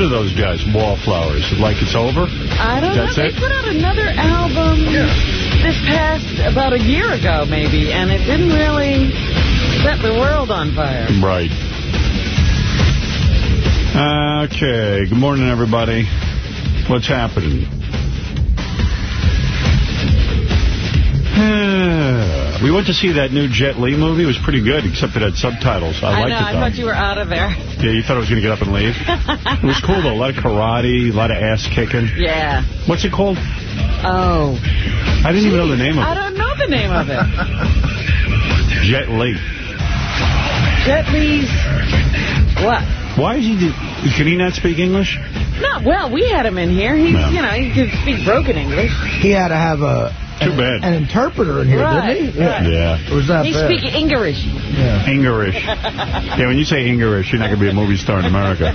happened to those guys, Wallflowers? Like it's over? I don't That's know. it? They put out another album this past, about a year ago, maybe, and it didn't really set the world on fire. Right. Okay. Good morning, everybody. What's happening? we went to see that new Jet Li movie. It was pretty good, except it had subtitles. I, I liked know. it, I thought you were out of there. Yeah, you thought I was going to get up and leave? it was cool, though. A lot of karate, a lot of ass kicking. Yeah. What's it called? Oh. I didn't even know the name of it. I don't know the name of it. Jet Li. Jet Li's... What? Why is he... Do Can he not speak English? No, well, we had him in here. He's, No. you know, he could speak broken English. He had to have a Too bad. an interpreter in here, Right, didn't he? right. Yeah. It was that He's bad. speaking English. Yeah. English. Yeah, when you say English, you're not going to be a movie star in America.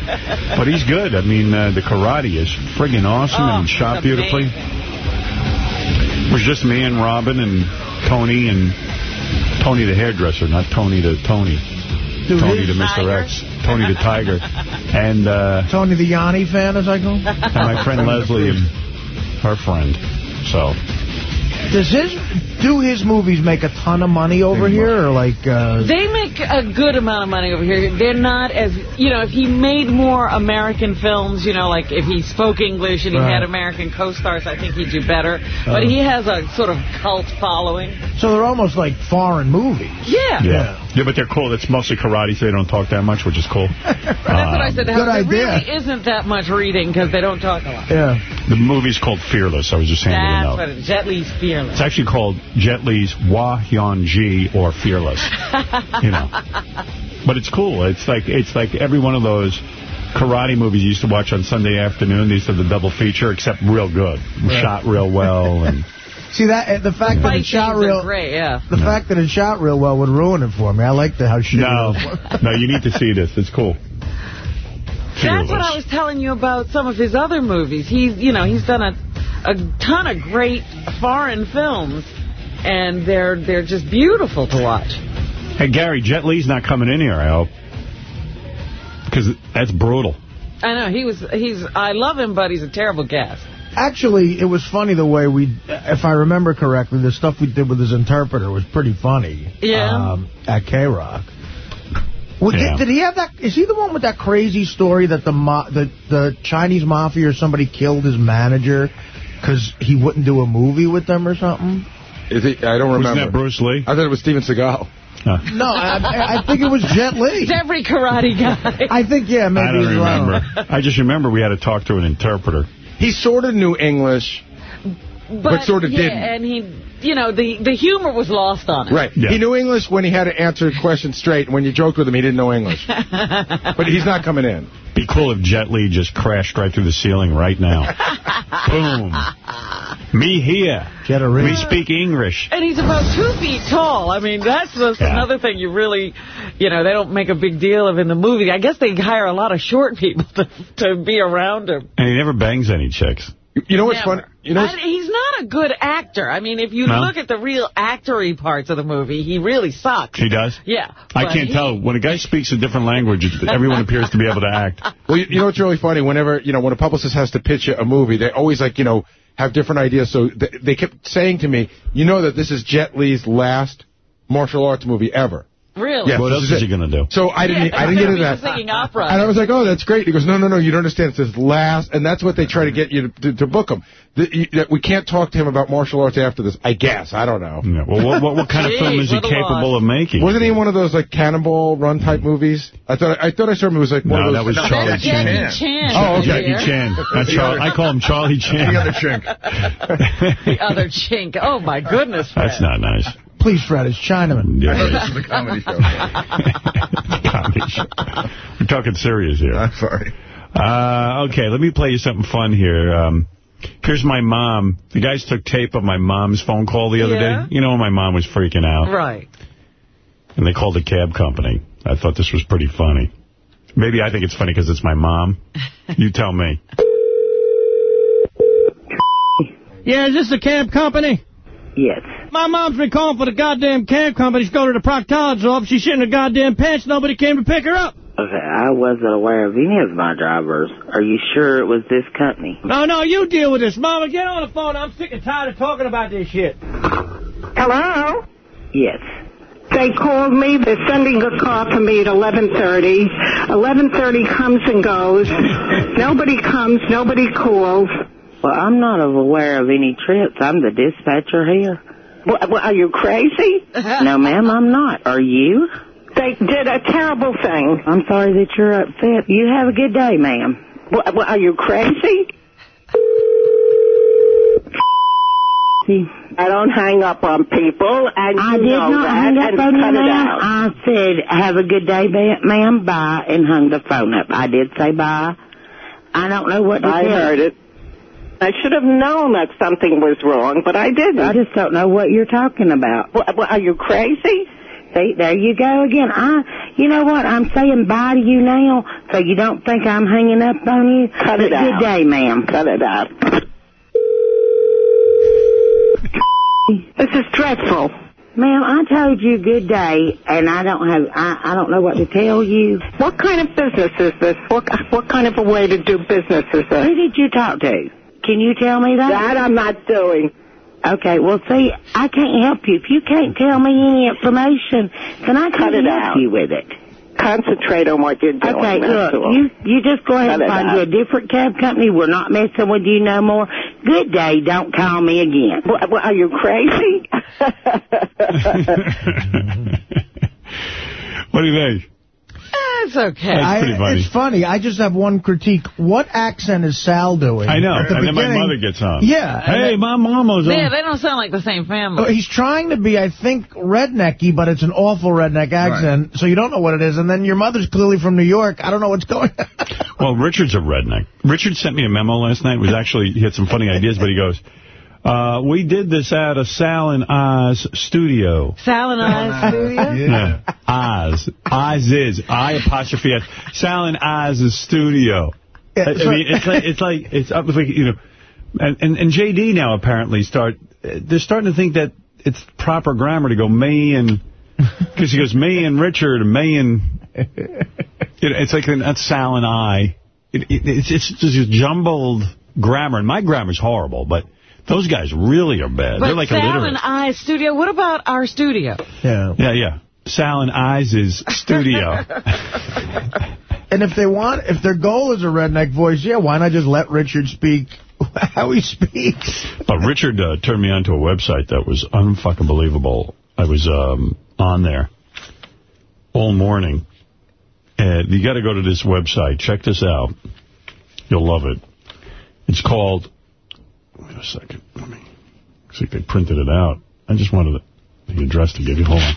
But he's good. I mean, uh, the karate is friggin' awesome Oh, and shot beautifully. It was just me and Robin and Tony and Tony the hairdresser, not Tony the Tony. Dude, Tony the Mr. Tiger. X. Tony the Tiger. And, uh, Tony the Yanni fan, as I call him. and my friend Leslie and her friend. So, Does his do his movies make a ton of money over here, or like? Uh, They make a good amount of money over here. They're not as, you know, if he made more American films, you know, like if he spoke English and he Right. had American co-stars, I think he'd do better. But he has a sort of cult following. so they're almost like foreign movies. Yeah. yeah. Yeah, but they're cool. It's mostly karate, so they don't talk that much, which is cool. That's what I said. Good there idea. really isn't that much reading because they don't talk a lot. Yeah. The movie's called Fearless. I was just handing a That's note. what it is. Jet Li's fearless. It's actually called Jet Li's Wah Hyun Ji or Fearless. you know. But it's cool. It's like it's like every one of those karate movies you used to watch on Sunday afternoon. These are the double feature, except real good. Shot real well. and See that uh, the fact that it shot real. great, yeah. The fact that it shot real well would ruin it for me. I like the how shitty No, no, you need to see this. It's cool. That's what I was telling you about some of his other movies. He's, you know, he's done a, a ton of great foreign films, and they're they're just beautiful to watch. Hey, Gary, Jet Li's not coming in here, I hope. Because that's brutal. I know he was. He's. I love him, but he's a terrible guest. Actually, it was funny the way we, if I remember correctly, the stuff we did with his interpreter was pretty funny. Yeah. Um, at K-Rock. Well, Yeah. did, did he have that? Is he the one with that crazy story that the ma the the Chinese mafia or somebody killed his manager because he wouldn't do a movie with them or something? Is he, I don't remember. Wasn't remember. that Bruce Lee? I thought it was Steven Seagal. Huh. No, I, I- I think it was Jet Li. It's every karate guy. I think yeah, maybe I don't he's right. remember. I just remember we had to talk to an interpreter. He sort of knew English. but, sort of yeah, didn't. And he, you know, the the humor was lost on him. Right. Yeah. He knew English when he had to answer questions straight. And when you joked with him, he didn't know English. but he's not coming in. Be cool if Jet Li just crashed right through the ceiling right now. Boom. Me here. Jet a We speak English. And he's about two feet tall. I mean, that's just Yeah. another thing you really, you know, they don't make a big deal of in the movie. I guess they hire a lot of short people to to be around him. And he never bangs any chicks. You know what's Never. funny? You know, And he's not a good actor. I mean, if you No? look at the real actory parts of the movie, he really sucks. He does? Yeah. I can't he- tell. When a guy speaks a different language, everyone appears to be able to act. well, you, you know what's really funny? Whenever, you know, when a publicist has to pitch a, a movie, they always, like, you know, have different ideas. So th they kept saying to me, you know that this is Jet Li's last martial arts movie ever. Really? Yeah. What this else is is it. he going to do? So I didn't, Yeah, I didn't get into that. singing opera. And I was like, oh, that's great. He goes, no, no, no, you don't understand. It's his last, and that's what they try to get you to, to, to book him. The, you, that we can't talk to him about martial arts after this. I guess. I don't know. Yeah, well, what, what, what kind of film is he capable loss. of making? Wasn't he in one of those like Cannonball Run type movies? I thought I thought I saw him. It was like one No, of that those. was Charlie That's Jackie Chan. Chan. Oh, okay. Jackie. Chan. That's Char- I call him Charlie Chan. The other chink. The other chink. Oh, my goodness. That's Fred. not nice. Please, Fred, it's Chinaman. Yeah. this is the comedy show. Comedy show. We're talking serious here. I'm sorry. Uh, okay, let me play you something fun here. Um, here's my mom. The guys took tape of my mom's phone call the other Yeah. day. You know when my mom was freaking out? Right. And they called a cab company. I thought this was pretty funny. Maybe I think it's funny because it's my mom. You tell me. Yeah, is this the cab company? Yes. My mom's been calling for the goddamn cab company She's going to the proctologist's office. She's shitting her goddamn pants. Nobody came to pick her up. Okay, I wasn't aware of any of my drivers. Are you sure it was this company? No, no, you deal with this. Mama, get on the phone. I'm sick and tired of talking about this shit. Hello? Yes. They called me. They're sending a car for me at 11.30. 11.30 comes and goes. nobody comes. Nobody calls. Well, I'm not aware of any trips. I'm the dispatcher here. What, are you crazy? no, ma'am, I'm not. Are you? They did a terrible thing. I'm sorry that you're upset. You have a good day, ma'am. What, are you crazy? I don't hang up on people, and I did not hang up on you, ma'am. I said, have a good day, ma'am, bye, and hung the phone up. I did say bye. I don't know what to I heard it. I should have known that something was wrong, but I didn't. I just don't know what you're talking about. What, what, are you crazy? See, there you go again. I, you know what? I'm saying bye to you now, so you don't think I'm hanging up on you. Cut it But out. Good day, ma'am. Cut it out. This is dreadful. Ma'am, I told you good day, and I don't have, I, I don't know what to tell you. What kind of business is this? What, what kind of a way to do business is this? Who did you talk to? Can you tell me that? That I'm not doing. Okay, well, see, I can't help you. If you can't tell me any information, then I Cut can't it help out. you with it. Concentrate on what you're doing. Okay, look, all. you you just go ahead Cut and find out. you a different cab company. We're not messing with you no more. Good day. Don't call me again. What, what, are you crazy? What do you think? It's okay. That's I- pretty funny. It's funny. I just have one critique. What accent is Sal doing? I know. At the And then my mother gets on. Yeah. Hey, then- my mama's Yeah, they don't sound like the same Oh, family. He's trying to be, I think, rednecky, but it's an awful redneck accent, so you don't know what it is. And then your mother's clearly from New York. I don't know what's going on. Well, Richard's a redneck. Richard sent me a memo last night. It was actually, he had some funny ideas, but he goes, uh, we did this at a Sal and Oz studio. Sal and I studio? Yeah. Oz. Oz is. I apostrophe S. Sal and Oz's studio. Yeah, I, I mean, it's like, it's like, it's up, like, you know, and, and, and JD now apparently start, they're starting to think that it's proper grammar to go May and, because he goes May and Richard May and, you know, it's like, that's Sal and I. It, it, it's, it's just jumbled grammar, and my grammar's horrible, but those guys really are bad. But they're like Sal illiterate. and I studio. What about our studio? Yeah. Yeah, yeah. Sal and Eyes' studio. And if they want, if their goal is a redneck voice, yeah, why not just let Richard speak how he speaks? But Richard uh, turned me onto a website that was unfucking believable. I was um, on there all morning. And you got to go to this website. Check this out. You'll love it. It's called... Wait a second. Let me see if they printed it out. I just wanted the address to give you. Hold on.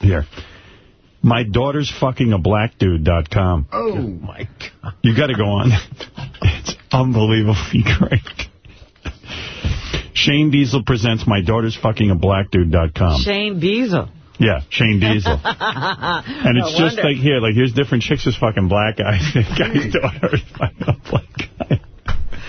Here. My daughter's fucking a black dude.com. Oh, my God. You got to go on. It's unbelievably great. Shane Diesel presents My Daughter's Fucking a Black Dude.com. Shane Diesel. Yeah, Shane Diesel. And No it's just wonder. like here, like here's different chicks as fucking black guys. guy's daughter is fucking a black guy.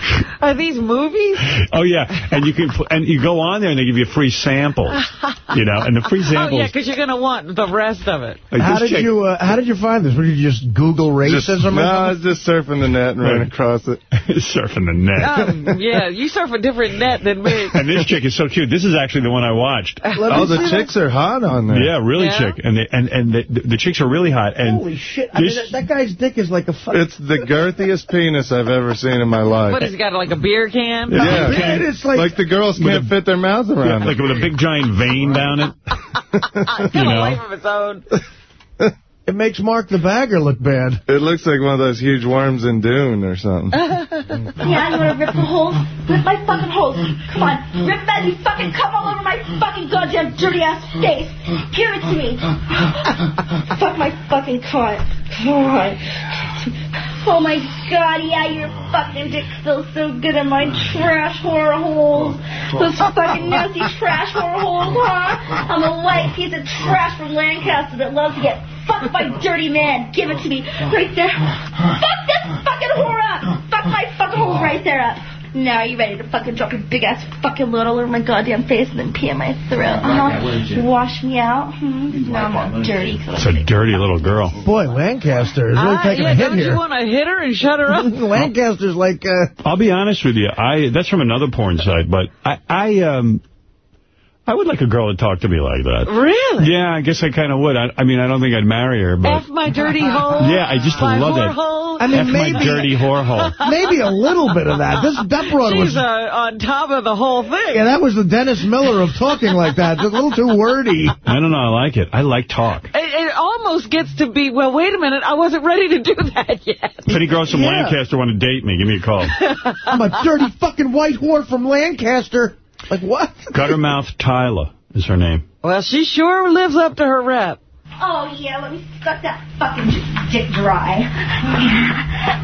Are these movies? Oh yeah, and you can put- and you go on there and they give you free samples, you know, and the free Oh, yeah, because you're going to want the rest of it. like How did chick- you uh, How did you find this? What, did you just Google Just, racism? no, or I was just surfing the net and ran across it. surfing the net? Um, yeah, you surf a different net than me. And this chick is so cute. This is actually the one I watched. Let Oh, the see chicks are hot on there. Yeah, really Yeah? chick. And they, and and the, the chicks are really hot. And Holy shit! I mean, that, that guy's dick is like a fucking. It's the girthiest penis I've ever seen in my life. What, has he got like a beer can? Yeah. Man, it's like, Like the girls can't a- fit their mouths around like it. with a big giant vein down it. It's got You a know? life of its own. it makes Mark the Bagger look bad. It looks like one of those huge worms in Dune or something. Yeah, you wanna rip the holes? Rip my fucking holes. Come on, rip that you fucking come all over my fucking goddamn dirty ass face. Give it to me. Fuck my fucking cunt. Come on. Oh my god, yeah, your fucking dick feels so good in my trash horror holes. Oh, Those oh. fucking nasty trash horror holes, huh? I'm a white piece of trash from Lancaster that loves to get fucked by dirty men. Give it to me. Right there. Fuck this fucking whore up. Fuck my fucking hole right there up. Now are you ready to fucking drop your big ass fucking load all over my goddamn face and then pee in my throat? Wash me out? Hmm? Now I'm all dirty. 'cause It's a dirty little girl. Boy, Lancaster is really Ah, taking yeah, a hit don't here. you want to hit her and shut her up? Lancaster's like, uh, I'll be honest with you. I That's from another porn site, but I, I um, I would like a girl to talk to me like that. Really? Yeah, I guess I kind of would. I, I mean, I don't think I'd marry her, but... F my dirty hole. Yeah, I just my love it. hole. I mean, F my dirty whore hole. maybe a little bit of that. This That broad She's was... uh, on top of the whole thing. Yeah, that was the Dennis Miller of talking like that. Just a little too wordy. I don't know. I like it. I like talk. It, it almost gets to be, well, wait a minute, I wasn't ready to do that yet. If any girls from Yeah. Lancaster want to date me, give me a call. I'm a dirty fucking white whore from Lancaster. Like, what? Guttermouth Tyler is her name. Well, she sure lives up to her rep. Oh, yeah, let me suck that fucking dick dry.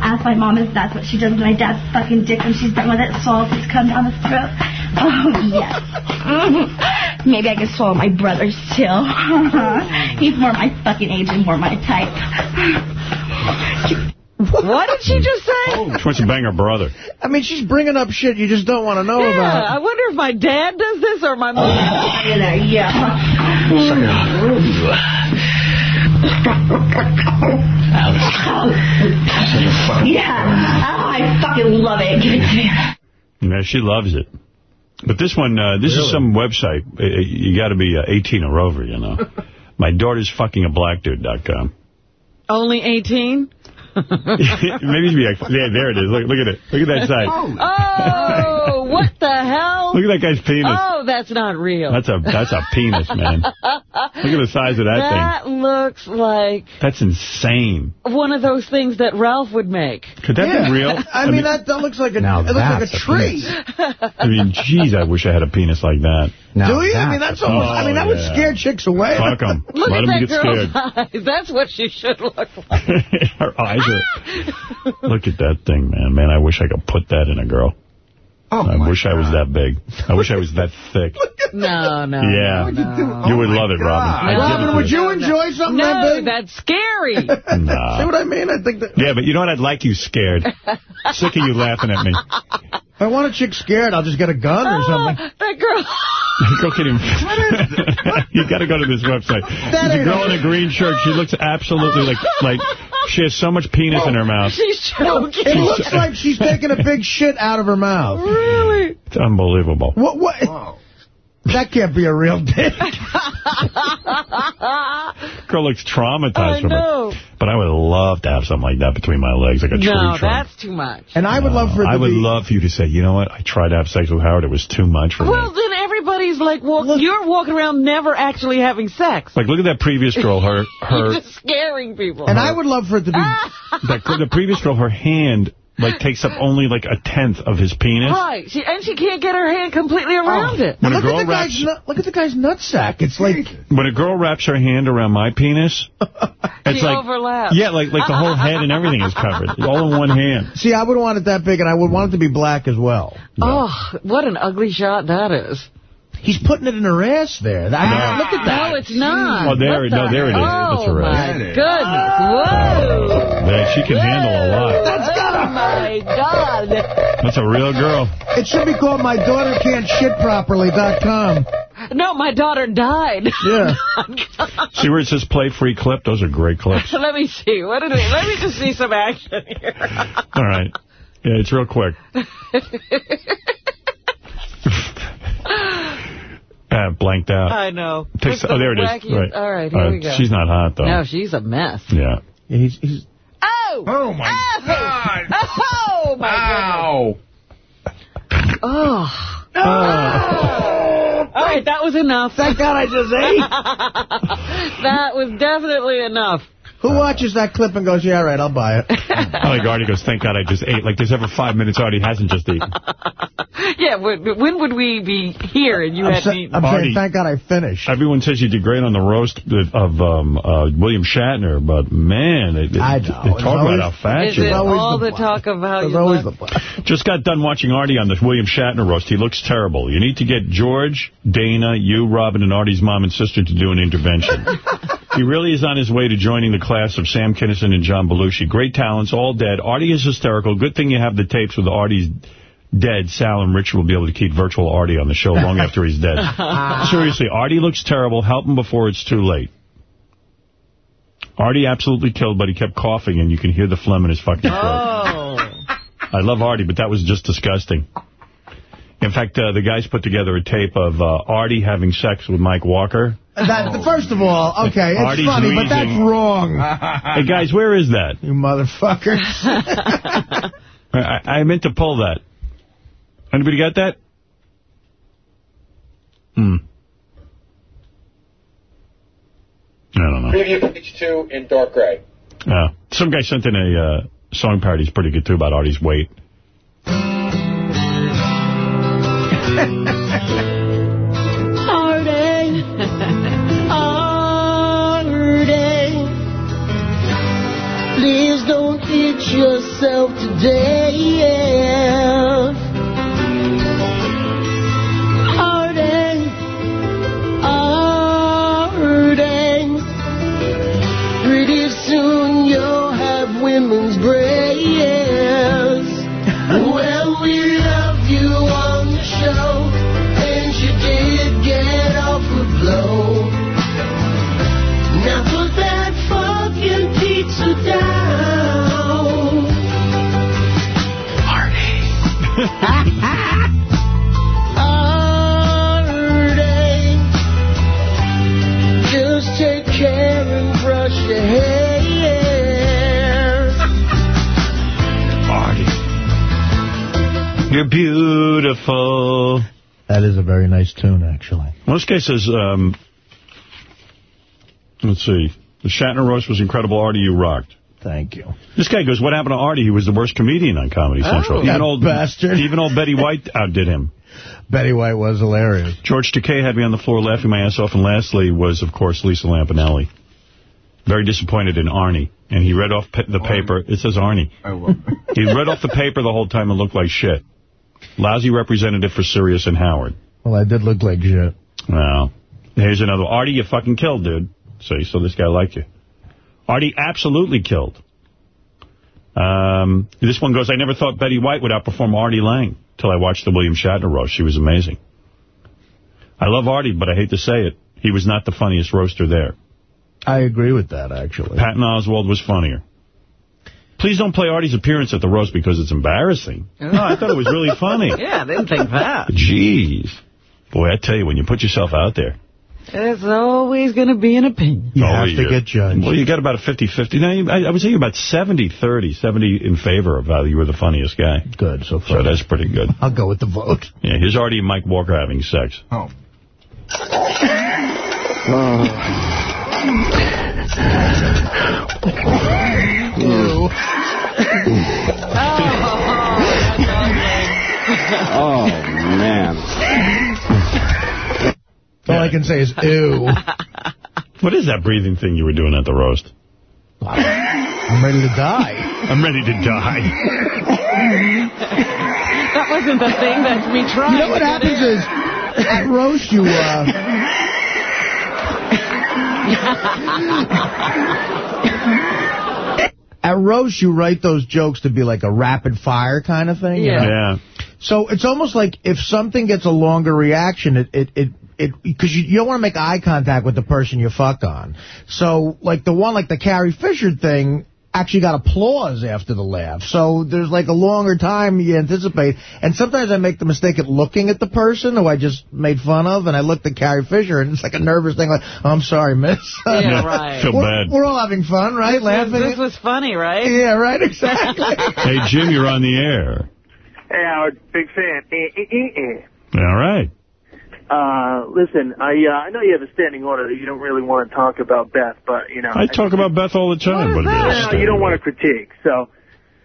Ask my mom if that's what she does with my dad's fucking dick when she's done with it. Swallows his cum down the throat. Oh, yes. Maybe I can swallow my brother's too. He's more my fucking age and more my type. What did she just say? She wants to bang her brother. I mean, she's bringing up shit you just don't want to know Yeah, about. I wonder if my dad does this or my mom. Look there, yeah. Yeah. Oh, I fucking love it. Give it to me. Yeah, she loves it. But this one, uh, this is some website. Uh, uh, You got to be uh, 18 or over, you know. My daughter's fucking a black dude.com. Only 18? Maybe it'd be like, yeah, there it is. Look, look at it. Look at that site. Oh, what the hell? Look at that guy's penis. Oh, that's not real. That's a that's a penis, man. Look at the size of that, thing. That looks like. That's insane. one of those things that Ralph would make. Could that Yeah. be real? I, mean, that, that looks like a, Now it looks like a that's a tree. I mean, geez, I wish I had a penis like that. Do you? I mean, that's almost, I mean, that would Oh, scare chicks away. Fuck 'em. Look Let at 'em that get girl's scared. eyes. That's what she should look like. Her eyes are... Look at that thing, man. Man, I wish I could put that in a girl. Oh, I wish I was that big. I wish I was that thick. No, no. yeah. no, You would love it, oh, Robin. I'd Robin, would you. you enjoy something that No, big? that's scary. Nah. See what I mean? I think that Yeah, but you know what? I'd like you scared. Sick of you laughing at me. if I want a chick scared, I'll just get a gun or ah, something. Oh, that girl. go get him. you got to go to this website. There's a ain't girl in a green shirt. She looks absolutely like like she has so much penis in her oh, mouth. She's choking. It looks like she's taking a big shit out of her mouth. Really? It's unbelievable. What? What? That can't be a real dick. Girl looks traumatized I from know. it. But I would love to have something like that between my legs, like a tree trunk. No, that's too much. And I would love for it uh, to I would be. love for you to say, you know what? I tried to have sex with Howard. It was too much for Well, me. then everybody's like, walk, you're walking around never actually having sex. Like, look at that previous girl. Her, You're her, just scaring people. and I would love for it to be. that, the previous girl, her hand, like, takes up only like a tenth of his penis. Right. She, and she can't get her hand completely around oh. it. When a look at girl the wraps, guy's. nut- Look at the guy's nutsack. It's like. when a girl wraps her hand around my penis, it's She like, overlaps. yeah, like, like the whole head and everything is covered, all in one hand. See, I would want it that big, and I would want it to be black as well. Oh, what an ugly shot that is. He's putting it in her ass there. I mean, look at that. No, it's not. Oh, there- What no, there it is. Oh, That's right. my goodness. Whoa. Man, she can handle a lot. oh, my God. That's a real girl. It should be called My Daughter Can't Shit Properly.com. No, my daughter died. Yeah. See where it says play free clip? Those are great clips. Let me see. What did we, let me just see some action here. All right. Yeah, it's real quick. Uh, blanked out. I know. Takes- Look, oh, there it is. wacky- Right. All right, here Uh, we go. She's not hot, though. No, she's a mess. Yeah. Yeah, he's, he's Oh! Oh, my oh! God! Oh, oh, my Ow. goodness. Oh. oh. All right, that was enough. Thank God I just ate. that was definitely enough. Who watches that clip and goes, yeah, all right, I'll buy it? I like Artie goes, thank God I just ate. Like there's ever five minutes Artie hasn't just eaten. Yeah, when, when would we be here and you I'm, hadn't eaten? I'm Artie. saying, thank God I finished. Everyone says you did great on the roast of um, uh, William Shatner, but man, they, they, I know. they It's talk always- about how fat you it are. always all the the talk of how you always look? the Just got done watching Artie on the William Shatner roast. He looks terrible. You need to get George, Dana, you, Robin, and Artie's mom and sister to do an intervention. he really is on his way to joining the class of Sam Kinison and John Belushi. Great talents, all dead. Artie is hysterical. Good thing you have the tapes with Artie's dead, Sal and Richard will be able to keep virtual Artie on the show long after he's dead. Seriously, Artie looks terrible. Help him before it's too late. Artie absolutely killed, but he kept coughing, and you can hear the phlegm in his fucking throat. Oh. I love Artie, but that was just disgusting. In fact, uh, the guys put together a tape of uh, Artie having sex with Mike Walker. That, First of all, okay, it's Artie's funny, but that's wrong. Hey, guys, where is that? You motherfuckers. I, I meant to pull that. Anybody got that? Hmm. I don't know. Preview for page two in dark gray. Uh, some guy sent in a uh, song parody. It's pretty good, too, about Artie's weight. yourself today. Artie, Artie, pretty soon you'll have women's breasts. Brush your hair. Artie. You're beautiful. That is a very nice tune, actually. Well, this guy says, um, let's see, the Shatner roast was incredible. Artie, you rocked. Thank you. This guy goes, what happened to Artie? He was the worst comedian on Comedy Oh, Central. that even old bastard. Even old Betty White outdid him. Betty White was hilarious. George Takei had me on the floor laughing my ass off. And lastly was, of course, Lisa Lampanelli. Very disappointed in Arnie. And he read off the paper. It says Arnie. I love it. He read off the paper the whole time and looked like shit. Lousy representative for Sirius and Howard. Well, I did look like shit. Well, here's another. Artie, you fucking killed, dude. See, so this guy liked you. Artie absolutely killed. Um, this one goes, I never thought Betty White would outperform Artie Lang till I watched the William Shatner roast. She was amazing. I love Artie, but I hate to say it. He was not the funniest roaster there. I agree with that, actually. Patton Oswalt was funnier. Please don't play Artie's appearance at the roast because it's embarrassing. No, I thought it was really funny. Yeah, I didn't think that. Jeez. Boy, I tell you, when you put yourself out there. There's always going to be an opinion. You Oh, have to get judged. Well, you got about a 50-50. Now, I, I would say you're about 70-30, 70 in favor of how you were the funniest guy. Good, so So that's pretty good. I'll go with the vote. Yeah, here's Artie and Mike Walker having sex. Oh. oh. Ew. Oh, man. All I can say is, ew. What is that breathing thing you were doing at the roast? I'm ready to die. I'm ready to die. That wasn't the thing that we tried. You know what happens is, at roast you, uh... At roast, you write those jokes to be like a rapid fire kind of thing. you Yeah. know? Yeah. So it's almost like if something gets a longer reaction, it it it. it because you, you don't want to make eye contact with the person you fuck on. So, like the one, like the Carrie Fisher thing, actually got applause after the laugh. So there's like a longer time you anticipate. And sometimes I make the mistake of looking at the person who I just made fun of, and I looked at Carrie Fisher, and it's like a nervous thing, like, oh, I'm sorry, miss. Yeah, right. Feel we're, bad. we're all having fun, right? Laughing. This was funny, right? yeah, right, exactly. Hey, Jim, you're on the air. Hey, Howard, big fan. Eh, eh, eh, eh. All right. Uh, listen, I uh, I know you have a standing order that you don't really want to talk about Beth, but you know I talk about Beth all the time. What is What that? No, you don't want to critique. So,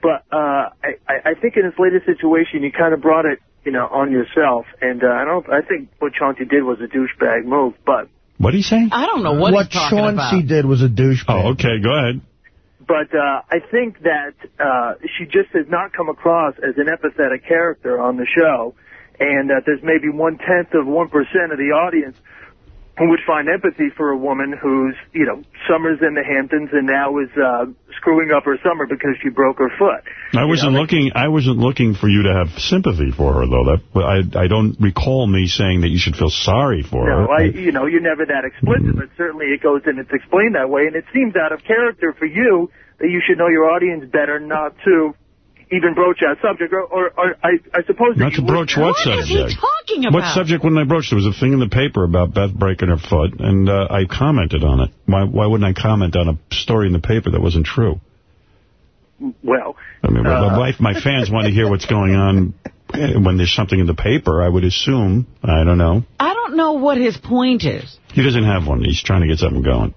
but uh, I I I think in this latest situation, you kind of brought it, you know, on yourself, and uh, I don't. I think what Chauncey did was a douchebag move, but What are you saying? I don't know what, what he's talking Chauncey about. did was a douchebag. Oh, okay. Go ahead. but uh, I think that uh, she just has not come across as an empathetic character on the show, and that there's maybe one tenth of one percent of the audience who would find empathy for a woman who's, you know, summer's in the Hamptons and now is uh, screwing up her summer because she broke her foot. I wasn't looking. I wasn't looking for you to have sympathy for her, though. That I I don't recall me saying that you should feel sorry for No, her. I, you know, you're never that explicit, but certainly it goes and it's explained that way, and it seems out of character for you that you should know your audience better not to even broach that subject, or, or, or I, I suppose... that Not to broach would- what subject? talking What subject wouldn't I broach? There was a thing in the paper about Beth breaking her foot, and uh, I commented on it. Why Why wouldn't I comment on a story in the paper that wasn't true? Well, I mean, Uh, my, my fans want to hear what's going on eh, when there's something in the paper. I would assume. I don't know. I don't know what his point is. He doesn't have one. He's trying to get something going.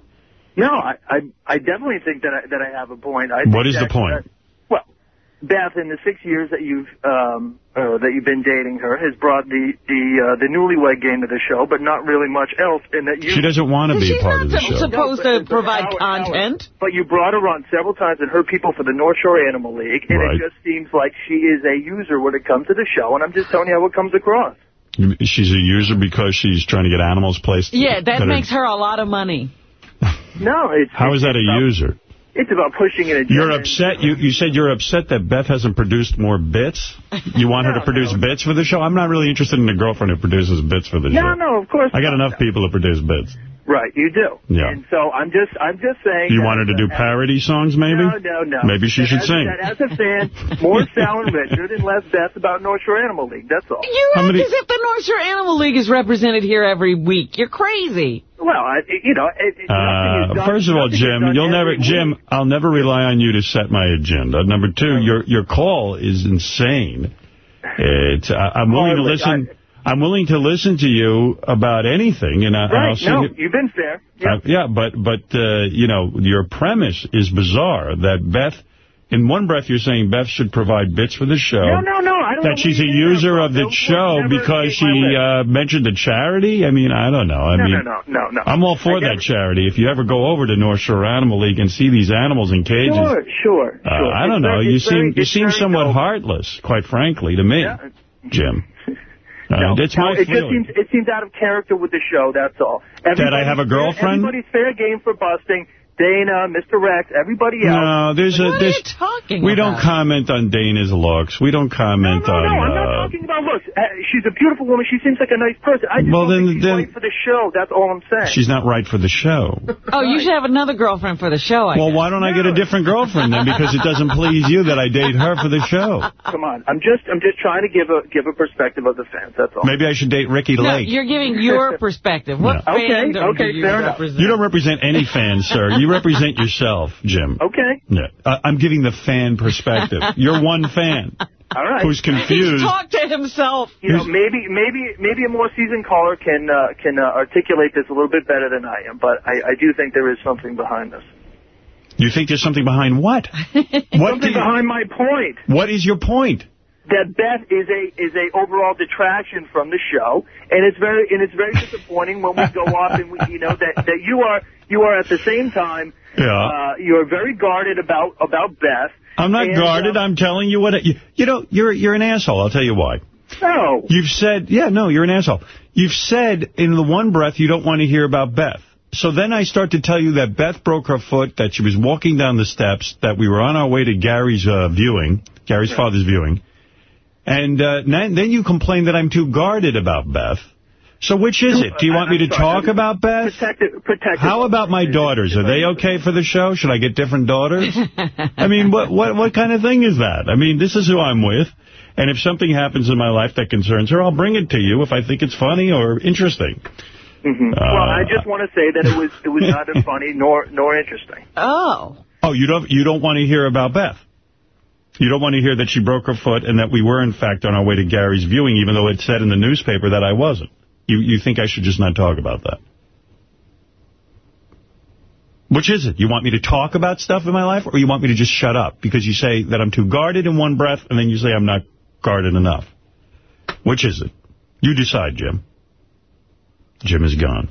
No, I, I, I definitely think that I, that I have a point. I What think is the that- point? That- well, Beth, in the six years that you've um, uh, that you've been dating her, has brought the the uh, the newlywed game to the show, but not really much else. In that you, She doesn't want to be a part of the show. supposed No, to but- but provide Howard, content. Howard, but you brought her on several times and her people for the North Shore Animal League, and Right. it just seems like she is a user when it comes to the show. And I'm just telling you how it comes across. She's a user because she's trying to get animals placed. Yeah, that are- makes her a lot of money. No, it's How is that a user? It's about pushing an agenda. You're upset. You you said you're upset that Beth hasn't produced more bits. You want her to produce bits for the show. I'm not really interested in a girlfriend who produces bits for the No, show. no, of course. I got enough people to produce bits. Right, you do. Yeah. And so I'm just, I'm just saying. You wanted to do parody songs, maybe? No, no, no. Maybe she That should as, sing. That as a fan, more Sal and Richard and less Beth about North Shore Animal League. That's all. You How act many- as if the North Shore Animal League is represented here every week. You're crazy. Well, I, you know, it, it, Uh, done- first of all, Jim, you'll never, every Jim, week. I'll never rely on you to set my agenda. Number two, your your call is insane. It's, I, I'm willing to Hardly. listen. I'm willing to listen to you about anything, and, I, and I'll Right, see. no, you- you've been fair. Yeah. Uh, yeah, but, but uh, you know, your premise is bizarre, that Beth, in one breath you're saying Beth should provide bits for the show. No, no, no, I don't know That she's a where you get user of the. Show because she uh, mentioned a charity? I mean, I don't know. I no, mean, no, no, no, no. I'm all for that charity. If you ever go over to North Shore Animal League and see these animals in cages, Sure, sure, uh, sure. I don't It's know. very- You seem very- you seem somewhat noble. heartless, quite frankly, to me, Yeah. Jim. No, no, my it just seems it seems out of character with the show. That's all. That I have a fair- girlfriend? Everybody's fair game for busting. Dana, Mr. Rex, everybody else. No, there's a What are there's you talking we about? don't comment on Dana's looks. We don't comment no, no, on. I'm not uh, talking about looks. Uh, she's a beautiful woman. She seems like a nice person. I just Well, then- think she's then- right for the show. That's all I'm saying. She's not right for the show. Oh, you should have another girlfriend for the show, I Well, guess. why don't I get a different girlfriend then? Because it doesn't please you that I date her for the show. Come on, I'm just I'm just trying to give a give a perspective of the fans. That's all. Maybe I should date Ricki No, Lake. you're giving your perspective. What Yeah. Okay, fandom okay, do you fair enough. represent? You don't represent any fans, sir. You represent yourself, Jim. Okay, Yeah. Uh, I'm giving the fan perspective. You're one fan all right. who's He's confused. talked to himself. you know, maybe maybe maybe a more seasoned caller can uh, can uh, articulate this a little bit better than I am, but I, I do think there is something behind this. You think there's something behind what? What, Something you- behind my point. what is your point? That Beth is a is a overall detraction from the show, and it's very and it's very disappointing when we go off and we you know that that you are you are at the same time Yeah. uh, you are very guarded about about Beth. I'm not and, guarded. uh, I'm telling you what. You, you know, you're you're an asshole. I'll tell you why. no. You've said, yeah, no, you're an asshole. You've said in the one breath you don't want to hear about Beth. So then I start to tell you that Beth broke her foot, that she was walking down the steps, that we were on our way to Gary's uh, viewing, Gary's father's viewing. And uh, then, then you complain that I'm too guarded about Beth. So which is it? Do you want me to I'm talk about Beth? Protected, protected. How about my daughters? Are they okay for the show? Should I get different daughters? I mean, what what what kind of thing is that? I mean, this is who I'm with. And if something happens in my life that concerns her, I'll bring it to you if I think it's funny or interesting. Mhm. Uh, well, I just want to say that it was it was neither funny nor nor interesting. Oh. Oh, you don't you don't want to hear about Beth? You don't want to hear that she broke her foot and that we were, in fact, on our way to Gary's viewing, even though it said in the newspaper that I wasn't. You you think I should just not talk about that? Which is it? You want me to talk about stuff in my life, or you want me to just shut up? Because you say that I'm too guarded in one breath, and then you say I'm not guarded enough. Which is it? You decide, Jim. Jim is gone.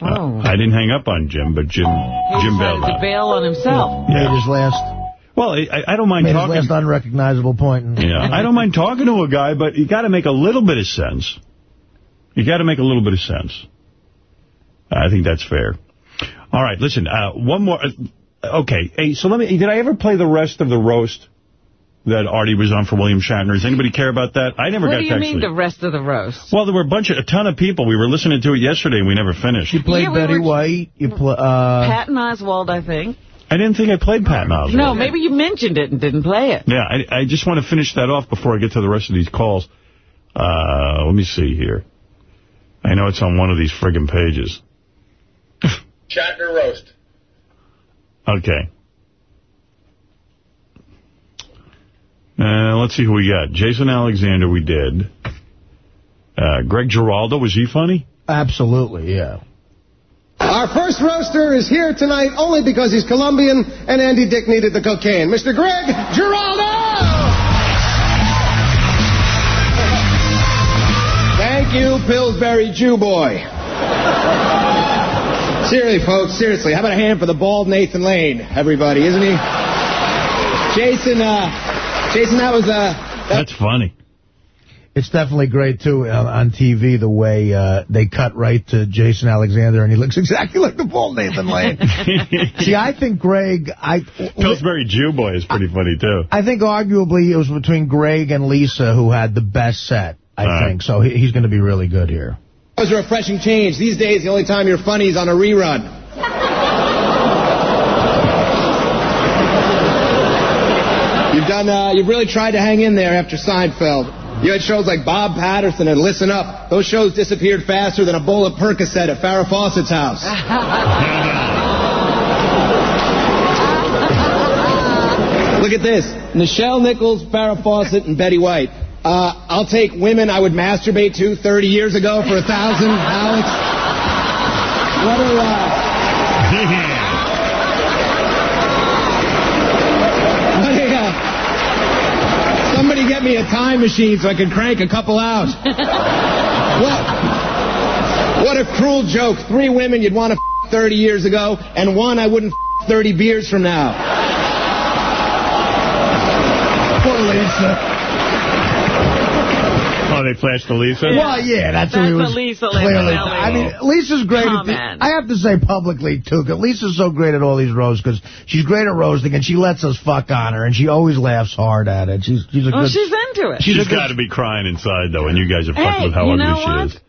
Oh. I didn't hang up on Jim, but Jim He Jim decided bailed to out. bail on himself. Made his last, Well, I, I don't mind made his talking. last unrecognizable point. Yeah, I don't mind talking to a guy, but you got to make a little bit of sense. You got to make a little bit of sense. I think that's fair. All right, listen, uh, one more. Uh, okay, hey, so let me, did I ever play the rest of the roast that Artie was on for William Shatner? Does anybody care about that? I never what got do you mean the rest of the roast? Well, there were a bunch of, a ton of people. We were listening to it yesterday and we never finished. You played Yeah, we Betty were- White. You play. Uh, Patton Oswalt, I think. I didn't think I played Patton Oswalt. No, maybe you mentioned it and didn't play it. Yeah, I, I just want to finish that off before I get to the rest of these calls. Uh, let me see here. I know it's on one of these friggin' pages. Shatner roast. Okay. Uh, let's see who we got. Jason Alexander, we did. Uh, Greg Giraldo, was he funny? absolutely, yeah. Our first roaster is here tonight only because he's Colombian and Andy Dick needed the cocaine. Mr. Greg Giraldo! Thank you, Pillsbury Jew boy. seriously, folks, seriously. How about a hand for the bald Nathan Lane, everybody, isn't he? Jason, uh, Jason, that was, uh, That's funny. It's definitely great, too, uh, on TV, the way uh, they cut right to Jason Alexander, and he looks exactly like the bald Nathan Lane. See, I think Greg... I Pillsbury Jew Boy is pretty funny, too. I think arguably it was between Greg and Lisa who had the best set, I All right. think. So he, he's going to be really good here. That was a refreshing change. These days, the only time you're funny is on a rerun. You've done. Uh, you've really tried to hang in there after Seinfeld. You had shows like Bob Patterson and Listen Up. Those shows disappeared faster than a bowl of Percocet at Farrah Fawcett's house. Look at this: Nichelle Nichols, Farrah Fawcett, and Betty White. Uh, I'll take women I would masturbate to 30 years ago for a thousand, Alex. What a... uh, what are, uh, somebody get me a time machine so I can crank a couple out. what, what a cruel joke. Three women you'd want to f- 30 years ago, and one I wouldn't f- 30 beers from now. Poor Lisa. Oh, they flashed to Lisa? Well, yeah, that's, who That's he a was Lisa clearly. Lampanelli I mean, Lisa's great. At the. I have to say publicly, too, because Lisa's so great at all these roasts, because she's great at roasting, and she lets us fuck on her, and she always laughs hard at it. She's, she's a Well, good... she's into it. She's She's a good- got to be crying inside, though, and you guys are fucking Hey, with how you ugly know she what? is.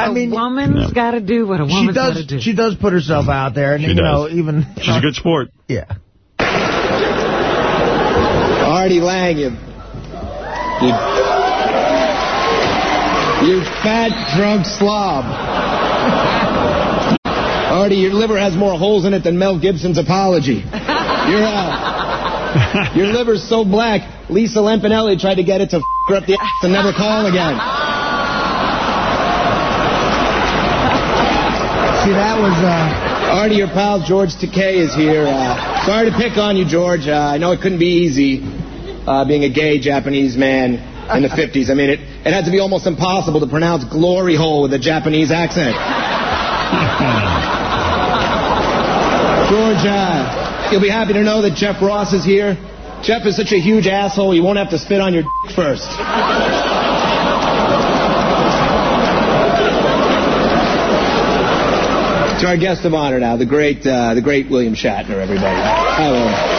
A mean- woman's Yeah. got to do what a she woman's got to does. do. She does put herself out there, and She you know, even She's a good sport. yeah. Artie Lang, you, you, you fat drunk slob. Artie, your liver has more holes in it than Mel Gibson's apology. Your, uh, your liver's so black, Lisa Lampanelli tried to get it to f her up the ass and never call again. See, that was. uh Artie, your pal George Takei is here. Uh, sorry to pick on you, George. Uh, I know it couldn't be easy uh, being a gay Japanese man in the 50s. I mean, it, it had to be almost impossible to pronounce glory hole with a Japanese accent. George, uh, you'll be happy to know that Jeff Ross is here. Jeff is such a huge asshole, you won't have to spit on your dick first. To our guest of honor now, the great, uh, the great William Shatner, everybody. Hello.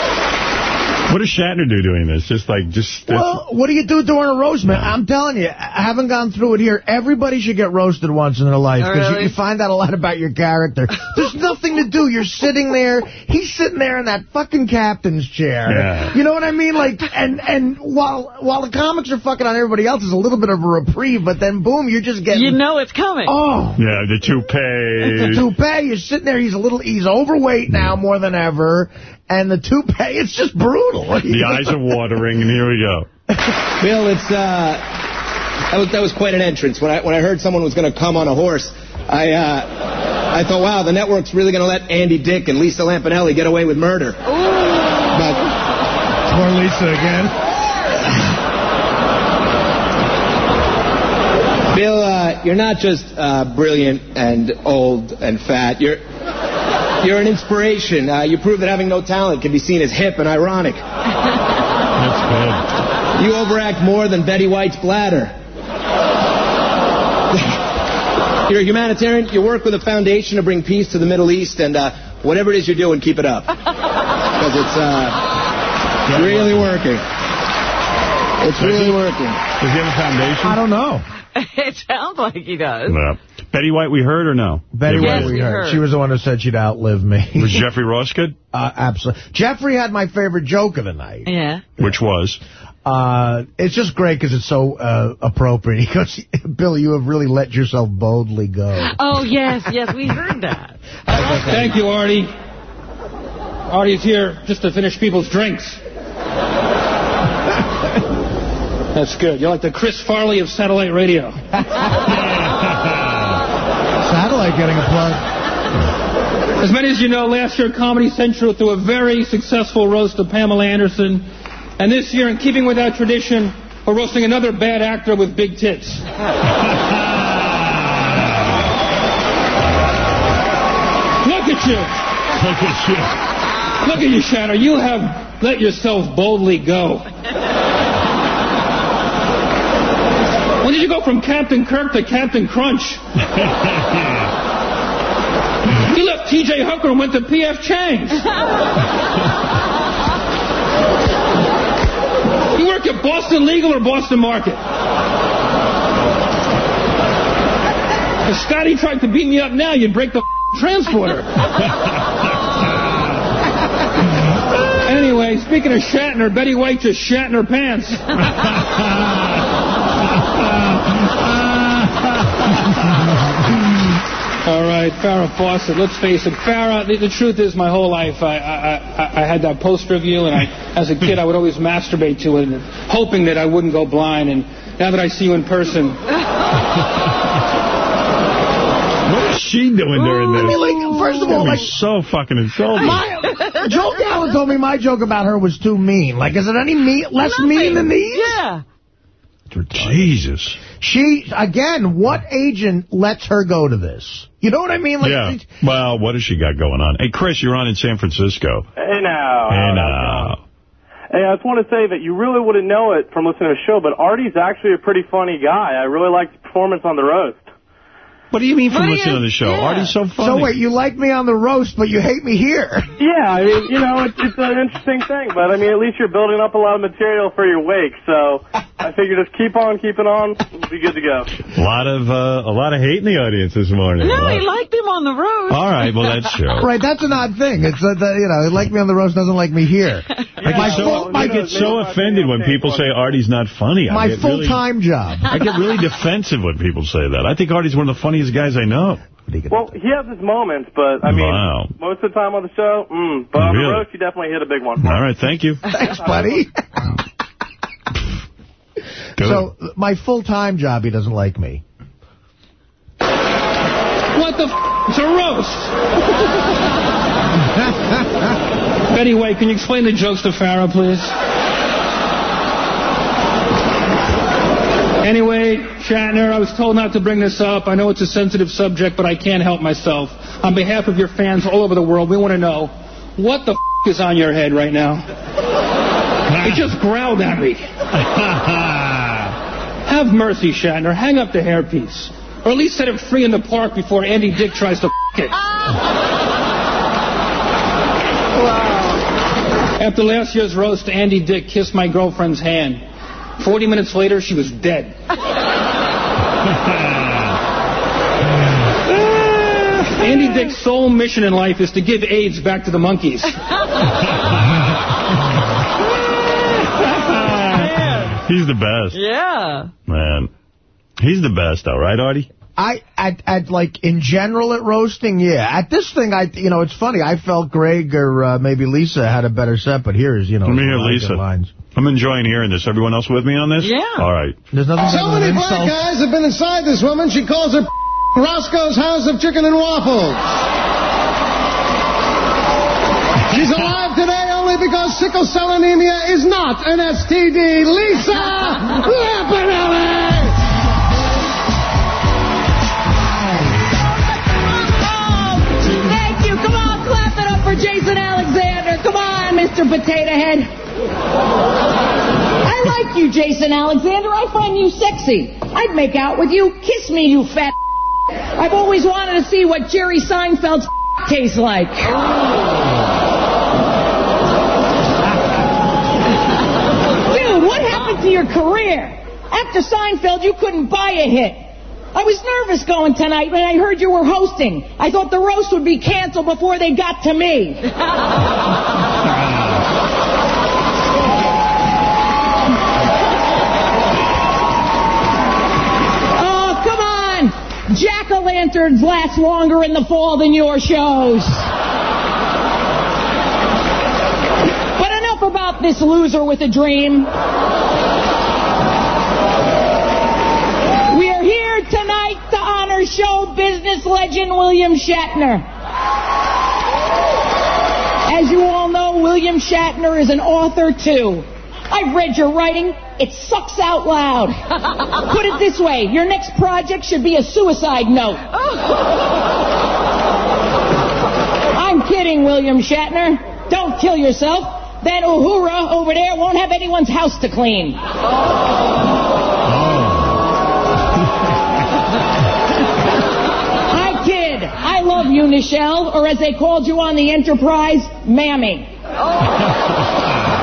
What does Shatner do doing this? Just like, just... Well, what do you do during a roast, man? I'm telling you, I haven't gone through it here. Everybody should get roasted once in their life because Really? you, you find out a lot about your character. There's nothing to do. You're sitting there. He's sitting there in that fucking captain's chair. Yeah. You know what I mean? Like, and and while while the comics are fucking on everybody else, it's a little bit of a reprieve. But then, boom, you're just getting. You know it's coming. Oh. Yeah, the toupee. The toupee, you're sitting there, he's a little, he's overweight now more than ever, and the toupee, it's just brutal. The eyes are watering, and here we go. Bill, it's uh, that was that was quite an entrance. When I when I heard someone was going to come on a horse, I uh, I thought, wow, the network's really going to let Andy Dick and Lisa Lampanelli get away with murder. But Poor Lisa again. Bill, uh, you're not just uh, brilliant and old and fat. You're you're an inspiration. Uh, you prove that having no talent can be seen as hip and ironic. That's good. You overact more than Betty White's bladder. You're a humanitarian. You work with a foundation to bring peace to the Middle East, and uh, whatever it is you're doing, keep it up. Because it's uh, really working. It's really working. Does he have a foundation? I don't know. it sounds like he does. No. Betty White we heard or no? Betty Yes, White, we we heard. heard. She was the one who said she'd outlive me. Was Jeffrey Ross good? Uh, absolutely. Jeffrey had my favorite joke of the night. Yeah. Which was? Uh, it's just great because it's so uh, appropriate. He goes, Billy, you have really let yourself boldly go. Oh, yes, yes, we heard that. Thank you, Artie. Artie's here just to finish people's drinks. That's good. You're like the Chris Farley of satellite radio. Satellite getting a plug. As many as you know, last year Comedy Central threw a very successful roast of Pamela Anderson. And this year, in keeping with that tradition, we're roasting another bad actor with big tits. Look at you. Look at you. Look at you, Shannon. You have let yourself boldly go. When did you go from Captain Kirk to Captain Crunch? T.J. Hooker went to P.F. Chang's. You work at Boston Legal or Boston Market? If Scotty tried to beat me up now, you'd break the transporter. Anyway, speaking of Shatner, Betty White just shat in her pants. All right, Farrah Fawcett. Let's face it, Farrah. The, the truth is, my whole life, I, I, I, I had that poster of you, and I, as a kid, I would always masturbate to it, and hoping that I wouldn't go blind. And now that I see you in person, What is she doing during this? I mean, like, first of all, It's like, so fucking insulting. my, Joe Gallo told me my joke about her was too mean. Like, is it any mean, less mean than these? Yeah. Jesus. She, again, what agent lets her go to this? You know what I mean? Like, yeah. Well, what has she got going on? Hey, Chris, you're on in San Francisco. Hey now. Hey, now. Hey, I just want to say that you really wouldn't know it from listening to the show, but Artie's actually a pretty funny guy. I really liked his performance on the roast. What do you mean from What listening you- to the show? yeah. Artie's so funny. So wait, you like me on the roast, but you hate me here? Yeah, I mean, you know, it's, it's an interesting thing, but I mean, at least you're building up a lot of material for your wake, so I figure just keep on keeping on, we'll be good to go. A lot of uh, a lot of hate in the audience this morning. No, he liked him on the road. All right, well, that's true. Right, that's an odd thing. It's uh, the, you know, like me on the roast doesn't like me here. I my get so, full, I get so offended when people say Artie's not funny. My full-time job. I get really defensive when people say that. I think Artie's one of the funniest guys I know. Well, he has his moments, but I mean, Wow. most of the time on the show, mm, but on Really? the roast, you definitely hit a big one. All right, thank you. Thanks, buddy. so, my full-time job, he doesn't like me. what the f***? It's a roast. Betty White, can you explain the jokes to Farrah, please? Anyway, Shatner, I was told not to bring this up. I know it's a sensitive subject, but I can't help myself. On behalf of your fans all over the world, we want to know, what the f*** is on your head right now? It just growled at me. Have mercy, Shatner. Hang up the hairpiece. Or at least set it free in the park before Andy Dick tries to f*** it. After last year's roast, Andy Dick kissed my girlfriend's hand. Forty minutes later, she was dead. Andy Dick's sole mission in life is to give AIDS back to the monkeys. He's the best. Yeah. Man. He's the best, though, right, Artie? I at, at like in general at roasting, yeah. At this thing, I you know it's funny. I felt Greg or uh, maybe Lisa had a better set, but here's you know Let me hear lines Lisa. lines. I'm enjoying hearing this. Everyone else with me on this? Yeah. All right. There's nothing So better many than black insults. guys have been inside this woman. She calls her Roscoe's House of Chicken and Waffles. She's alive today only because sickle cell anemia is not an STD. Lisa Lampanelli! Thank you. Come on, clap it up for Jason Alexander. Come on, Mr. Potato Head. I like you, Jason Alexander. I find you sexy. I'd make out with you. Kiss me, you fat. I've always wanted to see what Jerry Seinfeld's tastes like. Dude, what happened to your career? After Seinfeld, you couldn't buy a hit. I was nervous going tonight when I heard you were hosting. I thought the roast would be canceled before they got to me. Jack-o'-lanterns last longer in the fall than your shows. But enough about this loser with a dream. We are here tonight to honor show business legend William Shatner. As you all know, William Shatner is an author too. I've read your writing. It sucks out loud. Put it this way, your next project should be a suicide note. I'm kidding, William Shatner. Don't kill yourself. That Uhura over there won't have anyone's house to clean. Oh. I kid. I love you, Nichelle, or as they called you on the Enterprise, Mammy. Oh.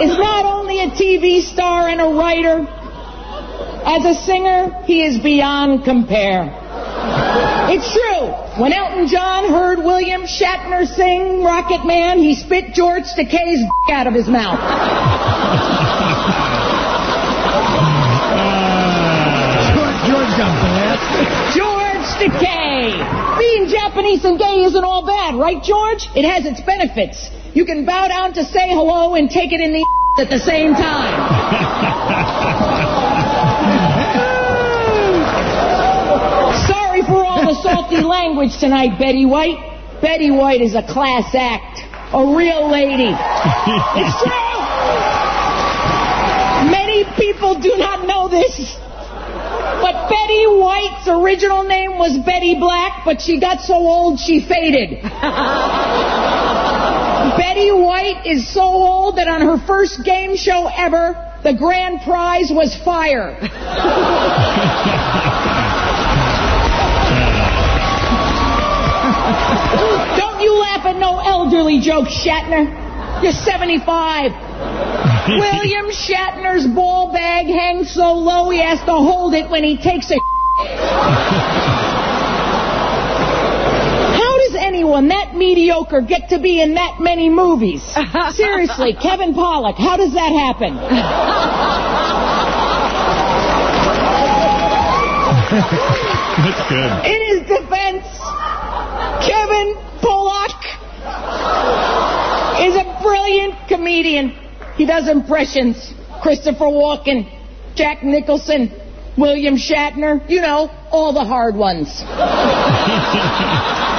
Is not only a TV star and a writer. As a singer, he is beyond compare. It's true. When Elton John heard William Shatner sing Rocket Man, he spit George Takei's out of his mouth. George got bad. George Takei. Being Japanese and gay isn't all bad, right, George? It has its benefits. You can bow down to say hello and take it in the at the same time. Sorry for all the salty language tonight, Betty White. Betty White is a class act. A real lady. it's true. Many people do not know this. But Betty White's original name was Betty Black, but she got so old she faded. Betty White is so old that on her first game show ever, the grand prize was fire. Don't you laugh at no elderly jokes, Shatner. You're 75. William Shatner's ball bag hangs so low he has to hold it when he takes a anyone that mediocre get to be in that many movies? Seriously, Kevin Pollak, how does that happen? That's good. In his defense, Kevin Pollak is a brilliant comedian. He does impressions. Christopher Walken, Jack Nicholson, William Shatner, you know, all the hard ones.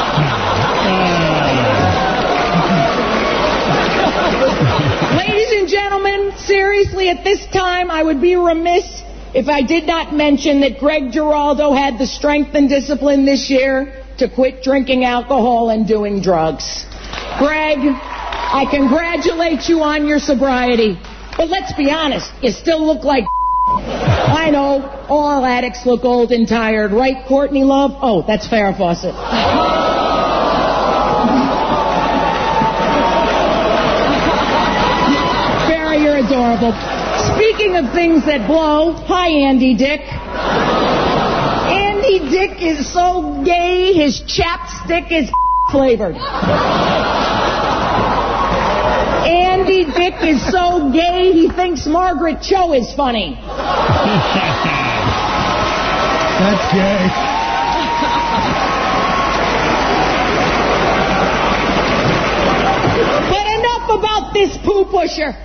seriously, at this time, I would be remiss if I did not mention that Greg Giraldo had the strength and discipline this year to quit drinking alcohol and doing drugs. Greg, I congratulate you on your sobriety. But let's be honest, you still look like I know, all addicts look old and tired, right, Courtney Love? Oh, that's Farrah Fawcett. Farrah. Speaking of things that blow, hi, Andy Dick. Andy Dick is so gay, his chapstick is flavored. Andy Dick is so gay, he thinks Margaret Cho is funny. That's gay. But enough about this poo pusher.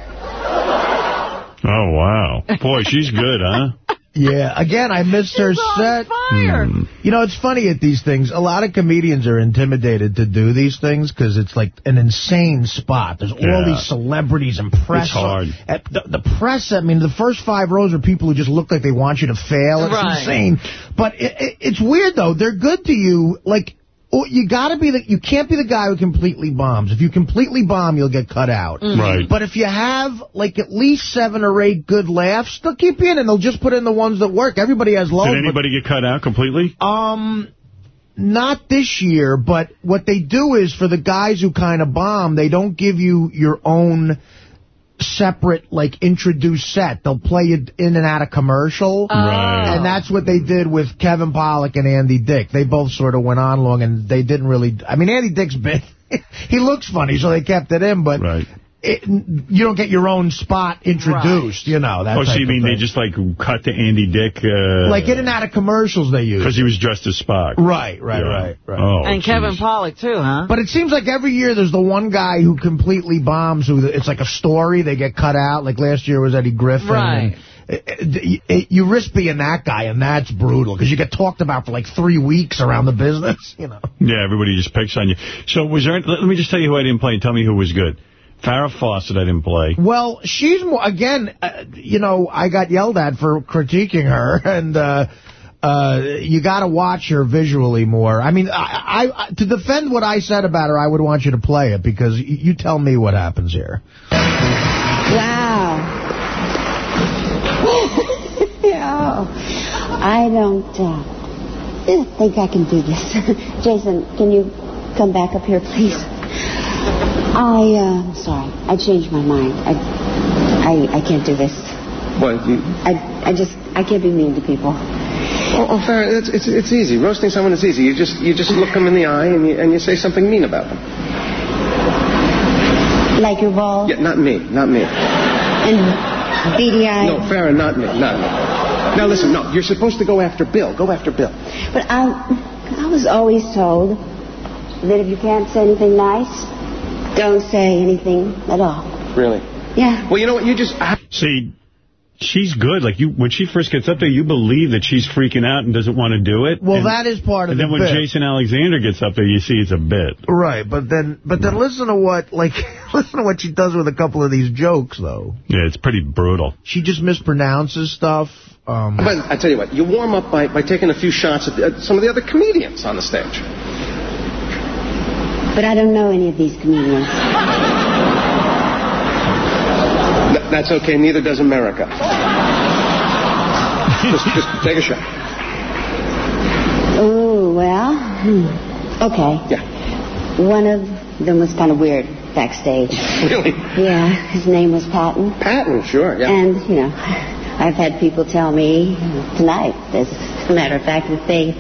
Oh, wow. Boy, she's good, huh? Yeah, again, I missed her set. fire. Hmm. You know, it's funny at these things. A lot of comedians are intimidated to do these things because it's like an insane spot. There's all these celebrities and press. It's hard. At the, the press, I mean, the first five rows are people who just look like they want you to fail. It's Right. insane. But it, it, it's weird, though. They're good to you. Like, Well, you got to be the. You can't be the guy who completely bombs. If you completely bomb, you'll get cut out. Mm. Right. But if you have like at least seven or eight good laughs, they'll keep you in, and they'll just put in the ones that work. Everybody has low. Did anybody get cut out completely? Um, not this year, but what they do is for the guys who kind of bomb, they don't give you your own separate, like, introduced set. They'll play it in and out of commercial. Oh. Right. And that's what they did with Kevin Pollak and Andy Dick. They both sort of went on long, and they didn't really... I mean, Andy Dick's big. he looks funny, so they kept it in, but... It, you don't get your own spot introduced, you know. That oh, so you mean they just, like, cut to Andy Dick? Uh, Like in and out of commercials they use. Because he was dressed as Spock. Right, right, Yeah. right, right. Oh, and Kevin Pollak, too, huh? But it seems like every year there's the one guy who completely bombs. Who it's like a story. They get cut out. Like last year was Eddie Griffin. Right. It- it- it- you risk being that guy, and that's brutal because you get talked about for like three weeks around the business. You know. Yeah, everybody just picks on you. So was there? Let me just tell you who I didn't play and tell me who was good. Farrah Fawcett I didn't play. Well, she's more again. Uh, you know, I got yelled at for critiquing her, and uh, uh, you got to watch her visually more. I mean, I, I to defend what I said about her, I would want you to play it because you tell me what happens here. Wow. yeah. I don't uh, think I can do this. Jason, can you come back up here, please? I, uh, I'm sorry. I changed my mind. I, I, I can't do this. What? You, I, I just, I can't be mean to people. oh, oh, fair. It's, it's it's easy. Roasting someone is easy. You just you just look them in the eye and you and you say something mean about them. Like your ball Yeah, not me, not me. and beady eye. No, Farrah, not me, not me. Now listen, no, you're supposed to go after Bill. Go after Bill. But I, I was always told that if you can't say anything nice, don't say anything at all. Really? Yeah. Well, you know what? You just See, she's good. Like you, when she first gets up there, you believe that she's freaking out and doesn't want to do it. Well, and, that is part of And the then when bit. Jason Alexander gets up there, you see it's a bit. Right, but then but then listen to what like listen to what she does with a couple of these jokes though. Yeah, it's pretty brutal. She just mispronounces stuff. Um, But I tell you what, you warm up by, by taking a few shots at, at some of the other comedians on the stage. But I don't know any of these comedians. Th- that's okay. Neither does America. just, just take a shot. Oh, well, hmm. okay. Yeah. One of them was kind of weird backstage. Really? Yeah, his name was Patton. Patton, sure. Yeah. And, you know, I've had people tell me tonight, as a matter of fact, that they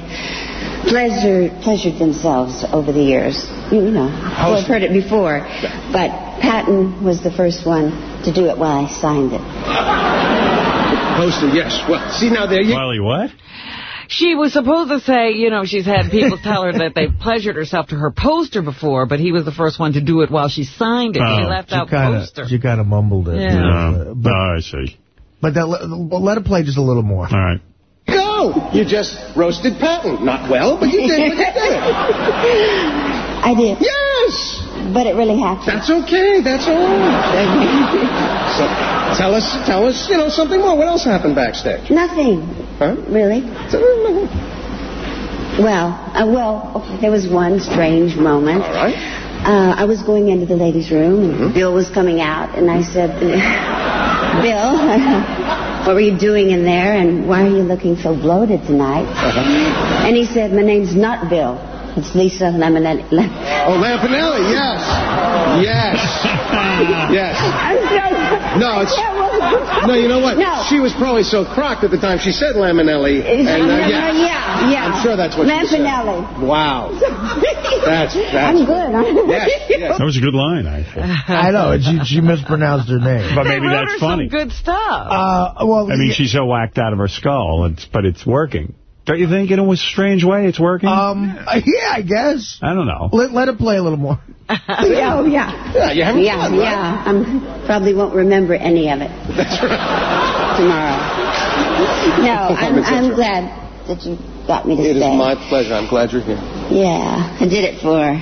pleasure, pleasured themselves over the years. You know, well, I've heard it before. But Patton was the first one to do it while I signed it. Poster, yes. Well, see now there you. Wiley, what? She was supposed to say, you know, she's had people tell her that they've pleasured herself to her poster before, but he was the first one to do it while she signed it. she Oh. left she out kinda, poster. She kind of mumbled it. Yeah. No. But, oh, I see. but that, well, let it play just a little more. All right. You just roasted Patton. Not well, but you did what you did. I did. Yes! But it really happened. That's okay. That's all. So, tell us, tell us, you know, something more. What else happened backstage? Nothing, Huh? really. Well, uh, well, okay, there was one strange moment. All right. Uh, I was going into the ladies' room, and Mm-hmm. Bill was coming out, and I said, Bill, what were you doing in there, and why are you looking so bloated tonight? Uh-huh. And he said, my name's not Bill. It's Lisa Lemonade. Oh, Lampanelli, yes. Yes. Yes. I'm so... No, it's... No, you know what? No. She was probably so crocked at the time she said Laminelli. And, uh, yeah. yeah, yeah. I'm sure that's what she said. Lampanelli. Wow. That's, that's... I'm good. Yes, yes. That was a good line, I think. I know. She, she mispronounced her name. But maybe that's funny. some good stuff. Uh, well, I mean, yeah, she's so whacked out of her skull, it's, but it's working. Don't you think in a strange way it's working? um, yeah, I guess. I don't know. Let, let it play a little more. yeah, oh, yeah. Yeah, you haven't Yeah, fun, right? yeah. I probably won't remember any of it That's right. tomorrow. No, I'm, I'm glad that you got me to It is stay. my pleasure. I'm glad you're here. Yeah, I did it for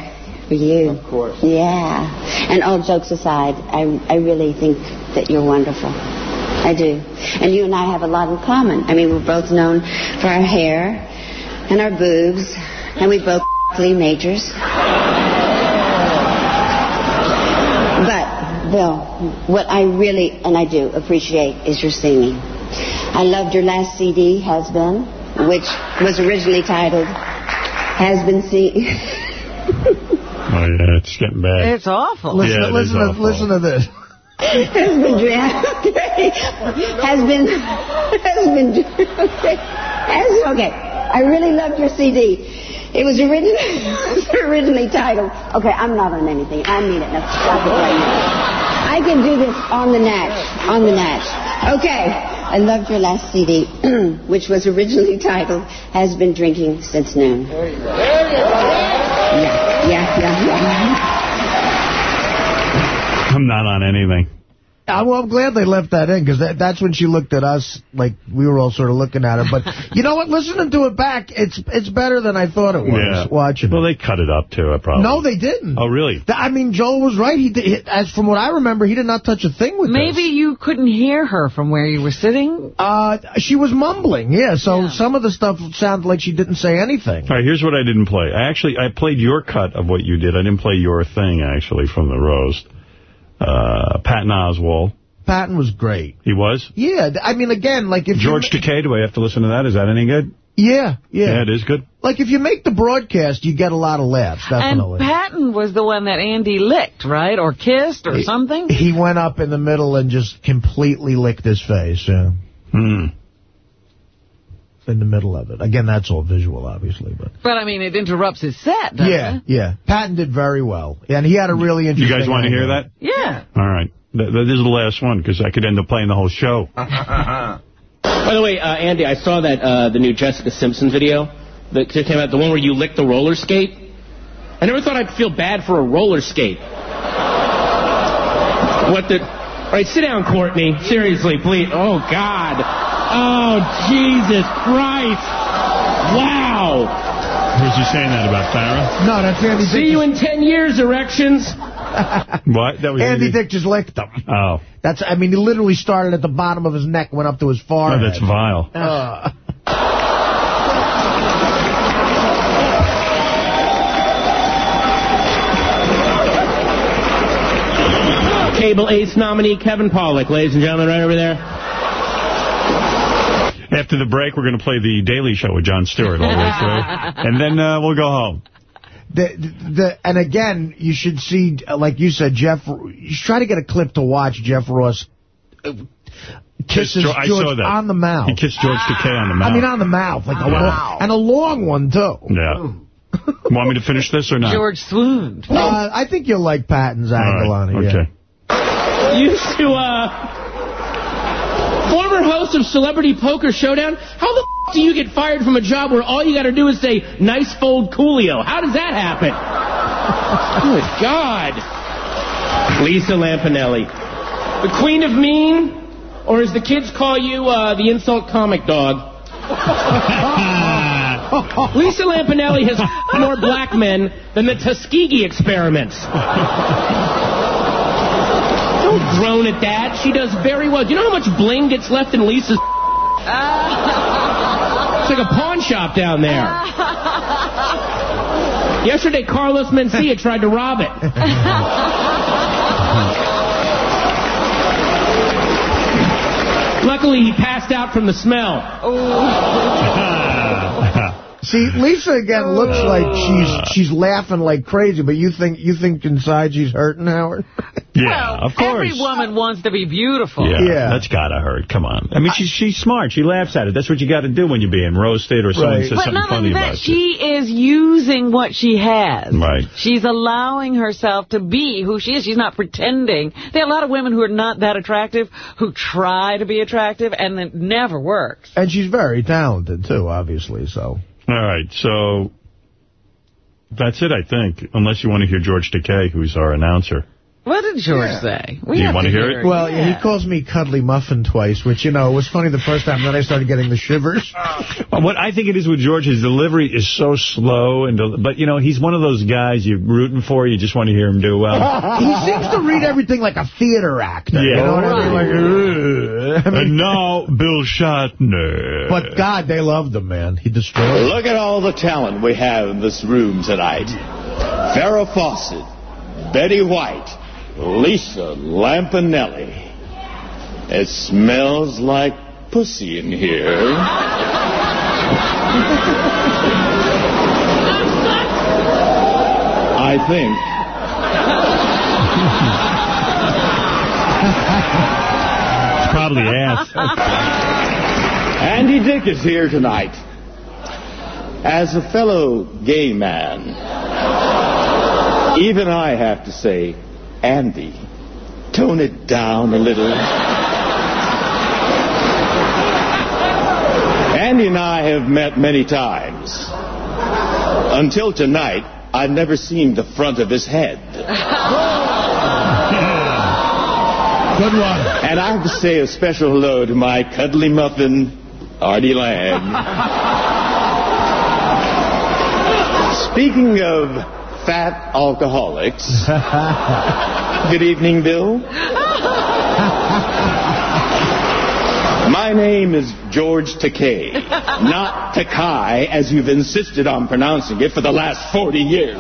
for you. Of course. Yeah. And all jokes aside, I I really think that you're wonderful. I do. And you and I have a lot in common. I mean, we're both known for our hair and our boobs, and we both Lee Majors. But, Bill, what I really, and I do, appreciate is your singing. I loved your last CD, Has Been, which was originally titled Has Been Seen. Oh, yeah, it's getting bad. It's awful. Listen, Yeah, it listen, is to, awful. listen to this. Has been dra- has been has been okay. Has, okay. I really loved your CD. It was originally originally titled. Okay, I'm not on anything. I mean it. Now stop it right now. I can do this on the natch. On the natch. Okay. I loved your last CD, which was originally titled "Has Been Drinking Since Noon." There you Yeah, yeah, yeah, yeah. I'm not on anything. Well, I'm glad they left that in, because that, that's when she looked at us like we were all sort of looking at her. But you know what? Listening to it back, it's it's better than I thought it was Yeah. watching Well, they cut it up, too, probably. No, they didn't. Oh, really? Th- I mean, Joel was right. He, did, he As from what I remember, he did not touch a thing with Maybe this. you couldn't hear her from where you were sitting. Uh, she was mumbling, yeah, so some of the stuff sounded like she didn't say anything. All right, here's what I didn't play. I actually, I played your cut of what you did. I didn't play your thing, actually, from the roast. Uh, Patton Oswalt. Patton was great. He was? Yeah, I mean, again, like if George you... Takei, do I have to listen to that? Is that any good? Yeah, yeah. Yeah, it is good. Like, if you make the broadcast, you get a lot of laughs, definitely. And Patton was the one that Andy licked, right? Or kissed or something? He went up in the middle and just completely licked his face, yeah. Hmm. In the middle of it. Again, that's all visual, obviously, but... But, I mean, it interrupts his set, doesn't Yeah, it? yeah. Patton did very well. And he had a really interesting... You guys want to hear that? Yeah. All right. Th th this is the last one, because I could end up playing the whole show. By the way, uh, Andy, I saw that uh, the new Jessica Simpson video that just came out, the one where you licked the roller skate. I never thought I'd feel bad for a roller skate. What the... All right, sit down, Courtney. Seriously, please. Oh, God. Oh, Jesus Christ. Wow. Who's he saying that about, Farrah? No, that's Andy See you in 10 years, erections. What? That was Andy Dick just licked him. Oh. That's, I mean, he literally started at the bottom of his neck, went up to his Oh, forehead. that's vile. Uh, Cable Ace nominee Kevin Pollak, ladies and gentlemen, right over there. After the break, we're going to play the Daily Show with Jon Stewart all the way through. And then uh, we'll go home. the, the, the, and again, you should see, uh, like you said, Jeff, you should try to get a clip to watch Jeff Ross uh, kisses George- I George saw that. on the mouth. He kissed George Takei on the mouth. I mean, on the mouth, like a Yeah. long, and a long one, too. Yeah. Want me to finish this or not? George swooned. Uh, I think you'll like Patton's All angle right, on it, yeah. Okay. used to, uh, former host of Celebrity Poker Showdown. How the f- do you get fired from a job where all you got to do is say, nice fold Coolio? How does that happen? Good God. Lisa Lampanelli. The queen of mean, or as the kids call you, uh, the insult comic dog. Lisa Lampanelli has more black men than the Tuskegee experiments. Don't groan at that. She does very well. Do you know how much bling gets left in Lisa's? It's like a pawn shop down there. Yesterday, Carlos Mencia tried to rob it. Luckily, he passed out from the smell. See, Lisa again looks uh. like she's she's laughing like crazy, but you think you think inside she's hurting, Howard? Yeah, of course. Every woman wants to be beautiful. Yeah, that's gotta hurt. Come on. I mean, she's she's smart. She laughs at it. That's what you got to do when you're being roasted or someone Right. says But something not funny only that, about you. she is using what she has. Right. She's allowing herself to be who she is. She's not pretending. There are a lot of women who are not that attractive, who try to be attractive, and it never works. And she's very talented, too, obviously, so. All right, so that's it, I think. Unless you want to hear George Takei, who's our announcer. What did George Yeah. say? Do you want to hear it? Well, yeah. he calls me Cuddly Muffin twice, which, you know, was funny the first time. Then I started getting the shivers. Uh, What I think it is with George, his delivery is so slow, and but, you know, he's one of those guys you're rooting for. You just want to hear him do well. he seems to read everything like a theater actor. You Yeah. know what I mean? Like, I mean, and now, Bill Shatner. but God, they loved him, man. He destroyed. Look at all the talent we have in this room tonight. Farrah Fawcett, Betty White, Lisa Lampanelli. It smells like pussy in here. I think It's probably ass. Andy Dick is here tonight. As a fellow gay man, even I have to say, Andy, tone it down a little. Andy and I have met many times. Until tonight, I've never seen the front of his head. Good one. And I have to say a special hello to my cuddly muffin, Artie Lange. Speaking of fat alcoholics, good evening, Bill. My name is George Takei, not Takai, as you've insisted on pronouncing it for the last 40 years.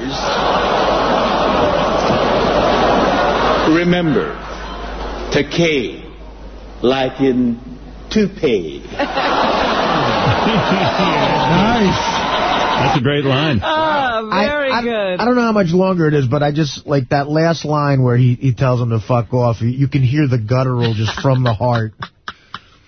Remember, Takei, like in toupee. nice. That's a great line. Oh, Very I, good. I don't know how much longer it is, but I just, like, that last line where he, he tells him to fuck off, you, you can hear the guttural just from the heart.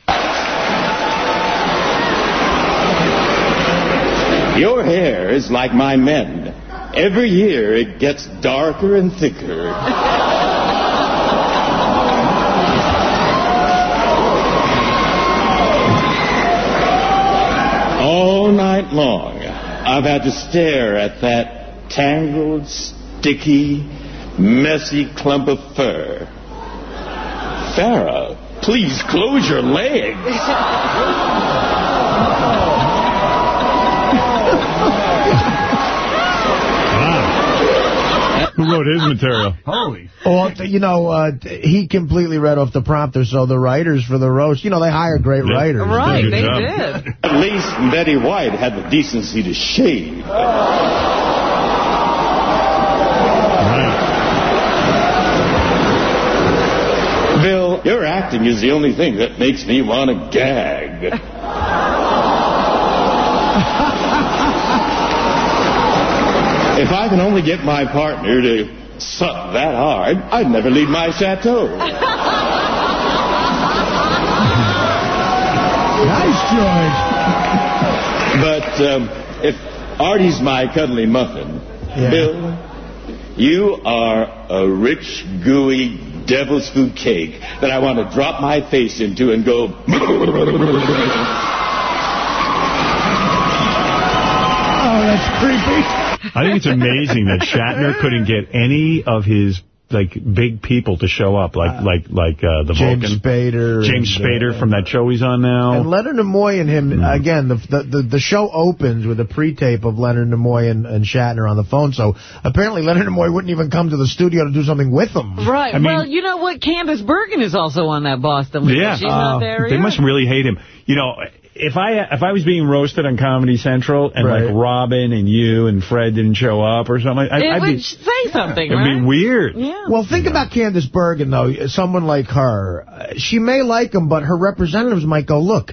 Your hair is like my men. Every year it gets darker and thicker. All night long, I've had to stare at that tangled, sticky, messy clump of fur. Farrah, please close your legs. Who wrote his material? Holy. Well, you know, uh, he completely read off the prompter, so the writers for the roast, you know, they hire great writers. Right, Good they job. did. At least Betty White had the decency to shave. Bill, your acting is the only thing that makes me want to gag. If I can only get my partner to suck that hard, I'd never leave my chateau. Nice, George. But um, if Artie's my cuddly muffin, Yeah. Bill, you are a rich, gooey, devil's food cake that I want to drop my face into and go. Oh, that's creepy. I think it's amazing that Shatner couldn't get any of his like big people to show up, like like like uh, the James Vulcan. Spader. James and, uh, Spader from that show he's on now. And Leonard Nimoy and him, Mm-hmm. again, the, the the the show opens with a pre-tape of Leonard Nimoy and, and Shatner on the phone, so apparently Leonard Nimoy wouldn't even come to the studio to do something with them. Right. I mean- well, you know what? Candice Bergen is also on that Boston list. Yeah, She's not Uh, there they yet. must really hate him. You know, if I if I was being roasted on Comedy Central and Right. like Robin and you and Fred didn't show up or something, I, it I'd would be say something, it'd be weird. Yeah. Well, think about Candice Bergen, though. Someone like her, uh, she may like him, but her representatives might go, look,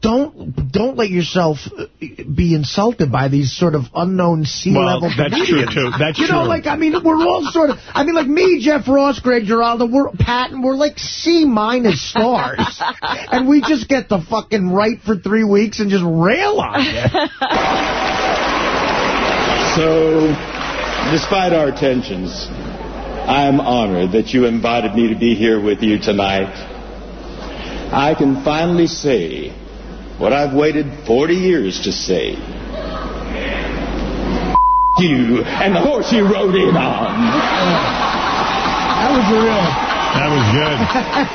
don't don't let yourself uh, be insulted by these sort of unknown sea-level Well, that's true, too. That's you know, true. like, I mean, we're all sort of, I mean, like me, Jeff Ross, Greg Giraldo, we're, Patton, we're like C-minus stars. and we just get to fucking write for three weeks and just rail on you. So, despite our tensions, I am honored that you invited me to be here with you tonight. I can finally say what I've waited 40 years to say. you and the horse you rode in on. That was real. That was good.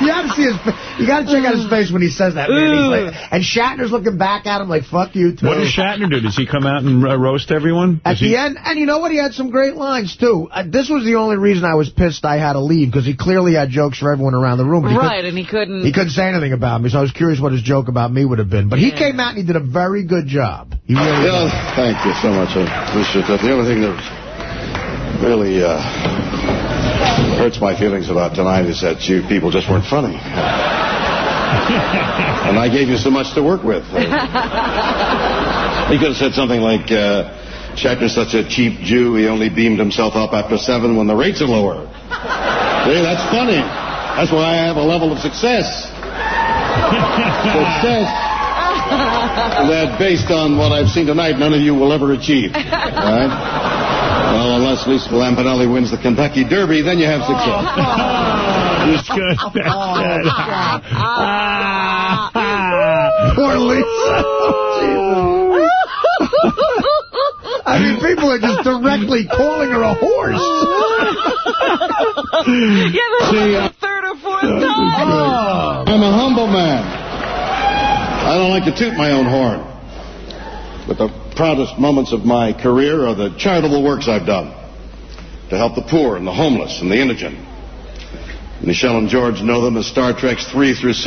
you got to see his. You got to check out his face when he says that. Man. He's like, and Shatner's looking back at him like, "Fuck you too." What does Shatner do? Does he come out and uh, roast everyone? At Does the he... end, and you know what? He had some great lines, too. Uh, this was the only reason I was pissed I had to leave, because he clearly had jokes for everyone around the room. But he Right, and he couldn't... He couldn't say anything about me, so I was curious what his joke about me would have been. But he came out and he did a very good job. He really Yeah, did. thank you so much. I appreciate that. The only thing that really uh, hurts my feelings about tonight is that you people just weren't funny. and I gave you so much to work with. He could have said something like, uh, Shatner's such a cheap Jew, he only beamed himself up after seven when the rates are lower. See, that's funny. That's why I have a level of success. success that based on what I've seen tonight, none of you will ever achieve. All right? Well, unless Lisa Lampanelli wins the Kentucky Derby, then you have success. That's good. That's good. Poor Lisa. I mean, people are just directly calling her a horse. yeah, this See, is uh, the third or fourth time. I'm a humble man. I don't like to toot my own horn. But the proudest moments of my career are the charitable works I've done to help the poor and the homeless and the indigent. Michelle and George know them as Star Trek's 3 through 6.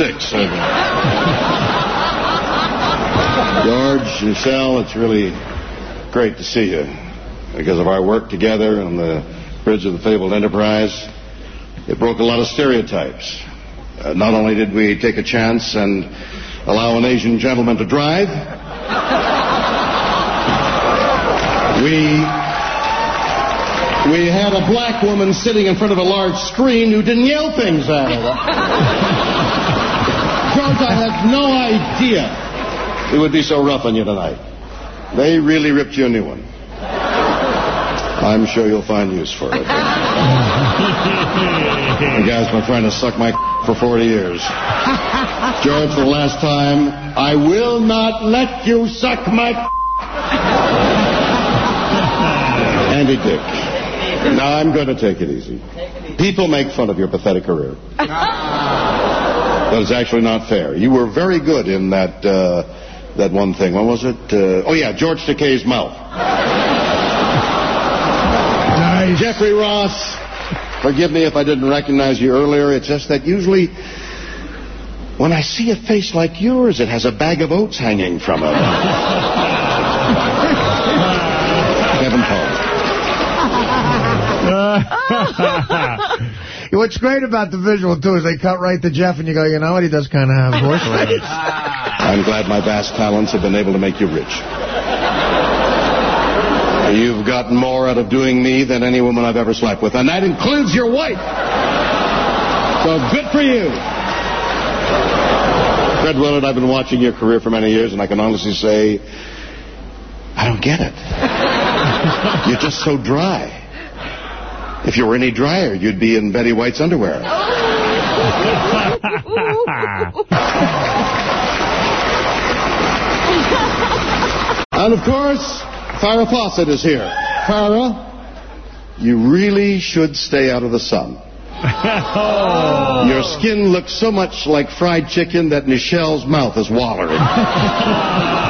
George, Michelle, it's really great to see you. Because of our work together on the bridge of the fabled Enterprise, it broke a lot of stereotypes. Uh, not only did we take a chance and allow an Asian gentleman to drive, we we had a black woman sitting in front of a large screen who didn't yell things at her. George, I had no idea it would be so rough on you tonight. They really ripped you a new one. I'm sure you'll find use for it. The guy's been trying to suck my for 40 years. George, for the last time, I will not let you suck my Andy Dick. Now, I'm going to take it easy. People make fun of your pathetic career. But it's actually not fair. You were very good in that uh, that one thing. What was it? Uh, oh, yeah, George Takei's mouth. Nice. Jeffrey Ross, forgive me if I didn't recognize you earlier. It's just that usually when I see a face like yours, it has a bag of oats hanging from it. Kevin Poe. What's great about the visual, too, is they cut right to Jeff and you go, you know what, he does kind of have horse. I'm glad my vast talents have been able to make you rich. You've gotten more out of doing me than any woman I've ever slept with, and that includes your wife. So good for you. Fred Willard, I've been watching your career for many years, and I can honestly say, I don't get it. You're just so dry. If you were any drier, you'd be in Betty White's underwear. And of course, Farrah Fawcett is here. Farrah, you really should stay out of the sun. Oh. Your skin looks so much like fried chicken that Michelle's mouth is watering.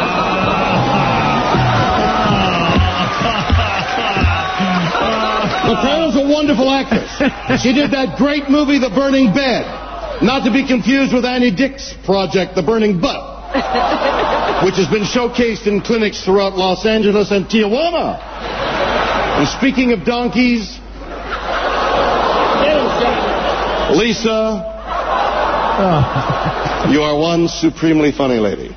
But Farrah's a wonderful actress. She did that great movie, The Burning Bed. Not to be confused with Annie Dick's project, The Burning Butt, which has been showcased in clinics throughout Los Angeles and Tijuana. And speaking of donkeys, Lisa, you are one supremely funny lady.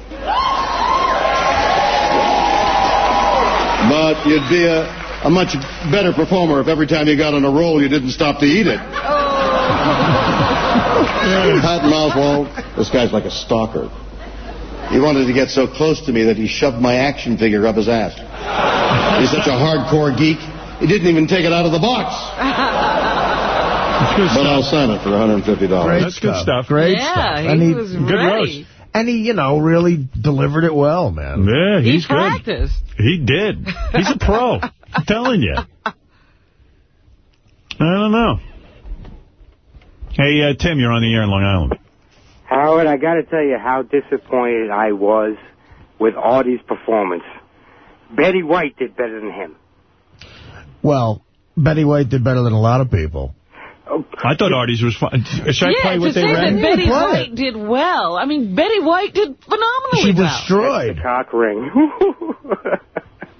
But you'd be a, a much better performer if every time you got on a roll you didn't stop to eat it. Oh. Patton Oswalt, this guy's like a stalker. He wanted to get so close to me that he shoved my action figure up his ass. He's such a hardcore geek, he didn't even take it out of the box. But I'll sign it for $150. Great That's good stuff. Great Yeah, stuff. he and he, was Good ready. roast. And he, you know, really delivered it well, man. Yeah, He he's good. practiced. He did. He's a pro. I'm telling you. I don't know. Hey, uh, Tim, you're on the air in Long Island. Howard, I got to tell you how disappointed I was with Artie's performance. Betty White did better than him. Well, Betty White did better than a lot of people. I thought Artie's was fun. Should I yeah, play what they say ran? that Betty play White did well. I mean, Betty White did phenomenally She well. destroyed. The cock ring.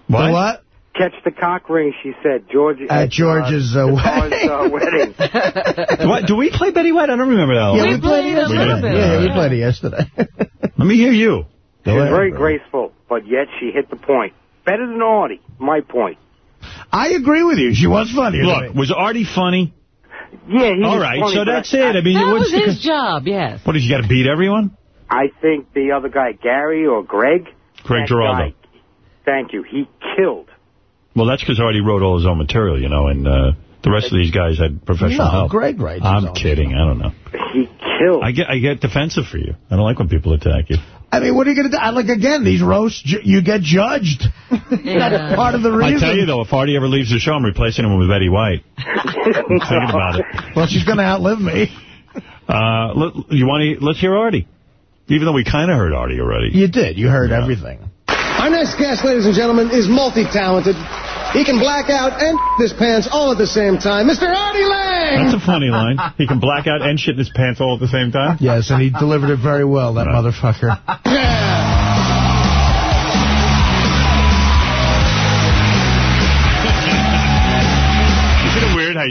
What? what? Catch the cock ring, she said. George At George's uh, Dawn's, uh, wedding. wedding. What, do we play Betty White? I don't remember that. Yeah, one. we played it yesterday. bit. Yeah, we played it yesterday. Let me hear you. She was very graceful, but yet she hit the point. Better than Artie, my point. I agree with you. She was funny. Look, was Artie funny? Yeah, he All was right, funny, so that's I, it. I mean, that what's was his job, yes. What, did you got to beat everyone? I think the other guy, Gary or Greg. Greg that Giraldo. guy, thank you. He killed. Well, that's because Artie wrote all his own material, you know, and uh, the rest of these guys had professional No, help. Greg writes I'm own kidding. I don't know. He killed. I get I get defensive for you. I don't like when people attack you. I mean, what are you going to do? I, like, again, these roasts, ju- you get judged. That's part of the reason. I tell you, though, if Artie ever leaves the show, I'm replacing him with Betty White. I'm thinking about it. Well, she's going to outlive me. Uh, let, you want to? Let's hear Artie. Even though we kind of heard Artie already. You did. You heard everything. Our next guest, ladies and gentlemen, is multi-talented. He can black out and his pants all at the same time. Mr. Artie Lange! That's a funny line. He can black out and shit in his pants all at the same time. Yes, and he delivered it very well, that motherfucker. Isn't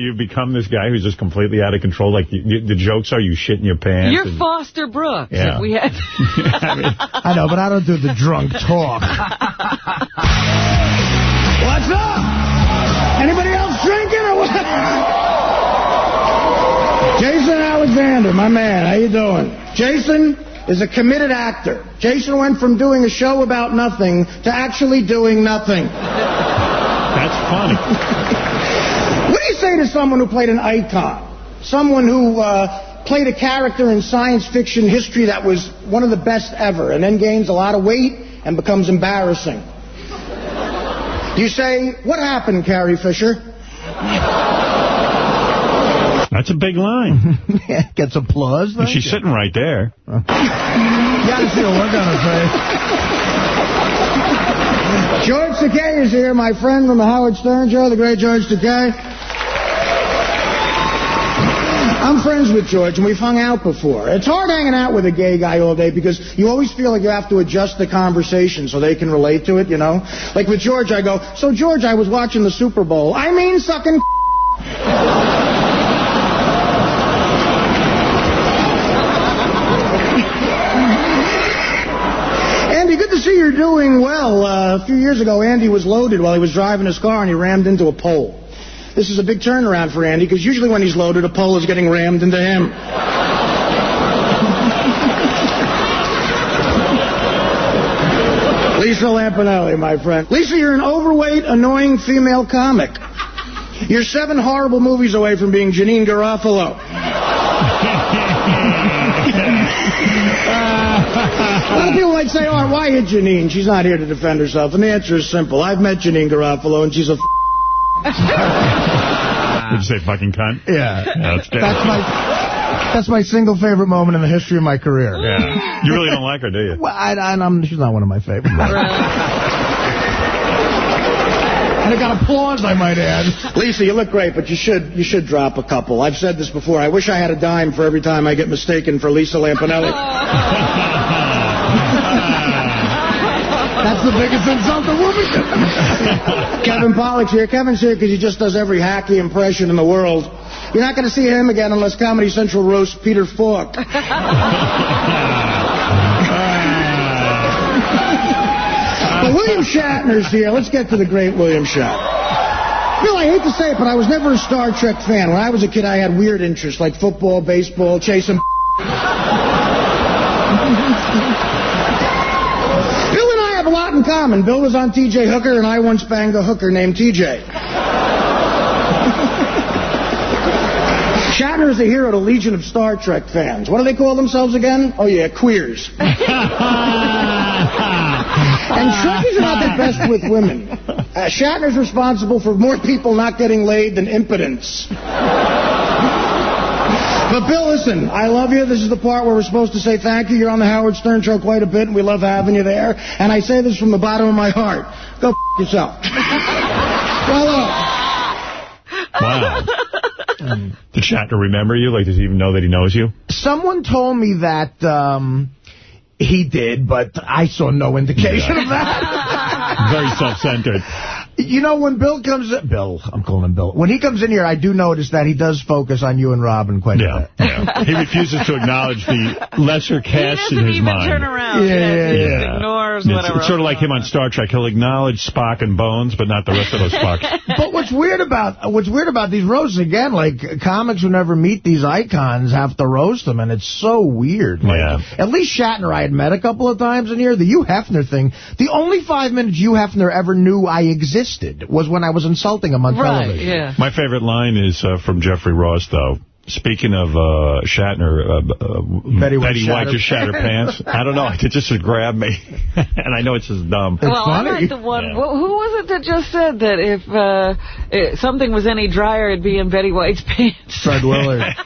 it weird become this guy who's just completely out of control? Like, you, you- the jokes are you shit in your pants. You're and- Foster Brooks. Yeah. If we had... I know, but I don't do the drunk talk. What's up? Anybody else drinking or what? Jason Alexander, my man, how you doing? Jason is a committed actor. Jason went from doing a show about nothing to actually doing nothing. That's funny. What do you say to someone who played an icon? Someone who uh, played a character in science fiction history that was one of the best ever and then gains a lot of weight and becomes embarrassing. You say, what happened, Carrie Fisher? That's a big line. Gets applause. And she's sitting right there. You gotta see a look on her face. George Takei is here, my friend from the Howard Stern Show, the great George Takei. I'm friends with George, and we've hung out before. It's hard hanging out with a gay guy all day because you always feel like you have to adjust the conversation so they can relate to it, you know? Like with George, I go, so George, I was watching the Super Bowl. I mean sucking Andy, good to see you're doing well. Uh, a few years ago, Andy was loaded while he was driving his car and he rammed into a pole. This is a big turnaround for Andy because usually when he's loaded, a pole is getting rammed into him. Lisa Lampanelli, my friend. Lisa, you're an overweight, annoying female comic. You're seven horrible movies away from being Janeane Garofalo. A lot of people might say, oh, why hit Janeane? She's not here to defend herself. And the answer is simple. I've met Janeane Garofalo, and she's a... Would you say fucking cunt? Yeah. that's. That's my that's my single favorite moment in the history of my career. Yeah. You really don't like her, do you? Well, I, I, I'm, she's not one of my favorites. and it got applause, I might add. Lisa, you look great, but you should you should drop a couple. I've said this before. I wish I had a dime for every time I get mistaken for Lisa Lampanelli. That's the biggest insult a woman Kevin Pollak's here. Kevin's here because he just does every hacky impression in the world. You're not going to see him again unless Comedy Central roasts Peter Falk. But William Shatner's here. Let's get to the great William Shatner. Bill, I hate to say it, but I was never a Star Trek fan. When I was a kid, I had weird interests like football, baseball, chasing. Bill and I have a lot in common. Bill was on TJ Hooker, and I once banged a hooker named TJ. Shatner is the hero to Legion of Star Trek fans. What do they call themselves again? Oh, yeah, queers. and Trekkies are not the best with women. Uh, Shatner's responsible for more people not getting laid than impotence. But Bill, listen, I love you. This is the part where we're supposed to say thank you. You're on the Howard Stern Show quite a bit, and we love having you there. And I say this from the bottom of my heart. Go f yourself. well, Wow. Did Shatner remember you? Like, does he even know that he knows you? Someone told me that um, he did, but I saw no indication of that. Very self-centered. You know, when Bill comes in, Bill, I'm calling him Bill. When he comes in here, I do notice that he does focus on you and Robin quite yeah, a bit. Yeah. He refuses to acknowledge the lesser cast in his even mind. turn around. Yeah, yeah, yeah, he yeah. ignores It's, whatever. it's sort of like him on Star Trek. He'll acknowledge Spock and Bones, but not the rest of those Spocks. But what's weird about what's weird about these roasts again, like comics who never meet these icons have to roast them, and it's so weird. Like, Yeah. At least Shatner I had met a couple of times in here. The Hugh Hefner thing. The only five minutes Hugh Hefner ever knew I existed was when I was insulting him on Right, television. yeah. My favorite line is uh, from Jeffrey Ross, though. Speaking of uh, Shatner, uh, uh, Betty White White shattered- just shattered pants. I don't know. It just grabbed me. and I know it's just dumb. well, I like the one. Yeah. wh- Who was it that just said that if uh, eh, something was any drier, it'd be in Betty White's pants? Fred Willard.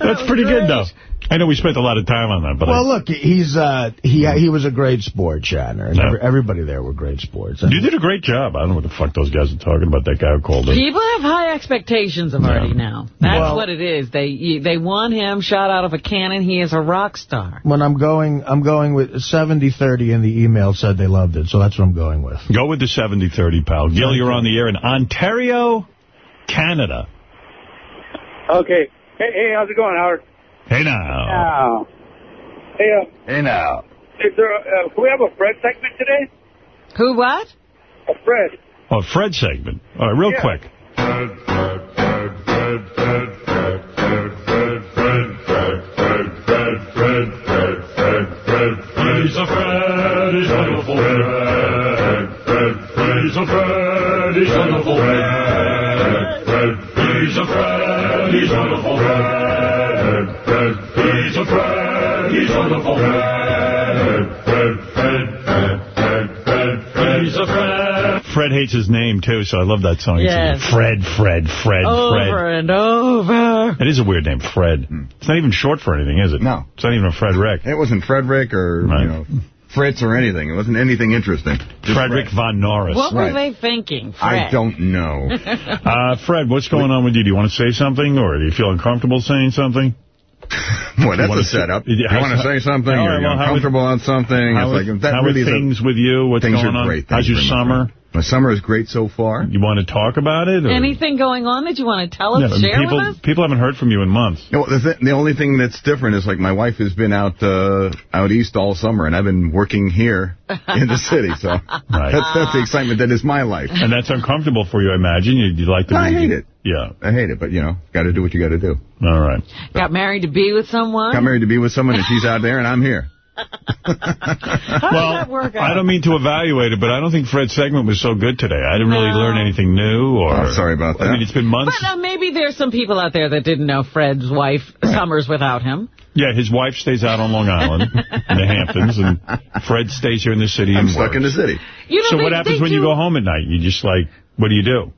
That's pretty good, though. I know we spent a lot of time on that, but well, I, look, he's uh, he he was a great sport, Shatner, and Yeah. everybody there were great sports. you did a great job. I don't know what the fuck those guys are talking about. That guy who called it. People have high expectations of Artie now. That's Well- what it is. They they want him shot out of a cannon. He is a rock star. When I'm going, I'm going with 70-30, and the email said they loved it, so that's what I'm going with. Go with the 70-30, pal. Gil, you're on the air in Ontario, Canada. Okay. Hey, hey, how's it going, Howard? Hey, now. Oh. Hey, uh, Hey, now. is there, uh, can we have a Fred segment today? Who what? A Fred. Oh, Fred segment. All right, real Yeah. quick. Fred, Fred, Fred, Fred, Fred, Fred, Fred, Fred, Fred, Fred, Fred, Fred, Fred, Fred, Fred, Fred. He's a Fred, he's wonderful Fred. Fred, he's a Fred, he's wonderful Fred. Fred, he's a Fred, he's wonderful Fred. Fred, he's a Fred, he's wonderful Fred. Fred, Fred, Fred, Fred, Fred, Fred, he's a Fred. Fred hates his name, too, so I love that song. He Yes. Fred, Fred, Fred, over Fred. and over. It is a weird name, Fred. Hmm. It's not even short for anything, is it? No. It's not even a Frederick. It wasn't Frederick or, Right. you know, Fritz or anything. It wasn't anything interesting. Just Frederick Fred. von Norris. What were Right. they thinking, Fred? I Fred? don't know. Uh, Fred, what's going on with you? Do you want to say something, or do you feel uncomfortable saying something? Boy, that's wanna a say- setup. Yeah, You want to say something, All or right, you're well, how uncomfortable on something. How, it's are- like, that how really are is a- things with you? What's things going are on? great. How's your you very summer? Fred. My summer is great so far. You want to talk about it? Or? Anything going on that you want to tell us, Yeah, share people, with us? people haven't heard from you in months. You know, the, th the only thing that's different is like my wife has been out uh, out east all summer, and I've been working here in the city. So that's that's the excitement that is my life. And that's uncomfortable for you, I imagine. You, you like to I be- hate it. Yeah. I hate it, but you know, got to do what you got to do. All right. Got married to be with someone? Got married to be with someone, and she's out there, and I'm here. Well, that work I don't mean to evaluate it, but I don't think Fred's segment was so good today. I didn't really No. learn anything new. Or Oh, sorry about that. I mean, it's been months. But uh, maybe there's some people out there that didn't know Fred's wife summers without him. Yeah, his wife stays out on Long Island in the Hamptons, and Fred stays here in the city. I'm and stuck works. in the city. You know, so they- what happens they when you do- go home at night? You just like, what do you do?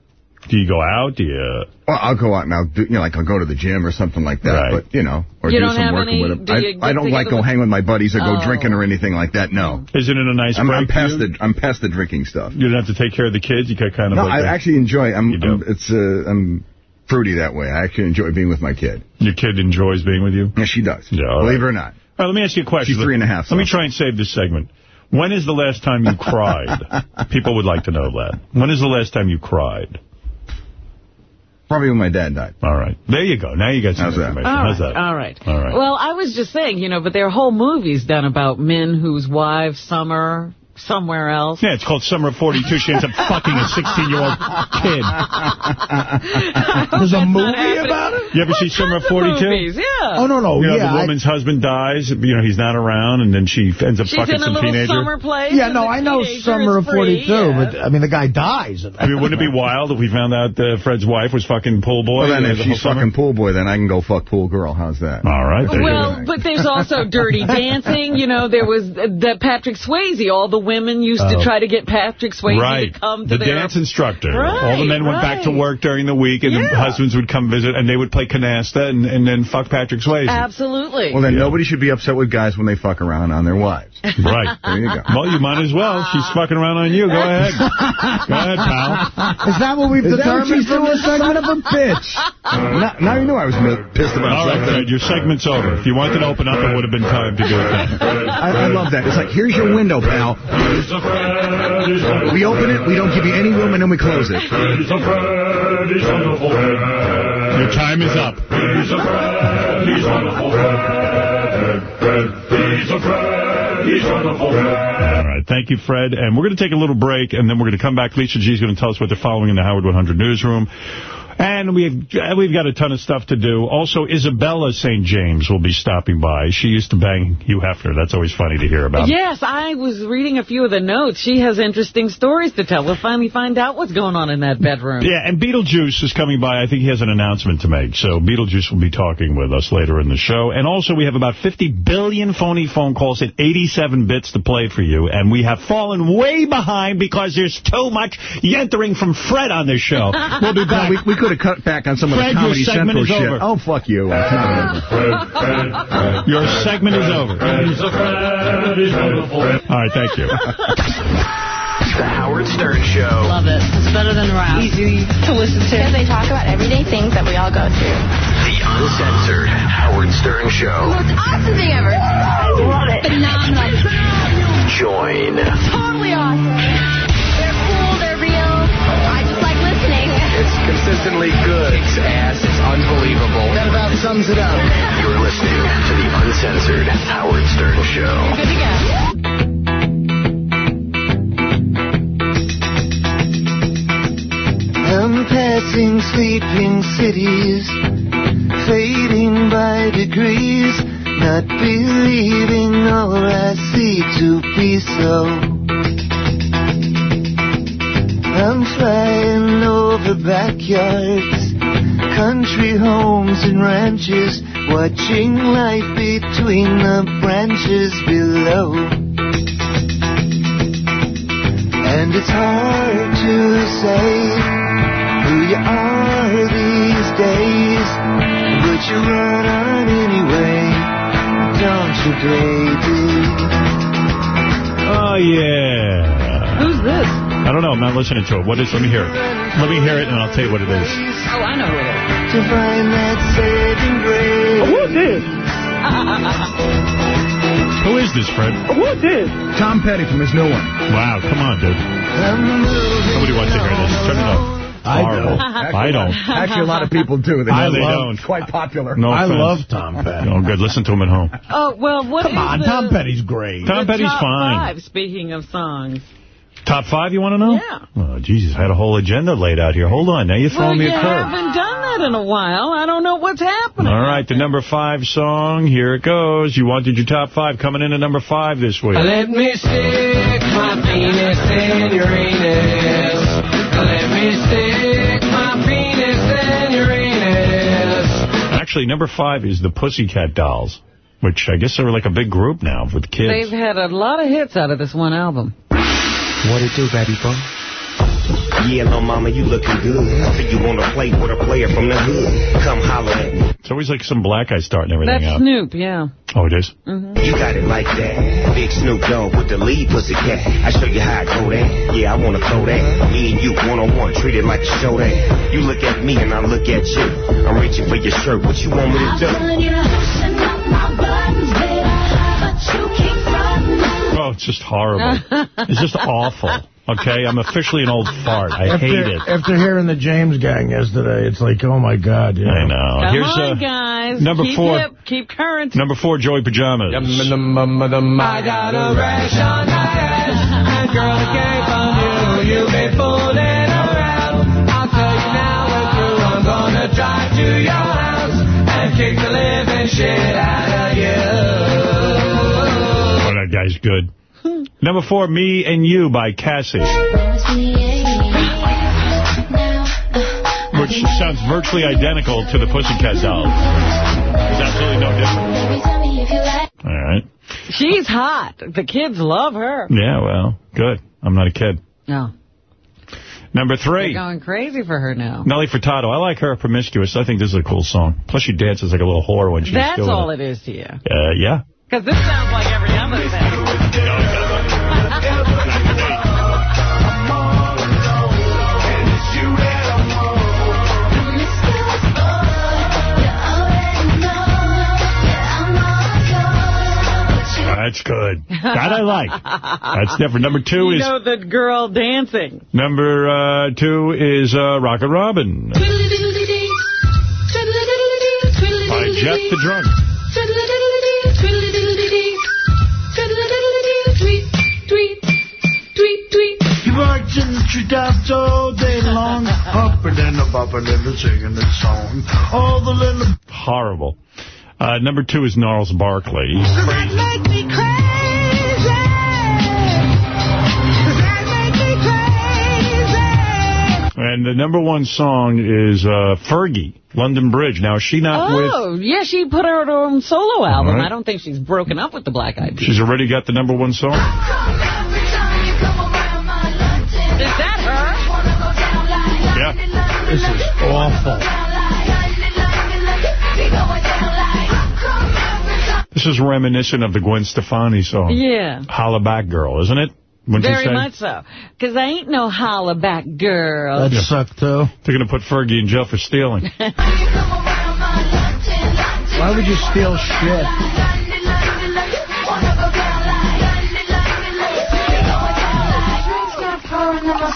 Do you go out? Do you? Well, I'll go out and I'll do, you know, like I'll go to the gym or something like that. Right. But, you know, or You do some have work any- or whatever. do I, I don't like together go with- hang with my buddies or go Oh. drinking or anything like that. No. Isn't it a nice I'm, break I'm past you? the I'm past the drinking stuff. You don't have to take care of the kids. You kind of No, like I that. actually enjoy. I'm, You? I'm it's uh, I'm fruity that way. I actually enjoy being with my kid. Your kid enjoys being with you. Yeah, she does. Yeah, Believe right. it or not. All right, let me ask you a question. She's three and a half, Let me try and save this segment. When is the last time you cried? People would like to know that. When is the last time you cried? Probably when my dad died. All right. There you go. Now you got some How's that? information. All How's right, that? all right. All right. Well, I was just saying, you know, but there are whole movies done about men whose wives summer somewhere else. Yeah, it's called Summer of 42. She ends up fucking a 16-year-old kid. There's a movie about it? You ever see Summer of 42? movies, yeah. Oh, no, no, You know, yeah. the I- woman's husband dies, you know, he's not around, and then she ends up She's fucking in a some little teenager. summer place. yeah, no, I know Summer of 42, free, yeah. but, I mean, the guy dies. I mean, wouldn't it be wild if we found out uh, Fred's wife was fucking pool boy? Well, then uh, if the she's fucking pool boy, then I can go fuck pool girl. How's that? All right. Well, but there's also Dirty Dancing. You know, there was uh, that Patrick Swayze. All the women used to Oh. try to get Patrick Swayze Right. to come to the their... dance instructor. Right, All the men went back to work during the week, and the husbands would come visit, and they would play canasta and, and then fuck Patrick Swayze. Absolutely. Well, then nobody should be upset with guys when they fuck around on their wives. Right. There you go. Well, you might as well. She's fucking around on you. Go ahead. Go ahead, pal. Is that what we've Is that what determined she's from doing, this son segment? of a bitch? now, now you knew I was pissed about All right, something. Fred, your segment's over. If you wanted to open up, it would have been time to do it then. I, I love that. It's like, here's your window, pal. Is. We open it, we don't give you any room, and then we close it. Is. Your time is up. All right, thank you, Fred. And we're going to take a little break, and then we're going to come back. Lisa G's going to tell us what they're following in the Howard 100 newsroom. And we've, we've got a ton of stuff to do. Also, Isabella St. James will be stopping by. She used to bang Hugh Hefner. That's always funny to hear about. Yes, I was reading a few of the notes. She has interesting stories to tell. We'll finally find out what's going on in that bedroom. Yeah, and Beetlejuice is coming by. I think he has an announcement to make. So Beetlejuice will be talking with us later in the show. And also, we have about 50 billion phony phone calls at 87 bits to play for you. And we have fallen way behind because there's too much yentering from Fred on this show. We'll be back. we, we could have cut back on some of the Comedy Central shit. over. Oh, fuck you. It's not over. Fred, Fred, Fred. Your segment is over. Freezer Fred is. All right, thank you. The Howard Stern Show. Love it. It's better than rap. Easy to listen to. Because they talk about everyday things that we all go through. The uncensored Howard Stern Show. Most awesome thing ever. I love it. Phenomenal. Join. Totally awesome. It's consistently good. Kicks ass. It's unbelievable. That about sums it up. You're listening to the uncensored Howard Stern Show. Good to go. I'm passing sleeping cities, fading by degrees, not believing all I see to be so. I'm flying over backyards, country homes and ranches, watching life between the branches below. And it's hard to say who you are these days, but you run on anyway, don't you, Grady? Oh, yeah. Who's this? I don't know. I'm not listening to it. What is? Let me hear it. Let me hear it, and I'll tell you what it is. Oh, I know who it is. To find that saving grace. Who is this? Who is this, Fred? Who is this? Tom Petty from his new one. Wow, come on, dude. Nobody wants to hear this. Turn it off. I Horrible. don't. I don't. Actually, a lot of people do. They No, they love- don't. It's quite popular. No I offense. love Tom Petty. Oh, good. Listen to him at home. Oh, well, what Come is on, the, Tom Petty's great. Tom the Petty's top fine. five, speaking of songs? Top five, you want to know? Yeah. Oh, Jesus, I had a whole agenda laid out here. Hold on. Now you're Well, throwing me a curve. haven't done that in a while. I don't know what's happening. All right, the number five song, here it goes. You wanted your top five coming in at number five this week. Let me stick my penis in your anus. Let me stick my penis in your anus. Actually, number five is the Pussycat Dolls, which I guess they're like a big group now with kids. They've had a lot of hits out of this one album. What it do, baby boy? Yeah, little mama, you looking good. So you want to play with a player from the hood? Come holler at me. It's always like some black guy starting everything That's out. Snoop, yeah. Oh, it is? Mm -hmm. You got it like that. Big Snoop Dogg with the lead pussy cat. I show you how I go that. Yeah, I want to throw that. Me and you one on one, treat it like a show that. You look at me and I look at you. I'm reaching for your shirt. What you want me to do? Oh, it's just horrible. it's just awful. Okay, I'm officially an old fart. I after, hate it. After hearing the James Gang yesterday, it's like, oh, my God. You know. I know. Come Here's on, uh, guys. number keep four. Hip, keep current. Number four, Joey Pajamas. I got a rash on my ass, and girl, it came from you. You've been fooling around. I'll tell you now we're through. I'm gonna drive to your house and kick the living shit out of you. Good. Number four, Me and You by Cassie. Which sounds virtually identical to the Pussycat Dolls. There's absolutely no difference. All right. She's hot. The kids love her. Yeah, well, good. I'm not a kid. No. Number They're three. going crazy for her now. Nelly Furtado. I like her promiscuous. I think this is a cool song. Plus, she dances like a little whore when she's That's all it. it is to you. Uh, yeah. Because this sounds like every other thing. That's good. That I like. That's different. Number two you is know the girl dancing. number uh, two is uh, Rockin' Robin by Jeff the Drunk. He works in the treetops all day long, hopping and a bopping and a singing a song. All the little... Horrible. Uh, number two is Gnarls Barkley. He's That crazy. me crazy. That make me crazy. And the number one song is uh, Fergie, London Bridge. Now, is she not with... Oh, yeah, she put out her own solo album. All right. I don't think she's broken up with the Black Eyed Peas. She's already got the number one song? This is awful. This is reminiscent of the Gwen Stefani song. Yeah. Holla Back Girl, isn't it? Wouldn't Very much so. Because I ain't no holla back girl. That sucked, too. They're going to put Fergie in jail for stealing. Why would you steal shit?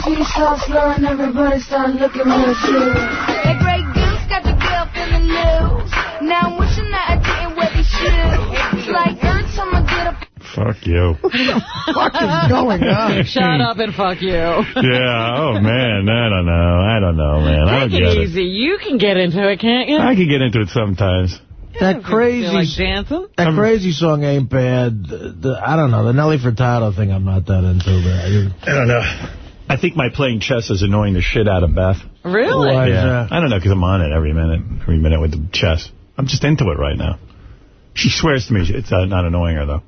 Everybody start looking real cute. That Grey Goose got the girl feeling loose. Now I'm wishing that I didn't wear these shoes. It's like every time I get up. Fuck you. What is going on? Shut up and fuck you. yeah, oh, man, I don't know. I don't know, man. I don't Take get it it. easy. You can get into it, can't you? I can get into it sometimes. That crazy, Feel like dancing? that crazy song ain't bad. The, the- I don't know. The Nelly Furtado thing, I'm not that into. But I don't know. I think my playing chess is annoying the shit out of Beth. Really? Why yeah. I don't know, because I'm on it every minute, every minute with the chess. I'm just into it right now. She swears to me it's uh, not annoying her, though.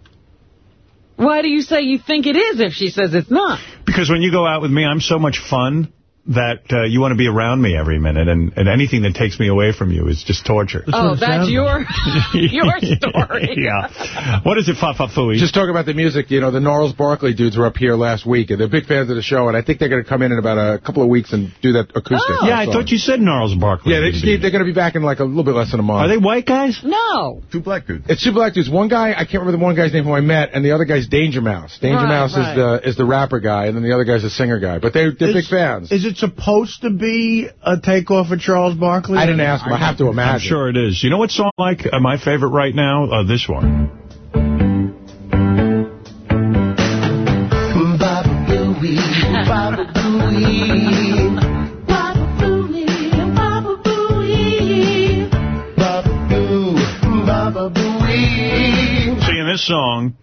Why do you say you think it is if she says it's not? Because when you go out with me, I'm so much fun that uh, you want to be around me every minute, and, and anything that takes me away from you is just torture. oh, that's your your story. yeah. What is it, Fa Fa Just talking about the music, you know, the Gnarls Barkley dudes were up here last week, and they're big fans of the show, and I think they're going to come in in about a couple of weeks and do that acoustic. yeah, I thought you said Gnarls Barkley. Yeah, they just need, they're going to be back in like a little bit less than a month. Are they white guys? No. Two black dudes. It's two black dudes. One guy, I can't remember the one guy's name who I met, and the other guy's Danger Mouse. Danger Right, Mouse right. is the is the rapper guy, and then the other guy's the singer guy. But they, they're big fans. Is it supposed to be a takeoff of Charles Barkley? I didn't ask him. I have to imagine. I'm sure it is. You know what song I like? Uh, my favorite right now? Uh, this one. Baba Booey, Baba Booey. Baba Booey, Baba Booey. Baba Booey. See, in this song,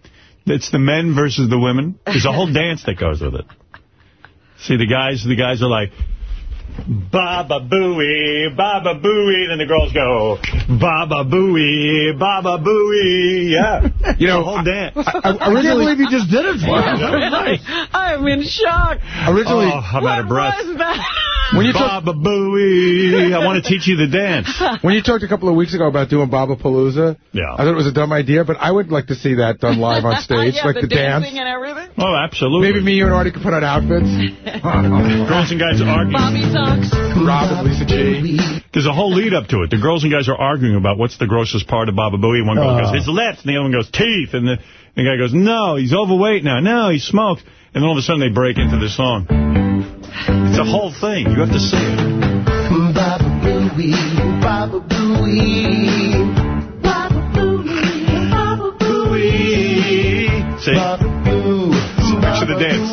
it's the men versus the women. There's a whole dance that goes with it. See, the guys, the guys are like, Baba Booey, Baba Booey. Then the girls go, Baba Booey, Baba Booey. Yeah. You know, the whole dance. I, I can't believe you just did it for Yeah, us. that was nice. I'm in shock. Originally, oh, I'm out of breath. What was that? When you Baba Booey, I want to teach you the dance. when you talked a couple of weeks ago about doing Baba Palooza, Yeah. I thought it was a dumb idea, but I would like to see that done live on stage, yeah, like the, the, dance. and everything. Oh, absolutely. Maybe me, you, and Artie could put on outfits. Girls and guys are arguing. Bobby socks. Rob and Lisa G. There's a whole lead up to it. The girls and guys are arguing about what's the grossest part of Baba Booey. One girl Oh. goes, his lips, and the other one goes, teeth. And the, the guy goes, no, he's overweight now. No, he smokes. And then all of a sudden they break into the song. It's a whole thing. You have to see it. Baba Booey, Baba Booey. Baba Booey, Baba Booey. See? Baba Boo, Picture the dance.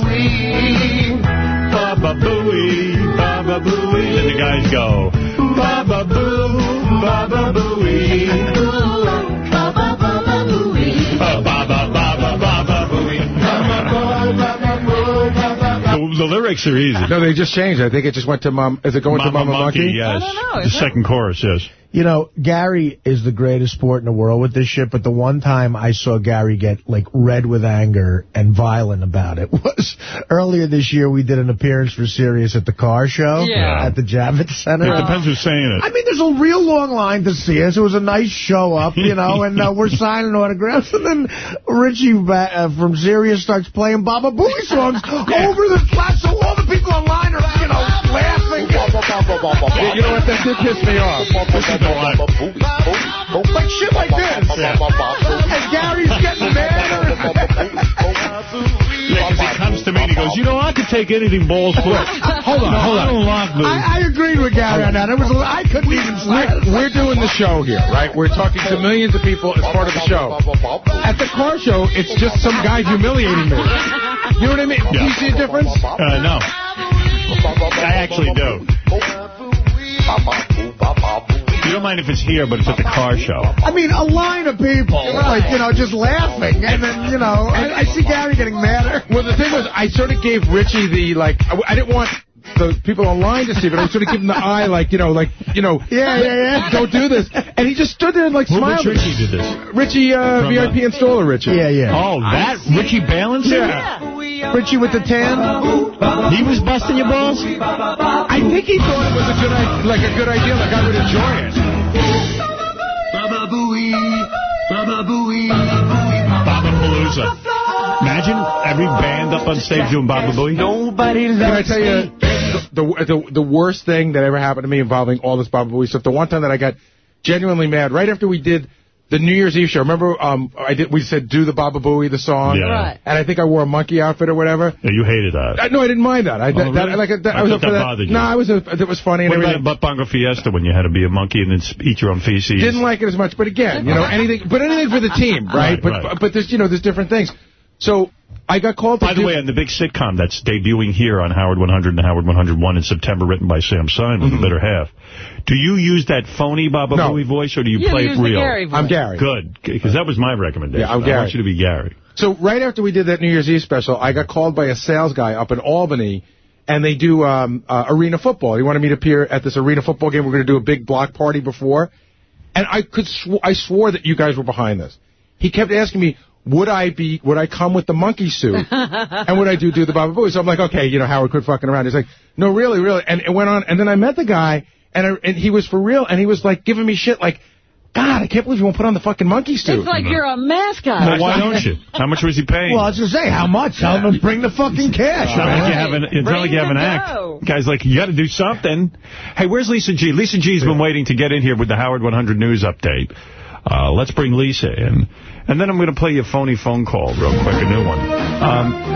Baba Booey, Baba Booey. And the guys go, Baba Boo, Baba Booey. The, the lyrics are easy. No, they just changed. I think it just went to Mom. Is it going to Mama Monkey? yes. I don't know, The is it? second chorus, yes. You know, Gary is the greatest sport in the world with this shit, but the one time I saw Gary get, like, red with anger and violent about it was earlier this year we did an appearance for Sirius at the car show Yeah. at the Javits Center. It depends who's saying it. I mean, there's a real long line to see us. It was a nice show up, you know, and uh, we're signing autographs. And then Richie ba- uh, from Sirius starts playing Baba Booey songs over the flat, so all the people online are, you know, you know what? That did piss me off. Like shit like this. And Gary's getting mad. Yeah, 'cause he comes to me and he goes, you know, I could take anything balls for. Hold on, no, hold I on. don't like movies. I, I agreed with Gary on that. It was, I couldn't even say. We're, we're doing the show here, right? We're talking to millions of people as part of the show. At the car show, it's just some guy humiliating me. You know what I mean? Do you see a difference? Uh, no. I actually do. You don't mind if it's here, but it's at the car show. I mean, a line of people, like, you know, just laughing. And then, you know, I, I see Gary getting madder. Well, the thing was, I sort of gave Richie the, like, I, I didn't want the people online to see, but I was sort of give him the eye, like, you know, like, you know, Yeah, yeah, yeah. don't do this. And he just stood there and, like, Who, smiled. Richie did this? Richie, uh, From, VIP uh, installer Richie. Yeah, yeah. Oh, that Richie Balance? Yeah. Richie with the tan? He was busting your balls? I think he thought it was a good, i- like, a good idea, like I would enjoy it. Baba Booey, Baba Booey, Baba Palooza. Imagine every band up on stage doing Baba Booey. Nobody loves Can I tell you me. The, the the worst thing that ever happened to me involving all this Baba Booey stuff? The one time that I got genuinely mad right after we did the New Year's Eve show. Remember, um, I did. We said do the Baba Booey the song, Yeah. Right. and I think I wore a monkey outfit or whatever. Yeah, you hated that. Uh, no, I didn't mind that. I, Oh, that, that- really? like, that, I I, was up for that that. bothered you. I was. A, that was funny and What about everything. Butt Bongo Fiesta when you had to be a monkey and then eat your own feces? Didn't like it as much, but again, you know, anything, but anything for the team, right? Right, but, right. but but there's you know there's different things. So I got called. By the way, on the big sitcom that's debuting here on Howard 100 and Howard 101 in September, written by Sam Simon, the better half, do you use that phony Baba Mm-hmm. No. Booey voice, or do you You play use it the real? Gary voice. I'm Gary. Good, because that was my recommendation. Yeah, I'm I Gary. want you to be Gary. So right after we did that New Year's Eve special, I got called by a sales guy up in Albany, and they do um, uh, arena football. He wanted me to appear at this arena football game. We're going to do a big block party before, and I could sw- I swore that you guys were behind this. He kept asking me, would I be would I come with the monkey suit, and would I do do the Baba Booey? So I'm like, okay, you know, Howard, quit fucking around. He's like, no, really, really, and it went on, and then I met the guy, and I, and he was for real, and he was like giving me shit, like. God, I can't believe you won't put on the fucking monkey suit. It's like you're a mascot. Well, why don't you? How much was he paying? Well, I was going to say, how much? Tell them to bring the fucking cash. It's not like you have an, it's not like you have an act. Guy's like, you got to do something. Hey, where's Lisa G? Lisa G's been waiting to get in here with the Howard 100 News update. Uh, let's bring Lisa in. And then I'm going to play you a phony phone call real quick, a new one. Um,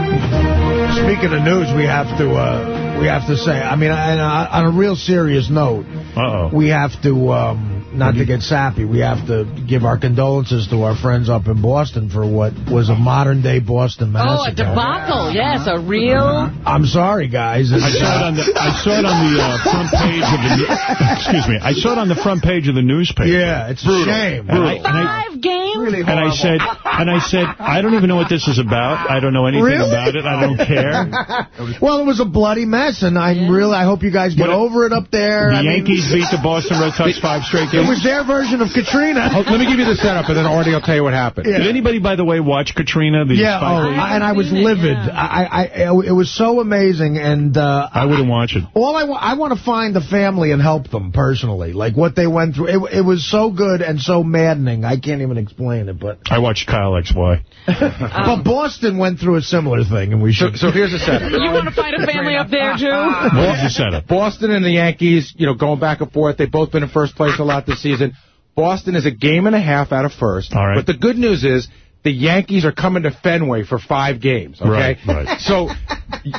Speaking of news, we have to uh, we have to say, I mean, on a, on a real serious note, uh-oh. we have to, um, not to get sappy, we have to give our condolences to our friends up in Boston for what was a modern-day Boston massacre. Oh, a massacre. debacle. Yes, a real... I'm sorry, guys. I saw it on the I saw it on the uh, front page of the excuse me I saw it on the front page of the newspaper. Yeah, it's a shame. And I, and I, Five games? and I said and I said I don't even know what this is about. I don't know anything Really? about it. I don't care. well, it was a bloody mess, and I'm really, I hope you guys get over it up there. The I mean, Yankees beat the Boston Red Sox five straight It was their version of Katrina. Oh, let me give you the setup, and then Artie will tell you what happened. Did anybody, by the way, watch Katrina? The Yeah, five oh, days? I- and I was livid. I, I, I, it was so amazing, and uh, I wouldn't watch it. all I, wa- I want to find the family and help them personally, like what they went through. It, it was so good and so maddening. I can't even explain it, but I watched Kyle XY. but Boston went through a similar thing, and we So, should. so here's the setup. You want to find a family up there, too? What was the setup? Boston and the Yankees, you know, going back and forth. They've both been in first place a lot this season. Boston is a game and a half out of first. All right. But the good news is the Yankees are coming to Fenway for five games, okay? Right, right. So,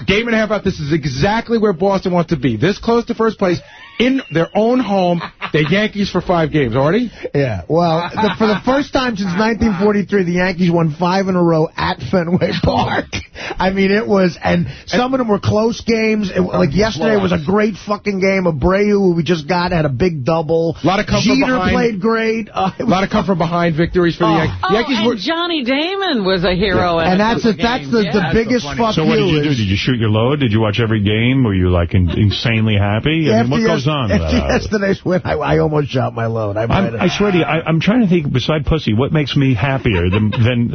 game and a half out, this is exactly where Boston wants to be. This close to first place in their own home, the Yankees for five games. Artie? Yeah, well, the, for the first time since 1943, the Yankees won five in a row at Fenway Park. I mean, it was, and some of them were close games. It, like yesterday was a great fucking game. Abreu, who we just got, had a big double. A lot of come from Jeter behind. played great. Uh, A lot of come from behind victories for the Yankees. Oh, Yankees and were, Johnny Damon was a hero. in and that's couple the, that's the, Yeah. the biggest fuck So what did you do? is- Did you shoot your load? Did you watch every game? Were you like in, insanely happy? I mean, what goes on? with After that? yesterday's win, I I almost shot my load. I, I'm, swear to you, I, I'm trying to think, beside pussy, what makes me happier than, than,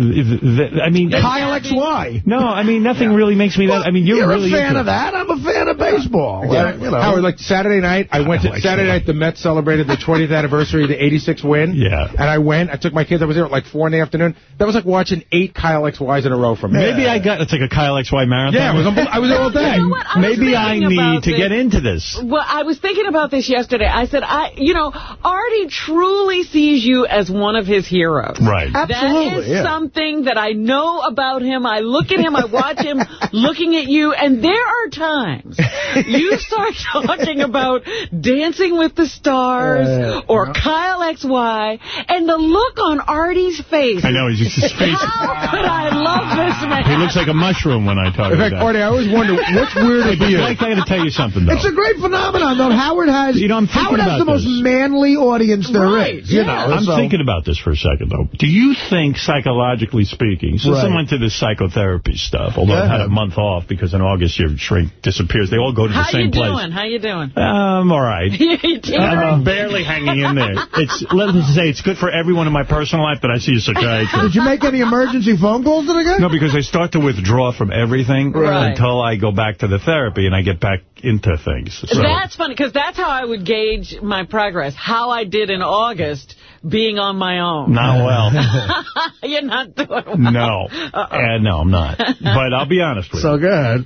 than I mean... Kyle XY. No, I mean, nothing really makes me that, I mean, you're, You're really a fan into of that. I'm a fan of baseball. Yeah. Uh, you know. Howard, like Saturday night, I went to like Saturday that. night. The Mets celebrated the 20th anniversary of the '86 win. Yeah. and I went. I took my kids. I was there at like four in the afternoon. That was like watching eight Kyle XYs in a row from me. Maybe I got, it's like a Kyle XY marathon. Yeah, it was I was there all day. You know what? I Maybe I need to this. get into this. Well, I was thinking about this yesterday. I said, I, you know, Artie truly sees you as one of his heroes. Right. Absolutely, is yeah. something that I know about him. I look at him, I watch him looking at you, and there are times you start talking about Dancing with the Stars Uh, or Kyle XY, and the look on Artie's face. I know, he's just his face. How could I love this man? He looks like a mushroom when I talk In about fact. Artie, I always wonder what's weirder Hey, for you. Mike, I got to tell you something, though. It's a great phenomenon, though. Howard has You know, I'm thinking Howard has about the most manly audience there is. Right, You yeah. know, I'm so- thinking about this for a second, though. Do you think, psychologically speaking, since I went to this psychotherapy stuff, although I had a month off because in August your shrink disappears, they all go to the How same you place. doing? How you doing? Um, all right. You teetering? I'm barely hanging in there. It's Let me say, it's good for everyone in my personal life that I see a psychiatrist. Did you make any emergency phone calls to the guy? No, because I start to withdraw from everything Right. until I go back to the therapy and I get back into things. So, That's funny, because that's how I would gauge my progress, how I did in August being on my own. not well. You're not doing well. No. Uh-oh. Uh, no, I'm not. But I'll be honest with you. So good.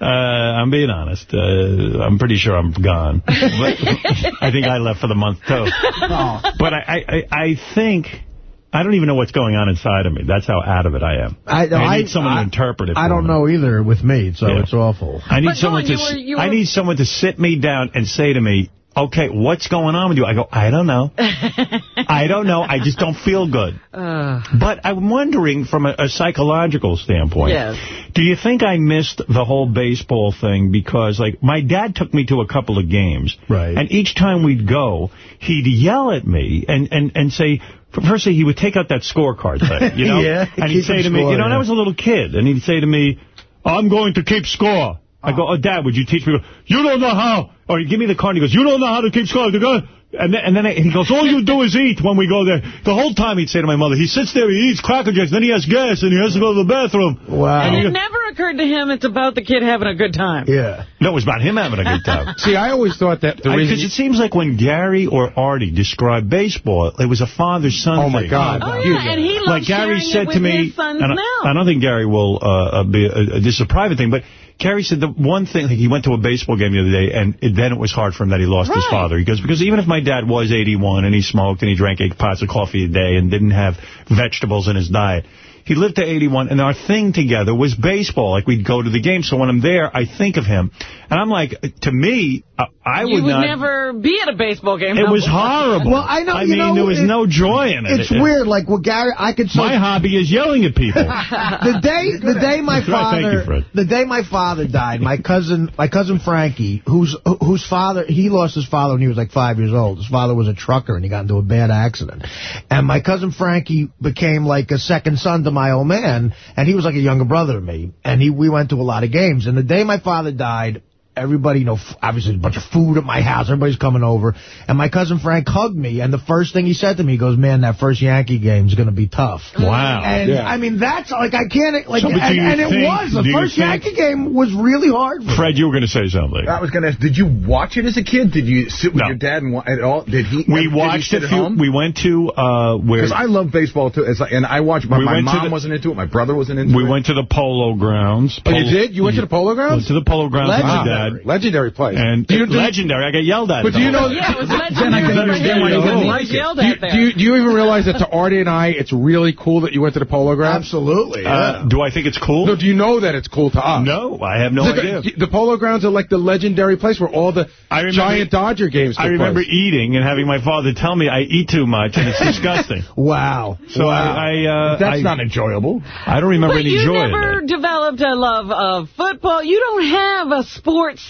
Uh, I'm being honest. Uh, I'm pretty sure I'm gone. But I think I left for the month, too. But I, I, I- I think... I don't even know what's going on inside of me. That's how out of it I am. I, I need someone to interpret it I don't me. know either with me, so Yeah. it's awful. I need But someone Dawn, to. you were- you I need someone to sit me down and say to me, "Okay, what's going on with you?" I go, "I don't know. I don't know. I just don't feel good." Uh, But I'm wondering, from a, a psychological standpoint, Yes. do you think I missed the whole baseball thing because, like, my dad took me to a couple of games, Right. And each time we'd go, he'd yell at me and and and say. Firstly, he would take out that scorecard thing, you know? Yeah, and he'd say him to me, you know, and I was a little kid, and he'd say to me, I'm going to keep score. I go, oh, Dad, would you teach me? You don't know how. Or you give me the card, and he goes, you don't know how to keep score. You go- And then, and then I, he goes, all you do is eat when we go there. The whole time he'd say to my mother, he sits there, he eats Cracker Jacks, then he has gas, and he has to go to the bathroom. Wow. and it never occurred to him it's about the kid having a good time. Yeah. No, it was about him having a good time. See, I always thought that the reason. Because it seems like when Gary or Artie described baseball, it was a father-son Oh, my thing. God. Oh, yeah, and he loves like Gary sharing said it to with me, his sons and I, now. I don't think Gary will uh, uh, be. Uh, this is a private thing, but Gary said the one thing. Like he went to a baseball game the other day, and it, then it was hard for him that he lost his father. He goes because even if my dad was 81 and he smoked and he drank eight pots of coffee a day and didn't have vegetables in his diet. He lived to 81, and our thing together was baseball. Like, we'd go to the game, so when I'm there, I think of him. And I'm like, to me, uh, I you would would not... never be at a baseball game. It was horrible. Well, I know, I you mean, know, there was it- no joy in it. It's It- weird. Like, well, Gary, I could... So, My hobby is yelling at people. the day the day my That's right, thank you, father the day my father died, my cousin my cousin Frankie, whose whose father he lost his father when he was like five years old. His father was a trucker and he got into a bad accident. And my cousin Frankie became like a second son to my old man, and he was like a younger brother to me. And he we went to a lot of games. And the day my father died, everybody, you know, f- obviously a bunch of food at my house. Everybody's coming over. And my cousin Frank hugged me. And the first thing he said to me, he goes, man, that first Yankee game is going to be tough. Wow. And, Yeah. I mean, that's, like, I can't, like, So, but do and, you and it was. The first Yankee game was really hard for me. Fred, you were going to say something. I was going to ask, did you watch it as a kid? Did you sit with No. your dad and at all? Did he? We did he watched sit a at few. home? We went to uh, where Because I love baseball too, It's like, and I watched. But We my went mom the- wasn't into it. My brother wasn't into we it. went to the Polo Grounds. Oh, you did? You went to the Polo Grounds? Went to the Polo Grounds with my Legendary. Dad. Legendary place. And Do you- do legendary. I got yelled at. But do you know... Yeah, it was Then I legendary. can understand why you because didn't like it. yelled Do you, at there. do, you, do you even realize that to Artie and I, it's really cool that you went to the Polo Grounds? Absolutely. Uh, do I think it's cool? No, do you know that it's cool to us? No, I have no It's like idea. a- the Polo Grounds are like the legendary place where all the remember- giant Dodger games took I remember place. eating and having my father tell me I eat too much and it's disgusting. Wow. So wow. I, I uh, That's I, not enjoyable. I don't remember But any you joy in never developed a love of football. You don't have a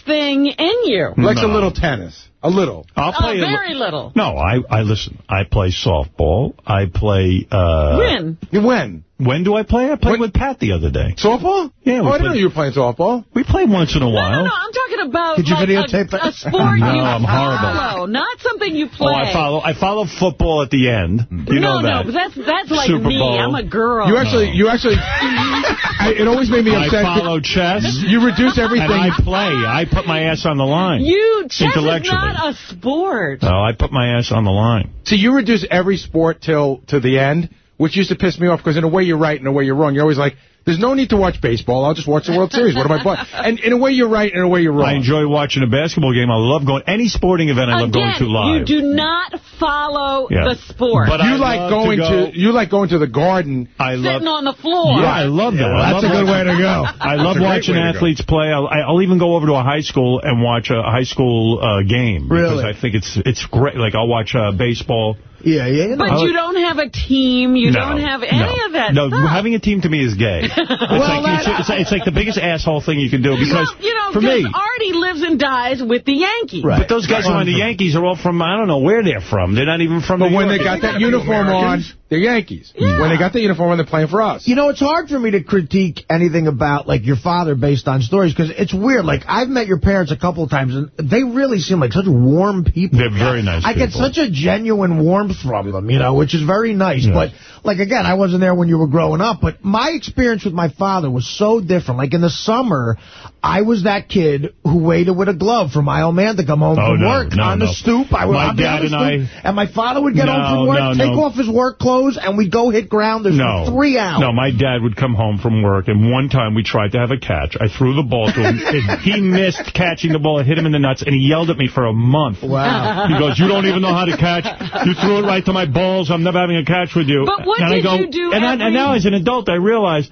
thing in you. Like No. little tennis. A little. I'll Oh, play a li- very little. No, I, I listen. I play softball. I play. Uh, When? When? When do I play? I played with Pat the other day. Softball? Yeah, Oh, I didn't know you were playing softball. We play once in a while. no, no. I'm talking about Did you like videotape a, it? a sport No, you I'm horrible. follow, not something you play. Oh, I follow. I follow football at the end. You no, know that. no, but that's that's like Super me. Bowl. I'm a girl. You actually, you actually, I, it always made me upset. I upset. follow chess. You reduce everything. And I play. I put my ass on the line. You chess is Intellectually. Not a sport. No, I put my ass on the line. See, you reduce every sport till to the end, which used to piss me off because in a way you're right, in a way you're wrong. You're always like, there's no need to watch baseball. I'll just watch the World Series. What am I playing? And in a way you're right, in a way you're wrong. I enjoy watching a basketball game. I love going any sporting event. I love going to live. you do not follow Yeah. the sport. But you I like love going to to, you like going to the garden. I love. Sitting on the floor. Yeah, I love that. Yeah, I that's love a good watching- way to go. I love watching way to go. athletes play. I'll, I'll even go over to a high school and watch a high school uh, game. Really? Because I think it's it's great. Like, I'll watch uh, baseball. Yeah, yeah. You know. But you don't have a team. You No, don't have any no. of that No, stuff. having a team to me is gay. It's, like, it's, it's, it's like the biggest asshole thing you can do because, well, you know, for 'cause me... Artie lives and dies with the Yankees. But those guys who are on the Yankees are all from, I don't know where they're from. They're not even from But New when York. they got that uniform on, they're Yankees. When they got the uniform on, they're playing for us. You know, it's hard for me to critique anything about, like, your father based on stories, because it's weird. Like, I've met your parents a couple of times, and they really seem like such warm people. They're very nice I get such a genuine warmth from them, you know, which is very nice. But, like, again, I wasn't there when you were growing up, but my experience with my father was so different. Like, in the summer, I was that kid who waited with a glove for my old man to come home Oh, from no, work no, on no. the stoop. I would My I'd be on dad and stoop, and my father would get No, home from work, no, take no. off his work clothes, and we'd go hit grounders No. for three hours. No, my dad would come home from work, and one time we tried to have a catch. I threw the ball to him. and he missed catching the ball. It hit him in the nuts, and he yelled at me for a month. Wow. He goes, you don't even know how to catch. You threw it right to my balls. I'm never having a catch with you. But what and I did go, you do And, I, and now as an adult, I realize,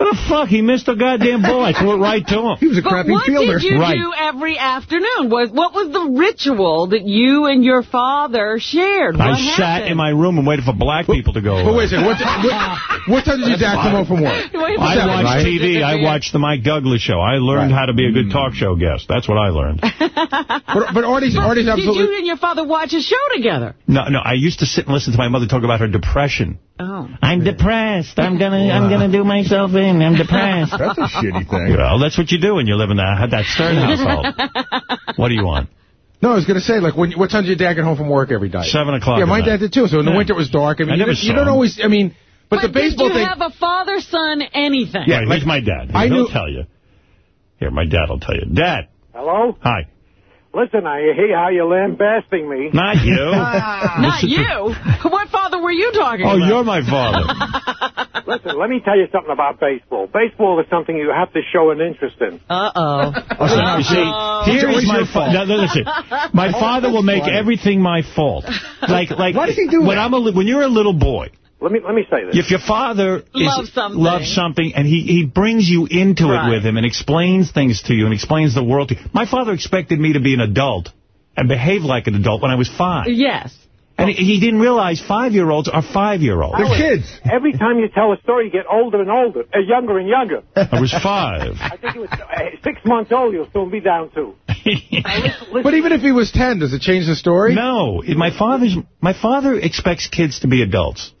oh, fuck, he missed a goddamn ball. I threw it right to him. He was a But crappy what did you right. do every afternoon? Was What was the ritual that you and your father shared? What I happened? sat in my room and waited for black people to go But wait a second. What, what, what time did your dad come home from work? Wait, I watched right? TV. I watched the Mike Douglas show. I learned how to be a good mm. talk show guest. That's what I learned. But, but Artie's, Artie's Did absolutely... you and your father watch a show together? No, no. I used to sit and listen to my mother talk about her depression. Oh. I'm depressed. I'm gonna, I'm gonna do myself in. I'm depressed. That's a shitty thing. Well, that's what you do when you live in that that Stern household. what do you want? No, I was going to say, like, when, what time did your dad get home from work every night? Seven o'clock Yeah, at my night. dad did too. So in the Yeah. winter it was dark. I mean, I you, never don't- you don't him. always, I mean, but, the baseball did you have a father, son, anything? Yeah, here's my dad. I He'll knew- tell you. Here, my dad will tell you. Dad, Hello? hi. Listen, I hear how you're lambasting me. Not you. Not you. What father were you talking Oh, about? Oh, you're my father. Listen, let me tell you something about baseball. Baseball is something you have to show an interest in. Uh-oh. You see, here is my fault. No, no, listen. My father will make everything my fault. Like, like. Why does he do when? I'm a, when you're a little boy, Let me let me say this. if your father is, Loves something. loves something and he, he brings you into Right. it with him and explains things to you and explains the world to you. My father expected me to be an adult and behave like an adult when I was five. Yes. And he, he didn't realize five-year-olds are five-year-olds. They're kids. Every time you tell a story, you get older and older, uh, younger and younger. I was five. I think he was uh, six months old. You'll soon be down to. But even if he was 10, does it change the story? No, my father's my father expects kids to be adults.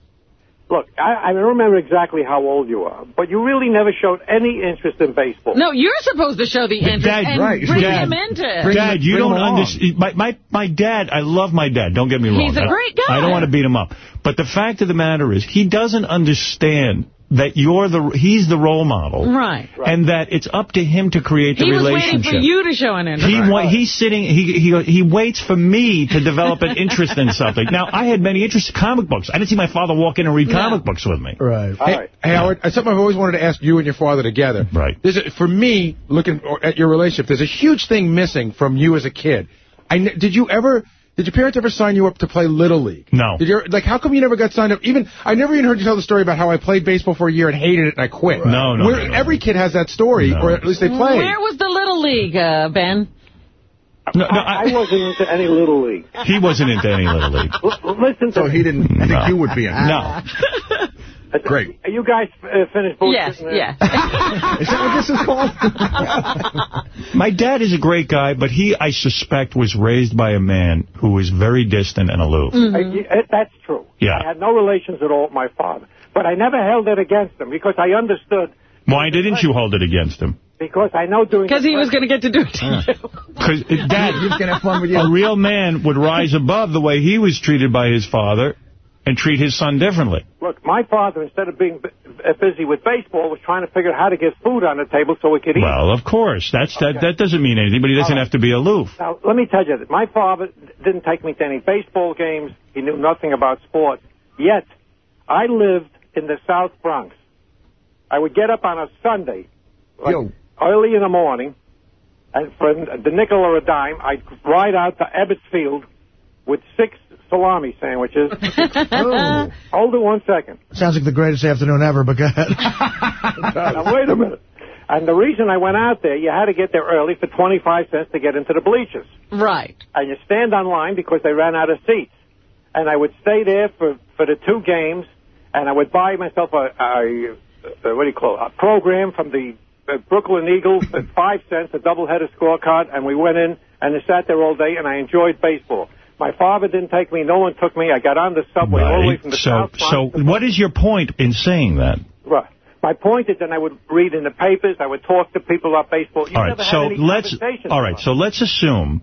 Look, I, I don't remember exactly how old you are, but you really never showed any interest in baseball. No, you're supposed to show the interest Dad, and right, bring Dad. him into it. dad, you don't understand. My, my my dad, I love my dad. Don't get me wrong. He's a I- great guy. I don't want to beat him up, but the fact of the matter is, he doesn't understand that you're the he's the role model, Right. and that it's up to him to create the He was waiting relationship. for you to show an interest. He wa- he's sitting. He he he waits for me to develop an interest in something. Now I had many interests in comic books. I didn't see my father walk in and read comic books with me. Right. Hey, hey, Howard, uh, something I've always wanted to ask you and your father together. Right. There's a, for me, looking at your relationship, there's a huge thing missing from you as a kid. I did you ever? Did your parents ever sign you up to play Little League? No. Did you like? How come you never got signed up? Even I never even heard you tell the story about how I played baseball for a year and hated it and I quit. No, no, Where, no, no. Every kid has that story, No. or at least they play. Where was the Little League, uh, Ben? No, no, I, I wasn't into any little league. He wasn't into any little league. L- listen to So he didn't think you would be in. No. Great. Are you guys uh, finished bullshitting Yes, there? yes. Is that what this is called? My dad is a great guy, but he, I suspect, was raised by a man who was very distant and aloof. Uh, y- uh, that's true. Yeah. I had no relations at all with my father. But I never held it against him because I understood, Why didn't you hold it against him? because I know during... Because he was going to get to do it to you. Because Dad, He's gonna have fun with you. a real man would rise above the way he was treated by his father and treat his son differently. Look, my father, instead of being uh, busy with baseball, was trying to figure out how to get food on the table so we could eat. Well, of course. That's that. Okay. That doesn't mean anything, but he doesn't All right. have to be aloof. Now, let me tell you that my father didn't take me to any baseball games. He knew nothing about sports. Yet, I lived in the South Bronx. I would get up on a Sunday, like early in the morning, and for the nickel or a dime, I'd ride out to Ebbets Field with six salami sandwiches. Oh. Hold it one second. Sounds like the greatest afternoon ever, but go ahead. now, wait a minute. And the reason I went out there, you had to get there early for 25 cents to get into the bleachers. Right. And you stand on line because they ran out of seats. And I would stay there for, for the two games, and I would buy myself a, a, a what do you call it, a program from the uh, Brooklyn Eagles at five cents, a double-header scorecard, and we went in and I sat there all day, and I enjoyed baseball. My father didn't take me. No one took me. I got on the subway all the way from the So, South so what is your point in saying that? Right. My point is, then I would read in the papers. I would talk to people about baseball. You all right. So let's. All right. So let's assume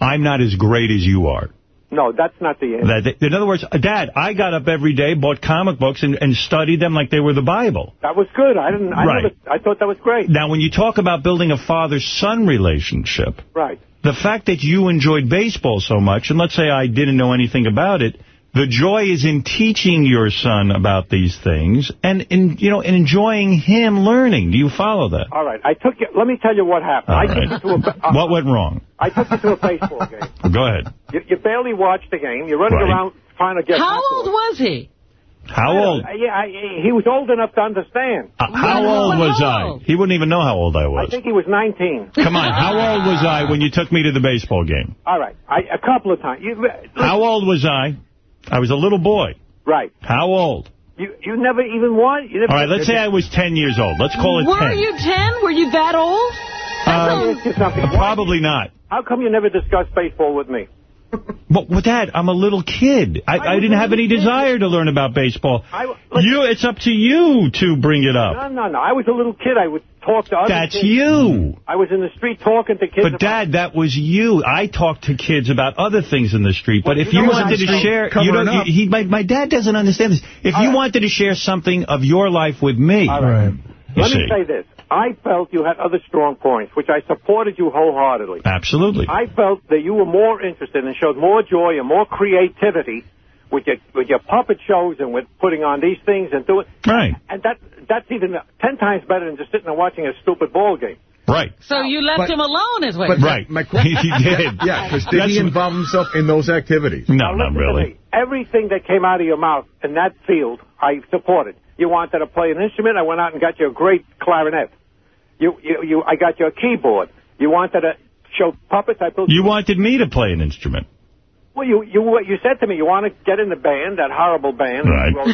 I'm not as great as you are. No, that's not the answer. In other words, Dad, I got up every day, bought comic books, and, and studied them like they were the Bible. That was good. I didn't. I, Right. never, I thought that was great. Now, when you talk about building a father-son relationship, Right. The fact that you enjoyed baseball so much, and let's say I didn't know anything about it, the joy is in teaching your son about these things and in you know in enjoying him learning. Do you follow that? All right. I took you. Let me tell you what happened. All I right. took you to a. Uh, What went wrong? I took you to a baseball game. Go ahead. You, you barely watched the game. You're running Right. around trying to get. How old was he? How old? Uh, yeah, I, he was old enough to understand. Uh, how How old was I? He wouldn't even know how old I was. I think he was 19. Come on, how old was I when you took me to the baseball game? All right. I, a couple of times. You, How old was I? I was a little boy. right. How old? You you never even won. You never, All right, let's say I was 10 years old. Let's call it Were 10. you 10? Were you that old? Let me ask you something. Why- Probably not. How come you never discussed baseball with me? But with that, I'm a little kid. I, I didn't have any desire to learn about baseball. I, You, it's up to you to bring it up. No, no, no. I was a little kid. I would talk to other That's kids. you. I was in the street talking to kids. But about- Dad, that was you. I talked to kids about other things in the street. But if you you know what wanted to share, you covering don't. up. He, my, my dad doesn't understand this. If you wanted to share something of your life with me, All right. Let see, me say this. I felt you had other strong points, which I supported you wholeheartedly. absolutely. I felt that you were more interested and showed more joy and more creativity with your with your puppet shows and with putting on these things and doing. Right, And that that's even ten times better than just sitting and watching a stupid ball game. right, So you left But- him alone, is what but you right. My he did. Yeah, because did That's- he involve himself in those activities? No, Now, not really. Everything that came out of your mouth in that field, I supported. You wanted to play an instrument, I went out and got you a great clarinet. You, you, you, I got you a keyboard. You wanted to show puppets, I built You wanted me to play an instrument. Well, you, you, you said to me you want to get in the band, that horrible band. Right. I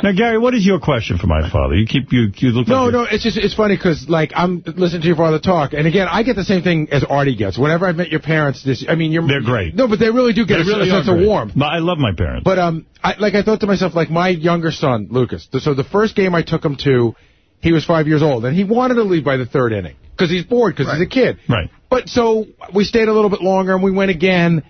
Now, Gary, what is your question for my father? You keep you you look. No, like no, it's just it's funny because like I'm listening to your father talk, and again I get the same thing as Artie gets. Whenever I've met your parents, this I mean you're They're great. No, but they really do get They a, really are sense of great. warmth. I love my parents. But um, I, like I thought to myself, like my younger son Lucas. So the first game I took him to, he was five years old, and he wanted to leave by the third inning because he's bored because he's a kid. right. But so we stayed a little bit longer, and we went again,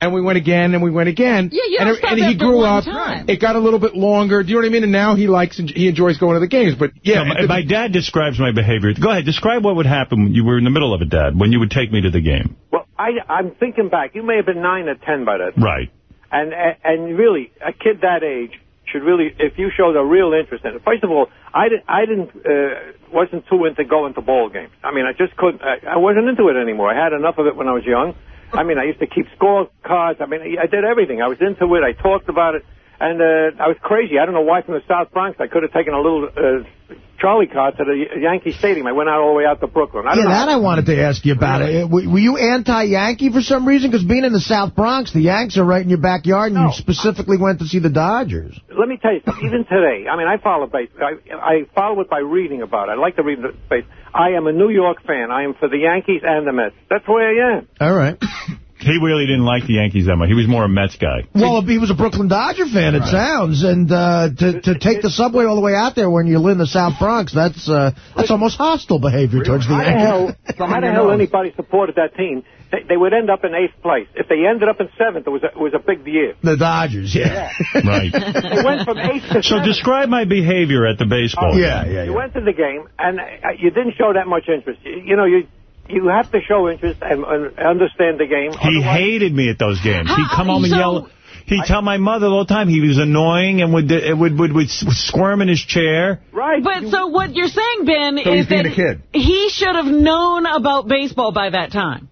and we went again, and we went again. Yeah, you and, and he grew up. time. It got a little bit longer. Do you know what I mean? And now he likes and he enjoys going to the games. But yeah, No, my, the- my dad describes my behavior. Go ahead. Describe what would happen when you were in the middle of it, Dad, when you would take me to the game. well, I, I'm thinking back. You may have been nine or ten by that. time. Right. And and really, a kid that age should really, if you showed a real interest in it. First of all, I didn't, I didn't, uh, wasn't too into going to ball games. I mean, I just couldn't. I, I wasn't into it anymore. I had enough of it when I was young. I mean, I used to keep scorecards. I mean, I did everything. I was into it. I talked about it. And uh, I was crazy. I don't know why from the South Bronx I could have taken a little uh, trolley car to the Yankee Stadium. I went out all the way out to Brooklyn. I Yeah, that I wanted to ask you about. it. Were you anti-Yankee for some reason? Because being in the South Bronx, the Yanks are right in your backyard, and you specifically went to see the Dodgers. Let me tell you something. Even today, I mean, I follow base. I, I follow it by reading about it. I like to read the base. I am a New York fan. I am for the Yankees and the Mets. That's where I am. All right. He really didn't like the Yankees that much. He was more a Mets guy. Well, he was a Brooklyn Dodger fan, it sounds, and uh, to to take the subway all the way out there when you live in the South Bronx, that's uh, that's almost hostile behavior towards the How the hell, Yankees. how the hell anybody supported that team? They, they would end up in eighth place. If they ended up in seventh, it was a, it was a big year. The Dodgers, yeah. Right. They went from eighth to So seventh. describe my behavior at the baseball. game. Yeah, yeah. You went to the game, and uh, you didn't show that much interest. You, you know, you you have to show interest and, and understand the game. He hated me at those games. He'd come home and So- yell. He'd tell my mother all the time he was annoying and would uh, would would, would squirm in his chair. Right. But so what you're saying, Ben, So is that a kid. he should have known about baseball by that time.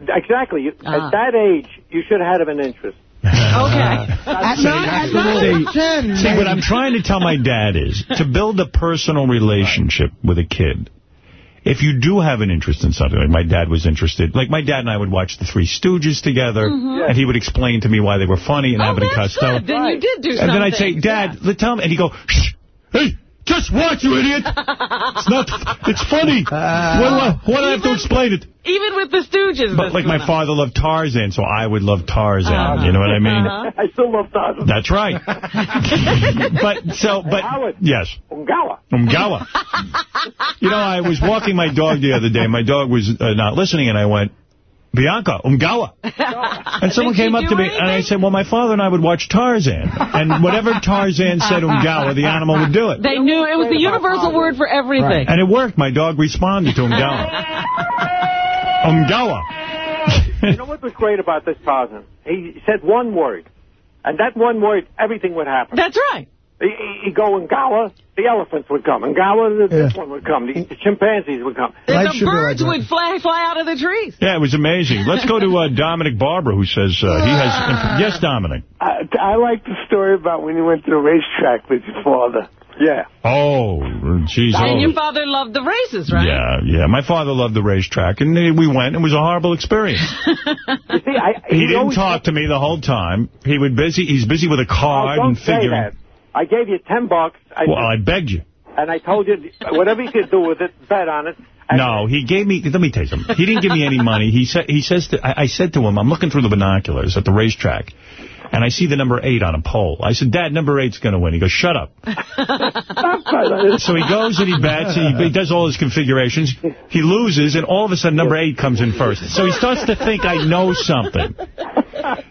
Exactly. You, Ah. At that age, you should have had an interest. Okay. See, see, what I'm trying to tell my dad is to build a personal relationship with a kid. If you do have an interest in something, like my dad was interested, like my dad and I would watch the Three Stooges together, Mhm. and he would explain to me why they were funny and Oh, Abbott and Costello. good. Then you did do And then I'd say, something. Dad, let tell him, and he'd go, Shh, hey, just watch, you idiot. It's not, it's funny. what, do I, what do I have to explain it? Even with the Stooges. But like my was- father loved Tarzan, so I would love Tarzan. You know what I mean? Uh-huh. I still love Tarzan. That's right. but so, but yes, Ungawa. Umgawa. you know, I was walking my dog the other day. My dog was uh, not listening, and I went, Bianca, Umgawa. And someone came up to me, and I said, well, my father and I would watch Tarzan. And whatever Tarzan said Umgawa, the animal would do it. They knew it was the universal word for everything. And it worked. My dog responded to Umgawa. Umgawa. you know what was great about this Tarzan? He said one word, and that one word, everything would happen. That's right. He, he- he'd go Ngawa, the elephants would come. Ngawa, the, this one would come. The, the chimpanzees would come. And the birds would fly fly out of the trees. Yeah, it was amazing. Let's go to uh, Dominic Barbara, who says uh, he has... Yes, Dominic. I, I like the story about when you went to the racetrack with your father. Yeah. Oh, geez. And oh. your father loved the races, right? Yeah, yeah. My father loved the racetrack, and we went. It was a horrible experience. You see, I, He didn't always- talk to me the whole time. He would busy. He's busy with a Oh, card don't and say figuring. I gave you 10 bucks. I, Well, I begged you. and I told you whatever you could do with it, bet on it. No, he gave me. Let me tell you something. He didn't give me any money. He said. He says. To, I, I said to him, I'm looking through the binoculars at the racetrack, and I see the number eight on a poll. I said, Dad, number eight's going to win. He goes, Shut up. So he goes and he bets, and he, he does all his configurations. He loses, and all of a sudden, number eight comes in first. So he starts to think I know something.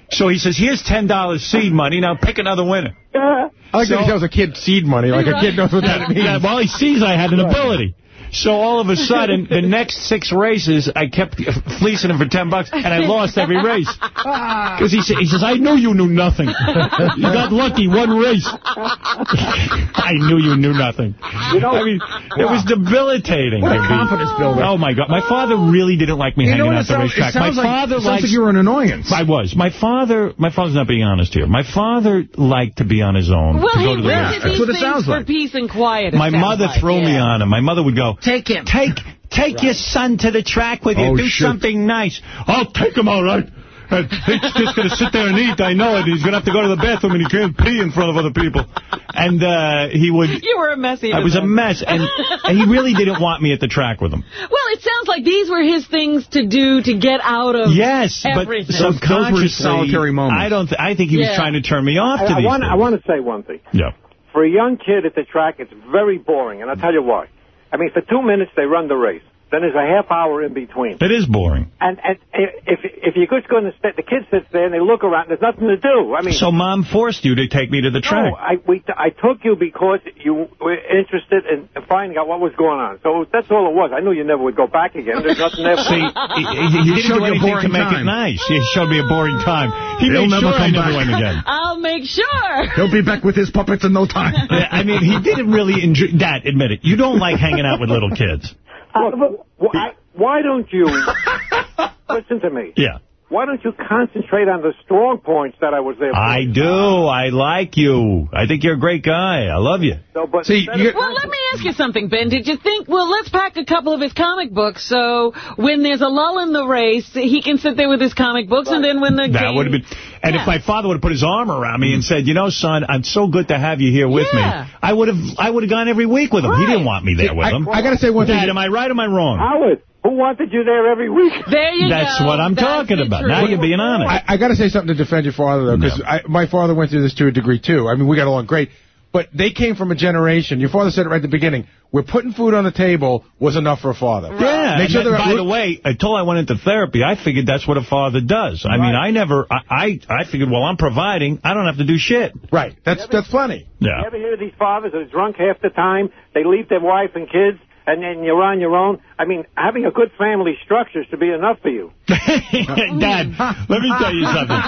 So he says, here's $10 seed money. Now pick another winner. I like that he tells a kid seed money, like a kid knows what that means. Yeah, well, he sees I had an ability. So all of a sudden, the next six races, I kept fleecing him for 10 bucks, and I lost every race. Ah. Because he, he says, I knew you knew nothing. You got lucky, one race. I knew you knew nothing. You know, I mean, it was debilitating. What a confidence builder. Oh, my God. My father really didn't like me You hanging out at the sounds- racetrack. My father like- father it sounds likes... like you were an annoyance. I was. My father, my father's not being honest here. My father liked to be on his own. Well, to he go to the rented racetrack. these things for peace and quiet. My mother like, threw me on him. My mother would go, Take him. Take take your son to the track with you. Oh, Do shit. something nice. I'll take him, all right. And he's just going to sit there and eat. I know it. He's going to have to go to the bathroom and he can't pee in front of other people. And uh, he would... You were a messy. I was a mess. And, and he really didn't want me at the track with him. Well, it sounds like these were his things to do to get out of Yes, but everything. subconsciously, solitary moments. I don't. Th I think he was trying to turn me off I, to I these want, things. I want to say one thing. Yeah. For a young kid at the track, it's very boring, and I'll tell you why. I mean, for two minutes, they run the race. Then there's a half hour in between. It is boring. And, and if if you're just going to sit, the kid sits there and they look around. There's nothing to do. I mean, So mom forced you to take me to the track. no, I we I took you because you were interested in finding out what was going on. So that's all it was. I knew you never would go back again. There's nothing there. See, you. showed do you a anything to boring make it time. nice. He showed me a boring time. He He'll never sure come never back. went again. I'll make sure. He'll be back with his puppets in no time. I mean, he didn't really enjoy... Dad, admit it. You don't like hanging out with little kids. Look, uh, why, why don't you listen to me? Yeah. Why don't you concentrate on the strong points that I was able for? I do. I like you. I think you're a great guy. I love you. So, but See, you- Well, let me ask you something, Ben. Did you think, well, let's pack a couple of his comic books so when there's a lull in the race, he can sit there with his comic books, and then when the That game... would have been... And Yeah. if my father would have put his arm around me and said, you know, son, I'm so good to have you here with Yeah. me, I would have I would have gone every week with him. He didn't want me there with I, him. I got to say one thing. Am I right or am I wrong? Howard, who wanted you there every week? There you go. That's go. what I'm That's talking about. truth. Now you're being honest. I, I got to say something to defend your father, though, because my father went through this to a degree, too. I mean, we got along great. But they came from a generation, your father said it right at the beginning, where putting food on the table was enough for a father. Yeah, Make sure that- they're by the way, until I went into therapy, I figured that's what a father does. I mean, I never, I, I, I figured, well, I'm providing, I don't have to do shit. Right, that's that's plenty. Yeah. You ever hear these fathers that are drunk half the time? They leave their wife and kids, and then you're on your own. I mean, having a good family structure should be enough for you. Dad, let me tell you something.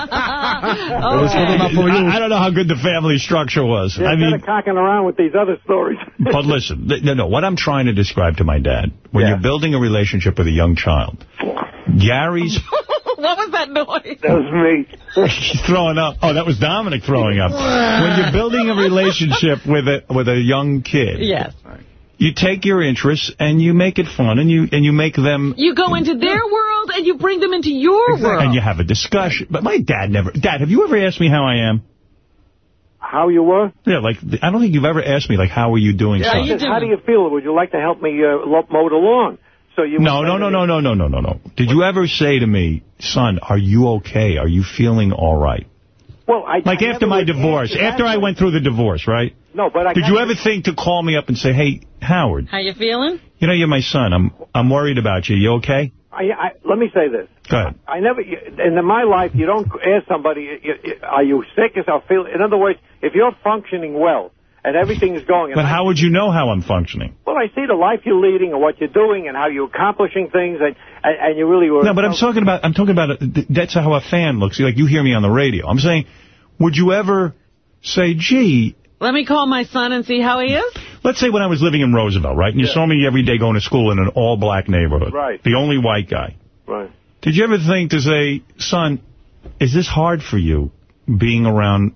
Okay. I, I don't know how good the family structure was. Yeah, I instead mean, of cocking around with these other stories. but listen, no, no, what I'm trying to describe to my dad, when Yeah. you're building a relationship with a young child, Gary's what was that noise? That was me. He's throwing up. Oh, that was Dominic throwing up. When you're building a relationship with a with a young kid, Yes. You take your interests and you make it fun and you and you make them You go into their world, and you bring them into your world. and you have a discussion. But my dad never. Dad, have you ever asked me how I am? How you were? Yeah, like I don't think you've ever asked me like how are you doing? Yeah, son? you How do you feel? Would you like to help me uh, mow the lawn? So you No, no, no, no, no, no, no, no, no. Did you ever say to me, son, are you okay? Are you feeling all right? Well, I Like I after my divorce, after. I went through the divorce, right? No, but I Did you ever think to call me up and say, hey, Howard, How you feeling? you know, you're my son. I'm I'm worried about you. You okay? I, I, let me say this. Go ahead. I never, in my life, you don't ask somebody, y- y- are you sick? Is I feel. In other words, if you're functioning well and everything is going, and But I- how would you know how I'm functioning? well, I see the life you're leading and what you're doing and how you're accomplishing things, and and, and you really were. No, but I'm talking about, I'm talking about, uh, th- that's how a fan looks. Like, you hear me on the radio. I'm saying, would you ever say, gee, Let me call my son and see how he is. let's say when I was living in Roosevelt, right? And you saw me every day going to school in an all-black neighborhood. Right. The only white guy. Right. Did you ever think to say, son, is this hard for you being around,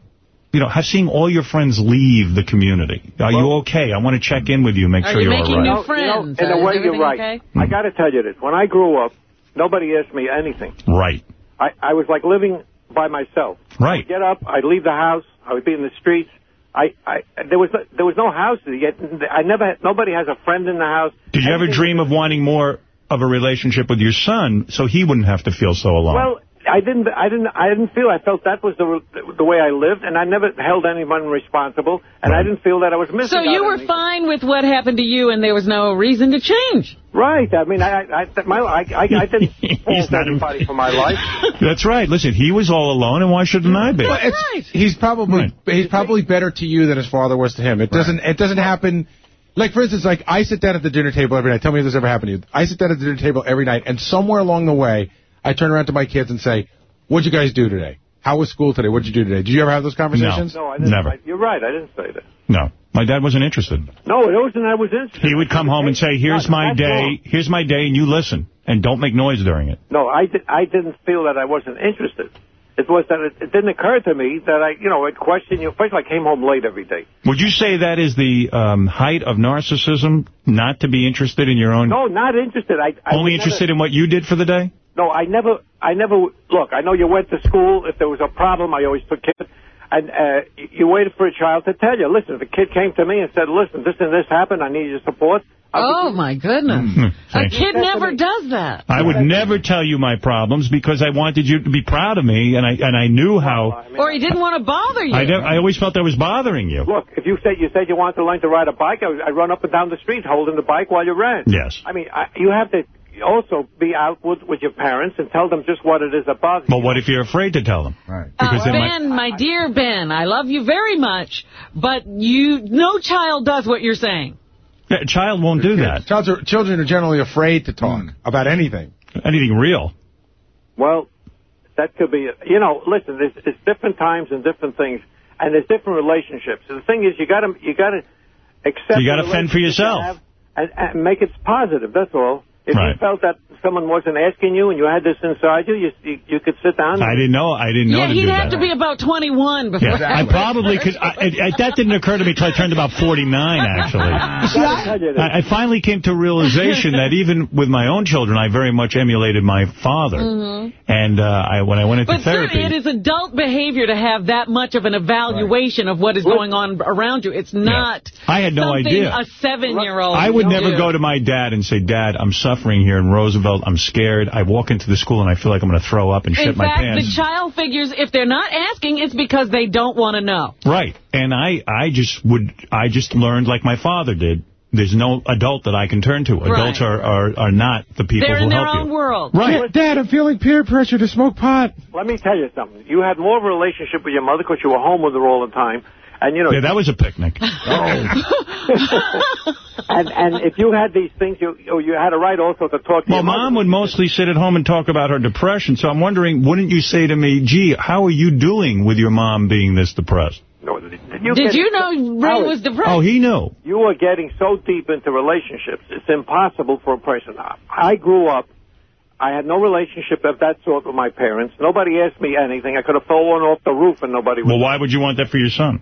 you know, have, seeing all your friends leave the community? Are you okay? I want to check in with you, make sure you you're all making right. new You know, friends? in Uh, a way, you're right. okay? I got to tell you this. When I grew up, nobody asked me anything. Right. I, I was like living by myself. Right. I'd get up, I'd leave the house, I would be in the streets. I, I, there was no, there was no house. Yet I never, had, nobody has a friend in the house. Did you ever dream of wanting more of a relationship with your son so he wouldn't have to feel so alone? Well, I didn't, I didn't, I didn't feel. I felt that was the the way I lived, and I never held anyone responsible, and I didn't feel that I was missing. So out you were anything. fine with what happened to you, and there was no reason to change. Right. I mean, I, I, I- my, I, I, I didn't fault not anybody for my life. That's right. Listen, he was all alone, and why shouldn't I be? Well, it's, He's probably he's probably better to you than his father was to him. It doesn't it doesn't happen. Like for instance, like I sit down at the dinner table every night. Tell me if this ever happened to you. I sit down at the dinner table every night, and somewhere along the way, I turn around to my kids and say, "What'd you guys do today? How was school today? What'd you do today? Did you ever have those conversations?" No, I didn't. Never. I, you're right. I didn't say that. No. My dad wasn't interested. No, it wasn't. I was interested. He would come home and say, here's my day, wrong. here's my day, and you listen, and don't make noise during it. No, I, di- I didn't feel that I wasn't interested. It was that it, it didn't occur to me that I, you know, I'd question you. First, I came home late every day. Would you say that is the um, height of narcissism, not to be interested in your own... No, not interested. I, I only would never- interested in what you did for the day? No, I never, I never, look, I know you went to school. If there was a problem, I always took care of it. And uh, you waited for a child to tell you. Listen, if a kid came to me and said, listen, this and this happened, I need your support. Oh, my goodness. Hmm. A kid never does that. I would never tell you my problems because I wanted you to be proud of me, and I and I knew how... Or he didn't want to bother you. I, never, I always felt I was bothering you. Look, if you said you said you wanted to learn to ride a bike, I I'd run up and down the street holding the bike while you ran. Yes. I mean, I, you have to also be out with, with your parents and tell them just what it is that bothers you. But what if you're afraid to tell them? Right. Uh, Because they might... ben, my dear Ben, I love you very much, but you, no child does what you're saying. Yeah, a child won't do that. Childs are, children are generally afraid to talk about anything. Anything real. Well, that could be, you know, listen, there's, it's different times and different things, and there's different relationships. And the thing is, you got to, you got to accept. You gotta fend for relationship you yourself. have And, and make it positive. That's all. If Right. you felt that someone wasn't asking you and you had this inside you, you you, you could sit down. I didn't know. I didn't know Yeah, to he'd have that. to be about 21 before. Yeah, I probably could. I, I, that didn't occur to me until I turned about 49, actually. I, I finally came to realization that even with my own children, I very much emulated my father. Mhm. And uh, I, when I went into But therapy... certainly it is adult behavior to have that much of an evaluation of what is going on around you. It's not I had no idea. a seven-year-old I would would never do. go to my dad and say, Dad, I'm suffering here in Roosevelt. I'm scared. I walk into the school and I feel like I'm going to throw up and In shit my fact, pants. the child figures if they're not asking, it's because they don't want to know. Right. And I, I just would, I just learned like my father did. There's no adult that I can turn to. Adults Right. are, are, are not the people they're who in their own you. world. Right. Dad, I'm feeling peer pressure to smoke pot. Let me tell you something. You had more of a relationship with your mother because you were home with her all the time. And, you know... Yeah, that was a picnic. Oh. and and if you had these things, you oh, you had a right also to talk to Well, your mother. Mom would mostly sit at home and talk about her depression, so I'm wondering, wouldn't you say to me, gee, how are you doing with your mom being this depressed? No, did you, Did you know Ray Howard, was depressed? Oh, he knew. You are getting so deep into relationships, it's impossible for a person. I grew up, I had no relationship of that sort with my parents. Nobody asked me anything. I could have fallen off the roof and nobody would. Well, why would you want that for your son?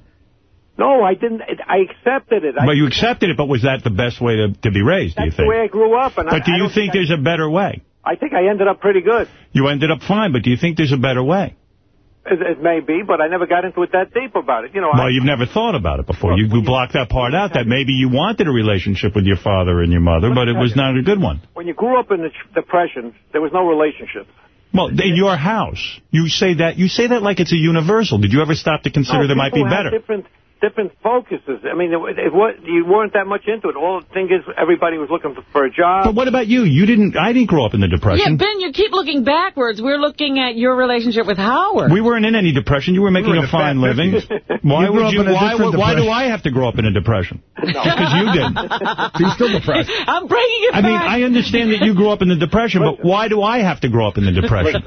No, I didn't. I accepted it. I, Well, you accepted it, but was that the best way to, to be raised, do you that's the way I grew up. And But I, do you don't think there's a better way? I, I think I ended up pretty good. You ended up fine, but do you think there's a better way? It, it may be, but I never got into it that deep about it. You know, I, Well, you've never thought about it before. You, you blocked that part out, that maybe you wanted a relationship with your father and your mother, but it was not a good one. when you grew up in the depression, there was no relationship. Well, in your house, you say that you say that like it's a universal. Did you ever stop to consider No, there might be better? Different, different focuses. I mean, it, it, was- you weren't that much into it. All the thing is, everybody was looking for, for a job. But what about you? You didn't. I didn't grow up in the Depression. Yeah, depression. Ben, you keep looking backwards. We're looking at your relationship with Howard. we weren't in any depression. You were making were a fine fat living. Why You would you? in Why, why do. I have to grow up in a depression? Because you didn't. He's still depressed. I'm bringing it I mean. I understand that you grew up in the depression, but why do I have to grow up in the depression?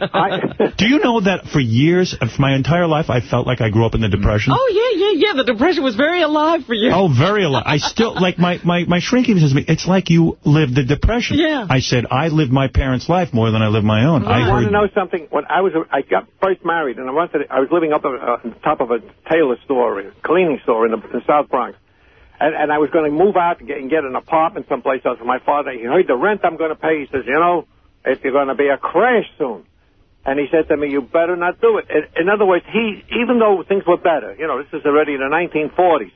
do you know that for years, for my entire life, I felt like I grew up in the depression? Oh, yeah, yeah, yeah. The depression was very alive for you. Oh, very alive. I still, like, my, my, my shrink even says to me, it's like you lived the depression. Yeah. I said, I lived my parents' life more than I lived my own. I I want to know something. When I was, I got first married, and I wanted, I was living up uh, on the top of a tailor store, a cleaning store in the, in South Bronx, and, and I was going to move out and get, and get an apartment someplace else. And my father, he heard the rent I'm going to pay. He says, you know, it's going to be a crash soon. And he said to me, you better not do it. In, in other words, he, even though things were better, you know, this is already in the 1940s,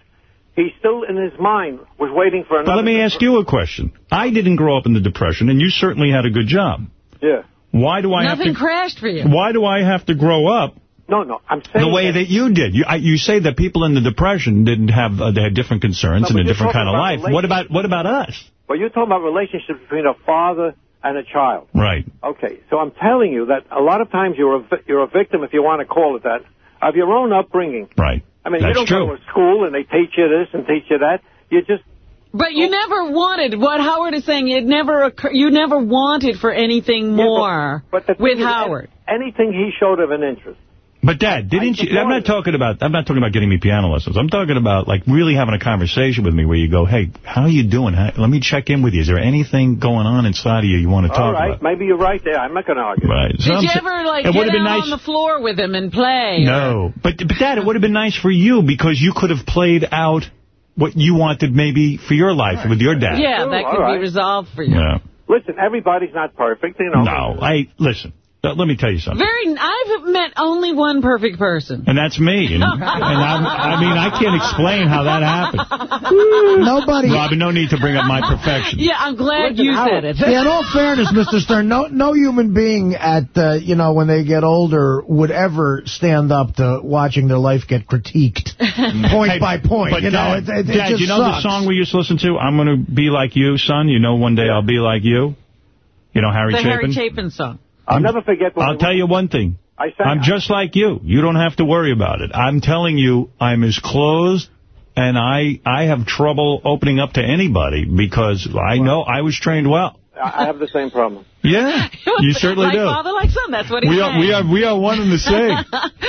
he still, in his mind, was waiting for another. but let me ask you a question. I didn't grow up in the depression, and you certainly had a good job. Yeah. Why do I Nothing have to... crashed for you. Why do I have to grow up No, no, I'm saying the way that you did? You, I, you say that people in the depression didn't have, uh, they had different concerns No, and a different kind of life. What about, what about us? Well, you're talking about relationships between a father and a child. Right. Okay, so I'm telling you that a lot of times you're a, vi- you're a victim, if you want to call it that, of your own upbringing. Right. I mean, That's you don't true. go to school and they teach you this and teach you that. You just But you never wanted, what Howard is saying, it never occur, you never wanted for anything more but the with Howard. anything he showed of an interest. But Dad, didn't you? I'm not talking about. I'm not talking about getting me piano lessons. I'm talking about like really having a conversation with me where you go, "Hey, how are you doing? How, let me check in with you. Is there anything going on inside of you you want to All talk right, about?" maybe you're right there. I'm not going to argue. Right. So Did I'm you ever, like, it get would out have been nice. on the floor with him and play? No, but but Dad, it would have been nice for you because you could have played out what you wanted maybe for your life with your dad. Yeah, that could right. be resolved for you. Yeah. Listen, everybody's not perfect, you know. No, I listen. Let me tell you something. Very, I've met only one perfect person. And that's me. And, and I'm, I mean, I can't explain how that happened. Nobody. Robin, no need to bring up my perfection. Yeah, I'm glad you said it. Yeah, in all fairness, Mr. Stern, no no human being at, uh, you know, when they get older would ever stand up to watching their life get critiqued point Hey, by point. But you know, Dad, it, it, it Dad just you know sucks. the song we used to listen to? I'm going to be like you, son. You know one day I'll be like you. You know Harry the Chapin? Harry Chapin song. I'll never forget when I'll tell you one thing. I sang, I'm just like you. You don't have to worry about it. I'm telling you, I'm as closed, and I I have trouble opening up to anybody because I know I was trained well. I I have the same problem. Yeah, you certainly like do. father, like son. That's what he's We are we are we are one and the same.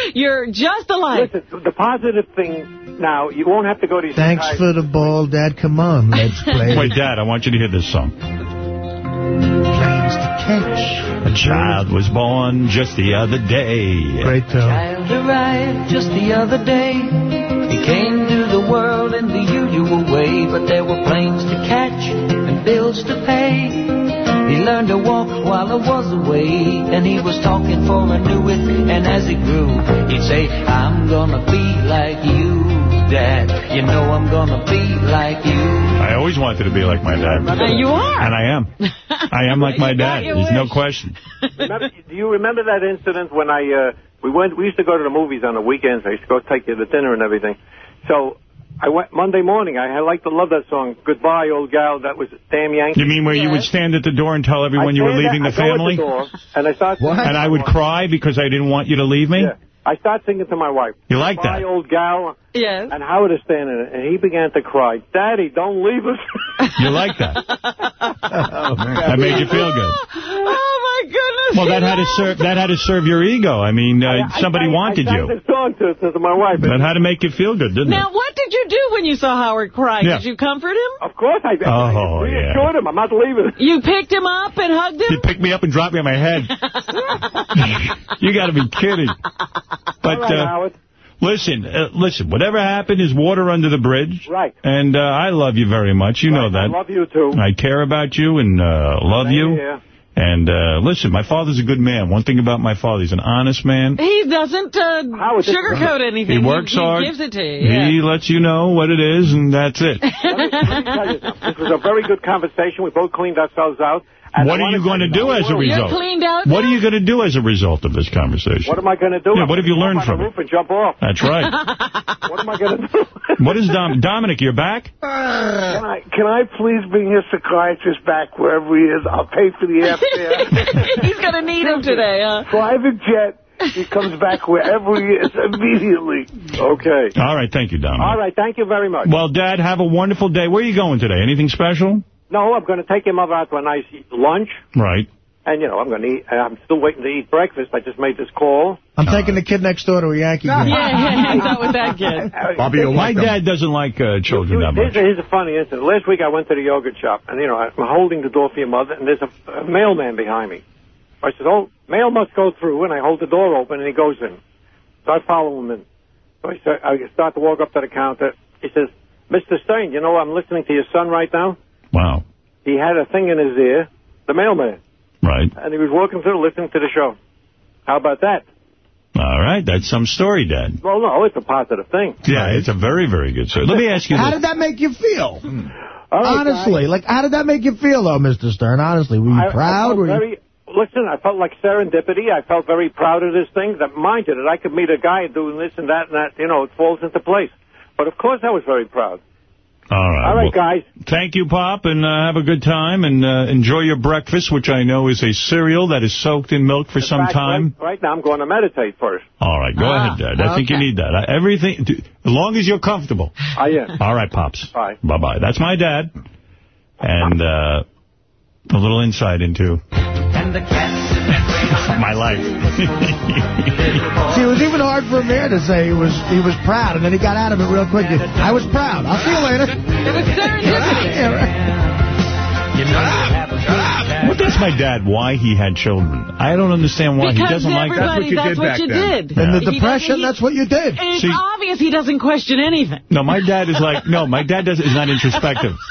You're just alike. Listen, the positive thing now, you won't have to go to your Thanks psychiatrist. for the ball, Dad. Come on, let's play. Wait, Dad, I want you to hear this song. Catch. A child was born just the other day. Great tune. Child arrived just the other day. He came to the world in the usual way, but there were planes to catch and bills to pay. He learned to walk while I was away, and he was talking for I knew it. And as he grew, he'd say, I'm gonna be like you, Dad. You know I'm gonna be like you. I always wanted to be like my dad. And you are. And I am. I am like my dad. There's no question. Remember, do you remember that incident when I uh, we went? We used to go to the movies on the weekends. I used to go take you to dinner and everything. So I went Monday morning. I, I like to love that song, "Goodbye, Old Gal." That was Damn Yankee. You mean where you would stand at the door and tell everyone I you were leaving there, the I go at family? door, and I start. And I would cry because I didn't want you to leave me? Yeah. I start singing to my wife. You like Goodbye, that? old gal. Yes. And Howard is standing there, and he began to cry. Daddy, don't leave us. You like that? That made you feel good. Oh, my goodness. Well, that had to serve that had to serve your ego. I mean, uh, I- somebody I, wanted I sang you. this song to, to my wife. That had to make you feel good, didn't it? Now, what did you do when you saw Howard cry? Yeah. Did you comfort him? Of course I did. Oh, I yeah. reassured him. I'm not leaving. You picked him up and hugged him? You picked me up and dropped me on my head. you got to be kidding. But All right, uh, Howard. listen, uh, listen. Whatever happened is water under the bridge. Right. And uh, I love you very much. You know that. I love you, too. I care about you and uh, love you. here. And uh, listen, my father's a good man. One thing about my father, he's an honest man. He doesn't uh, sugarcoat anything. He works hard. He gives it to you. Yeah. He lets you know what it is, and that's it. Let me, let me tell you something. This was a very good conversation. We both cleaned ourselves out. And what are you going to do as a result? You're cleaned out What are you going to do as a result of this conversation? What am I going to do? Yeah, what have you learned from the it? and jump off. That's right. what am I going to do? What is Dom Dominic? You're back. Can I, can I please bring his psychiatrist back wherever he is? I'll pay for the airfare. He's going to need him today, huh? Private jet. He comes back wherever he is immediately. Okay. All right, thank you, Dominic. All right, thank you very much. Well, Dad, have a wonderful day. Where are you going today? Anything special? No, I'm going to take him out to a nice lunch. Right. And, you know, I'm going to eat. I'm still waiting to eat breakfast. I just made this call. I'm taking the kid next door to a Yankee game. Yeah, yeah, yeah, not with that kid. Bobby, my dad doesn't like uh, children that Here's much. a, here's a funny incident. Last week I went to the yogurt shop, and, you know, I'm holding the door for your mother, and there's a, a mailman behind me. I said, oh, mail must go through, and I hold the door open, and he goes in. So I follow him in. So I, start, I start to walk up to the counter. He says, Mr. Stern, you know I'm listening to your son right now? Wow. He had a thing in his ear, the mailman, Right. and he was walking through listening to the show. How about that? All right. That's some story, Dad. Well, no, it's a positive thing. Yeah, it's a very, very good story. Let me ask you How this. did that make you feel? Hmm. All right, Honestly, like, how did that make you feel, though, Mr. Stern? Honestly, were you I- I proud? felt were you... very, listen, I felt like serendipity. I felt very proud of this thing. That mind you, that I could meet a guy doing this and that and that. You know, it falls into place. But of course, I was very proud. All right. All right, well, guys. Thank you, Pop, and uh, have a good time, and uh, enjoy your breakfast, which I know is a cereal that is soaked in milk for In some fact, time. Right, right now, I'm going to meditate first. All right, go Ah, ahead, Dad. I think you need that. Uh, everything, d- as long as you're comfortable. I am. All right, Pops. Bye. Bye-bye. That's my dad. And uh, a little insight into my life. See, it was even hard for him there to say he was he was proud, and then he got out of it real quick. I was proud. I'll see you later. It was serendipity. Yeah, right. What ah! ah! that's my dad, why he had children. I don't understand why he doesn't like that. that's what you did. In the He doesn't- depression, he- that's what you did. It's See- obvious he doesn't question anything. No, my dad is like, no, my dad does, is not introspective.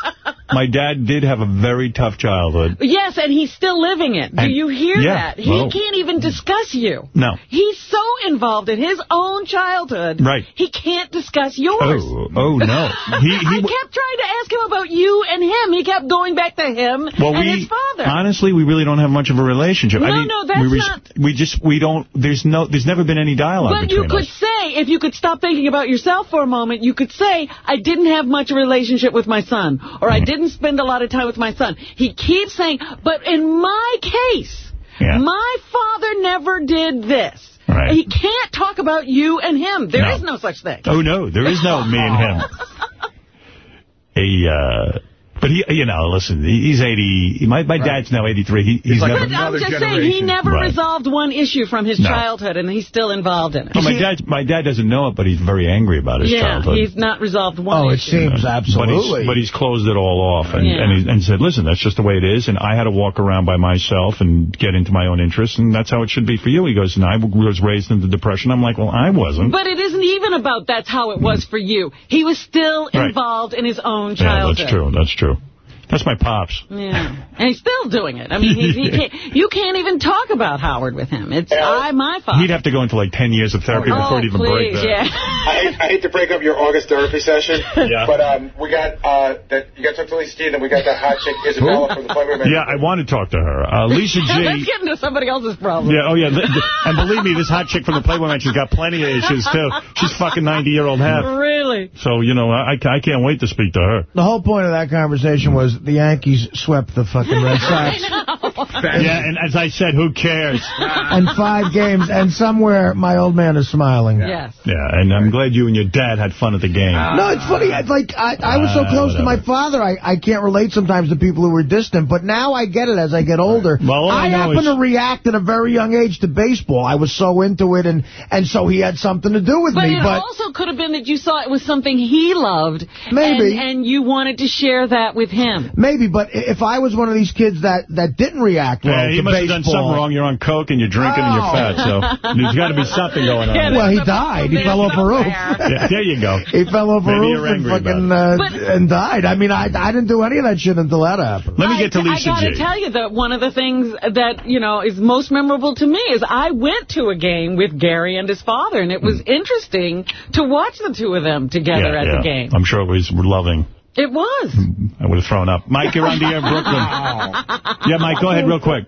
My dad did have a very tough childhood. Yes, and he's still living it. Do And- you hear yeah, that? He well- can't even discuss you. No. He's so involved in his own childhood. Right. He can't discuss yours. Oh, oh no. He, I kept trying to ask him about you and him. He kept going back to him well, and we his father. honestly, we really don't have much of a relationship. I No, mean, no, that's we not- We just, we don't. There's no, there's never been any dialogue But you could us. say, if you could stop thinking about yourself for a moment, you could say, I didn't have much relationship with my son, or I didn't spend a lot of time with my son. He keeps saying, but in my case, Yeah. my father never did this. Right. He can't talk about you and him. There No. is no such thing. Oh no, there is no me and him. A uh, But he, you know, listen, he's 80. My my dad's now 83. He, he's but never. I'm just saying, he never Right. resolved one issue from his No. childhood, and he's still involved in it. Oh, my dad, my dad doesn't know it, but he's very angry about his yeah, childhood. he's not resolved one Oh, it issue. Oh it seems But absolutely. he's, but he's closed it all off and Yeah. and, he, and said, listen, that's just the way it is, and I had to walk around by myself and get into my own interests, and that's how it should be for you. He goes, and I was raised in the depression. I'm like, well, I wasn't. But it isn't even about that's how it was for you. He was still Right. involved in his own childhood. yeah, childhood. that's true. That's true. That's my pops. Yeah, and he's still doing it. I mean, he, he can't, you can't even talk about Howard with him. It's I, my fault. He'd have to go into like 10 years of therapy oh, before he'd even break that. yeah. I hate, I hate to break up your August therapy session, Yeah. but um, we got uh, that you got to talk to Lisa G, and then we got that hot chick Isabella from the Playboy Mansion. Yeah, I want to talk to her. Uh, Lisa G. Let's get into somebody else's problem. Yeah, oh yeah, li- li- and believe me, this hot chick from the Playboy Mansion's got plenty of issues too. She's fucking 90-year-old half. Really? So, you know, I, I can't wait to speak to her. The whole point of that conversation was the Yankees swept the fucking Red Sox. Yeah, and as I said, who cares? and five games, and somewhere my old man is smiling. Yes. Yeah, and I'm glad you and your dad had fun at the game. No, it's funny. I, like I, I was so Ah, close to my father, I, I can't relate sometimes to people who were distant. But now I get it as I get older. Well, I I happen is- to react at a very young age to baseball. I was so into it, and and so he had something to do with But me. it But also could have been that you saw it was something he loved. Maybe. And, and you wanted to share that with him. maybe, but if I was one of these kids that that didn't react well Yeah, to you must have done something wrong. You're on coke and you're drinking and you're fat, so there's got to be something going on. well, he died. He fell off a roof. Yeah, there you go. He fell off a roof and fucking uh, and died. I mean, I I didn't do any of that shit until that happened. Let me get to I, Lisa I gotta tell you that one of the things that, you know, is most memorable to me is I went to a game with Gary and his father, and it was interesting to watch the two of them together Hmm. yeah, at yeah. the game. I'm sure it was loving. It was. I would have thrown up. Mike, you're on the air in Brooklyn. Yeah, Mike, go ahead real quick.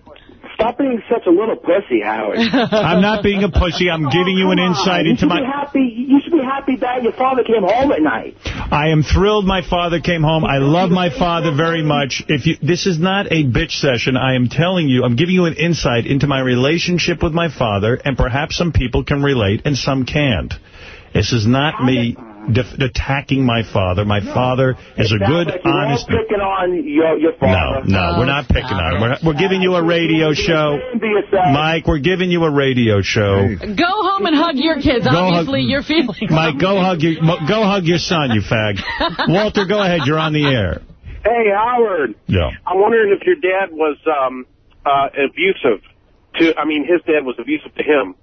Stop being such a little pussy, Howard. I'm not being a pussy. I'm giving you an insight you into should my... Be happy, you should be happy that your father came home at night. I am thrilled my father came home. I love my father very much. If you, This is not a bitch session. I am telling you, I'm giving you an insight into my relationship with my father, and perhaps some people can relate and some can't. This is not me def- attacking my father. My father is a It sounds good, like you're honest... picking on your, your No, father. no, we're not picking on him. We're, we're giving you a radio show. Mike, we're giving you a radio show. Go home and hug your kids. Go Obviously, hug- you're feeling Mike, go hug your go hug your son, you fag. Walter, go ahead. You're on the air. Hey, Howard. Yeah. I'm wondering if your dad was um, uh, abusive. To, I mean, his dad was abusive to him.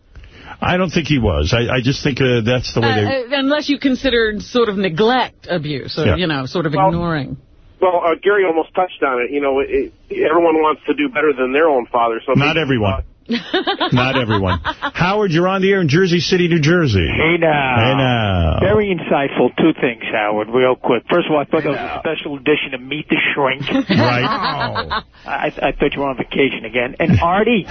I don't think he was. I, I just think uh, that's the way they... Uh, unless you considered sort of neglect abuse, or, Yeah. you know, sort of Well- ignoring. Well, uh, Gary almost touched on it. You know, it, everyone wants to do better than their own father. So Not everyone. Not everyone. Howard, you're on the air in Jersey City, New Jersey. Hey now. Hey now. Very insightful. Two things, Howard, real quick. First of all, I thought that was a special edition of Meet the Shrink. Right. I, I thought you were on vacation again. And Artie,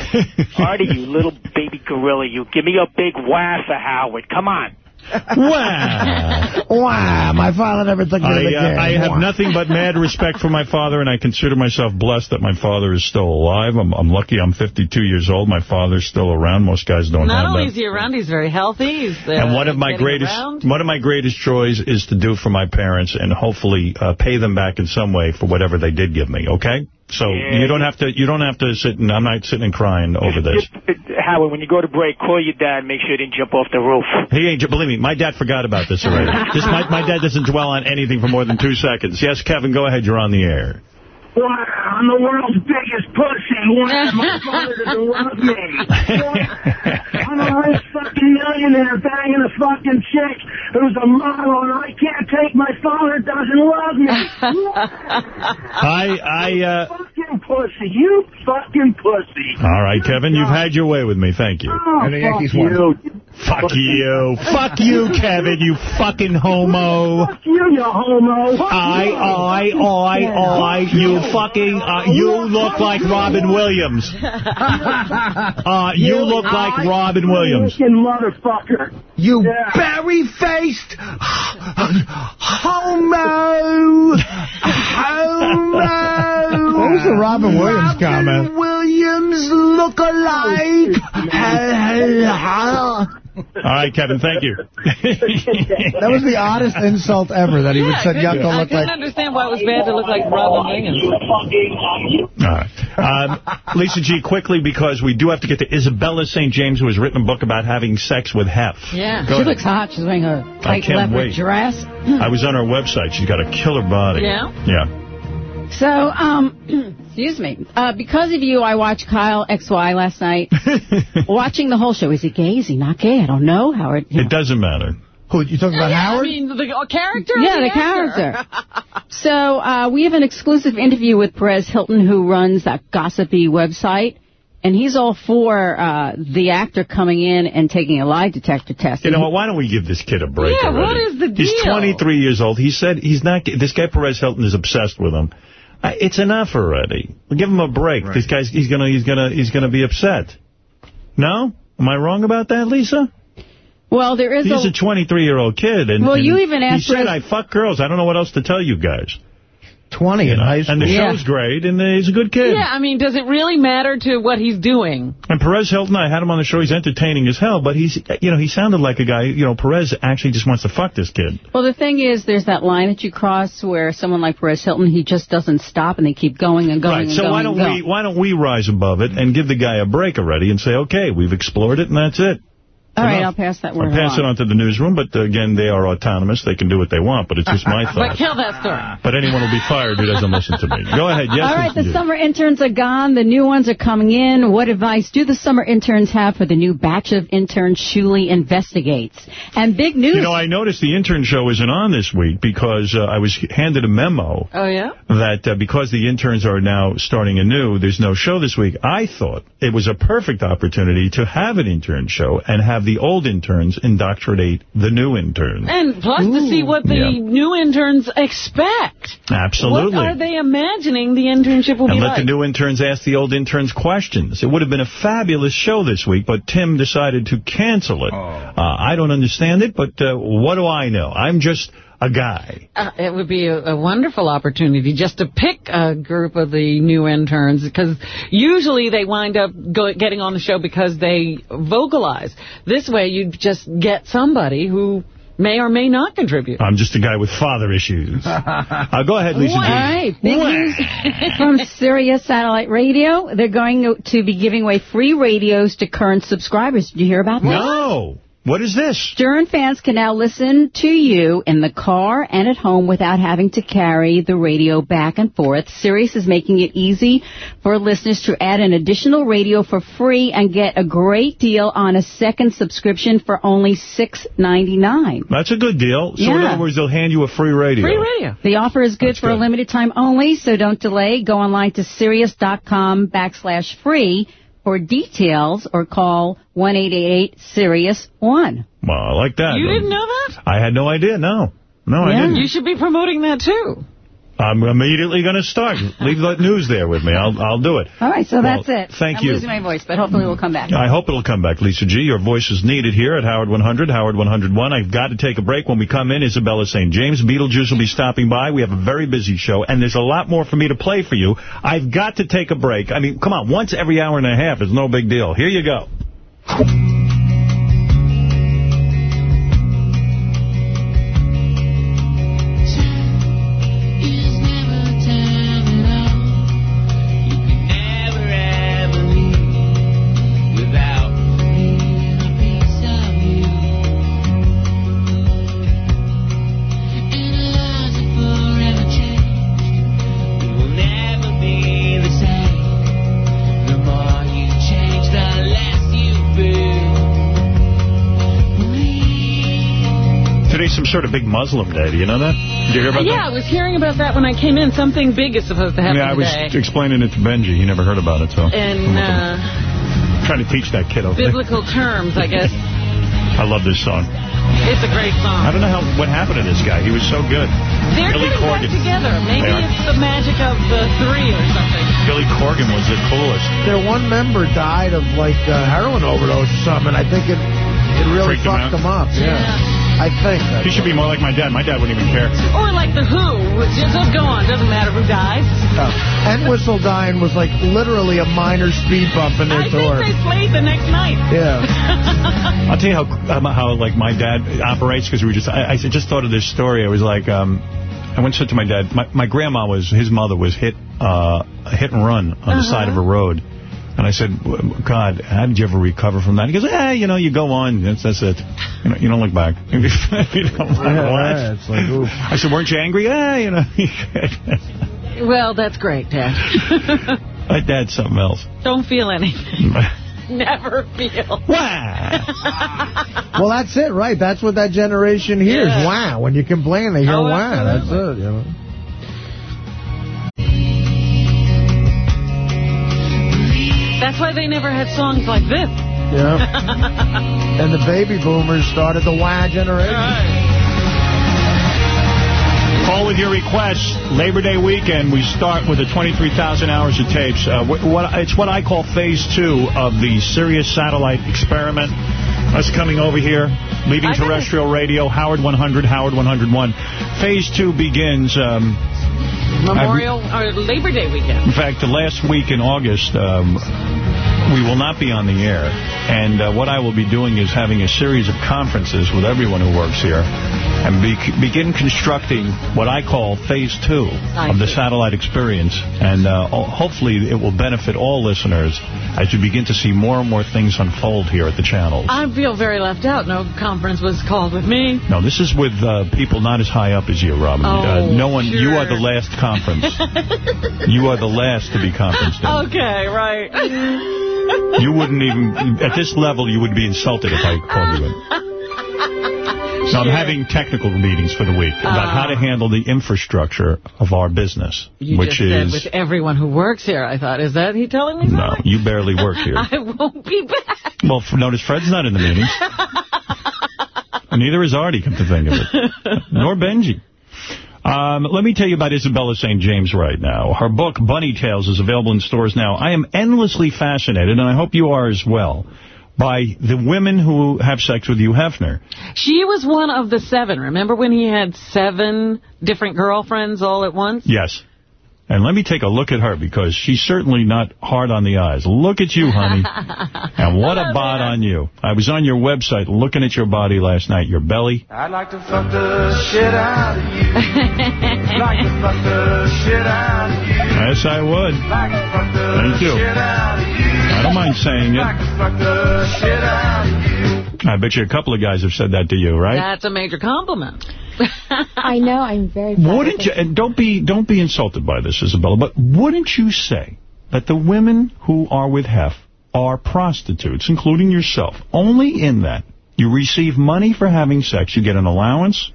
Artie, you little baby gorilla, you give me a big whack for Howard. Come on. Wow. Wow, my father never took me to I, the uh, game. I have Wow. nothing but mad respect for my father, and I consider myself blessed that my father is still alive. I'm, I'm lucky I'm 52 years old. My father's still around. Most guys don't Not have only that. is he around, he's very healthy. He's, uh, and one of my greatest around. one of my greatest joys is to do for my parents and hopefully uh, pay them back in some way for whatever they did give me. Okay, so Yeah. you don't have to you don't have to sit and I'm not sitting and crying over this. Uh, Howard, when you go to break, call your dad and make sure he didn't jump off the roof. He ain't believe me. My dad forgot about this already. this my my dad doesn't dwell on anything for more than two seconds. Yes, Kevin, go ahead. You're on the air. Well, I'm the world's biggest pussy. Why my father doesn't love me? I'm a rich fucking millionaire banging a fucking chick who's a model, and I can't take my father doesn't love me. I I uh, fucking pussy. You fucking pussy. all right, Kevin, you've had your way with me. Thank you. Oh, And the fuck Yankees you. won. Fuck you. Fuck you, Kevin, you fucking homo. Fuck you, you homo. I, I, I, I, you fucking, uh, you look like Robin Williams. Uh, you look like Robin Williams. Fucking motherfucker. You Yeah. berry-faced homo. Homo. What was the Robin Williams comment? Williams look alike. All right, Kevin, thank you. That was the oddest insult ever, that he would say I Yucko couldn't, I look couldn't like... understand why it was bad to look like Robin Williams. All right. Um, Lisa G., quickly, because we do have to get to Isabella St. James, who has written a book about having sex with Hef. Yeah. Go she ahead. looks hot. She's wearing a I tight can't leopard wait. dress. I was on her website. She's got a killer body. Yeah? Yeah. So, um, excuse me. Uh, because of you, I watched Kyle XY last night. Watching the whole show. Is he gay? Is he not gay? I don't know, Howard. It doesn't matter. Who, you talking about Howard? I mean, the character? Yeah, the actor? character. so uh, we have an exclusive interview with Perez Hilton, who runs that gossipy website. And he's all for uh, the actor coming in and taking a lie detector test. You know what? Why don't we give this kid a break Yeah, already? what is the deal? He's 23 years old. He said he's not... This guy, Perez Hilton, is obsessed with him. Uh, It's enough already. Give him a break. This guy's he's gonna he's gonna he's gonna be upset. No? Am I wrong about that, Lisa? Well, there is He's a... a 23-year-old kid. And, Well, and you even asked He said, I fuck girls. I don't know what else to tell you guys. 20 in high school. And the Yeah. show's great, and he's a good kid. Yeah, I mean, does it really matter to what he's doing? And Perez Hilton, I had him on the show. He's entertaining as hell, but he's, you know, he sounded like a guy, you know, Perez actually just wants to fuck this kid. Well, the thing is, there's that line that you cross where someone like Perez Hilton, he just doesn't stop, and they keep going and going Right, and so going why don't we why don't we rise above it and give the guy a break already and say, okay, we've explored it and that's it. All right, enough. I'll pass that word I'll pass it on to the newsroom, but uh, again, they are autonomous. They can do what they want, but it's just my But thought. kill that story. But anyone will be fired who doesn't listen to me. Go ahead. Yes, All right, the G. summer interns are gone. The new ones are coming in. What advice do the summer interns have for the new batch of interns Shuli investigates? And big news. You know, I noticed the intern show isn't on this week because uh, I was handed a memo Oh, yeah? that uh, because the interns are now starting anew, there's no show this week. I thought it was a perfect opportunity to have an intern show and have the old interns indoctrinate the new interns. And plus to see what the Yeah. new interns expect. Absolutely. What are they imagining the internship will and be let like? the new interns ask the old interns questions. It would have been a fabulous show this week, but Tim decided to cancel it. Uh, I don't understand it, but uh, what do I know? I'm just a guy. Uh, it would be a, a wonderful opportunity just to pick a group of the new interns because usually they wind up go, getting on the show because they vocalize. This way you'd just get somebody who may or may not contribute. I'm just a guy with father issues. uh, go ahead, Lisa All G. right, big news from Sirius Satellite Radio. They're going to be giving away free radios to current subscribers. Did you hear about that? No. What is this? Stern fans can now listen to you in the car and at home without having to carry the radio back and forth. Sirius is making it easy for listeners to add an additional radio for free and get a great deal on a second subscription for only $6.99. That's a good deal. So in other words, they'll hand you a free radio. Free radio. The offer is good for a limited time only, so don't delay. Go online to Sirius.com backslash free for details or call 1-888-SIRIUS-1. Well, I like that. You didn't know that? I had no idea. No. No, I didn't. You should be promoting that, too. I'm immediately going to start. Leave that news there with me. I'll I'll do it. All right, so Well, that's it. thank I'm you. losing my voice, but hopefully we'll come back. I hope it'll come back, Lisa G. Your voice is needed here at Howard 100, Howard 101. I've got to take a break. When we come in, Isabella St. James. Beetlejuice will be stopping by. We have a very busy show, and there's a lot more for me to play for you. I've got to take a break. I mean, come on, once every hour and a half is no big deal. Here you go. Sort of big Muslim day. Do you know that? Did you hear about yeah, I was hearing about that when I came in. Something big is supposed to happen Yeah, I was today. explaining it to Benji. He never heard about it, so And, uh, trying to teach that kid over there. biblical terms, I guess. I love this song. It's a great song. I don't know how what happened to this guy. He was so good. They're Billy getting back together. Maybe it's the magic of the three or something. Billy Corgan was the coolest. Their one member died of, like, uh, heroin overdose or something, I think it, it really Freaked him fucked out? them up. Yeah. I think. He should be more like my dad. My dad wouldn't even care. Or like The Who. Just, just go on. Doesn't matter who dies. Oh. And Entwistle dying was like literally a minor speed bump in their I tour. think they played the next night. Yeah. I'll tell you how um, how like my dad operates because we were just I, I just thought of this story. I was like, um, I went and said to my dad, my, my grandma was his mother was hit uh, hit and run on Uh-huh. the side of a road. And I said, God, how did you ever recover from that? He goes, eh, you know, you go on. That's, that's it. You, know, you don't look back. you know, I'm Yeah, what? it's like. I said, weren't you angry? Eh, you know. Well, that's great, Dad. my dad's something else. Don't feel anything. Never feel. Wow. Well, that's it, right? That's what that generation hears. Yeah. Wow. When you complain, they hear Oh, wow. That's it, you know. That's why they never had songs like this. Yeah. and the baby boomers started the wow generation. Call with your requests. Labor Day weekend, we start with the 23,000 hours of tapes. Uh, what, what, it's what I call phase two of the Sirius satellite experiment. Us coming over here, leaving terrestrial radio, Howard 100, Howard 101. Phase two begins... Um, Memorial or Labor Day weekend. in fact, the last week in August, um, we will not be on the air. And uh, what I will be doing is having a series of conferences with everyone who works here and be begin constructing what I call phase two I of the satellite experience. And uh, hopefully it will benefit all listeners as you begin to see more and more things unfold here at the channels. I feel very left out. No conference was called with me. No, this is with uh, people not as high up as you, Robin. uh, Oh, no one. You are sure. the last conference. you are the last to be conferenced in. Okay, right. You wouldn't even, at this level, you would be insulted if I called you in. So I'm having technical meetings for the week about how to ah. handle the infrastructure of our business, You which is... with everyone who works here. I thought, is that he telling me No, you barely work here. I won't be back. Well, f- notice Fred's not in the meetings. Neither is Artie, come to think of it. Nor Benji. Um, let me tell you about Isabella St. James right now. Her book, Bunny Tales, is available in stores now. I am endlessly fascinated, and I hope you are as well, by the women who have sex with Hugh Hefner. She was one of the seven. Remember when he had seven different girlfriends all at once? Yes. And let me take a look at her, because she's certainly not hard on the eyes. Look at you, honey. and what a bod on you. I was on your website looking at your body last night, your belly. I'd like to fuck the shit out of you. like to fuck the shit out of you. Yes, I would. Like to fuck the Thank you. shit out of you. I don't mind saying Like it. to fuck the shit out of you. I bet you a couple of guys have said that to you, right? That's a major compliment. I know. I'm very. Wouldn't you, and don't be don't be insulted by this, Isabella, but wouldn't you say that the women who are with Hef are prostitutes, including yourself, only in that you receive money for having sex, you get an allowance,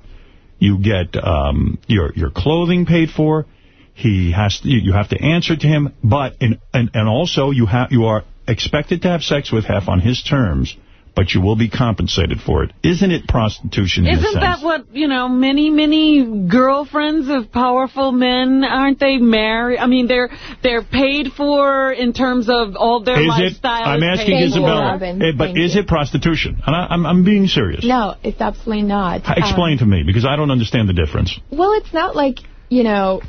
you get um, your your clothing paid for, he has to, you have to answer to him, but in, and and also you have you are expected to have sex with Hef on his terms. But you will be compensated for it. Isn't it prostitution in Isn't sense? that what, you know, many, many girlfriends of powerful men, aren't they married? I mean, they're they're paid for in terms of all their Is it? lifestyle. I'm is asking paid Isabella. for. eh, but is it prostitution? And I, I'm, I'm being serious. No, it's absolutely not. Um, Explain to me, because I don't understand the difference. well, it's not like, you know,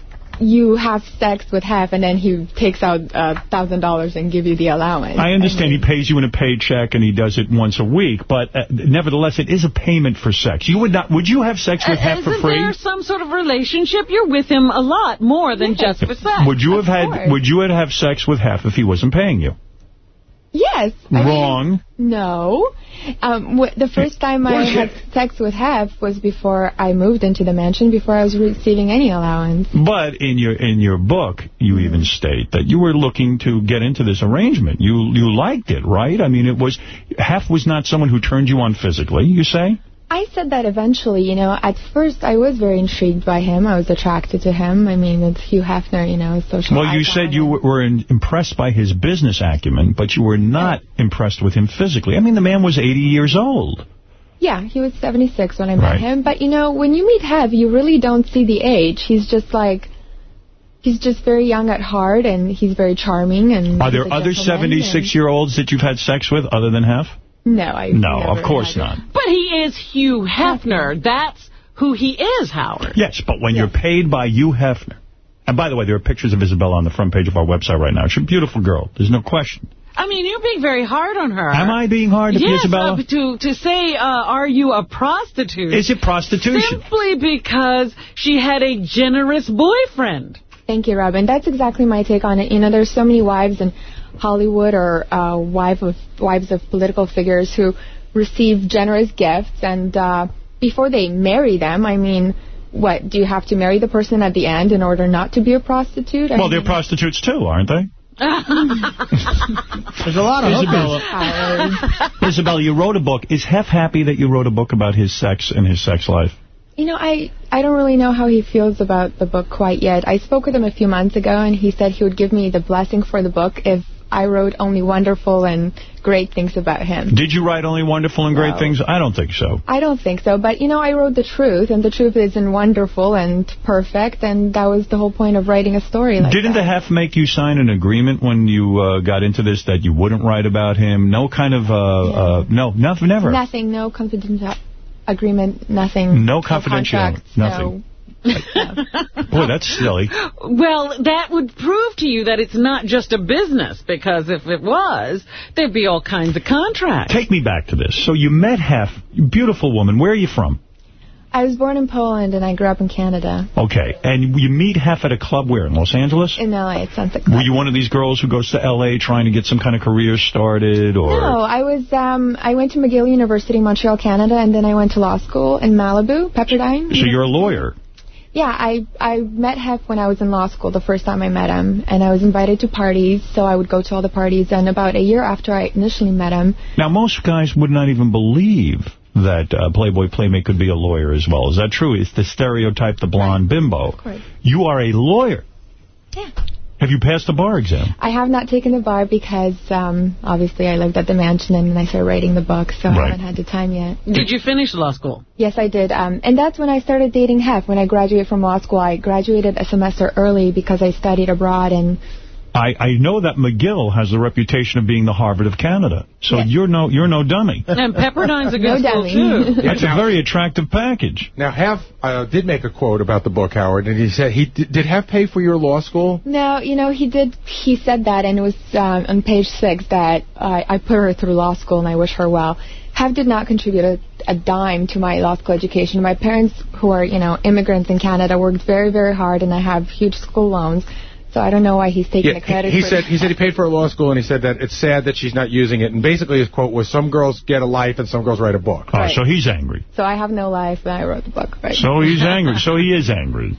you have sex with Hef and then he takes out a thousand dollars and give you the allowance. I understand he pays you in a paycheck and he does it once a week, but uh, nevertheless, it is a payment for sex. You would not? Would you have sex with Hef for free? Isn't free? there some sort of relationship? You're with him a lot more than just for sex. Would you have had? course. Would you have have sex with Hef if he wasn't paying you? Yes. I mean, Wrong. no. Um, the first time I had sex with Hef was before I moved into the mansion, before I was receiving any allowance. But in your in your book, you even state that you were looking to get into this arrangement. You you liked it, right? I mean, it was Hef was not someone who turned you on physically. You say? I said that eventually, you know, at first I was very intrigued by him. I was attracted to him. I mean, it's Hugh Hefner, you know, a social Well, you said you were in, impressed by his business acumen, but you were not impressed with him physically. I mean, the man was 80 years old. Yeah, he was 76 when I met Right. him. But, you know, when you meet Hef, you really don't see the age. He's just like, he's just very young at heart, and he's very charming. And Are there other 76-year-olds that you've had sex with other than Hef? And- No, I No, of course not. But he is Hugh Hefner. That's who he is, Howard. Yes, but when you're paid by Hugh Hefner, and by the way, there are pictures of Isabella on the front page of our website right now. She's a beautiful girl. There's no question. I mean, you're being very hard on her. Am I being hard on yes, Isabella? uh, to, to say, uh, are you a prostitute? Is it prostitution? Simply because she had a generous boyfriend. Thank you, Robin. That's exactly my take on it. You know, there's so many wives in Hollywood or uh, wife of wives of political figures who receive generous gifts, and uh, before they marry them, I mean, what, do you have to marry the person at the end in order not to be a prostitute? I Well, mean, they're prostitutes too, aren't they? There's a lot of Isabella, Isabella, you wrote a book. Is Hef happy that you wrote a book about his sex and his sex life? You know, I, I don't really know how he feels about the book quite yet. I spoke with him a few months ago, and he said he would give me the blessing for the book if I wrote only wonderful and great things about him. Did you write only wonderful and great No. things? I don't think so. I don't think so, but, you know, I wrote the truth, and the truth isn't wonderful and perfect, and that was the whole point of writing a story like Didn't that. the Hef make you sign an agreement when you uh, got into this that you wouldn't write about him? No kind of, uh, uh, no, nothing, never. Nothing, no confidential agreement, nothing. No confidentiality, contracts, nothing. Boy, that's silly. Well, that would prove to you that it's not just a business, because if it was, there'd be all kinds of contracts. Take me back to this. So you met Hef, beautiful woman. Where are you from? I was born in Poland, and I grew up in Canada, Okay, and you meet Hef at a club where, in Los Angeles? in L.A. at Sunset Club. Were you one of these girls who goes to L.A. trying to get some kind of career started? or? No, I was. Um, I went to McGill University in Montreal, Canada, and then I went to law school in Malibu, Pepperdine. So you're a lawyer. Yeah, I I met Hef when I was in law school the first time I met him, and I was invited to parties, so I would go to all the parties. And about a year after I initially met him, Now, most guys would not even believe that uh, Playboy Playmate could be a lawyer as well. Is that true? It's the stereotype, the blonde bimbo. course. You are a lawyer. Yeah. Have you passed the bar exam? I have not taken the bar because um, obviously I lived at the mansion and then I started writing the book, so I haven't had the time yet. Did you finish law school? Yes, I did. Um, and that's when I started dating Hef. When I graduated from law school, I graduated a semester early because I studied abroad and I, I know that McGill has the reputation of being the Harvard of Canada. So you're no you're no dummy. And Pepperdine's a No good school, dummy. too. That's a very attractive package. Now, Hef uh, did make a quote about the book, Howard, and he said he did, did Hef pay for your law school? No, you know, he did, he said that, and it was um, on page six that I I put her through law school, and I wish her well. Hef did not contribute a, a dime to my law school education. My parents, who are, you know, immigrants in Canada, worked very, very hard, and I have huge school loans. So I don't know why he's taking the credit he for said he said he paid for a law school, and he said that it's sad that she's not using it. And basically, his quote was, "Some girls get a life, and some girls write a book." Oh, Right. so he's angry. So I have no life, and I wrote the book, right? So he's angry. So he is angry.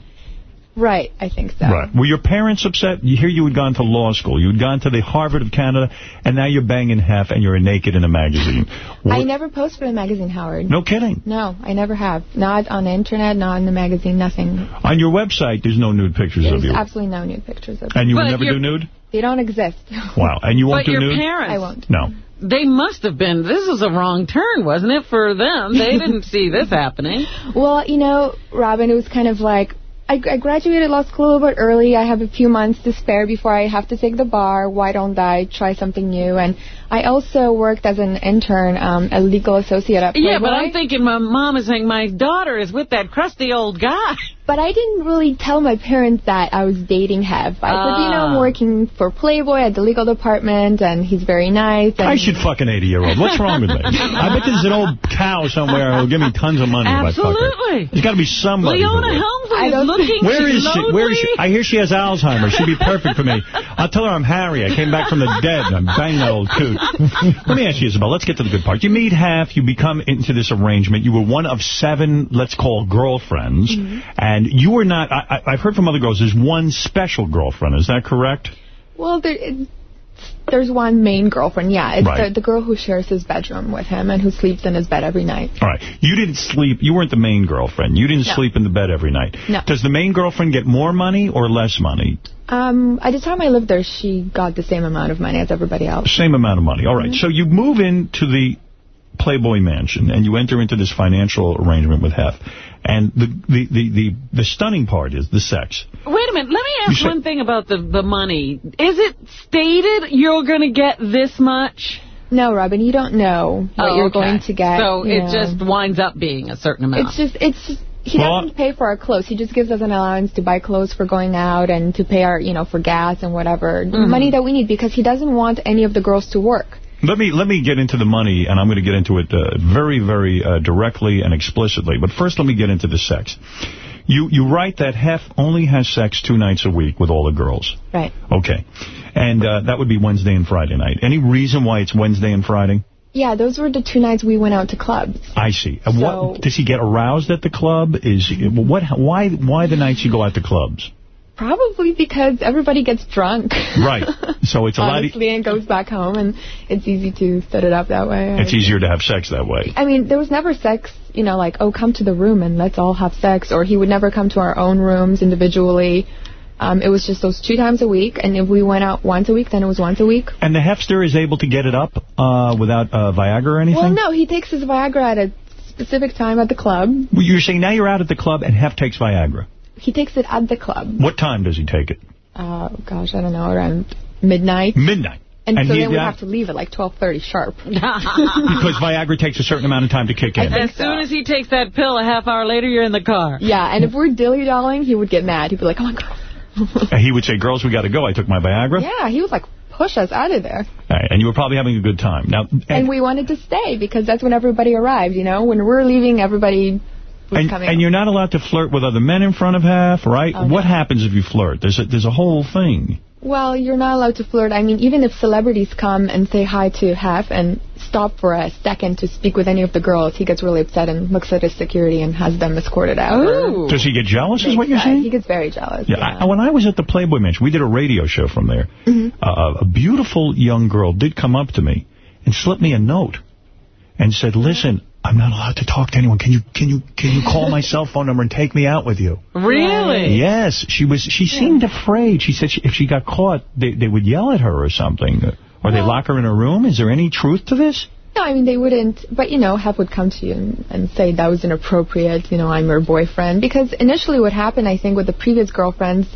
Right, I think so. Right. Were your parents upset? You hear you had gone to law school. You had gone to the Harvard of Canada, and now you're banging Hef, and you're naked in a magazine. I never post for the magazine, Howard. no kidding. No, I never have. Not on the internet, not in the magazine, nothing. On your website, there's no nude pictures There's of you. absolutely no nude pictures of you. And you will But never do nude? They don't exist. Wow. And you won't But do your parents, I won't. No. they must have been, this is a wrong turn, wasn't it, for them? They didn't see this happening. Well, you know, Robin, it was kind of like I, I graduated law school a little bit early. I have a few months to spare before I have to take the bar. Why don't I try something new? And I also worked as an intern, um, a legal associate at Playboy. Yeah, but I'm thinking my mom is saying my daughter is with that crusty old guy. But I didn't really tell my parents that I was dating Hef. I said, you know, I'm Ah. working for Playboy at the legal department, and he's very nice. And I should fuck an 80-year-old. What's wrong with me? I bet there's an old cow somewhere who'll give me tons of money if I fuck her. Absolutely. There's got to be somebody. Leona who will. Helmsley I is don't looking Where she's she? Where is she? I hear she has Alzheimer's. She'd be perfect for me. I'll tell her I'm Harry. I came back from the dead. and I'm banging that old coot. Let me ask you, Isabel. Let's get to the good part. You meet Hef. You become into this arrangement. You were one of seven, let's call girlfriends. Mm-hmm. And you were not, I, I, I've heard from other girls, there's one special girlfriend. Is that correct? Well, there, there's one main girlfriend, yeah. It's Right. the, the girl who shares his bedroom with him and who sleeps in his bed every night. All right. You didn't sleep. You weren't the main girlfriend. You didn't No. sleep in the bed every night. No. Does the main girlfriend get more money or less money? Um, at the time I lived there, she got the same amount of money as everybody else. Same amount of money. All right. Mm-hmm. So you move into the Playboy Mansion and you enter into this financial arrangement with Hef. And the, the, the, the, the stunning part is the sex. Wait a minute. Let me ask one thing about the, the money. Is it stated you're going to get this much? No, Robin, you don't know what Oh, you're okay. going to get. So it know. just winds up being a certain amount. It's just, it's just, he Well, doesn't pay for our clothes. He just gives us an allowance to buy clothes for going out and to pay our, you know, for gas and whatever. Mhm. Money that we need because he doesn't want any of the girls to work. Let me let me get into the money, and I'm going to get into it uh, very, very uh, directly and explicitly. But first, let me get into the sex. You you write that Hef only has sex two nights a week with all the girls. Right. Okay. And uh, that would be Wednesday and Friday night. Any reason why it's Wednesday and Friday? Yeah, those were the two nights we went out to clubs. I see. So- what does he get aroused at the club? Is what? Why? Why the nights you go out to clubs? Probably because everybody gets drunk. Right. So it's a lot. Honestly, and goes back home, and it's easy to set it up that way. It's easier to have sex that way. I mean, there was never sex, you know, like, oh, come to the room and let's all have sex, or he would never come to our own rooms individually. Um, it was just those two times a week, and if we went out once a week, then it was once a week. And the Hefster is able to get it up uh, without uh, Viagra or anything? Well, no, he takes his Viagra at a specific time at the club. Well, You're saying now you're out at the club and Hef takes Viagra. He takes it at the club. What time does he take it? Uh, gosh, I don't know, around midnight. Midnight. And, And so then we have to leave at like 12.30 sharp. Because Viagra takes a certain amount of time to kick in. As soon as he takes that pill, a half hour later, you're in the car. Yeah, and if we're dilly-dallying, he would get mad. He'd be like, oh, my God. And he would say, girls, we got to go. I took my Viagra. Yeah, he was like, push us out of there. All right, and you were probably having a good time. Now, And, and, we wanted to stay because that's when everybody arrived, you know? When we're leaving, everybody was and, coming and you're not allowed to flirt with other men in front of Hef, right? Oh, What happens if you flirt? There's a, there's a whole thing. Well, you're not allowed to flirt. I mean, even if celebrities come and say hi to Hef and stop for a second to speak with any of the girls, he gets really upset and looks at his security and has them escorted out. or Does he get jealous, is what you're saying? He gets very jealous. Yeah, I, when I was at the Playboy Mansion, we did a radio show from there. Mm-hmm. Uh, a beautiful young girl did come up to me and slipped me a note and said, listen, I'm not allowed to talk to anyone. Can you can you can you call my cell phone number and take me out with you? Really? Yes, she was. She seemed afraid. She said she, if she got caught, they they would yell at her or something, or they lock her in a room. Is there any truth to this? No, I mean, they wouldn't. But, you know, Hef would come to you and, and say that was inappropriate, you know, I'm her boyfriend. Because initially what happened, I think, with the previous girlfriends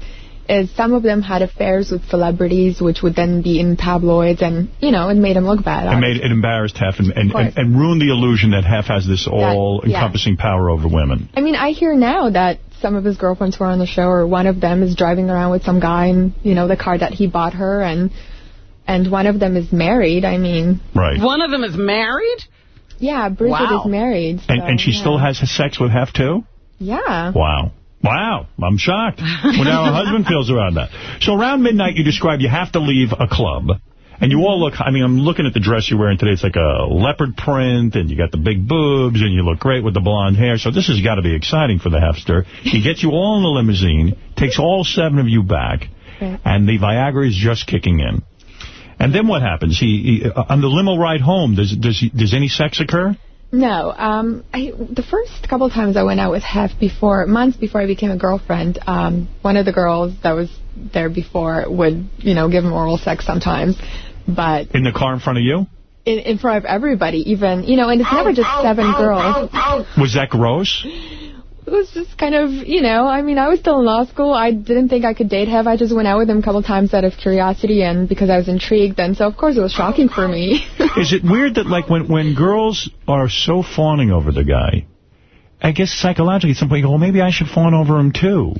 is some of them had affairs with celebrities, which would then be in tabloids, and, you know, it made him look bad. It made it embarrassed Hef and and, and, and ruined the illusion that Hef has this all-encompassing power over women. I mean, I hear now that some of his girlfriends who are on the show, or one of them is driving around with some guy in, you know, the car that he bought her, and and one of them is married. I mean, Right. One of them is married? yeah, Bridget Wow. is married. And and she yeah. still has sex with Hef too. Yeah. Wow. Wow. I'm shocked. What how her husband feels around that. So around midnight, you describe you have to leave a club. And you all look, I mean, I'm looking at the dress you're wearing today. It's like a leopard print, and you got the big boobs, and you look great with the blonde hair. So this has got to be exciting for the Hefster. He gets you all in the limousine, takes all seven of you back, and the Viagra is just kicking in. And then what happens? He, he uh, on the limo ride home, does does he, does any sex occur? No, um, I, the first couple of times I went out with Hef before, months before I became a girlfriend, um, one of the girls that was there before would, you know, give him oral sex sometimes, but In the car in front of you? in, in front of everybody, even, you know, and it's never just seven girls. Was that gross? It was just kind of, you know, I mean, I was still in law school. I didn't think I could date Hef. I just went out with him a couple times out of curiosity and because I was intrigued. And so, of course, it was shocking for me. Is it weird that, like, when, when girls are so fawning over the guy, I guess psychologically at some point you go, well, maybe I should fawn over him, too.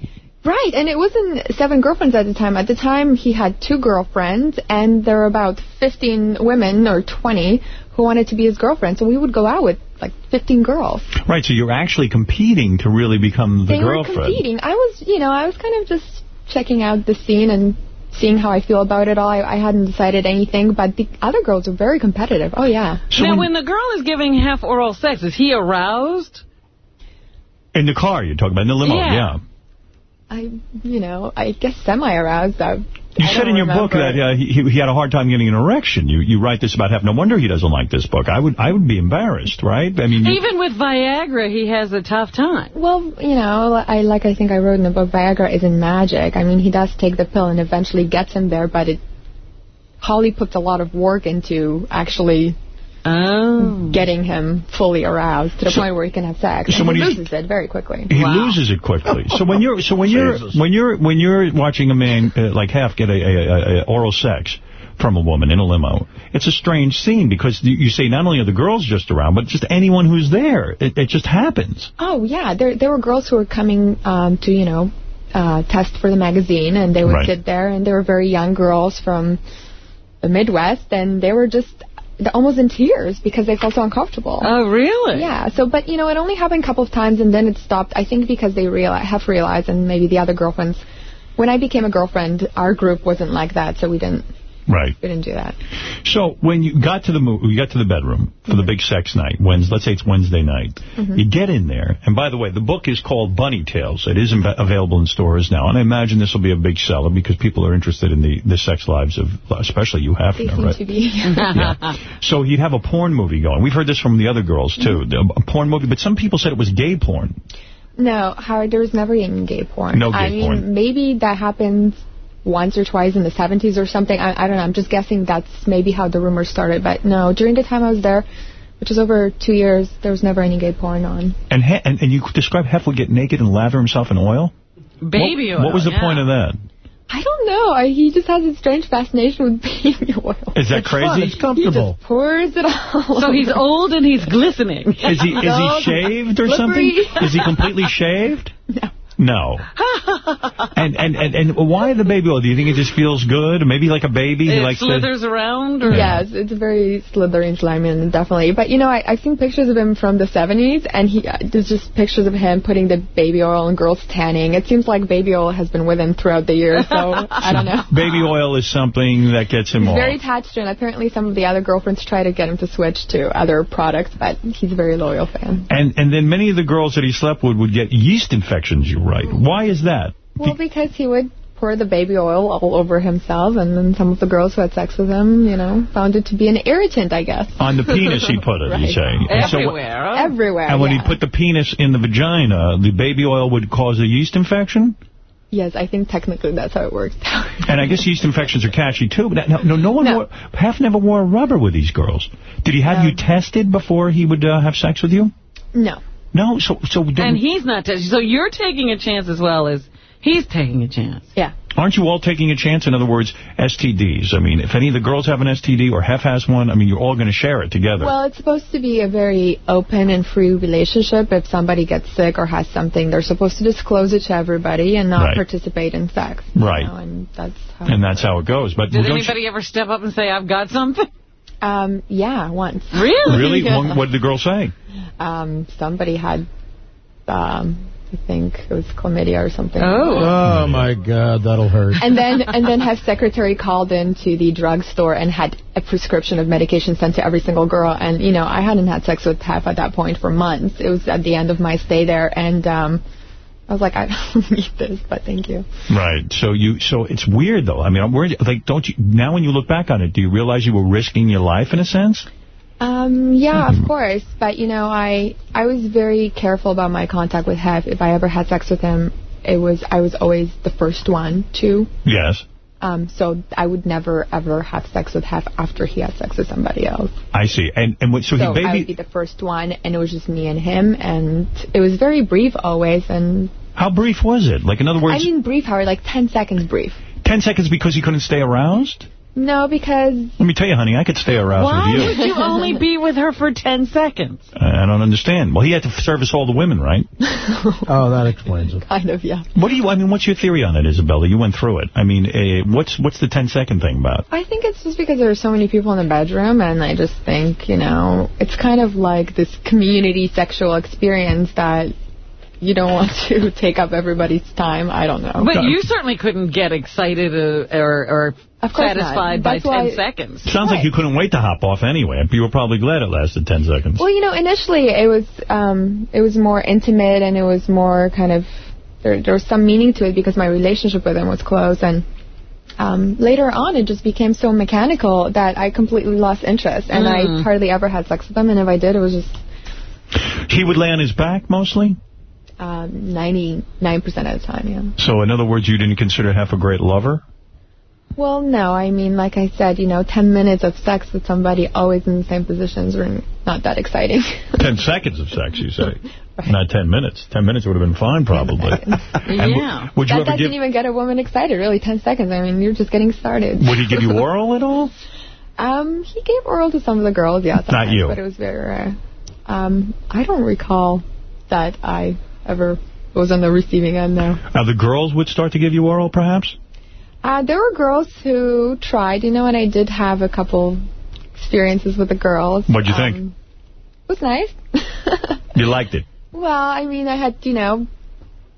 Right, and it wasn't seven girlfriends at the time. At the time, he had two girlfriends, and there were about 15 women or 20 who wanted to be his girlfriend. So we would go out with like 15 girls. Right, so you're actually competing to really become the they girlfriend. were competing. I was, you know, I was kind of just checking out the scene and seeing how I feel about it all. I, I hadn't decided anything, but the other girls were very competitive. Oh, yeah. now, when, the girl is giving Hef oral sex, is he aroused? In the car, you're talking about, in the limo, Yeah. yeah. I, you know, I guess semi-aroused. I, You I said in your book that uh, he, he had a hard time getting an erection. You you write this about Hef. No wonder he doesn't like this book. I would I would be embarrassed, right? I mean, you- Even with Viagra, he has a tough time. Well, you know, I like I think I wrote in the book, Viagra isn't magic. I mean, he does take the pill and eventually gets him there, but it Holly puts a lot of work into actually getting him fully aroused to the So- point where he can have sex. so and when he loses it very quickly. He loses it quickly. So when you're so when you're Jesus. when you're when you're watching a man uh, like Hef get a, a, a, a oral sex, from a woman in a limo, it's a strange scene because you, you say not only are the girls just around, but just anyone who's there. It, it just happens. Oh, yeah. There there were girls who were coming um, to, you know, uh, test for the magazine, and they would Right. sit there, and they were very young girls from the Midwest, and they were just almost in tears because they felt so uncomfortable. Oh, really? Yeah. So, but, you know, it only happened a couple of times, and then it stopped. I think because they reali have realized, and maybe the other girlfriends, when I became a girlfriend, our group wasn't like that, so we didn't Right. we didn't do that. So when you got to the you got to the bedroom for the big sex night, Wednesday, let's say it's Wednesday night, Mhm. you get in there, and by the way, the book is called Bunny Tales. It is available in stores now, and I imagine this will be a big seller because people are interested in the, the sex lives of, especially you, They Hefner, seem right? to be. So you'd have a porn movie going. We've heard this from the other girls, too. Mm-hmm. A porn movie, but some people said it was gay porn. No, Howard, there was never any gay porn. No gay I mean, maybe that happened once or twice in the 70s or something. I, I don't know. I'm just guessing that's maybe how the rumors started. But no, during the time I was there, which is over two years, there was never any gay porn on. And he, and, and you describe Hef would get naked and lather himself in oil? Baby what, oil, What was the yeah. point of that? I don't know. I, he just has a strange fascination with baby oil. Is that crazy? It's comfortable. He just pours it all. So he's old and he's glistening. Is he is he shaved or Slippery. something? Is he completely shaved? No. and, and and and why the baby oil? Do you think it just feels good? Maybe like a baby? He It likes slithers around? Or? Yes, it's very slithery and slimy, and definitely. But you know, I, I've seen pictures of him from the 70s, and he uh, there's just pictures of him putting the baby oil on girls tanning. It seems like baby oil has been with him throughout the years, so I don't know. Baby oil is something that gets him He's off. very attached to it. and Apparently, some of the other girlfriends try to get him to switch to other products, but he's a very loyal fan. And and then many of the girls that he slept with would get yeast infections, you write. Why is that? Well, because he would pour the baby oil all over himself, and then some of the girls who had sex with him, you know, found it to be an irritant, I guess. On the penis he put it, you Right. say. And so- Everywhere. huh? Everywhere. and when yeah. he put the penis in the vagina, the baby oil would cause a yeast infection? Yes, I think technically that's how it works. And I guess yeast infections are catchy, too. But no, no, no one No. wore, half never wore rubber with these girls. Did he have No. you tested before he would uh, have sex with you? no. No, so so And don't- he's not. So you're taking a chance as well as he's taking a chance. Yeah. aren't you all taking a chance? In other words, STDs. I mean, if any of the girls have an STD or Hef has one, I mean, you're all going to share it together. Well, it's supposed to be a very open and free relationship. If somebody gets sick or has something, they're supposed to disclose it to everybody and not Right. participate in sex. Right. You know, and that's how. and that's how it goes. But Did anybody ever step up and say, I've got something? Um, yeah, once. Really? really? Yeah. What, what did the girl say? Um, somebody had, um, I think it was chlamydia or something. Oh, Oh, my God, that'll hurt. And then, and then his secretary called into the drugstore and had a prescription of medication sent to every single girl. And you know, I hadn't had sex with Hef at that point for months. It was at the end of my stay there, and um, I was like, I don't need this, but thank you. Right. So you. So it's weird, though. I mean, I'm worried. Like, don't you? Now, when you look back on it, do you realize you were risking your life in a sense? Um, yeah, of course. But you know, I I was very careful about my contact with Hef. If I ever had sex with him, it was I was always the first one to. Yes. Um, so I would never ever have sex with Hef after he had sex with somebody else. I see. And and what, so, So he I would be the first one, and it was just me and him, and it was very brief always. And How brief was it? Like, in other words... I mean, brief, Howard, like ten seconds brief. 10 seconds because he couldn't stay aroused? No, because Let me tell you, honey, I could stay aroused Why with would you. you only be with her for 10 seconds? I don't understand. Well, he had to service all the women, right? Oh, that explains it. kind of, yeah. What do you? I mean, what's your theory on it, Isabella? You went through it. I mean, uh, what's what's the 10 second thing about? I think it's just because there are so many people in the bedroom, and I just think, you know, it's kind of like this community sexual experience that you don't want to take up everybody's time. I don't know. But you certainly couldn't get excited uh, or, or Of course not. Satisfied by 10 seconds. Sounds like you couldn't wait to hop off anyway. You were probably glad it lasted 10 seconds. Well, you know, initially it was um, it was more intimate and it was more kind of there, there was some meaning to it because my relationship with him was close and. Um, later on, it just became so mechanical that I completely lost interest, and Mm. I hardly ever had sex with him. And if I did, it was just He would lay on his back mostly? um, 99% of the time, yeah. So, in other words, you didn't consider Hef a great lover? Well, no, I mean, like I said, you know, 10 minutes of sex with somebody always in the same positions, or not that exciting. Ten seconds of sex, you say. Not ten minutes. Ten minutes would have been fine, probably. Yeah. Would you that doesn't give... even get a woman excited, really. Ten seconds. I mean, you're just getting started. Would he give you oral at all? Um, he gave oral to some of the girls, yeah. Not you. But it was very rare. Um, I don't recall that I ever was on the receiving end, no. Now, the girls would start to give you oral, perhaps? Uh, there were girls who tried, you know, and I did have a couple experiences with the girls. What'd you Um, think? It was nice. You liked it? Well, I mean, I had, you know,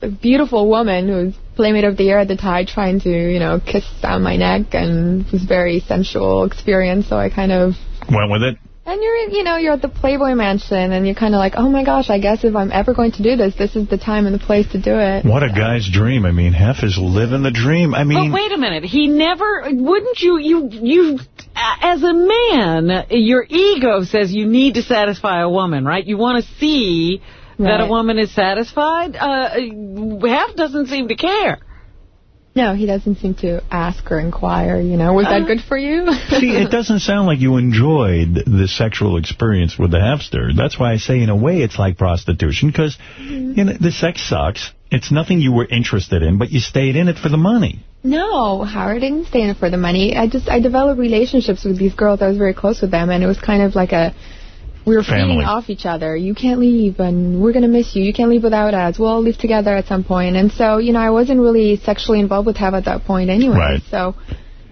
a beautiful woman who was Playmate of the Year at the time trying to, you know, kiss down my neck, and it was a very sensual experience, so I kind of... Went with it? And you're, you know, you're at the Playboy Mansion, and you're kind of like, oh my gosh, I guess if I'm ever going to do this, this is the time and the place to do it. What a guy's dream. I mean, Hef is living the dream. I mean... But wait a minute. He never, wouldn't you, you, you, as a man, your ego says you need to satisfy a woman, right? You want to see that a woman is satisfied. Uh, Hef doesn't seem to care. No, he doesn't seem to ask or inquire, you know, was that uh-huh. good for you? See, it doesn't sound like you enjoyed the sexual experience with the Hefster. That's why I say, in a way, it's like prostitution, because mm-hmm. you know, the sex sucks. It's nothing you were interested in, but you stayed in it for the money. No, Howard didn't stay in it for the money. I just I developed relationships with these girls. I was very close with them, and it was kind of like a we were feeding off each other. You can't leave, and we're gonna miss you. You can't leave without us. We'll all leave together at some point. And so, you know, I wasn't really sexually involved with Hef at that point anyway. Right. So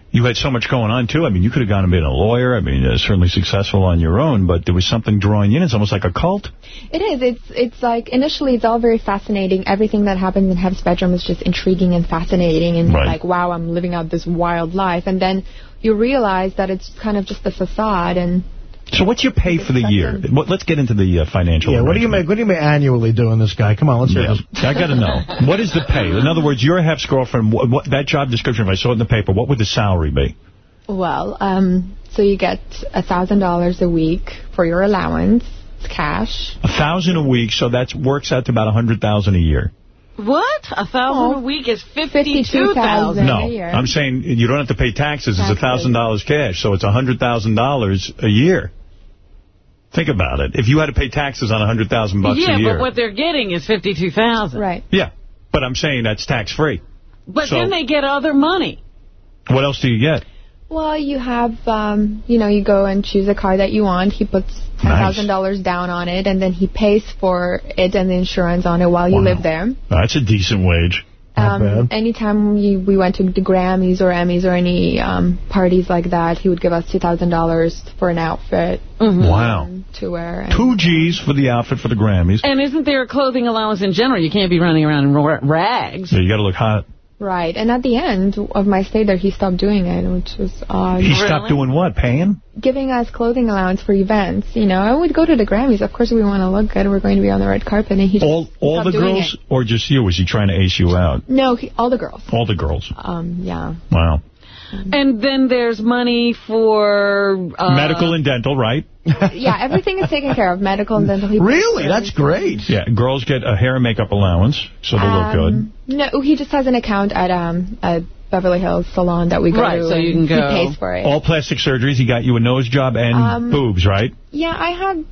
You had so much going on, too. I mean, you could have gone and been a lawyer. I mean, uh, certainly successful on your own, but there was something drawing you in. It's almost like a cult. it is. It's it's like initially it's all very fascinating. Everything that happens in Hef's bedroom is just intriguing and fascinating, and Right. like wow, I'm living out this wild life. And then you realize that it's kind of just a facade and. So what's your pay for the year? What, let's get into the uh, financial Yeah, what do you arrangement. make? What do you make annually doing this guy? Come on, let's hear Yeah. this. I got to know. What is the pay? In other words, you're Hef's girlfriend. What, what, that job description, if I saw it in the paper, what would the salary be? Well, um, so you get a thousand dollars a week for your allowance, it's cash. A thousand a week, so that works out to about a hundred thousand a year. What? A thousand Oh. a week is $52,000 $52,000. No, a year. I'm saying you don't have to pay taxes. It's a thousand dollars cash, so it's a hundred thousand dollars a year. Think about it. If you had to pay taxes on a hundred thousand bucks Yeah, a year, but what they're getting is 52,000. Right. yeah, but I'm saying that's tax free. But So- then they get other money. What else do you get? Well, you have, um, you know, you go and choose a car that you want. He puts ten thousand dollars down on it, and then he pays for it and the insurance on it while you Wow. live there. That's a decent wage. Um, anytime we, we went to the Grammys or Emmys or any um, parties like that, he would give us two thousand dollars for an outfit Wow. to wear. And Two G's for the outfit for the Grammys. And isn't there a clothing allowance in general? You can't be running around in rags. So you got to look hot. Right, and at the end of my stay there, he stopped doing it, which was odd. He stopped doing what? Paying? Giving us clothing allowance for events. You know, I would go to the Grammys. Of course, we want to look good. We're going to be on the red carpet, and he just All all the doing girls, it. or just you? Was he trying to ace you out? No, he, all the girls. All the girls. Um, yeah. Wow. And then there's money for... Uh, Medical and dental, right? yeah, everything is taken care of. Medical and dental. He pays for great. Yeah, girls get a hair and makeup allowance, so they look good. Um, No, he just has an account at um a Beverly Hills salon that we go Right, to. so you can go. He pays for it. All plastic surgeries. He got you a nose job and Um, boobs, right? Yeah, I had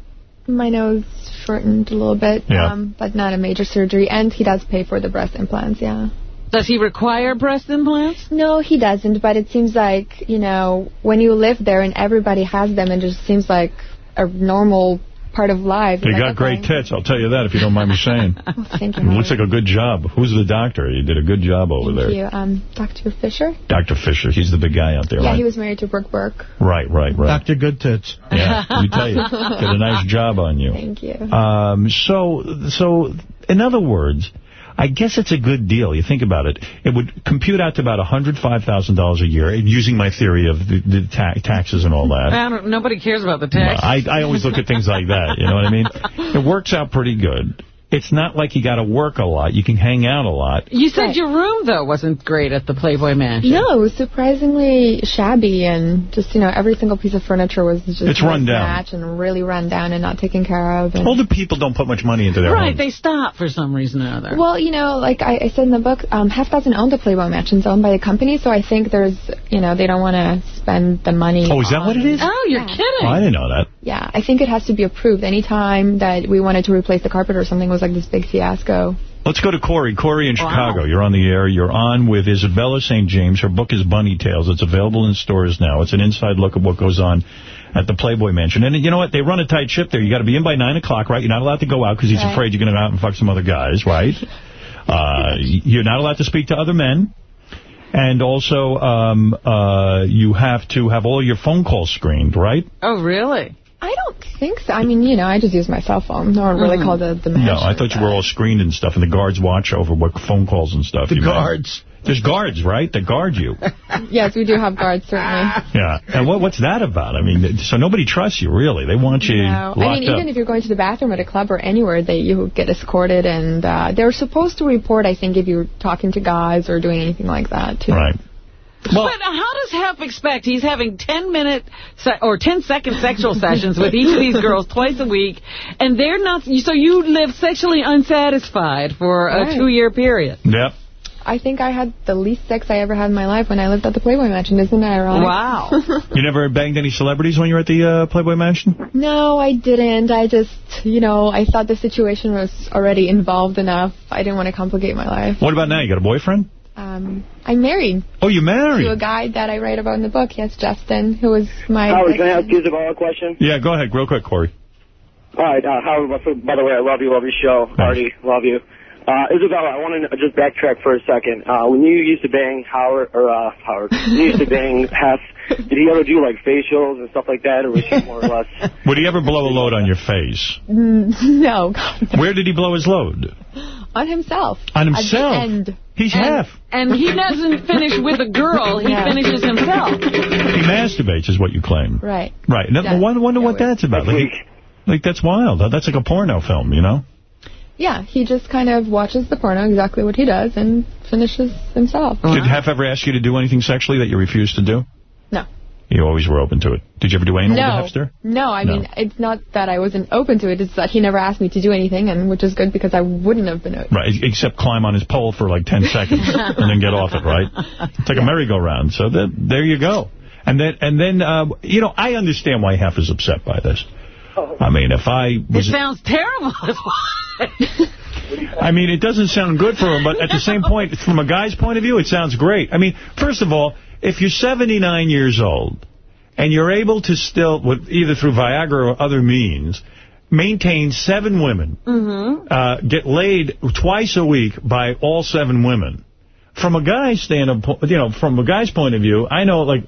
my nose shortened a little bit, Yeah. um, but not a major surgery. And he does pay for the breast implants, yeah. Does he require breast implants? No, he doesn't, but it seems like, you know, when you live there and everybody has them, it just seems like a normal part of life. You Like, got great okay. tits, I'll tell you that, if you don't mind me saying. Thank you. It looks like a good job. Who's the doctor? You did a good job over Thank there. you. Um, Dr. Fisher? Dr. Fisher, he's the big guy out there, Yeah, right? he was married to Brooke Burke. Right, right, right. Dr. Good Tits. Yeah, we tell you. Did a nice job on you. Thank you. Um, so, so, in other words, I guess it's a good deal. You think about it. It would compute out to about $105,000 a year, using my theory of the, the ta taxes and all that. Nobody cares about the tax. I, I always look at things like that, you know what I mean? It works out pretty good. It's not like you got to work a lot. You can hang out a lot. You said Right. your room, though, wasn't great at the Playboy Mansion. No, it was surprisingly shabby and just, you know, every single piece of furniture was just It's run down. mismatched and really run down and not taken care of. And, Older people don't put much money into their Right, homes. they stop for some reason or other. Well, you know, like I, I said in the book, um, Hef doesn't owned the Playboy Mansion. It's owned by the company, so I think there's, you know, they don't want to spend the money. Oh, is that what it is? Oh, you're kidding. Oh, I didn't know that. Yeah, I think it has to be approved. Anytime that we wanted to replace the carpet or something was like this big fiasco. Let's go to Corey. Corey in Chicago. You're on the air. You're on with Isabella St. James. Her book is Bunny Tales. It's available in stores now. It's an inside look at what goes on at the Playboy Mansion. And you know what? They run a tight ship there. You got to be in by 9 o'clock, right? You're not allowed to go out because he's Right. afraid you're going to go out and fuck some other guys, right? uh, you're not allowed to speak to other men. And also, um, uh, you have to have all your phone calls screened, right? Oh, really? I don't think so. I mean, you know, I just use my cell phone. No one really Mhm. called the, the mansion. No, I thought you were all screened and stuff, and the guards watch over what phone calls and stuff. The you make. guards. There's guards, right, that guard you. Yes, we do have guards, certainly. Yeah. And what, what's that about? I mean, so nobody trusts you, really. They want you No. I mean, up. even if you're going to the bathroom at a club or anywhere, they you get escorted, and uh, they're supposed to report, I think, if you're talking to guys or doing anything like that, too. Right. But how does Hef expect he's having 10-minute or 10-second sexual sessions with each of these girls twice a week, and they're not... So you live sexually unsatisfied for a Right. two-year period. Yep. I think I had the least sex I ever had in my life when I lived at the Playboy Mansion. Isn't that ironic? Wow. You never banged any celebrities when you were at the uh, Playboy Mansion? no, I didn't. I just, you know, I thought the situation was already involved enough. I didn't want to complicate my life. What about now? You got a boyfriend? Um, I'm married Oh, you married? to a guy that I write about in the book. Yes, Justin, who was my... Howard, can I ask Isabel a question? Yeah, go ahead. Real quick, Corey. All right, uh, Howard, by the way, I love you, love your show. Artie, love you. Uh, Isabella, I want to just backtrack for a second. Uh, when you used to bang Howard, or, uh, Howard, when you used to bang Hef, did he ever do, like, facials and stuff like that, or was he more or less... Would he ever blow a load on your face? Mm, No, Where did he blow his load? on himself. On At himself? the end. He's and, half. And he doesn't finish with a girl. He Yeah. finishes himself. He masturbates, is what you claim. Right. Right. Now, Yeah. wonder, wonder what that's about. Like, like, that's wild. That's like a porno film, you know? Yeah, he just kind of watches the porno, exactly what he does, and finishes himself. Did Hef ever ask you to do anything sexually that you refused to do? No. You always were open to it. Did you ever do anal No, with the Hefster? no, I No. mean, it's not that I wasn't open to it, it's that he never asked me to do anything, and which is good because I wouldn't have been open. Right, except climb on his pole for like 10 seconds and then get off it, right? It's like a merry-go-round. So that, there you go. And then, and then uh, you know, I understand why Hef is upset by this. I mean, if I It was... sounds terrible. I mean, it doesn't sound good for him, but at the same point, from a guy's point of view, it sounds great. I mean, first of all, if you're 79 years old and you're able to still, with either through Viagra or other means, maintain seven women, Mm-hmm. uh, get laid twice a week by all seven women, from a guy's stand you know, from a guy's point of view, I know, like,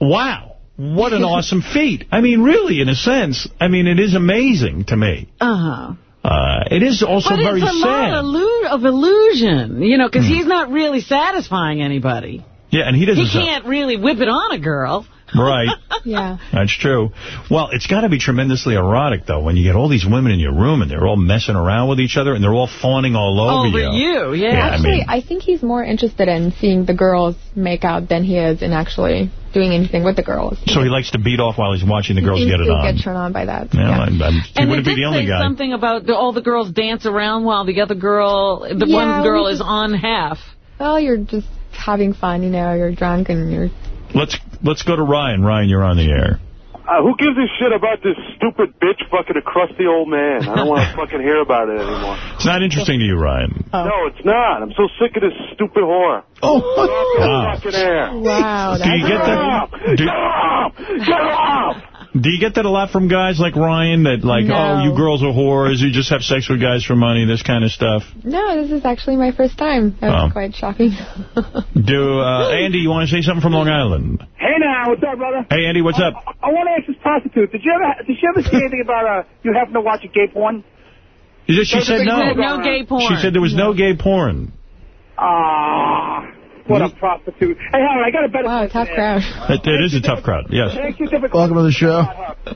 wow, what an awesome feat. I mean, really, in a sense, I mean, it is amazing to me. Uh-huh. Uh, it is also but very it's a sad. lot of illusion, you know, because Hmm. he's not really satisfying anybody. Yeah, and he doesn't... He can't really whip it on a girl. Right. Yeah. That's true. Well, it's got to be tremendously erotic, though, when you get all these women in your room and they're all messing around with each other and they're all fawning all over, Over you, yeah. Yeah, I Actually, mean- I think he's more interested in seeing the girls make out than he is in actually doing anything with the girls. So he likes to beat off while he's watching the girls he get it still on. get turned on by that. Yeah, yeah. I'm- I'm- he And wouldn't be the only say guy. something about the, all the girls dance around while the other girl, the Yeah, one girl we is on Hef. Well, you're just having fun, you know, you're drunk and you're... Let's let's go to Ryan. Ryan, you're on the air. Uh, who gives a shit about this stupid bitch fucking a crusty old man? I don't want to fucking hear about it anymore. It's not interesting to you, Ryan. No, it's not. I'm so sick of this stupid whore. Oh, Wow. Fucking air. Wow, Do you get Get off! that? Do, Get off! Get off! Do you get that a lot from guys like Ryan? That like, No. oh, you girls are whores. You just have sex with guys for money. This kind of stuff. No, this is actually my first time. That was Oh. quite shocking. Do uh, Andy? You want to say something from Long Island? Hey now, what's up, brother? Hey, Andy, what's up? I, want to ask this prostitute. Did you ever did you ever see anything about uh you having to watch a gay porn? She, she said big no. rumor going around. She said there was no gay porn. Ah, What a prostitute. Hey, Howard, I got a better Wow, tough crowd. It, it is a tough crowd, yes. Welcome to the show.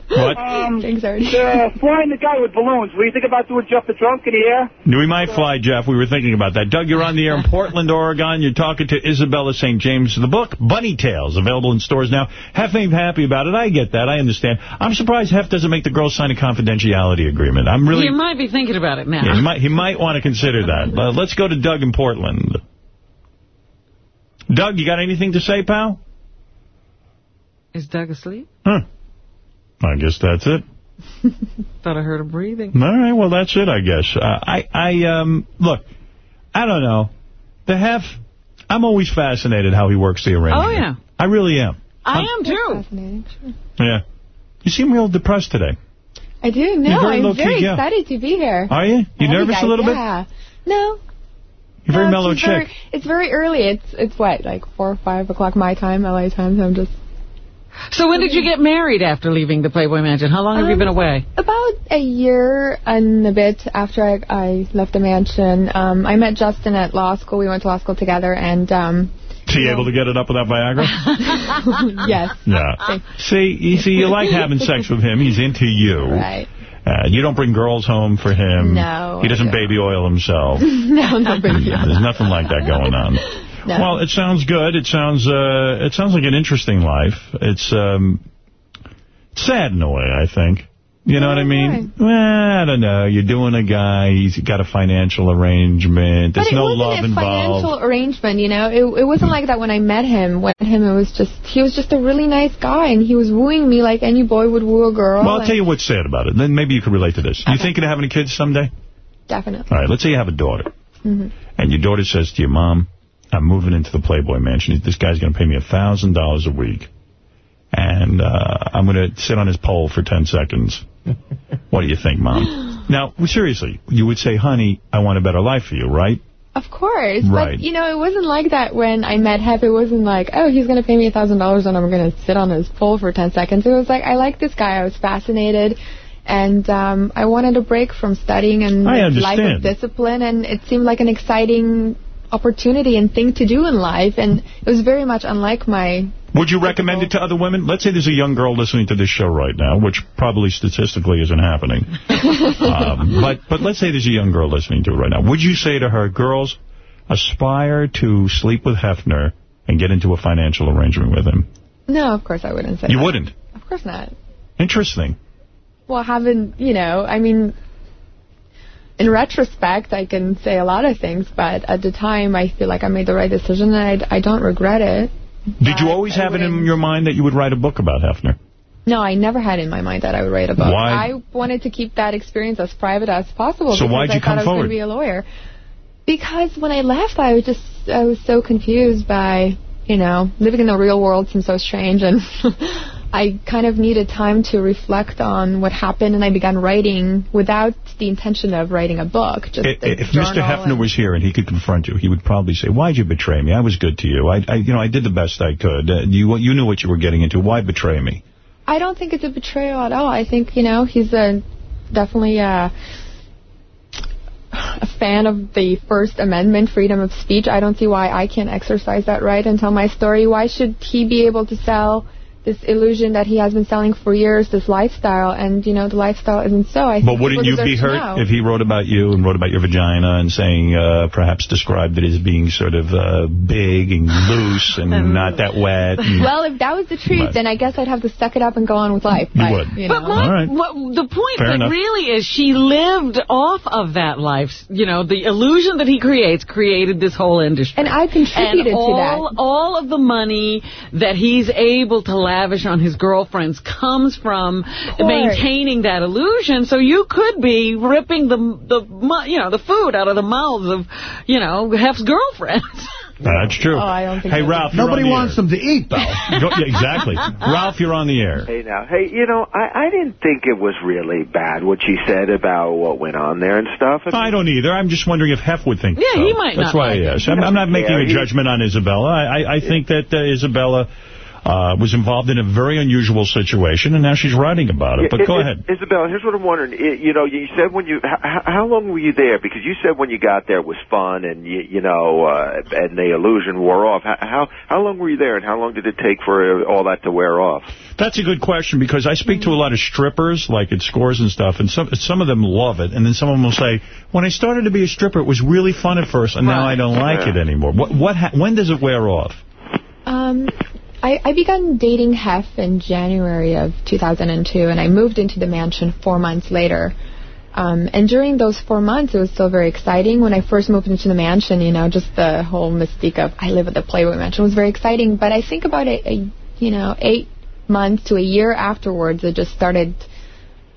What? Um, Thanks, Artie. uh, flying the guy with balloons. What do you think about doing Jeff the Drunk in the air? We might fly, Jeff. We were thinking about that. Doug, you're on the air in Portland, Oregon. You're talking to Isabella St. James. The book, Bunny Tales, available in stores now. Hef ain't happy about it. I get that. I understand. I'm surprised Hef doesn't make the girls sign a confidentiality agreement. I'm really... You might be thinking about it now. Yeah, he might, he might want to consider that. Uh, let's go to Doug in Portland. Doug, you got anything to say, pal? Is Doug asleep? Huh. I guess that's it. Thought I heard him breathing. All right, well, that's it, I guess. Uh, I, I, um, look, I don't know. The Hef, I'm always fascinated how he works the arrangement. Oh, yeah. I really am. I am, too. Fascinating, sure. Yeah. You seem real depressed today. I do. No, very I'm low-key, very yeah. excited to be here. Are you? You I love nervous guys, a little bit? Yeah. No. You're very no, mellow it's chick. Very, it's very early. It's it's what like four or five o'clock my time, LA time. So I'm just So when did you get married after leaving the Playboy Mansion? How long have you Um, been away? about a year and a bit after I, I left the mansion. Um, I met Justin at law school. We went to law school together, and um, Is he able to get it up without Viagra? yes. Yeah. See, you see, you like having sex with him. He's into you. Right. Uh, you don't bring girls home for him. No, He doesn't baby oil himself. no, no big deal. There's nothing like that going on. No. Well, it sounds good. It sounds uh, it sounds like an interesting life. It's um, sad in a way, I think. You know what I mean? Well, I don't know. You're doing a guy. He's got a financial arrangement. There's no love involved. but it wasn't a financial arrangement, you know. It, it wasn't like that when I met him. When him, it was just he was just a really nice guy, and he was wooing me like any boy would woo a girl. Well, I'll tell you what's sad about it. Then maybe you could relate to this. You thinking of having a kid someday? Definitely. All right, let's say you have a daughter. hmm And your daughter says to your mom, I'm moving into the Playboy Mansion. This guy's going to pay me $1,000 a week. And uh, I'm going to sit on his pole for 10 seconds. what do you think, Mom? Now, seriously, you would say, honey, I want a better life for you, right? Of course. Right. But, you know, it wasn't like that when I met Hef. It wasn't like, oh, he's going to pay me a $1,000 and I'm going to sit on his pole for 10 seconds. It was like, I like this guy. I was fascinated. And um, I wanted a break from studying and life understand. of discipline. And it seemed like an exciting opportunity and thing to do in life. And it was very much unlike my... Would you recommend it to other women? Let's say there's a young girl listening to this show right now, which probably statistically isn't happening. um, but but let's say there's a young girl listening to it right now. Would you say to her, girls, aspire to sleep with Hefner and get into a financial arrangement with him? No, of course I wouldn't say You that. wouldn't. Of course not. Interesting. Well, haven't, you know, I mean, in retrospect, I can say a lot of things, but at the time, I feel like I made the right decision, and I, I don't regret it. Did you always have it in your mind that you would write a book about Hefner? No, I never had in my mind that I would write a book. Why? I wanted to keep that experience as private as possible. So why'd I you thought come I was forward? going to be a lawyer. Because when I left, I was just I was so confused by you know living in the real world seems so strange, and I kind of needed time to reflect on what happened, and I began writing without the intention of writing a book. Just I- a If Mr. Hefner was here and he could confront you, he would probably say, why'd you betray me? I was good to you. I, I you know, I did the best I could. Uh, you, you knew what you were getting into. Why betray me? I don't think it's a betrayal at all. I think, you know, he's a definitely a, a fan of the First Amendment, freedom of speech. I don't see why I can't exercise that right and tell my story. Why should he be able to sell this illusion that he has been selling for years, this lifestyle, and, you know, the lifestyle isn't so. I But wouldn't you be hurt if he wrote about you and wrote about your vagina and saying, uh, perhaps described it as being sort of uh, big and loose and not that wet? Well, if that was the truth, Right. then I guess I'd have to suck it up and go on with life. You but, would. You But my, All right. what, the point Fair that enough. really is she lived off of that life. You know, the illusion that he creates created this whole industry. And I contributed and to all, that. all of the money that he's able to lavish on his girlfriends comes from maintaining that illusion. So you could be ripping the the you know the food out of the mouths of you know Hef's girlfriends. That's true. Oh, I don't think hey, so. Ralph, you're Nobody on the wants air. them to eat, though. Yeah, exactly. Ralph, you're on the air. Hey now, hey, you know, I I didn't think it was really bad what she said about what went on there and stuff. I don't either. I'm just wondering if Hef would think Yeah, so. he might That's not why like I it. asked. I'm, I'm not making Yeah, a judgment on Isabella. I, I, I think that uh, Isabella uh, was involved in a very unusual situation, and now she's writing about it. But go ahead. Isabella, here's what I'm wondering. It, you know, you said when you, how, how long were you there? Because you said when you got there it was fun and, you, you know, uh, and the illusion wore off. How, how, how long were you there and how long did it take for all that to wear off? That's a good question because I speak to a lot of strippers, like at scores and stuff, and some some of them love it, and then some of them will say, "When I started to be a stripper, it was really fun at first, and now I don't like Yeah. it anymore." What what ha when does it wear off? Um, I, I began dating Hef in January of 2002, and I moved into the mansion four months later. Um, and during those four months, it was still very exciting. When I first moved into the mansion, you know, just the whole mystique of I live at the Playboy Mansion was very exciting. But I think about it, a, you know, eight months to a year afterwards, it just started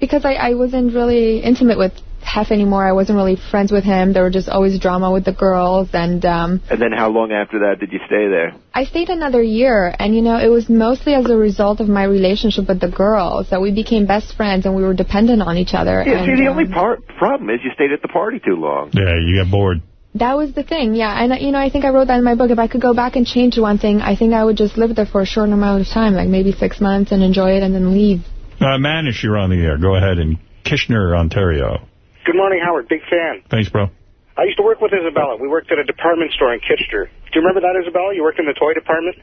because I, I wasn't really intimate with Hef anymore. I wasn't really friends with him. There were just always drama with the girls, and um, And then how long after that did you stay there? I stayed another year, and you know, it was mostly as a result of my relationship with the girls that we became best friends and we were dependent on each other. Yeah, and, see, the um, only part, problem is you stayed at the party too long. Yeah, you got bored. that was the thing, yeah. And you know, I think I wrote that in my book. If I could go back and change one thing, I think I would just live there for a short amount of time, like maybe six months, and enjoy it and then leave. Uh, Manish, you're on the air. Go ahead in Kitchener, Ontario. Good morning, Howard. Big fan. Thanks, bro. I used to work with Isabella. We worked at a department store in Kitchener. Do you remember that, Isabella? You worked in the toy department?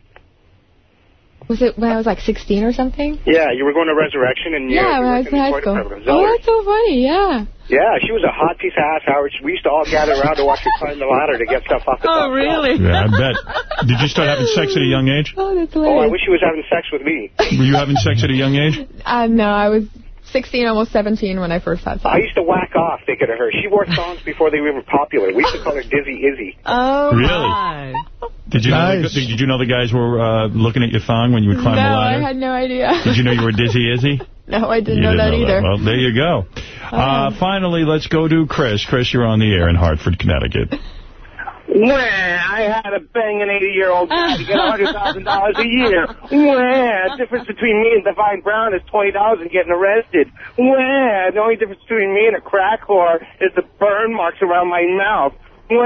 Was it when I was like 16 or something? Yeah, you were going to Resurrection, and you, yeah, you when I was in in high school. Oh, that's so funny, yeah. Yeah, she was a hot piece of ass, Howard. We used to all gather around to watch her climb the ladder to get stuff off the Oh, top really? Yeah, I bet. Did you start having sex at a young age? Oh, that's Oh, I wish she was having sex with me. Were you having sex at a young age? Uh, no, I was 16, almost 17 when I first had sex. I used to whack off thinking of her. She wore thongs before they were even popular. We used to call her Dizzy Izzy. Oh, Really? my. Did you know the, did you know the guys were uh, looking at your thong when you would climb no, the I had no idea. Did you know you were dizzy Izzy? No, I didn't You know didn't that know either. Well, there you go. Uh, finally, let's go to Chris. Chris, you're on the air in Hartford, Connecticut. When I had a banging 80-year-old guy to get $100,000 a year. When the difference between me and Divine Brown is $20 and getting arrested. When the only difference between me and a crack whore is the burn marks around my mouth. When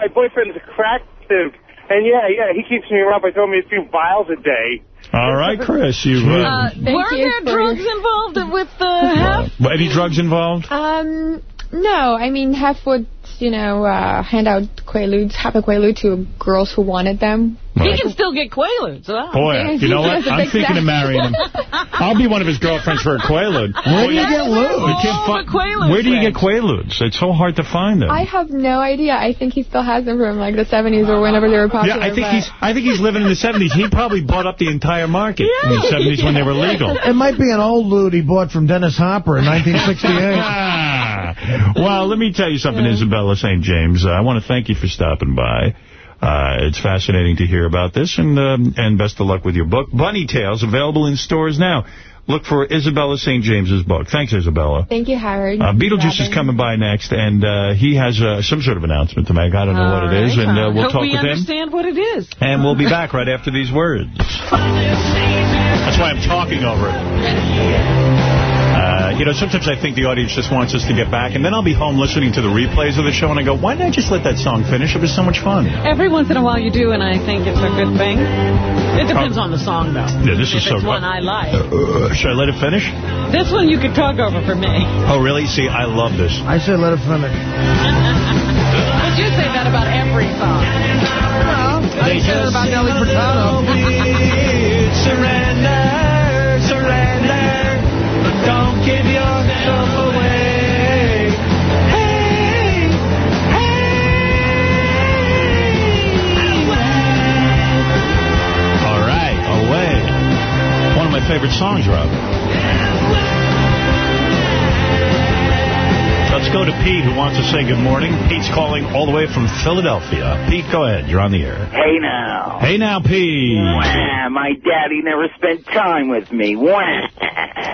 my boyfriend's a crack dude. And yeah, yeah, he keeps me around by throwing me a few vials a day. All right, Chris. You, uh, Uh, were there drugs involved with the Hef? well, any drugs involved? Um, no, I mean, Hef would, you know, uh, hand out Quaaludes, Happy Quaalude to girls who wanted them. He can still get Quaaludes. Wow. Boy, you know what? I'm thinking of marrying him. I'll be one of his girlfriends for a Quaalude. Where do you get lube? We can't Oh, fi- the Quaalude Where do you get friends. Quaaludes? It's so hard to find them. I have no idea. I think he still has them from like the 70s or whenever they were popular. Yeah, I think but- he's. I think he's living in the 70s. He probably bought up the entire market in the 70s when they were legal. It might be an old loot he bought from Dennis Hopper in 1968. Well, let me tell you something, Isabella St. James. Uh, I want to thank you for stopping by. Uh, it's fascinating to hear about this, and um, and best of luck with your book. Bunny Tales, available in stores now. Look for Isabella St. James's book. Thanks, Isabella. Thank you, Howard. Uh, Beetlejuice is coming by next, and uh, he has uh, some sort of announcement to make. I don't know what it is, and uh, we'll Hope talk we with him. we understand what it is. And we'll be back right after these words. That's why I'm talking over it. Uh, you know, sometimes I think the audience just wants us to get back, and then I'll be home listening to the replays of the show, and I go, why didn't I just let that song finish? It was so much fun. Every once in a while you do, and I think it's a good thing. It depends on the song, though. Yeah, this if is so it's good. one I like. Uh, should I let it finish? This one you could talk over for me. Oh, really? See, I love this. I said let it finish. But you say that about every song. Well, I said it about Nelly Furtado. Give yourself away. Hey, All right, away. One of my favorite songs, Rob. Let's go to Pete, who wants to say good morning. Pete's calling all the way from Philadelphia. Pete, go ahead. You're on the air. Hey now. Hey now, Pete. Wah, my daddy never spent time with me. Wah.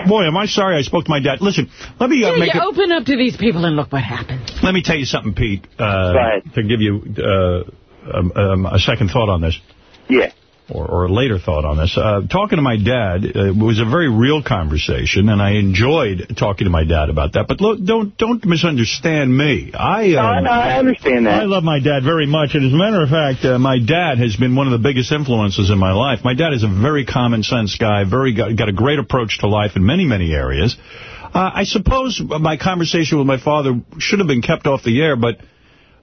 Boy, am I sorry I spoke to my dad. Listen, let me uh, Yeah, make you a, open up to these people and look what happens. let me tell you something, Pete. Uh, Go ahead. To give you uh, um, um, a second thought on this. Yeah. Or, or a later thought on this. Uh, talking to my dad uh, was a very real conversation, and I enjoyed talking to my dad about that. But look, don't don't misunderstand me. I uh, No, no, I understand that. I love my dad very much, and as a matter of fact, uh, my dad has been one of the biggest influences in my life. My dad is a very common sense guy, very got, got a great approach to life in many, many areas. Uh, I suppose my conversation with my father should have been kept off the air, but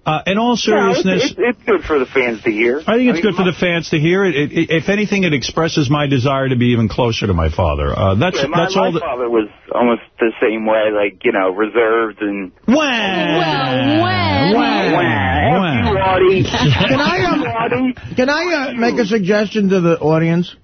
uh, in all No, it's, seriousness... it's, it's good for the fans to hear. I think it's good for the fans to hear it. It, it. If anything, it expresses my desire to be even closer to my father. Uh, that's yeah, my, that's my all. That, father was almost the same way, like, you know, reserved and... Wah! Wah! Wah! F you, Artie. Can I, um, Artie. can I uh, make a suggestion to the audience?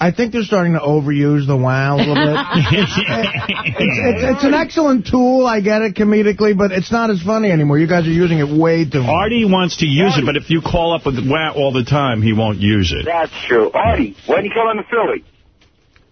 I think they're starting to overuse the wow a little bit. it's, it's, it's an excellent tool, I get it comedically, but it's not as funny anymore. You guys are using it way too much. Artie wants to use it, but if you call up with wah all the time, he won't use it. That's true. Artie, when you coming to Philly?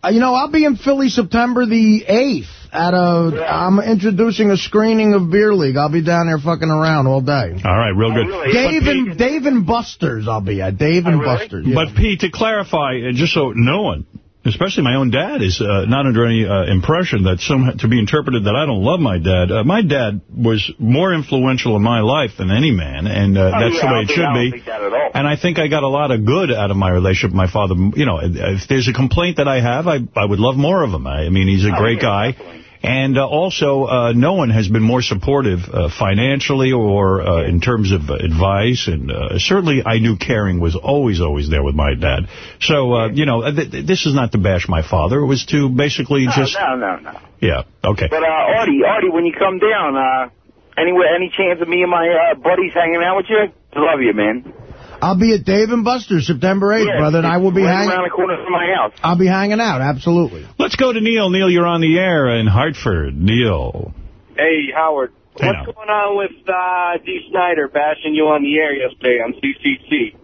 Uh, you know, I'll be in Philly September the 8th. At a, I'm introducing a screening of Beer League. I'll be down there fucking around all day. All right, real good. Dave and Dave and Buster's, I'll be at. Dave and Buster's. yeah. But, Pete, to clarify, uh, just so no one, especially my own dad, is uh, not under any uh, impression that some to be interpreted that I don't love my dad. Uh, my dad was more influential in my life than any man, and uh, Oh, that's yeah, the way it should be. think that at all. And I think I got a lot of good out of my relationship with my father. You know, if there's a complaint that I have, I, I would love more of him. I, I mean, he's a Oh, great guy. And uh, also, uh, no one has been more supportive uh, financially or uh, in terms of advice. And uh, certainly, I knew caring was always, always there with my dad. So, uh, you know, th th this is not to bash my father. It was to basically No, just... no, no, no. Yeah, okay. But, uh, Artie, Artie, when you come down, uh, anywhere, any chance of me and my uh, buddies hanging out with you? Love you, man. I'll be at Dave and Buster's September 8th, Yeah, brother, and I will be right hanging. around the corner from my house. I'll be hanging out, absolutely. Let's go to Neil. Neil, you're on the air in Hartford. Neil. Hey, Howard. Hey, What's going on with uh, Dee Snider bashing you on the air yesterday on CCC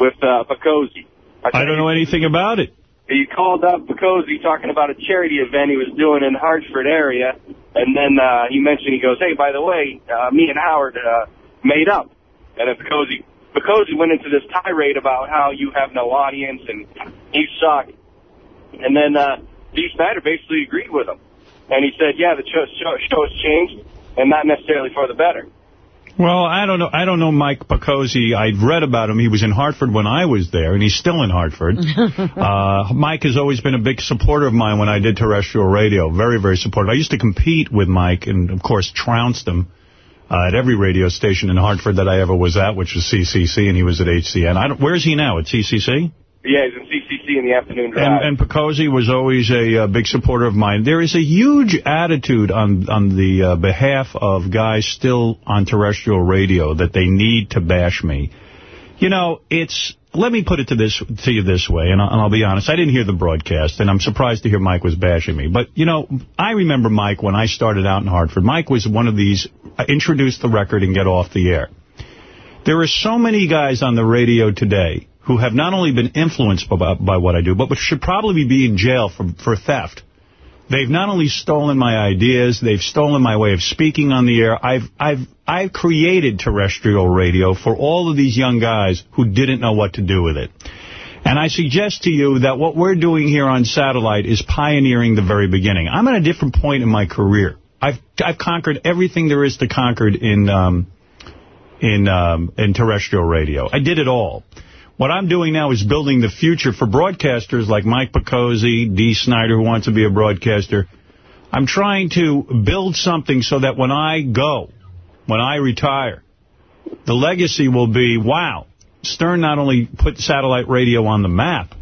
with uh, Picozzi? I don't know anything about it. He called up Picozzi talking about a charity event he was doing in the Hartford area, and then uh, he mentioned, he goes, hey, by the way, uh, me and Howard uh, made up. And then Picozzi, Picozzi went into this tirade about how you have no audience and you suck. And then uh, Dee Snider basically agreed with him. And he said, yeah, the show, show, show has changed, and not necessarily for the better. Well, I don't know. I don't know Mike Picozzi. I'd read about him. He was in Hartford when I was there, and he's still in Hartford. uh, Mike has always been a big supporter of mine when I did terrestrial radio. Very, very supportive. I used to compete with Mike and, of course, trounced him uh, at every radio station in Hartford that I ever was at, which was CCC, and he was at HCN. I don't, where is he now? At CCC? Yeah, he's in CCC in the afternoon drive. And, and Picozzi was always a, uh big supporter of mine. There is a huge attitude on on the uh, behalf of guys still on terrestrial radio that they need to bash me. You know, it's let me put it to this to you this way, and I'll, and I'll be honest. I didn't hear the broadcast, and I'm surprised to hear Mike was bashing me. But you know, I remember Mike when I started out in Hartford. Mike was one of these uh, introduce the record and get off the air. There are so many guys on the radio today who have not only been influenced by, by what I do, but should probably be in jail for, for theft. They've not only stolen my ideas, they've stolen my way of speaking on the air. I've I've I've created terrestrial radio for all of these young guys who didn't know what to do with it. And I suggest to you that what we're doing here on satellite is pioneering the very beginning. I'm at a different point in my career. I've I've conquered everything there is to conquer in um, in um, in terrestrial radio. I did it all. What I'm doing now is building the future for broadcasters like Mike Picozzi, Dee Snider, who wants to be a broadcaster. I'm trying to build something so that when I go, when I retire, the legacy will be, wow, Stern not only put satellite radio on the map,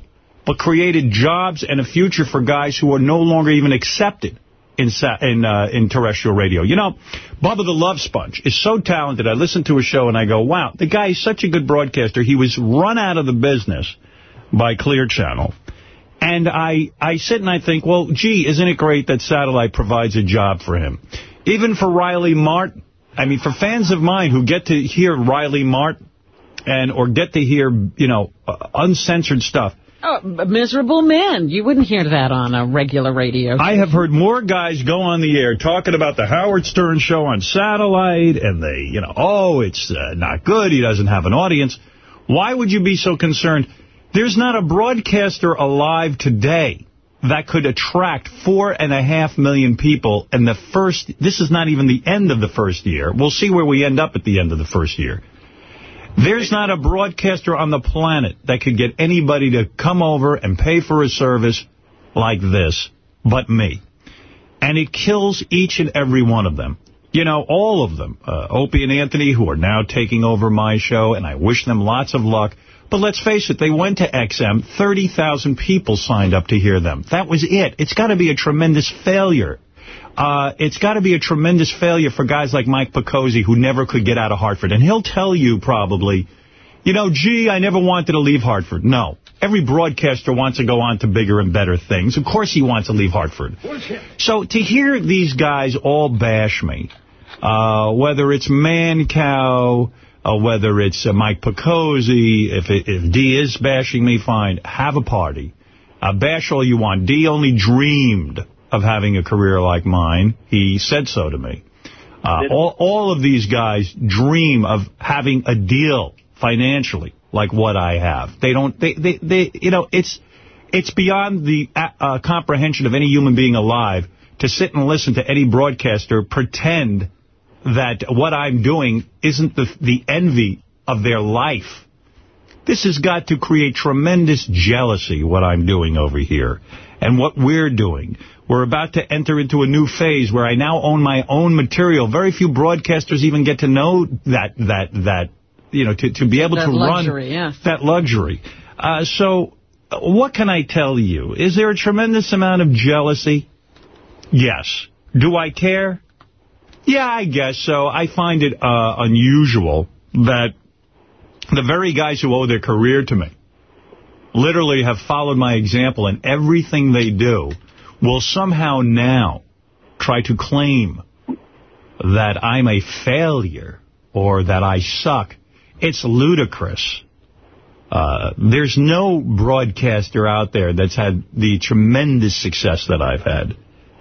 but created jobs and a future for guys who are no longer even accepted in in uh, in terrestrial radio. You know, Bubba the Love Sponge is so talented. I listen to a show and I go, wow, the guy is such a good broadcaster. He was run out of the business by Clear Channel. And I, I sit and I think, well, gee, isn't it great that satellite provides a job for him? Even for Riley Martin. I mean, for fans of mine who get to hear Riley Martin and or get to hear, you know, uh, uncensored stuff. Oh, miserable men. You wouldn't hear that on a regular radio. I have heard more guys go on the air talking about the Howard Stern show on satellite, and they, you know, oh, it's uh, not good. He doesn't have an audience. Why would you be so concerned? There's not a broadcaster alive today that could attract four and a half million people in the first, this is not even the end of the first year. We'll see where we end up at the end of the first year. There's not a broadcaster on the planet that could get anybody to come over and pay for a service like this but me. And it kills each and every one of them. You know, all of them. Uh, Opie and Anthony, who are now taking over my show, and I wish them lots of luck. But let's face it, they went to XM. 30,000 people signed up to hear them. That was it. It's got to be a tremendous failure. Uh, it's got to be a tremendous failure for guys like Mike Picozzi, who never could get out of Hartford. And he'll tell you probably, you know, gee, I never wanted to leave Hartford. No. Every broadcaster wants to go on to bigger and better things. Of course he wants to leave Hartford. So to hear these guys all bash me, uh, whether it's Mancow, uh, whether it's uh, Mike Picozzi, if, it, if Dee is bashing me, fine, have a party. Uh, bash all you want. Dee only dreamed of having a career like mine. He said so to me. Uh, all, all of these guys dream of having a deal financially like what I have. They don't, they, they, they you know, it's, it's beyond the uh, uh comprehension of any human being alive to sit and listen to any broadcaster pretend that what I'm doing isn't the, the envy of their life. This has got to create tremendous jealousy, what I'm doing over here, and what we're doing. We're about to enter into a new phase where I now own my own material. Very few broadcasters even get to know that, that, that you know, to, to be able that to luxury, run yes. that luxury. Uh, so what can I tell you? Is there a tremendous amount of jealousy? Yes. Do I care? Yeah, I guess so. I find it uh, unusual that the very guys who owe their career to me literally have followed my example in everything they do will somehow now try to claim that I'm a failure or that I suck. It's ludicrous. Uh, there's no broadcaster out there that's had the tremendous success that I've had.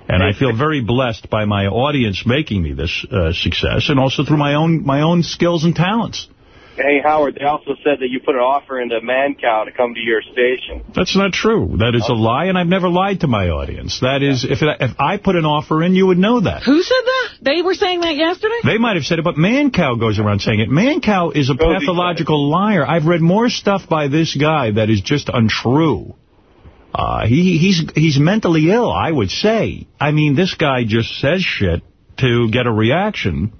And I feel very blessed by my audience making me this uh, success and also through my own my own skills and talents. Hey, Howard, they also said that you put an offer into Mancow to come to your station. That's not true. That is a lie, and I've never lied to my audience. That is, if, it, if I put an offer in, you would know that. Who said that? They were saying that yesterday? They might have said it, but Mancow goes around saying it. Mancow is a pathological liar. I've read more stuff by this guy that is just untrue. Uh, he, he's he's mentally ill, I would say. I mean, this guy just says shit to get a reaction.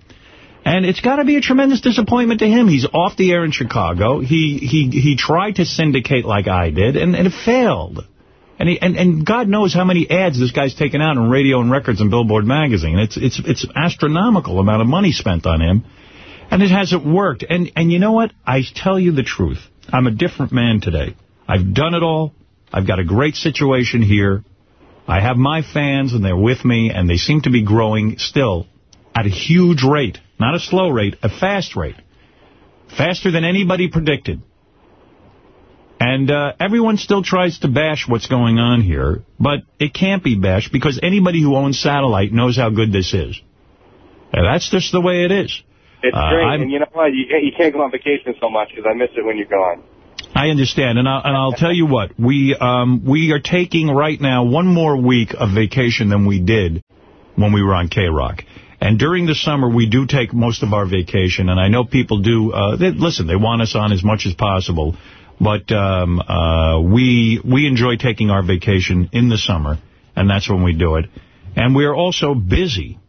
And it's got to be a tremendous disappointment to him. He's off the air in Chicago. He he he tried to syndicate like I did, and, and it failed. And, he, and and God knows how many ads this guy's taken out in radio and records and Billboard magazine. It's it's it's astronomical amount of money spent on him, and it hasn't worked. And and you know what? I tell you the truth. I'm a different man today. I've done it all. I've got a great situation here. I have my fans, and they're with me, and they seem to be growing still at a huge rate. Not a slow rate, a fast rate. Faster than anybody predicted. And uh, everyone still tries to bash what's going on here, but it can't be bashed because anybody who owns satellite knows how good this is. And that's just the way it is. It's Uh, great, I'm- and you know what? You, you can't go on vacation so much because I miss it when you're gone. I understand, and I'll, and I'll tell you what, we um, we are taking right now one more week of vacation than we did when we were on K-Rock. And during the summer, we do take most of our vacation, and I know people do, uh, they, listen, they want us on as much as possible, but um, uh, we we enjoy taking our vacation in the summer, and that's when we do it. And we're also busy,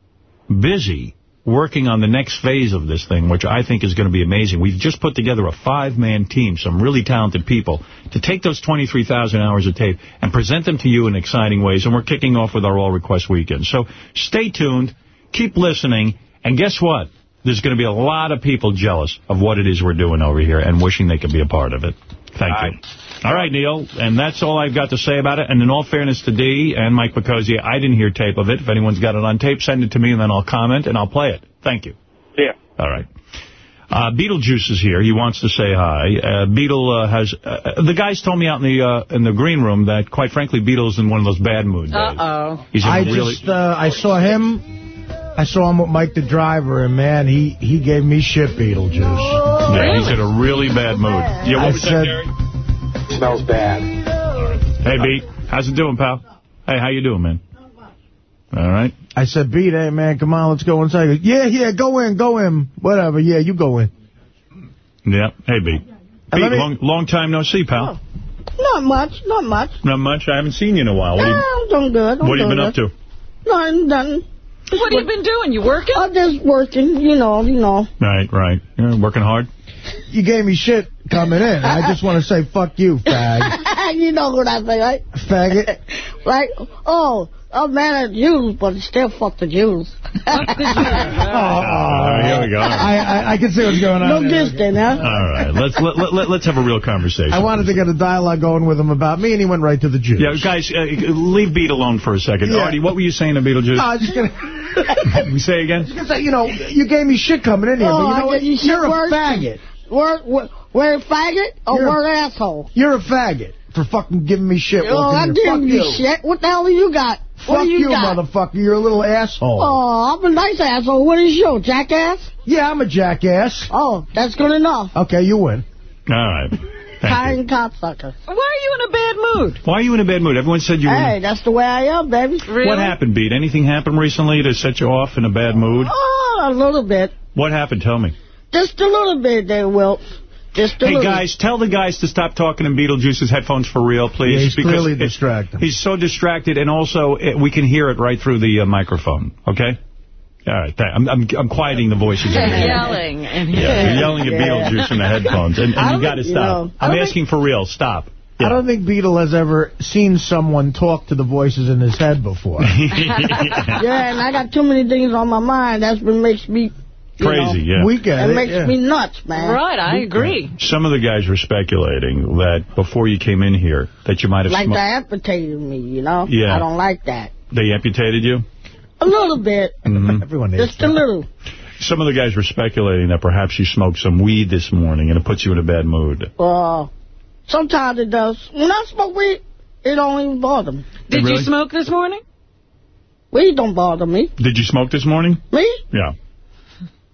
busy working on the next phase of this thing, which I think is going to be amazing. We've just put together a five-man team, some really talented people, to take those 23,000 hours of tape and present them to you in exciting ways, and we're kicking off with our All Request Weekend. So stay tuned, keep listening, and guess what? There's going to be a lot of people jealous of what it is we're doing over here and wishing they could be a part of it. Thank you. All right, Neil, and that's all I've got to say about it. And in all fairness to Dee and Mike Picozzi, I didn't hear tape of it. If anyone's got it on tape, send it to me, and then I'll comment, and I'll play it. Thank you. Yeah. All right. Uh, Beetlejuice is here. He wants to say hi. Uh, Beetle uh, has... Uh, the guys told me out in the uh, in the green room that, quite frankly, Beetle's in one of those bad mood days. Uh-oh. He's in I a really... just, uh, I saw him, I saw him with Mike the driver, and man, he, he gave me shit, Beetlejuice. Yeah, he's in a really bad mood. Yeah, what I was that, said, Gary? smells bad. Hey, Beat. How's it doing, pal? Hey, how you doing, man? All right. I said, beat, hey, man, come on, let's go inside. Goes, yeah, yeah, go in, go in. Whatever, yeah, you go in. Yeah. Hey, Beat. Beat, let me- long, long time no see, pal. Oh, not much, not much. Not much. I haven't seen you in a while. What, Yeah, have I'm doing good. you, I'm what have you doing been up to? Nothing, nothing. What have you been doing? You working? I'm just working, you know, you know. Right, right. You're working hard? You gave me shit coming in. I just want to say, fuck you, fag. you know what I say, right? Faggot. Like, oh, I'm mad at Jews, but still fuck the Jews. Oh, here we go. I, I, I can see what's going on. No there. gifts then, huh? All right. Let's let, let, let, let's have a real conversation. I wanted to get a dialogue going with him about me, and he went right to the Jews. Yeah, guys, uh, leave Beat alone for a second. Yeah. Artie, what were you saying to Beetlejuice? No, I was just gonna, we say again? just gonna say, you know, you gave me shit coming in here, Oh, but you know what? You are a worse? Faggot. Word, word, word faggot or You're a- word asshole? You're a faggot for fucking giving me shit. Oh, I walking in. give you. you shit. What the hell do you got? what Fuck do you, you, got? motherfucker. You're a little asshole. Oh, I'm a nice asshole. What is you, jackass? Yeah, I'm a jackass. Oh, that's good enough. Okay, you win. All right. Kind cocksucker. Why are you in a bad mood? Why are you in a bad mood? Everyone said you were... Hey, that's the way I am, baby. What happened, Beat? Anything happened recently to set you off in a bad mood? Oh, a little bit. What happened? Tell me. Just a little bit there, Wilt. Just a Hey, little. guys, tell the guys to stop talking in Beetlejuice's headphones for real, please. Yeah, he's because clearly it- distracted. He's so distracted, and also it, we can hear it right through the uh, microphone, okay? All right, I'm, I'm, I'm quieting the voices. in here. Yelling. And Yeah, you're yelling at Yeah. Beetlejuice in the headphones, and, I and you don't got to think- you stop. know, I I'm asking for real. Stop. I don't think Beetle has ever seen someone talk to the voices in his head before. yeah, and I got too many things on my mind. That's what makes me you Crazy, know, yeah. We get It it. makes yeah. me nuts, man. Right, I agree. Some of the guys were speculating that before you came in here, that you might have Like smoked. they amputated me, you know? Yeah. I don't like that. They amputated you? A little bit. Mhm. Everyone needs Just a little. Some of the guys were speculating that perhaps you smoked some weed this morning and it puts you in a bad mood. Uh, sometimes it does. When I smoke weed, it don't even bother me. Did Really? you smoke this morning? Weed don't bother me. Did you smoke this morning? Me? Yeah.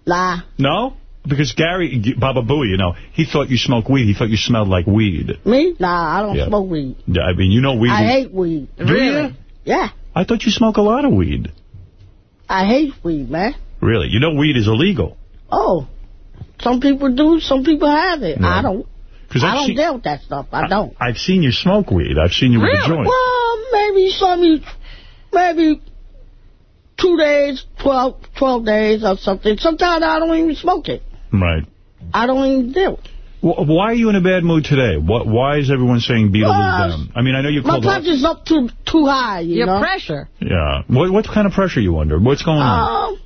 Nah. No? Because Gary, Baba Booey, you know, he thought you smoked weed. He thought you smelled like weed. Me? Nah, I don't Yeah. smoke weed. Yeah, I mean, you know weed. I hate weed. Do you? Yeah. I thought you smoke a lot of weed. I hate weed, man. Really? You know weed is illegal. Oh. Some people do, some people have it. Yeah. I don't. Cause I've don't seen- deal with that stuff. I don't. I've seen you smoke weed. I've seen you with a joint. Well, maybe some, maybe two days, 12, 12 days or something. Sometimes I don't even smoke it. Right. I don't even do it. Why are you in a bad mood today? What? Why is everyone saying Beetle's Uh, is down? I mean, I know you My called. blood is up too too high, you Your know. pressure. Yeah. What what kind of pressure you under? What's going on? Um,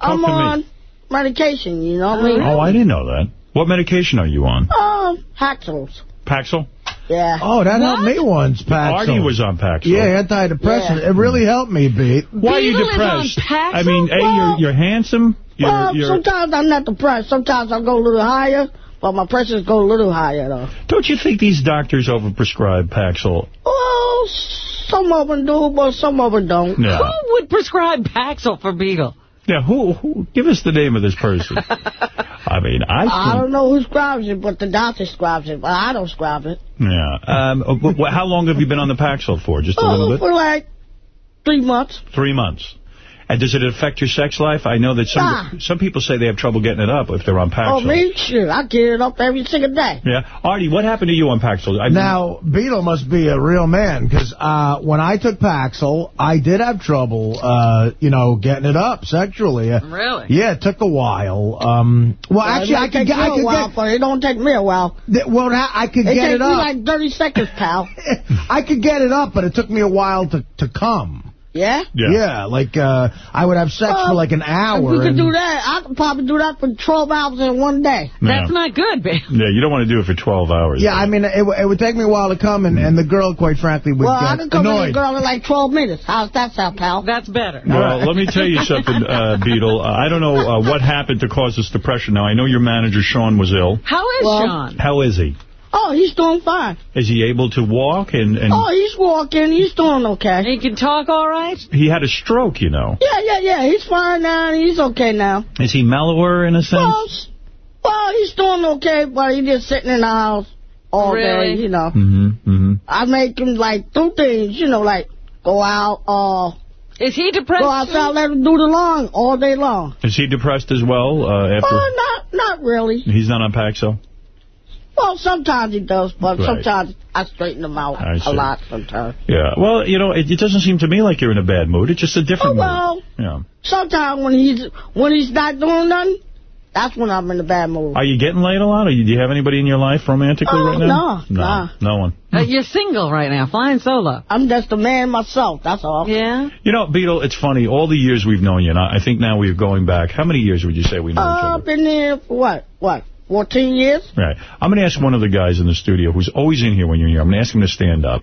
I'm to me. on medication, you know what I mean? Oh, I didn't know that. What medication are you on? Um, Haxels. Paxil? Yeah. Oh, that helped me once, Paxil. Artie was on Paxil. Yeah, antidepressant. It really helped me, Beat. Why are you Beetle is on depressed? Paxil? I mean, A, you're, you're handsome. You're, well, you're, sometimes I'm not depressed. Sometimes I go a little higher, but my pressures go a little higher, though. don't you think these doctors overprescribe Paxil? Well, some of them do, but some of them don't. Yeah. Who would prescribe Paxil for Beagle? Yeah, who, who? Give us the name of this person. I mean, I. I don't know who scribes it, but the doctor scribes it, but I don't scribe it. Yeah. Um, uh, how long have you been on the Paxil for? Just a Oh, little bit? for like three months. Three months. And does it affect your sex life? I know that some Nah. some people say they have trouble getting it up if they're on Paxil. Oh, me? Sure, I get it up every single day. Yeah. Artie, what happened to you on Paxil? I Now, Beetle must be a real man, because uh, when I took Paxil, I did have trouble, uh, you know, getting it up sexually. Uh, Really? Yeah, it took a while. Um, well, actually, I might could get, you I a could while, get, but it don't take me a while. th- well, I could It get takes it me up. like 30 seconds, pal. I could get it up, but it took me a while to to come. Yeah? Yeah, like uh, I would have sex for like an hour. If we could do that, I could probably do that for 12 hours in one day. Yeah. That's not good, babe. Yeah, you don't want to do it for 12 hours. Yeah, I mean, it, it would take me a while to come, and, and the girl, quite frankly, would Well, I get can come in annoyed. and girl in like 12 minutes. How's that sound, pal? That's better. Well, let me tell you something, uh, Beetle. Uh, I don't know uh, what happened to cause this depression. Now, I know your manager, Sean, was ill. How is Well- Sean? How is he? Oh, he's doing fine. Is he able to walk? And, and Oh, he's walking. He's doing okay. He can talk all right? he had a stroke, you know. Yeah, yeah, yeah. He's fine now. and He's okay now. Is he mellower in a sense? Well, well, he's doing okay, but he's just sitting in the house. all Really? day, you know. Mm-hmm. Mm-hmm. I make him, like, do things, you know, like go out, uh... Is he depressed? Go outside, let him do the lawn all day long. Is he depressed as well uh, after? Oh, not, not really. He's not on Paxil? Well, sometimes he does, but Right. sometimes I straighten him out a lot sometimes. Yeah. Well, you know, it, it doesn't seem to me like you're in a bad mood. It's just a different Oh, well, mood. Yeah. sometimes when he's when he's not doing nothing, that's when I'm in a bad mood. Are you getting laid a lot? Or do you have anybody in your life romantically Oh, right now? no, nah. No one. Uh, you're single right now, flying solo. I'm just a man myself, that's all. Yeah? You know, Beetle, it's funny. All the years we've known you, and I I think now we're going back. How many years would you say we know each Uh, I've been there for what? What? 14 years? Right. I'm going to ask one of the guys in the studio who's always in here when you're here. I'm going to ask him to stand up.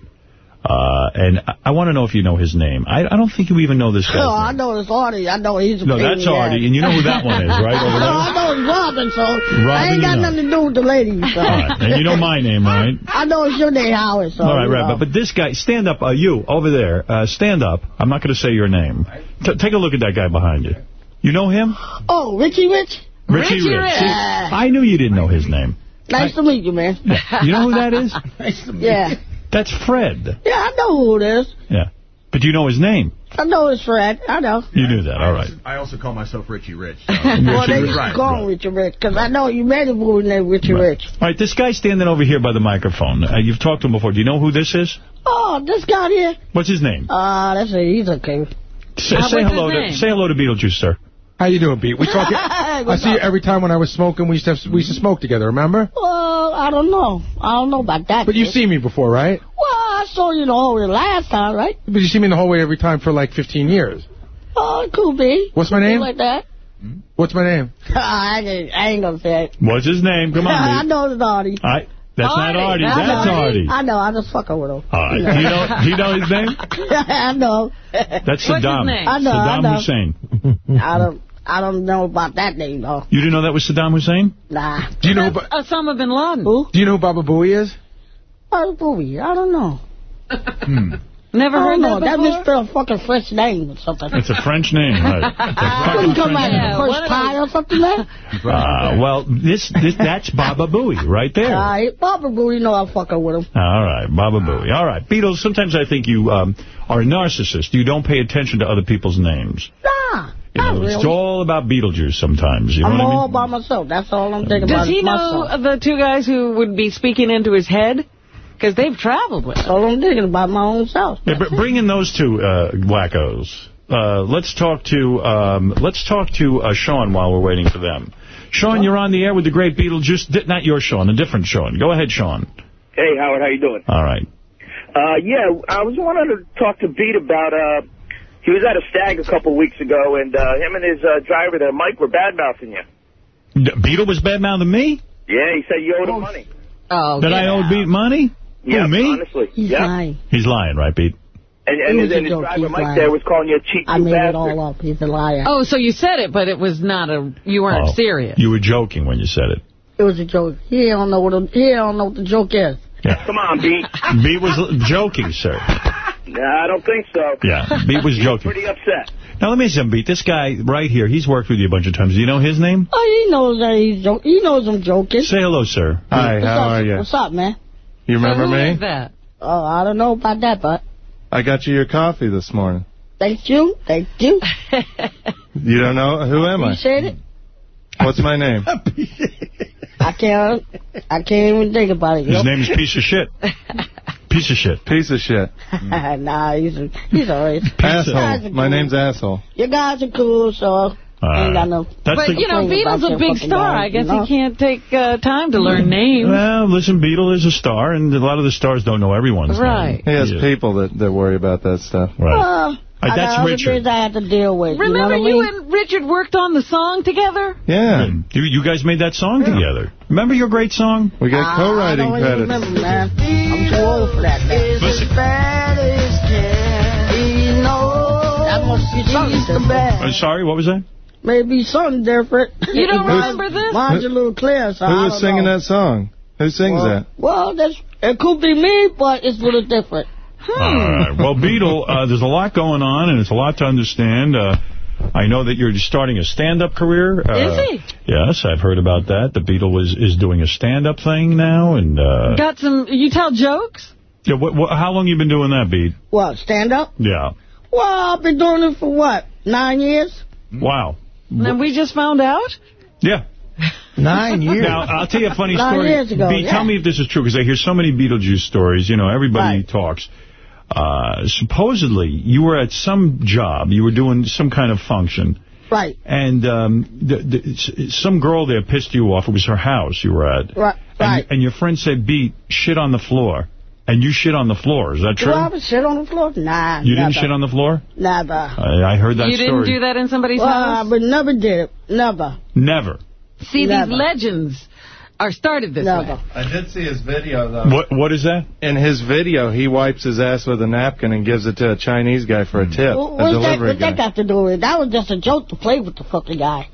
Uh, and I, I want to know if you know his name. I, I don't think you even know this Oh, guy. I know it's Artie. I know he's a No, that's Artie, and you know who that one is, right, over no, there? I know it's Robin, so I ain't got you know. nothing to do with the ladies. So. All right. And you know my name, right? I know it's your name, Howard. So, All right, right. know. But, but this guy, stand up, uh, you, over there, uh, stand up. I'm not going to say your name. T take a look at that guy behind you. You know him? Oh, Richie Rich? Richie Rich. See, I knew you didn't know his name. Nice to meet you, man. You know who that is? Yeah. That's Fred. Yeah, I know who it is. Yeah. But you know his name. I know it's Fred. I know. You knew that. All right. I also call myself Richie Rich. So. well, they Richie used to call him Richie Rich, because I know you made a movie named Richie Rich. All right, this guy standing over here by the microphone. Uh, you've talked to him before. Do you know who this is? Oh, this guy here? What's his name? Ah, that's it. He's okay. Say, Uh, say hello to name? say hello to Beetlejuice, sir. How you doing, Pete? We talk. I see you every time when I was smoking. We used to have, we used to smoke together. Remember? Well, I don't know. I don't know about that. But you've seen me before, right? Well, I saw you the whole way last time, right? But you see me in the hallway every time for like 15 years. Oh, it could be. What's my name? like that. Hmm? What's my name? I, ain't, I ain't gonna say it. What's his name? Come on, Beat. know it's Artie. I, that's not Artie. I That's know. Artie. I know. I'm just fucking with him. All right. Do you know, do you know his name? I know. That's Saddam. I know. I know. Hussein. I don't. I don't know about that name though. You didn't know that was Saddam Hussein? Nah. Do you know? That's Osama bin Laden. Who? Do you know who Baba Booey is? Oh, movie. I don't know. Hmm. Never heard don't know. that That before? misspelled fucking French name or something. It's a French name, right? It's a Couldn't come French out name. of first pie or something there. Uh, well, this, this that's Baba Booey right there. All right, Baba Boo, you know I'm fucking with him. All right, Baba Booey. All right. Beatles, sometimes I think you um, are a narcissist. You don't pay attention to other people's names. Nah, You not know, It's all about Beetlejuice sometimes. You know I'm what I mean? all by myself. That's all I'm thinking about. Does he know myself. the two guys who would be speaking into his head? Because they've traveled with him. All I'm thinking about my own self. Yeah, but bring in those two uh, wackos. Uh, let's talk to um, let's talk to uh, Sean while we're waiting for them. Sean, you're on the air with the great Beetlejuice. Not your Sean, a different Sean. Go ahead, Sean. Hey, Howard, how you doing? All right. Uh, yeah, I was wanting to talk to Beat about, uh, he was at a stag a couple weeks ago, and uh, him and his uh, driver there, Mike, were bad-mouthing you. D- Beetle was bad mouthing me? Yeah, he said you owed him money. Oh, That I owed Beat money? Yeah, Who, me? honestly. He's yeah. lying. He's lying, right, Beat? And, He and, his, and his driver, He's Mike, lying. there was calling you a cheap I made bastard. it all up. He's a liar. Oh, so you said it, but it was not a, you weren't Oh, serious. You were joking when you said it. It was a joke. He don't know what a, he don't know what the joke is. Come on, Beat. Beat was joking, sir. Nah, I don't think so. Yeah, Beat was joking. pretty upset. Now, let me say, Beat, this guy right here, he's worked with you a bunch of times. Do you know his name? Oh, he knows that he's joking. He knows I'm joking. Say hello, sir. Hi, What's how up? are you? What's up, man? You remember Who me? is that? Oh, I don't know about that, but I got you your coffee this morning. thank you. Thank you. You don't know? Who am I? Appreciate it. What's my name? I can't, I can't even think about it. His name is Piece of Shit. Piece of Shit. Piece of shit. nah, he's, a, he's alright. Asshole. My name's Asshole. You guys are cool, so ain't got no... That's but, the- you know, Beetle's a big star. guy, I guess you know? he can't take uh, time to learn names. Well, listen, Beetle is a star, and a lot of the stars don't know everyone's Right. He has Yeah. people that, that worry about that stuff. Right. Uh, Uh, I that's got other Richard. I had to deal with. Remember you, know you I mean? and Richard worked on the song together? Yeah. You, you guys made that song together. Remember your great song? We got Ah, co-writing I don't credits. remember, man. I'm too old for that, man. Listen. That must be something different. I'm sorry, what was that? Maybe something different. You don't remember this? Mine's a little clear, so Who I was don't singing know. that song? Who sings well, that? Well, that's, it could be me, but it's a little different. All right. Well, Beetle, uh, there's a lot going on, and it's a lot to understand. Uh, I know that you're starting a stand-up career. Uh, Is he? Yes, I've heard about that. The Beetle is, is doing a stand-up thing now. and uh, Got some, you tell jokes? yeah, what, what, How long you been doing that, Beat? What, stand up? Yeah. Well, I've been doing it for what, nine years? Wow. And we just found out? Yeah. Nine years. Now, I'll tell you a funny Nine story. years ago, Beat, yeah. Tell me if this is true, because I hear so many Beetlejuice stories. You know, everybody Right. talks. Uh, supposedly, you were at some job. You were doing some kind of function. Right, And um, the, the, some girl there pissed you off. It was her house you were at. right, And, right. and your friend said, Beat, shit on the floor. And you shit on the floor. Is that Do true? I ever sit on the floor? Nah, You never. didn't shit on the floor? Never. I, I heard that you story. didn't do that in somebody's Well, house? I would never did it. Never. Never. See, Never. these legends are started this Never. way. I did see his video, though. What What is that? In his video, he wipes his ass with a napkin and gives it to a Chinese guy for a tip, What, a that, delivery what that got to do with it? That was just a joke to play with the fucking guy.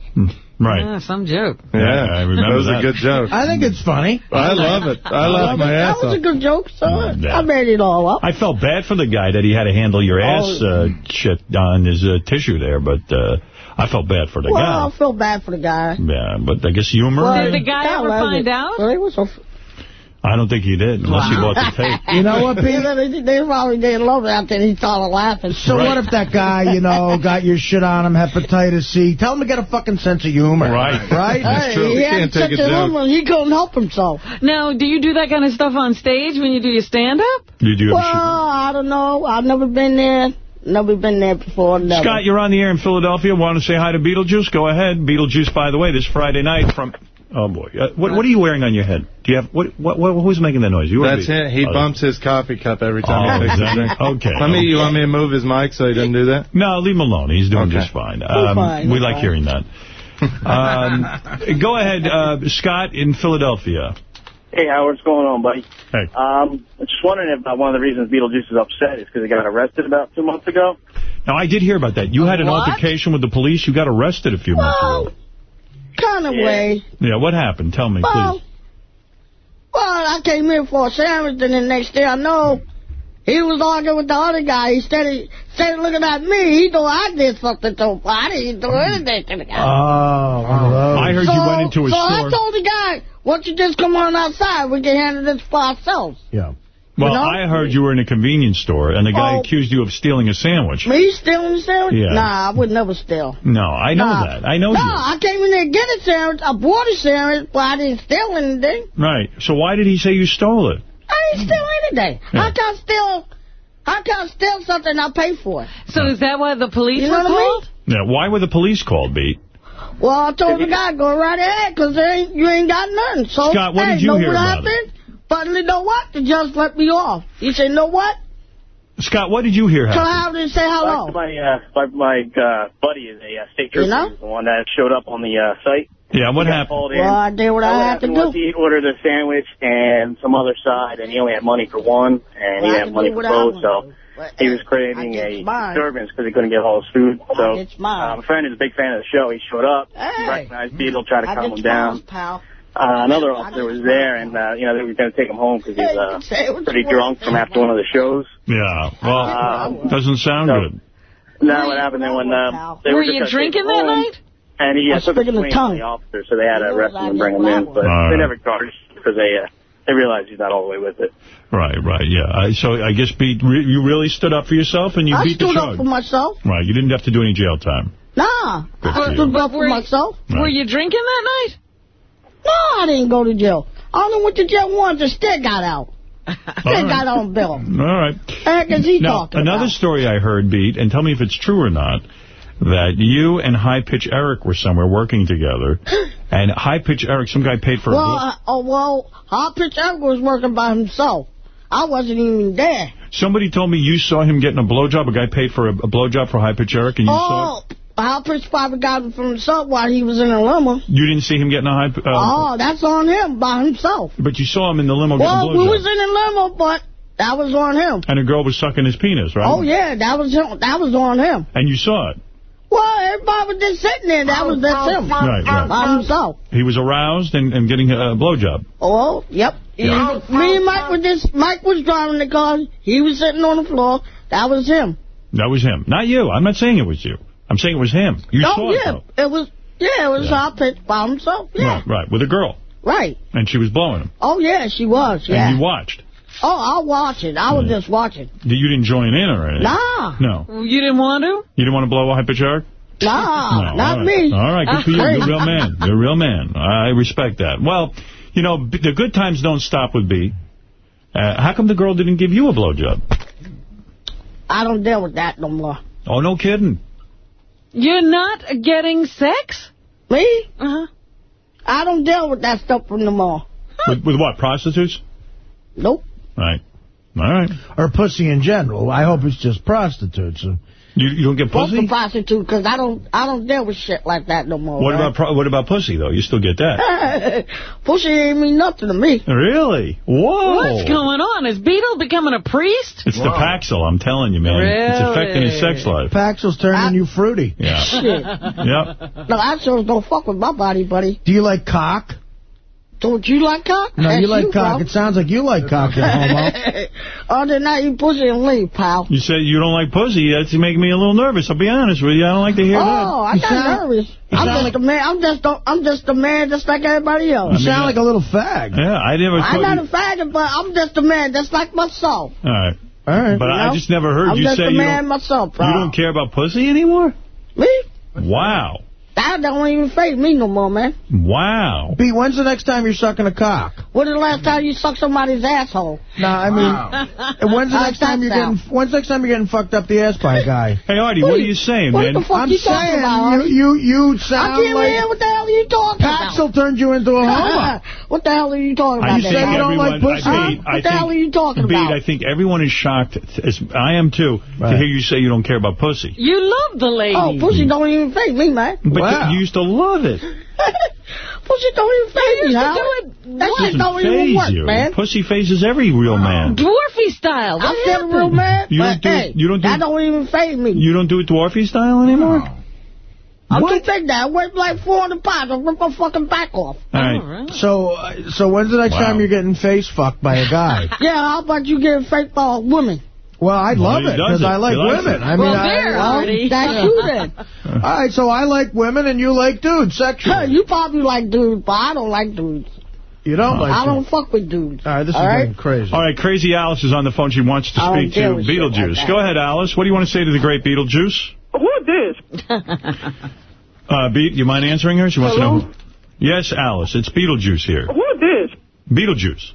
Right. Yeah, some joke. Yeah, I remember that was that. a good joke. I think it's funny. I love it. I love my that ass was a good joke, so Yeah. I made it all up. I felt bad for the guy that he had to handle your ass Oh. uh, shit on his uh, tissue there, but uh, I felt bad for the well, guy. I feel bad for the guy. Yeah, but I guess humor. Well, Did the guy God ever love find it. out? Well, he was so I don't think he did, unless he bought the tape. You know what, Pete? they, they probably didn't love it after he started laughing. So what if that guy, you know, got your shit on him, hepatitis C? Tell him to get a fucking sense of humor. Right. Right? Hey, true. he You had can't such take a a joke. humor, he couldn't help himself. Now, do you do that kind of stuff on stage when you do your stand-up? You do Well, I don't know. I've never been there. Never been there before. Never. Scott, you're on the air in Philadelphia. Want to say hi to Beetlejuice? Go ahead. Beetlejuice, by the way, this Friday night from... Oh, boy. Uh, what, what are you wearing on your head? Do you have... What, what, what, who's making that noise? You That's me? it. He Oh, bumps his coffee cup every time Oh, he takes is a drink. okay. Let me. You want me to move his mic so he doesn't do that? No, leave him alone. He's doing Okay. just fine. Um, fine, we like fine. hearing that. Um, go ahead, uh, Scott in Philadelphia. Hey, Howard, what's going on, buddy? Hey. Um, I'm just wondering if uh, one of the reasons Beetlejuice is upset is because he got arrested about two months ago. Now, I did hear about that. You had an What? altercation with the police. You got arrested a few months ago. kind of Yeah. way. Yeah, what happened? Tell me, Well, please. well, I came in for a sandwich, and the next day I know he was arguing with the other guy. He started, started looking at me. He thought I did something to him. I didn't do anything to the guy. Oh, one of. I heard so, you went into a so store. I told the guy, why don't you just come on outside? We can handle this for ourselves. Yeah. Well, you know? I heard you were in a convenience store, and the guy Oh. accused you of stealing a sandwich. Me stealing a sandwich? Yeah. Nah, I would never steal. No, I know Nah. that. I know no, you. I came in there to get a sandwich. I bought a sandwich, but I didn't steal anything. Right. So why did he say you stole it? I didn't steal anything. Yeah. I can't steal. I can't steal something I pay for. So is that why the police You know were what I mean? called? Yeah, why were the police called, Beat? Well, I told the guy, go right ahead, because ain't, you ain't got nothing. So, Scott, what hey, did you know hear what about happened? But you know what? The judge let me off. He said, know what? Scott, what did you hear Come happen? out and say hello. My uh, my, my uh, buddy is a uh, state trooper. You know? The one that showed up on the uh, site. Yeah, what He happened? called in. Well, I did what I had to happened was do. He ordered a sandwich and some other side, and he only had money for one, and Well, he had money for both, so to do. But, he was I craving a mine. disturbance because he couldn't get all his food. So It's mine. uh, my friend is a big fan of the show. He showed up, Hey. recognized Beetle, tried to I calm get him down. pal. Uh, another officer was there, and uh, you know they were going to take him home because he's uh, pretty drunk from after one of the shows. Yeah, well, Uh, doesn't sound so- good. Now what happened then when uh, they Were were, you just gonna take drinking that home, night? And he uh, I'm took a speaking the swing tongue. on the officer, so they had to You arrest him and bring him in. But All they never charged because they uh, they realized he's not all the way with it. Right, right, yeah. I, so I guess beat, re, you really stood up for yourself and you I beat the charge. I stood up for myself. Right, you didn't have to do any jail time. Nah, Good for I you. stood up for Were you- myself. Were you drinking that night? No, I didn't go to jail. I only went to jail once and still got out. Still right. got on bill. All right. Heck is he Now, talking another about? story I heard, Beat, and tell me if it's true or not, that you and High Pitch Eric were somewhere working together, and High Pitch Eric, some guy paid for a Well, blo- uh, oh, well, High Pitch Eric was working by himself. I wasn't even there. Somebody told me you saw him getting a blowjob. A guy paid for a, a blowjob for High Pitch Eric, and you saw it? oh, High Pitch probably got it from himself while he was in a limo. You didn't see him getting a high... Uh, oh, that's on him by himself. But you saw him in the limo Well, getting a we was in a limo, but that was on him. And a girl was sucking his penis, right? Oh, yeah, that was him. That was on him. And you saw it. Well, everybody was just sitting there. That oh, was that's him. Right, right. By himself. He was aroused and, and getting a blowjob. Oh, yep. Yeah. Oh, me and Mike was just, Mike was driving the car. He was sitting on the floor. That was him. That was him. Not you. I'm not saying it was you. I'm saying it was him. You oh, saw it, yeah. though. It was, yeah, it was Yeah. our pitch by himself. Yeah. Right, right, with a girl. Right. And she was blowing him. Oh, yeah, she was. Yeah. And you watched. Oh, I'll watch it. I was just watching. You didn't join in or anything? Nah. No. You didn't want to? You didn't want to blow a hypercharge? Nah, No, not all right. me. All right, good for you. You're a real man. You're a real man. I respect that. Well, you know, b- the good times don't stop with B. Uh, how come the girl didn't give you a blowjob? I don't deal with that no more. Oh, no kidding. You're not getting sex? Me? Uh-huh. I don't deal with that stuff no more. With, with what, prostitutes? Nope. Right. All right. Or pussy in general. I hope it's just prostitutes. You, you don't get Fuck pussy? the prostitute, because I don't, I don't deal with shit like that no more. What man. about what about pussy, though? You still get that? Pussy ain't mean nothing to me. Really? Whoa. What's going on? Is Beetle becoming a priest? It's the Paxil, I'm telling you, man. It's affecting his sex life. Paxil's turning you fruity. Yeah. Shit. Yep. No, I sure don't fuck with my body, buddy. Do you like cock? Don't you like cock? No, That's you like cock. bro. It sounds like you like cock, you homo. Other than that, you pussy and leave, pal. You said you don't like pussy. That's making me a little nervous. I'll be honest with you. I don't like to hear oh, that. Oh, I You got sound- nervous. I'm sound just a man. I'm just a, I'm just a man, just like everybody else. You sound like a little fag. Yeah, I never I'm not you... a fag, but I'm just a man, just like myself. All right. All right. But You I know? just never heard I'm you just say a you man don't, myself, bro. you don't care about pussy anymore? Me? Wow. That don't even phase me no more, man. Wow. B, when's the next time you're sucking a cock? When's the last time you sucked somebody's asshole? No, I mean, and when's the next time you're getting when's the next time you're getting fucked up the ass by a guy? Hey, Artie, what, are you saying, what man? the fuck I'm you talking saying about, you Artie? you you I can't like hear what the hell are you talking about Paxil turned you into a homo. what the hell are you talking about? You think say there, you pal? don't like pussy? I think, What I the hell are you talking Beat, about? I think everyone is shocked, as I am too, to hear you say you don't care about pussy. You love the lady. Oh, pussy don't even phase me, man. But Wow. you used to love it. pussy don't even phase me, used to Howard. do it That what? shit Doesn't don't even phase work, you. man. Pussy phases every real man. Dwarfy style. What I'm still a real man, You but don't do- hey, you don't do- that don't even phase me. You don't do it dwarfy style anymore? I'm What? too big now. I weigh like 400 pounds. I'll rip my fucking back off. All right. All right. So uh, so when's the next Wow. time you're getting face fucked by a guy? Yeah, how about you get fake by women? Well, I'd Well, love it because. I like women. it. I mean, Well, I, there, well, Artie. That's you then. all right. So I like women and you like dudes Hey, sexually. you probably like dudes, but I don't like dudes. You don't like. I don't fuck with dudes. All right, this is All right? getting crazy. All right, Crazy Alice is on the phone. She wants to speak to deal with shit like Beetlejuice. Go ahead, Alice. What do you want to say to the great Beetlejuice? Who is this? Uh, Beat, you mind answering her? She wants Hello? to know. Who... Yes, Alice. It's Beetlejuice here. Who is this? Beetlejuice.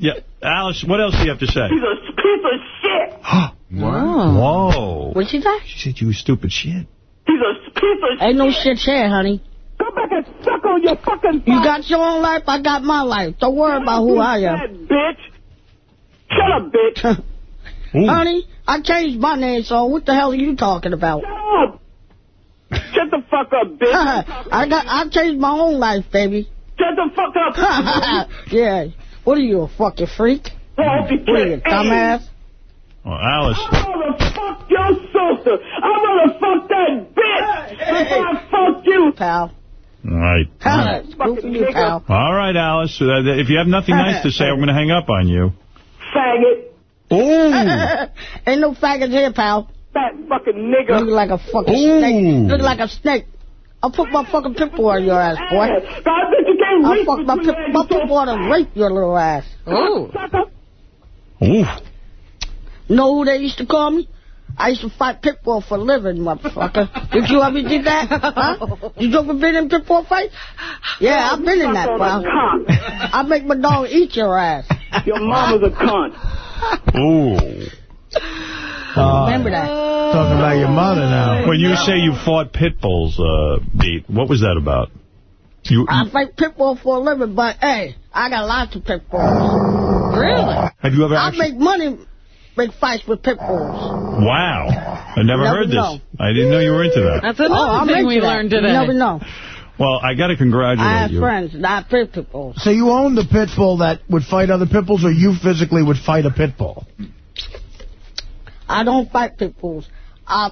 Yeah, Alice. What else do you have to say? He's a piece of shit. Whoa. Whoa. What'd she say? She said you were stupid shit. He's a piece of Ain't no shit here, honey. Go back and suck on your fucking You got your own life, I got my life. Don't worry about who I am. That bitch. Shut up, bitch. Honey, I changed my name, so what the hell are you talking about? Shut up. Shut the fuck up, bitch. I got I changed my own life, baby. Shut the fuck up. yeah. What are you, a fucking freak? I hope you What are you, get dumbass? Oh, Alice. I'm gonna fuck your sister. I'm gonna fuck that bitch before I fuck you. Pal. All right. Good for you, pal. All right, Alice. Uh, if you have nothing nice to say, I'm going to hang up on you. Faggot. Oh. Ain't no faggots here, pal. Fat fucking Look nigga. like a fucking Ooh. snake. Look like a snake. I'll put my fucking pit bull on your ass, boy. I bet you can't I'll reach fuck my between pit, your my legs, pit bull and rape your little ass. Oh. Sucker. Ooh. Know who they used to call me? I used to fight pit bull for a living, motherfucker. Did you ever did that? Huh? You ever been in pit bull fights? Yeah, I've been in that, Suck on a pal. I make my dog eat your ass. Your mama's a cunt. Ooh. Uh, Remember that. Talking about your mother now. When you say you fought pit bulls, uh, Beat, what was that about? You, I fight pit bull for a living, but hey, I got lots of pitbulls. Really? have you ever I actually... make money, make fights with pitbulls. Wow. I never Never heard this. know. I didn't know you were into that. That's another oh, I'm thing into we that. learned You never know. Well, I got to congratulate you. I congratulate have you. friends, not pit bulls. So you own the pit bull that would fight other pit bulls, or you physically would fight a pit bull? I don't fight pit bulls. I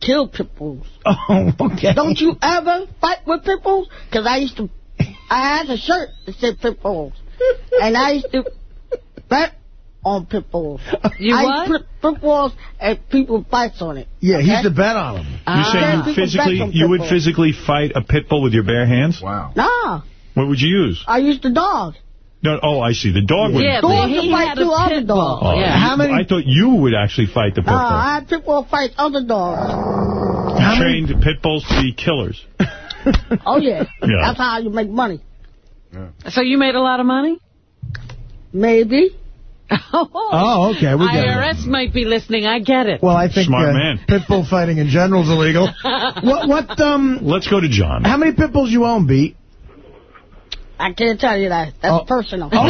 kill pit bulls. Oh, okay. Don't you ever fight with pit bulls? Because I used to, I had a shirt that said pit bulls. And I used to bet on pit bulls. You I what? put pit bulls and people fights on it. Yeah, he's Okay? the bet on him. You Ah. say Yeah, you physically, you would physically fight a pit bull with your bare hands? Wow. Nah, What would you use? I used a dog. No, oh, I see. The dog would. Yeah, Dogs he fight had a two other pit bull. dogs. Oh, Yeah. How many- I thought you would actually fight the pit bull. Nah, I pit bull fight other dogs. How many- trained pit bulls to be killers. Oh yeah. Yeah. That's how you make money. Yeah. So you made a lot of money? Maybe. Oh, okay, we get it. IRS might be listening. I get it. Well, I think Smart uh, man. pit bull fighting in general is illegal. what? What? Um. Let's go to John. How many pit bulls you own, Beat? I can't tell you that. That's Oh. personal. John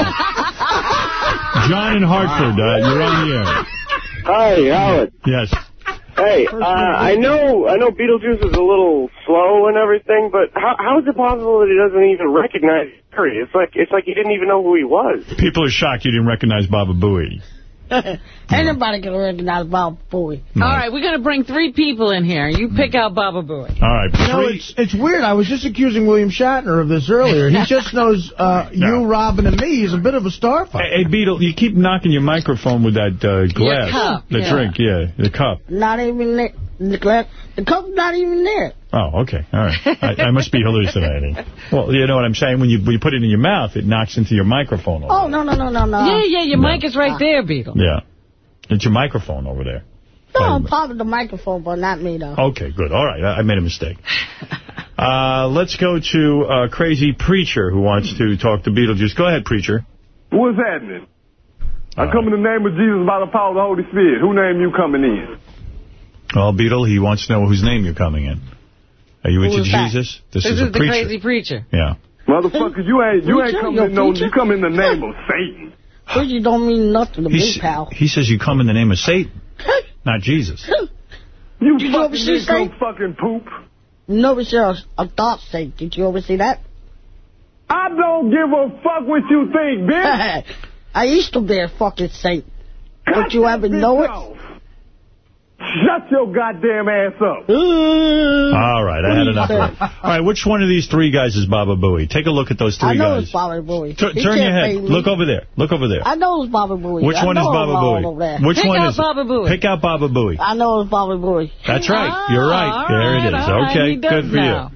in Hartford, uh, you're on the air. Hi, Howard. Yes. Hey, uh, I know I know Beetlejuice is a little slow and everything, but how how is it possible that he doesn't even recognize Harry? It's like it's like he didn't even know who he was. People are shocked you didn't recognize Baba Booey. Anybody can recognize Bob Bowie. All right, we're going to bring three people in here. You pick out Baba Booey. All right. You know, it's it's weird. I was just accusing William Shatner of this earlier. He just knows uh, No. you, Robin, and me. He's a bit of a star fighter. Hey, hey, Beetle, you keep knocking your microphone with that uh, glass. cup, The yeah. drink, yeah, the cup. Not even there. The, glass, the cup's not even there. Oh, okay. All right. I, I must be hallucinating. Well, you know what I'm saying? When you when you put it in your mouth, it knocks into your microphone. Over. Oh, no, no, no, no, no. Yeah, yeah, your mic is right there, Beetle. Yeah. It's your microphone over there. No, I'm part of the microphone, but not me, though. Okay, good. All right. I, I made a mistake. Uh, let's go to uh, Crazy Preacher who wants to talk to Beetlejuice. Go ahead, Preacher. What's happening? I come in the name of Jesus by the power of the Holy Spirit. Who name you coming in? Well, Beetle, he wants to know whose name you're coming in. Are you Who into? Jesus? This, This is, is a the preacher. crazy preacher. Yeah. Motherfucker, you ain't you ain't coming in no you come in the name of Satan. Which you don't mean nothing to me, pal. he says you come in the name of Satan, not Jesus. You Did you ever fucking see Negro Satan? fucking poop. You never saw a, a thought sake. Did you ever see that? I don't give a fuck what you think, bitch. I used to be a fucking saint. Cut Don't you ever bitch know it? off. Shut your goddamn ass up. All right, I had enough of it. All right, which one of these three guys is Baba Booey? Take a look at those three I know guys. it's Bobby Bowie. Tur- He turn your head. Look over there. Look over there. I know it's Bobby Bowie. Which I one is Baba it's Booey? Which Pick one out is Baba it? Booey. Pick out Baba Booey. I know it's Baba Bowie. That's right. Ah, You're right. all There it right, is. all right. Okay, good for now. you.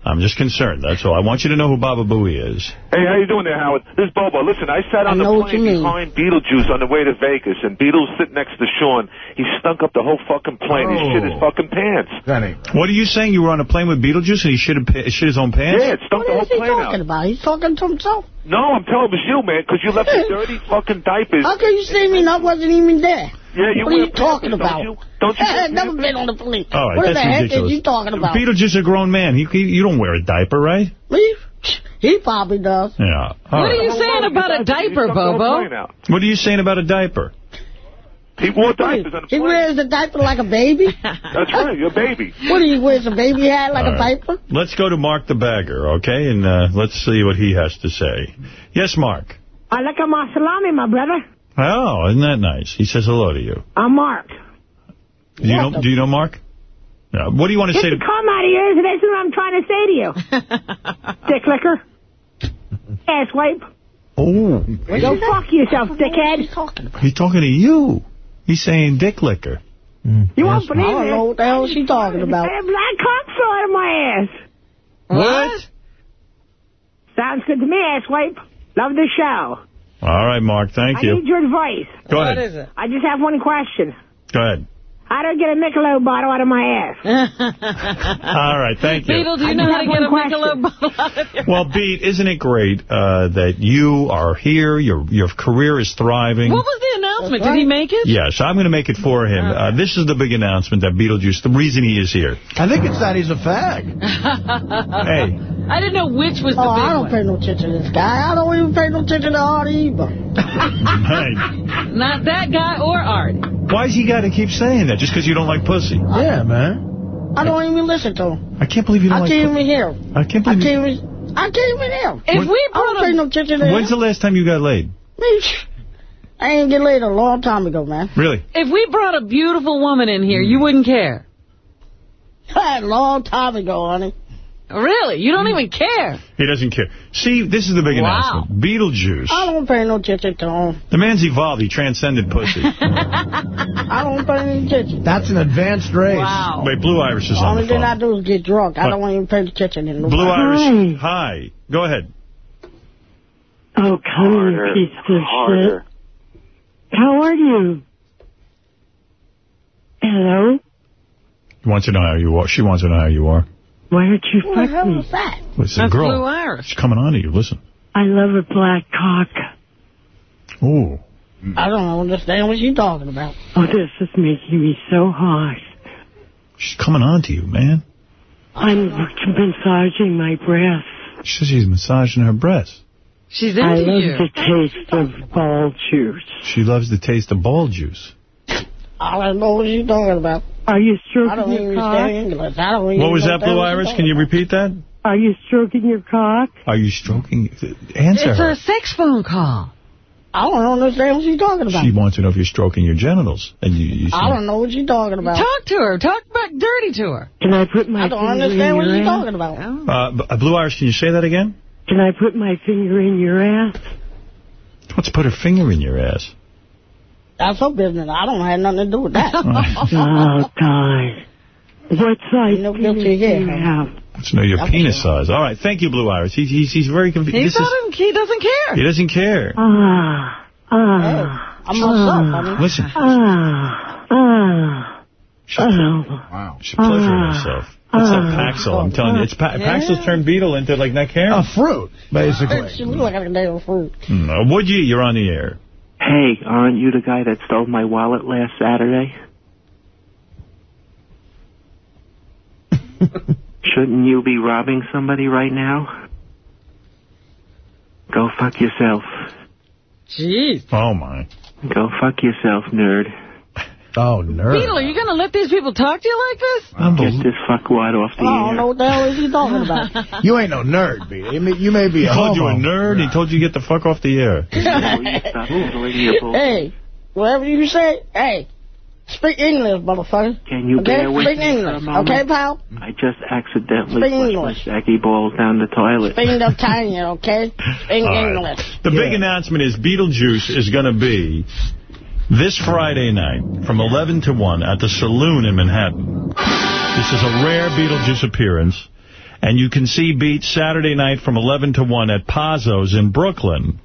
I'm just concerned. That's all. I want you to know who Baba Booey is. Hey, how you doing there, Howard? This is Bobo. Listen, I sat I on the know what you plane behind Beetlejuice on the way to Vegas, and Beetle's sitting next to Sean. He stunk up the whole fucking plane. He shit his oh. fucking pants. That. What are you saying? You were on a plane with Beetlejuice and he shit, a, shit his own pants? Yeah, it stunk What the is whole he plane talking about? He's talking to himself. No, I'm telling it was you, man, because you left the dirty fucking diapers. How can you say me and I wasn't even there? Yeah, you what are you talking Pampers, about? Don't you? Don't you I wear had never been on the plane. All right, what that's the heck ridiculous. is you talking about? Beetlejuice is a grown man. He, he, you don't wear a diaper, right? Me? He probably does. Yeah. All What are you saying about a diaper, Bobo? What are you saying about a diaper? He wore diapers on the He wears a diaper like a baby? That's right, you're a baby. What do you wears a baby hat like All a right. diaper? Let's go to Mark the Bagger, okay? And uh, let's see what he has to say. Yes, Mark. Alaikum assalami, my brother. Oh, isn't that nice? He says hello to you. I'm Mark. Do you know? Do you know Mark? No. What do you want to Get say the to? cum out of yours, and that's what I'm trying to say to you. Dick licker. Ass wipe. Oh, Go fuck yourself, dickhead. he's talking to you. He's saying dick licker. Mm. You won't believe I don't it. know what the hell she's talking about. I have black cock fell out of my ass. What? Sounds good to me, ass wipe. Love the show. All right, Mark. Thank I you. I need your advice. Go ahead. is it? I just have one question. Go ahead. How don't get a Michelob bottle out of my ass? All right. Thank you. Beetle, do you I know how to get a one Michelob bottle out of your Well, Beat, isn't it great uh, that you are here? Your your career is thriving. What was the announcement? Did he make it? Yes, I'm going to make it for him. Uh, this is the big announcement that Beetlejuice, the reason he is here. I think it's that he's a fag. Hey. I didn't know which was the Oh, big I don't one. pay no attention to this guy. I don't even pay no attention to Artie either. Hey, Not that guy or Art. why has he got to keep saying that? Just because you don't like pussy? Yeah, man. I don't even listen to him. I can't believe you don't I like can't even hear him. I can't I believe can't you... even, I can't even hear him. If When- we I don't brought pay a... no attention to him. When's the last time you got laid? Me, I ain't get laid a long time ago, man. Really? If we brought a beautiful woman in here, you wouldn't care. A long time ago, honey. Really? You don't even care? He doesn't care. See, this is the big Wow. announcement. Beetlejuice. I don't pay no attention to him. The man's evolved. He transcended pussy. I don't pay any attention. That's an advanced race. Wow. Wait, Blue Iris is The on only thing. I do is get drunk. I don't want to even pay attention to nobody. Blue Iris, hi. Go ahead. Oh, come on, piece of shit. How are you? Hello? He wants to know how you are. She wants to know how you are. Why don't you What the fuck hell me? was that? Listen, That's girl. Blue Iris. She's coming on to you. Listen. I love a black cock. Ooh. I don't understand what you're talking about. Oh, this is making me so hot. She's coming on to you, man. I'm massaging my breasts. She says she's massaging her breasts. She's into I love you. the taste of ball juice. She loves the taste of ball juice. I don't know what you're talking about. Are you I stroking don't your even cock? understand English. I don't What was that, Blue Iris? Can you repeat that? Are you stroking your cock? Are you stroking? Answer It's her. a sex phone call. I don't understand what you're talking about. She wants to know if you're stroking your genitals. And you, you I don't know what you're talking about. Talk to her. Talk back dirty to her. Can I put my I don't finger in understand what your you're talking about. Uh, uh, Blue Iris, can you say that again? Can I put my finger in your ass? Let's put her finger in your ass. That's her business. I don't have nothing to do with that. oh, God. What size No penis guilty do here. you have? Let's know your Okay. penis size. All right, thank you, Blue Iris. He's he's, he's very confused. He, doesn't, he doesn't care. he doesn't care. Ah, ah, I'm myself, honey. Listen, ah, ah. Oh. wow. she's pleasuring herself. That's Ah. that Paxil. I'm telling you, it's pa- Yeah. Paxil's turned Beetle into like not caring. A fruit, basically. She look like a damn fruit. Hmm, uh, would you? You're on the air. Hey, aren't you the guy that stole my wallet last Saturday? Shouldn't you be robbing somebody right now? Go fuck yourself. Jeez. Oh my. Go fuck yourself, nerd. Oh, nerd. Beetle, are you going to let these people talk to you like this? Get this fuck fuckwad off the oh, air! I don't know what the hell is he talking about. You ain't no nerd, Beetle. You may, you may be He a called you a homo. nerd. He told you to get the fuck off the air. Stop bullying your bull- hey, whatever you say, hey, speak English, motherfucker. Can you okay? bear with Speak me for a English, moment? okay, pal? I just accidentally Speak flushed English. my saggy balls down the toilet. Speak the Tanya, okay? Speak All right. English. The big announcement is Beetlejuice is going to be this Friday night from 11 to 1 at the Saloon in Manhattan. This is a rare Beetlejuice appearance. And you can see Beat Saturday night from 11 to 1 at Pazzo's in Brooklyn.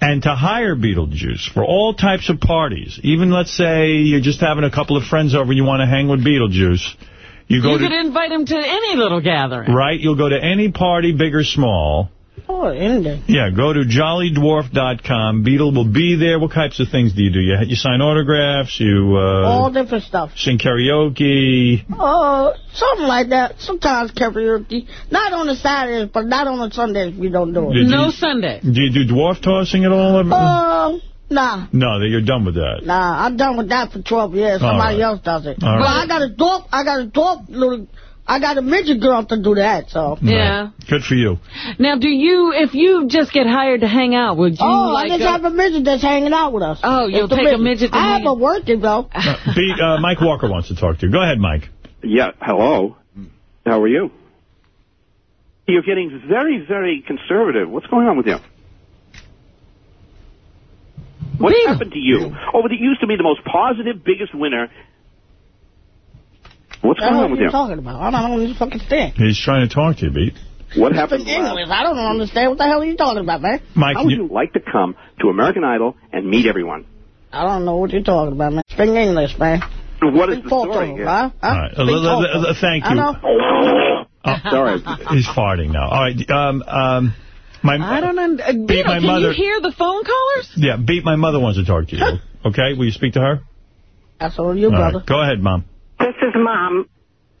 And to hire Beetlejuice for all types of parties, even let's say you're just having a couple of friends over and you want to hang with Beetlejuice, you go You to... could invite him to any little gathering. Right? You'll go to any party, big or small. Oh, Indian. Yeah, go to jollydwarf.com. Beetle will be there. What types of things do you do? You, you sign autographs? You All uh, different stuff. sing karaoke? Oh, something like that. Sometimes karaoke. Not on the Saturdays, but not on the Sundays we don't do it. Did No you- Sunday. Do you do dwarf tossing at all? Uh, nah. no, you're done with that. Nah, I'm done with that for 12 years. All Somebody right. else does it. All well, right. I got a dwarf, I got a dwarf little, I got a midget girl to do that, so. Yeah. Good for you. Now, do you, if you just get hired to hang out, would you oh, like I just go- have a midget that's hanging out with us. Oh, you'll It's the take a midget to I have a working, though. Uh, Beat, uh, Mike Walker wants to talk to you. Go ahead, Mike. Yeah, hello. How are you? You're getting very, very conservative. What's going on with you? What Beetle. happened to you? Oh, but it used to be the most positive, biggest winner. What's going the on hell with are you you? talking about? I don't know this fucking thing. He's trying to talk to you, Beat. What Speak happened? English. I don't understand what the hell are you talking about, man. Mike, How would you like to come to American Idol and meet everyone? I don't know what you're talking about, man. Speak English, man. What is Speak the story here? huh? huh? All right. Uh, Speak l- l- photo. l- thank I you. know. Oh, Sorry. He's farting now. All right. Um, um, my, I don't under- uh, Beat Beetle, my can mother. you hear the phone callers? Yeah, Beat, my mother wants to talk to you. Okay? Will you speak to her? That's all you, All right. brother. Go ahead, Mom. This is Mom.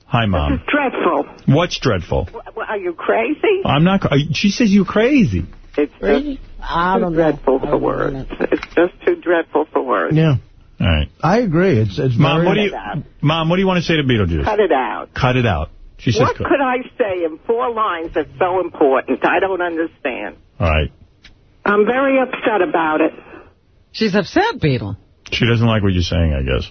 Hi, Mom. Dreadful. What's dreadful? Well, Are you crazy? I'm not. cra- She says you're crazy. It's Crazy? I too don't know. dreadful for words. It's just too dreadful for words. Yeah. All right. I agree. It's it's Mom, very- what do you, Mom, what do you want to say to Beetlejuice? Cut it out. Cut it out. She says. What cut- could I say in four lines that's so important? I don't understand. All right. I'm very upset about it. She's upset, Beetle. She doesn't like what you're saying, I guess.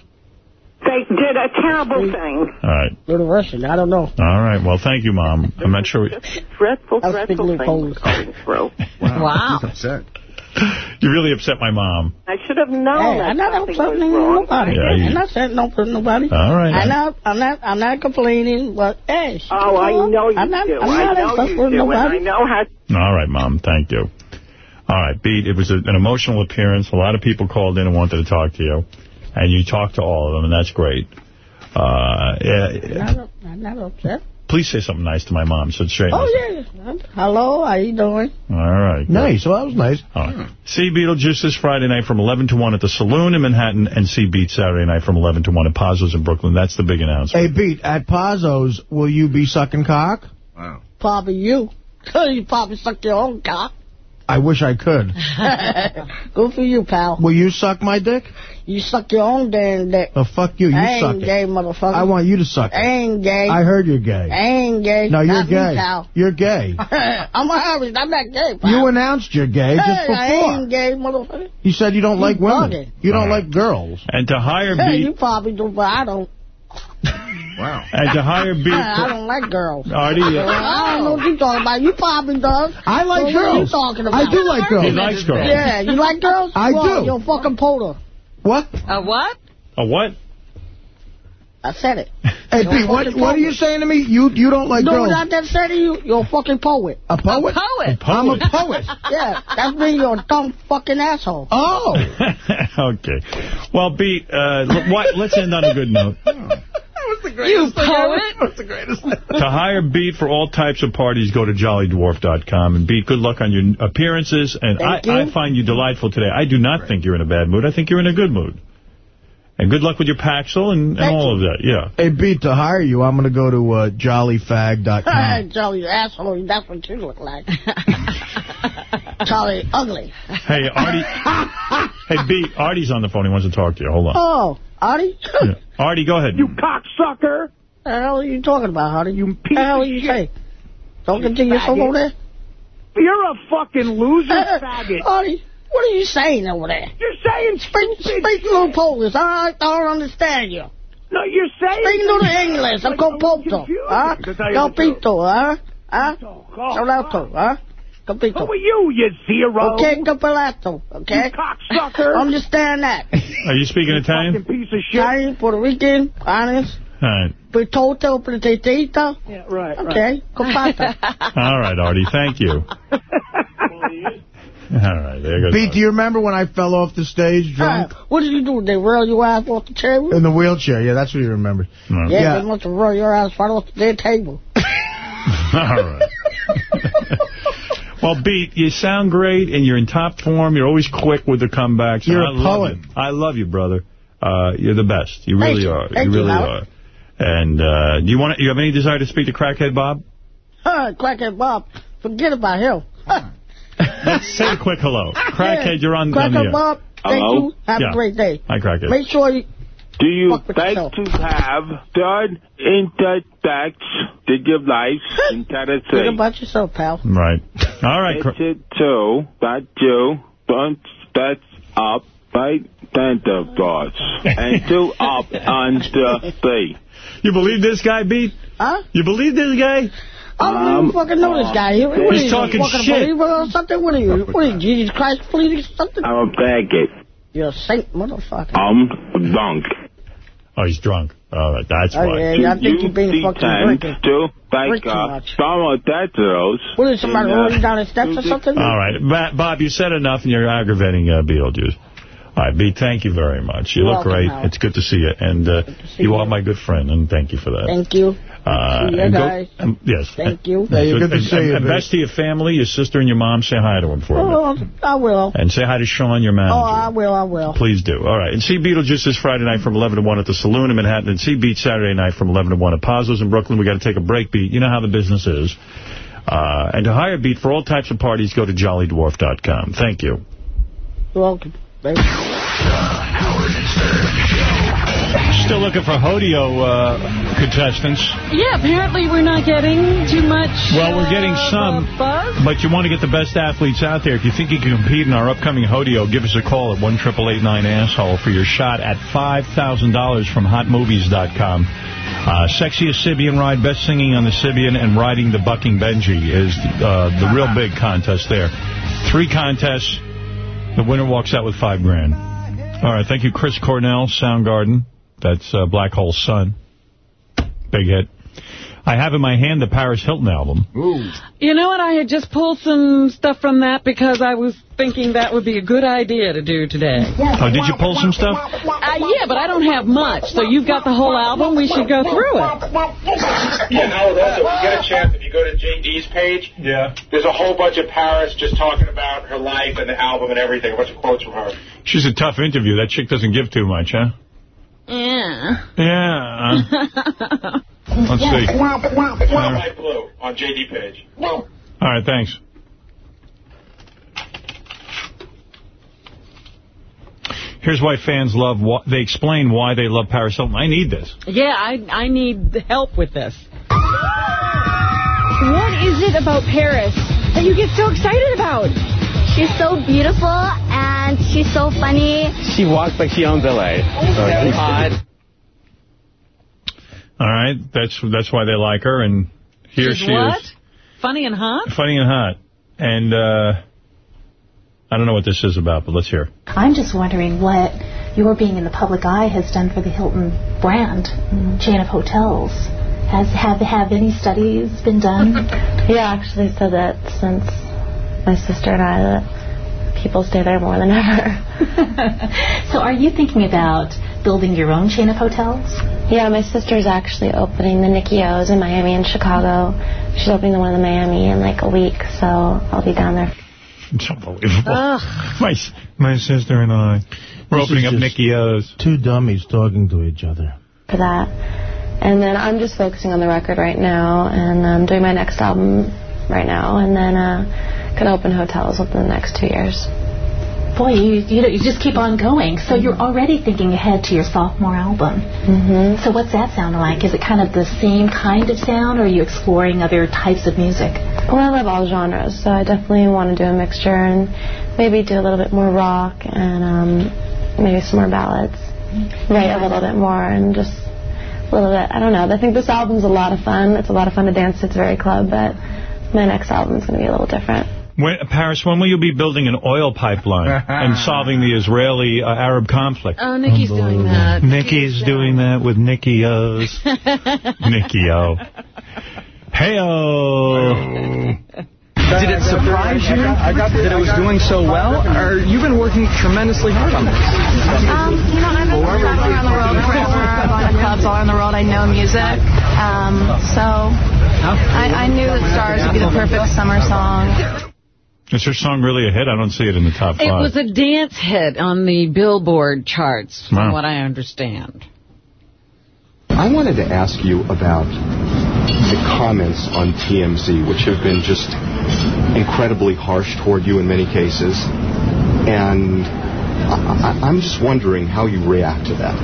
They did a terrible thing. All right. Little Russian, I don't know. All right. Well, thank you, Mom. I'm not sure. Dreadful, I speak dreadful little thing Polish. was going through. Wow. upset. You really upset my mom. I should have known Hey, that I'm not something upsetting nobody. Yeah, you- I'm not saying no for nobody. All right. I'm not, I'm not, I'm not complaining, but hey. Oh, I know you I'm not, do. I'm I not know upset you with do, and I know how All right, Mom. Thank you. All right, Beat, it was a, an emotional appearance. A lot of people called in and wanted to talk to you. And you talk to all of them, and that's great. Uh, yeah, I'm not, I'm not upset. please say something nice to my mom. So it's straight. Oh, yeah. Hello, how you doing? All right. good. Nice. Well, that was nice. All right. See Beetlejuice this Friday night from 11 to 1 at the Saloon in Manhattan, and see Beat Saturday night from 11 to 1 at Pazos in Brooklyn. That's the big announcement. Hey, Beat, at Pazos, will you be sucking cock? Wow. Probably you. you probably suck your own cock. I wish I could. Good for you, pal. Will you suck my dick? You suck your own damn dick. Oh, fuck you. You I suck ain't it. gay, motherfucker. I want you to suck I it. ain't gay. I heard you're gay. I ain't gay. No, you're Not me, gay. pal. You're gay. I'm a Harry. I'm not gay, pal. You announced you're gay just Hey, I before. ain't gay, motherfucker. You said you don't You like women. bugging. You don't All right. like girls. And to hire Hey, Beat, you probably do, but I don't. Wow. and to hire Beat, I don't like girls. Artie, uh, I don't know what you're talking about. You probably does. I like So what girls. are you talking about? I do like girls. he likes girls. Yeah, you like girls? I Well, do. You're a fucking polar. What? A what? A what? I said it. Hey, You're Pete, what, what are you saying to me? You you don't like No, girls. not that said to you. You're a fucking poet. A poet? A poet. I'm a poet. Yeah, that means you're a dumb fucking asshole. Oh. okay. Well, Beat, uh, let's end on a good note. You poet. to hire Beat for all types of parties, go to jollydwarf.com. And Beat, good luck on your appearances. And I, you. I find you delightful today. I do not think you're in a bad mood. I think you're in a good mood. And good luck with your Paxil and, and all you. of that. Yeah. Hey, Beat, to hire you, I'm going to go to uh, jollyfag.com. Charlie, you asshole. That's what you look like. Charlie, ugly. Hey, Artie. hey, Beat, Artie's on the phone. He wants to talk to you. Hold on. Oh, Artie? Yeah. Artie, go ahead. You cocksucker! the hell are you talking about, Artie? You piece the hell of are you shit. saying? Don't continue yourself faggot. over there? You're a fucking loser faggot. Artie, what are you saying over there? You're saying Speak, stupid speak little Polish. I, I don't understand you. No, you're saying... Speak little English. I'm Capito. Huh? Capito, huh? Huh? Solato, huh? Capito. Who are you, you zero? Okay, Capelato, okay? You cocksucker. Understand that. Are you speaking Italian? Fucking piece of shit. Italian, Puerto Rican, honest, All right. Pitoto, Petitita. Yeah, right, right. Okay, Capata. All right, Artie. Thank you. All right, there goes. Pete, do you remember when I fell off the stage drunk? Uh, what did you do? They roll your ass off the table? In the wheelchair. Yeah, that's what you remember. Artie. Yeah, Yeah. they must have rolled your ass right off the table. All right. Well, Beat, you sound great, and you're in top form. You're always quick with the comebacks. You're and a I poet. you. I love you, brother. Uh, you're the best. You really you. are. You you, really Howard. are. And uh, do you want? You have any desire to speak to Crackhead Bob? Huh, Crackhead Bob, forget about him. Let's say a quick hello. Crackhead, you're on, on the Crackhead air. Bob, thank Hello? you. Have Yeah. a great day. Hi, Crackhead. Make sure you... Do you Fuck with like to have third intertext to give life in Think Tennessee? about yourself, pal. Right. All right. It's Cra- it too that you don't step up by thoughts and two up on the three. You believe this guy, Beat? Huh? You believe this guy? I don't Um, even fucking know this guy. What are He's you, talking a shit. believer or something? What are you? What are you, Jesus Christ pleading something? I'm a faggot. You're a saint, motherfucker. I'm drunk. Oh, he's drunk. All right, that's Oh, why. yeah, I think you're being fucking tend drinking. to like Drink too much. some of that those. What is somebody in, uh, rolling down the steps or something? All right. Ba- Bob, you said enough, and you're aggravating uh, Beetlejuice. All right, Beat, thank you very much. You You're look welcome, great. Howard. It's good to see you. And uh, see you you. are my good friend, and thank you for that. Thank you. Uh, See you and go- um, yes. Thank you. Yeah, you're good to see you, and best to your family, your sister and your mom. Say hi to them for me. Oh, I will. And say hi to Sean, your manager. Oh, I will, I will. Please do. All right. And see Beetlejuice this Friday night from 11 to 1 at the Saloon in Manhattan. And see Beat Saturday night from 11 to 1 at Pazos in Brooklyn. we got to take a break, Beat. You know how the business is. Uh, and to hire Beat for all types of parties, go to jollydwarf.com. Thank you. You're welcome. Baby. Howard Stern Show. Still looking for Hodeo uh, contestants. Yeah, apparently we're not getting too much Well, we're getting uh, some, buzz. but you want to get the best athletes out there. If you think you can compete in our upcoming Hodeo, give us a call at one triple eight nine asshole for your shot at $5,000 from HotMovies.com. Uh, sexiest Sybian ride, best singing on the Sybian, and riding the Bucking Benji is uh, the real big contest there. Three contests. The winner walks out with five grand. All right, thank you, Chris Cornell, Soundgarden. That's uh, Black Hole Sun. Big hit. I have in my hand the Paris Hilton album. You know what? I had just pulled some stuff from that because I was thinking that would be a good idea to do today. Oh, did you pull some stuff? Uh, yeah, but I don't have much. So you've got the whole album. We should go through it. Yeah, Howard, also, if you get a chance, if you go to JD's page, Yeah. there's a whole bunch of Paris just talking about her life and the album and everything, a bunch of quotes from her. She's a tough interview. That chick doesn't give too much, huh? Yeah. Yeah. Let's see. Light blue on JD page. All right, thanks. Here's why fans love, they explain why they love Paris Hilton. I need this. Yeah, I I need help with this. What is it about Paris that you get so excited about? She's so beautiful and she's so funny. She walks like she owns L.A. So hot. All right, that's that's why they like her, and here She's she what? is, Funny and hot? funny and hot. And uh, I don't know what this is about, but let's hear. I'm just wondering what your being in the public eye has done for the Hilton brand, mm, chain of hotels. Has have have any studies been done? Yeah, actually said that since my sister and I that people stay there more than ever. so are you thinking about building your own chain of hotels? Yeah, my sister's actually opening the Nicky O's in Miami and Chicago. She's opening the one in Miami in like a week, so I'll be down there. It's unbelievable. My, my sister and I, we're This opening up just Nicky O's. Two dummies talking to each other. for that. And then I'm just focusing on the record right now, and I'm doing my next album right now, and then uh, gonna open hotels within the next two years. Boy, you, you know, you just keep on going. So you're already thinking ahead to your sophomore album. Mm-hmm. So what's that sound like? Is it kind of the same kind of sound, or are you exploring other types of music? Well, I love all genres, so I definitely want to do a mixture and maybe do a little bit more rock and um, maybe some more ballads. Write a little bit more and just a little bit. I don't know. I think this album's a lot of fun. It's a lot of fun to dance to. It's very club, but my next album's going to be a little different. When, Paris, when will you be building an oil pipeline and solving the Israeli-Arab conflict? Oh, Nicky's doing that. Nicky's doing that with Nicky O's. Nicky O. Hey-o. Did it surprise you that it was doing so well, or you've been working tremendously hard on this? Um, you know, I've been traveling around the world forever. I've gone to clubs all around the world. I know music. Um, so I, I knew that Stars would be the perfect summer song. Is your song really a hit? I don't see it in the top five. It was a dance hit on the Billboard charts, from Wow. what I understand. I wanted to ask you about the comments on TMZ, which have been just incredibly harsh toward you in many cases. And I, I, I'm just wondering how you react to that.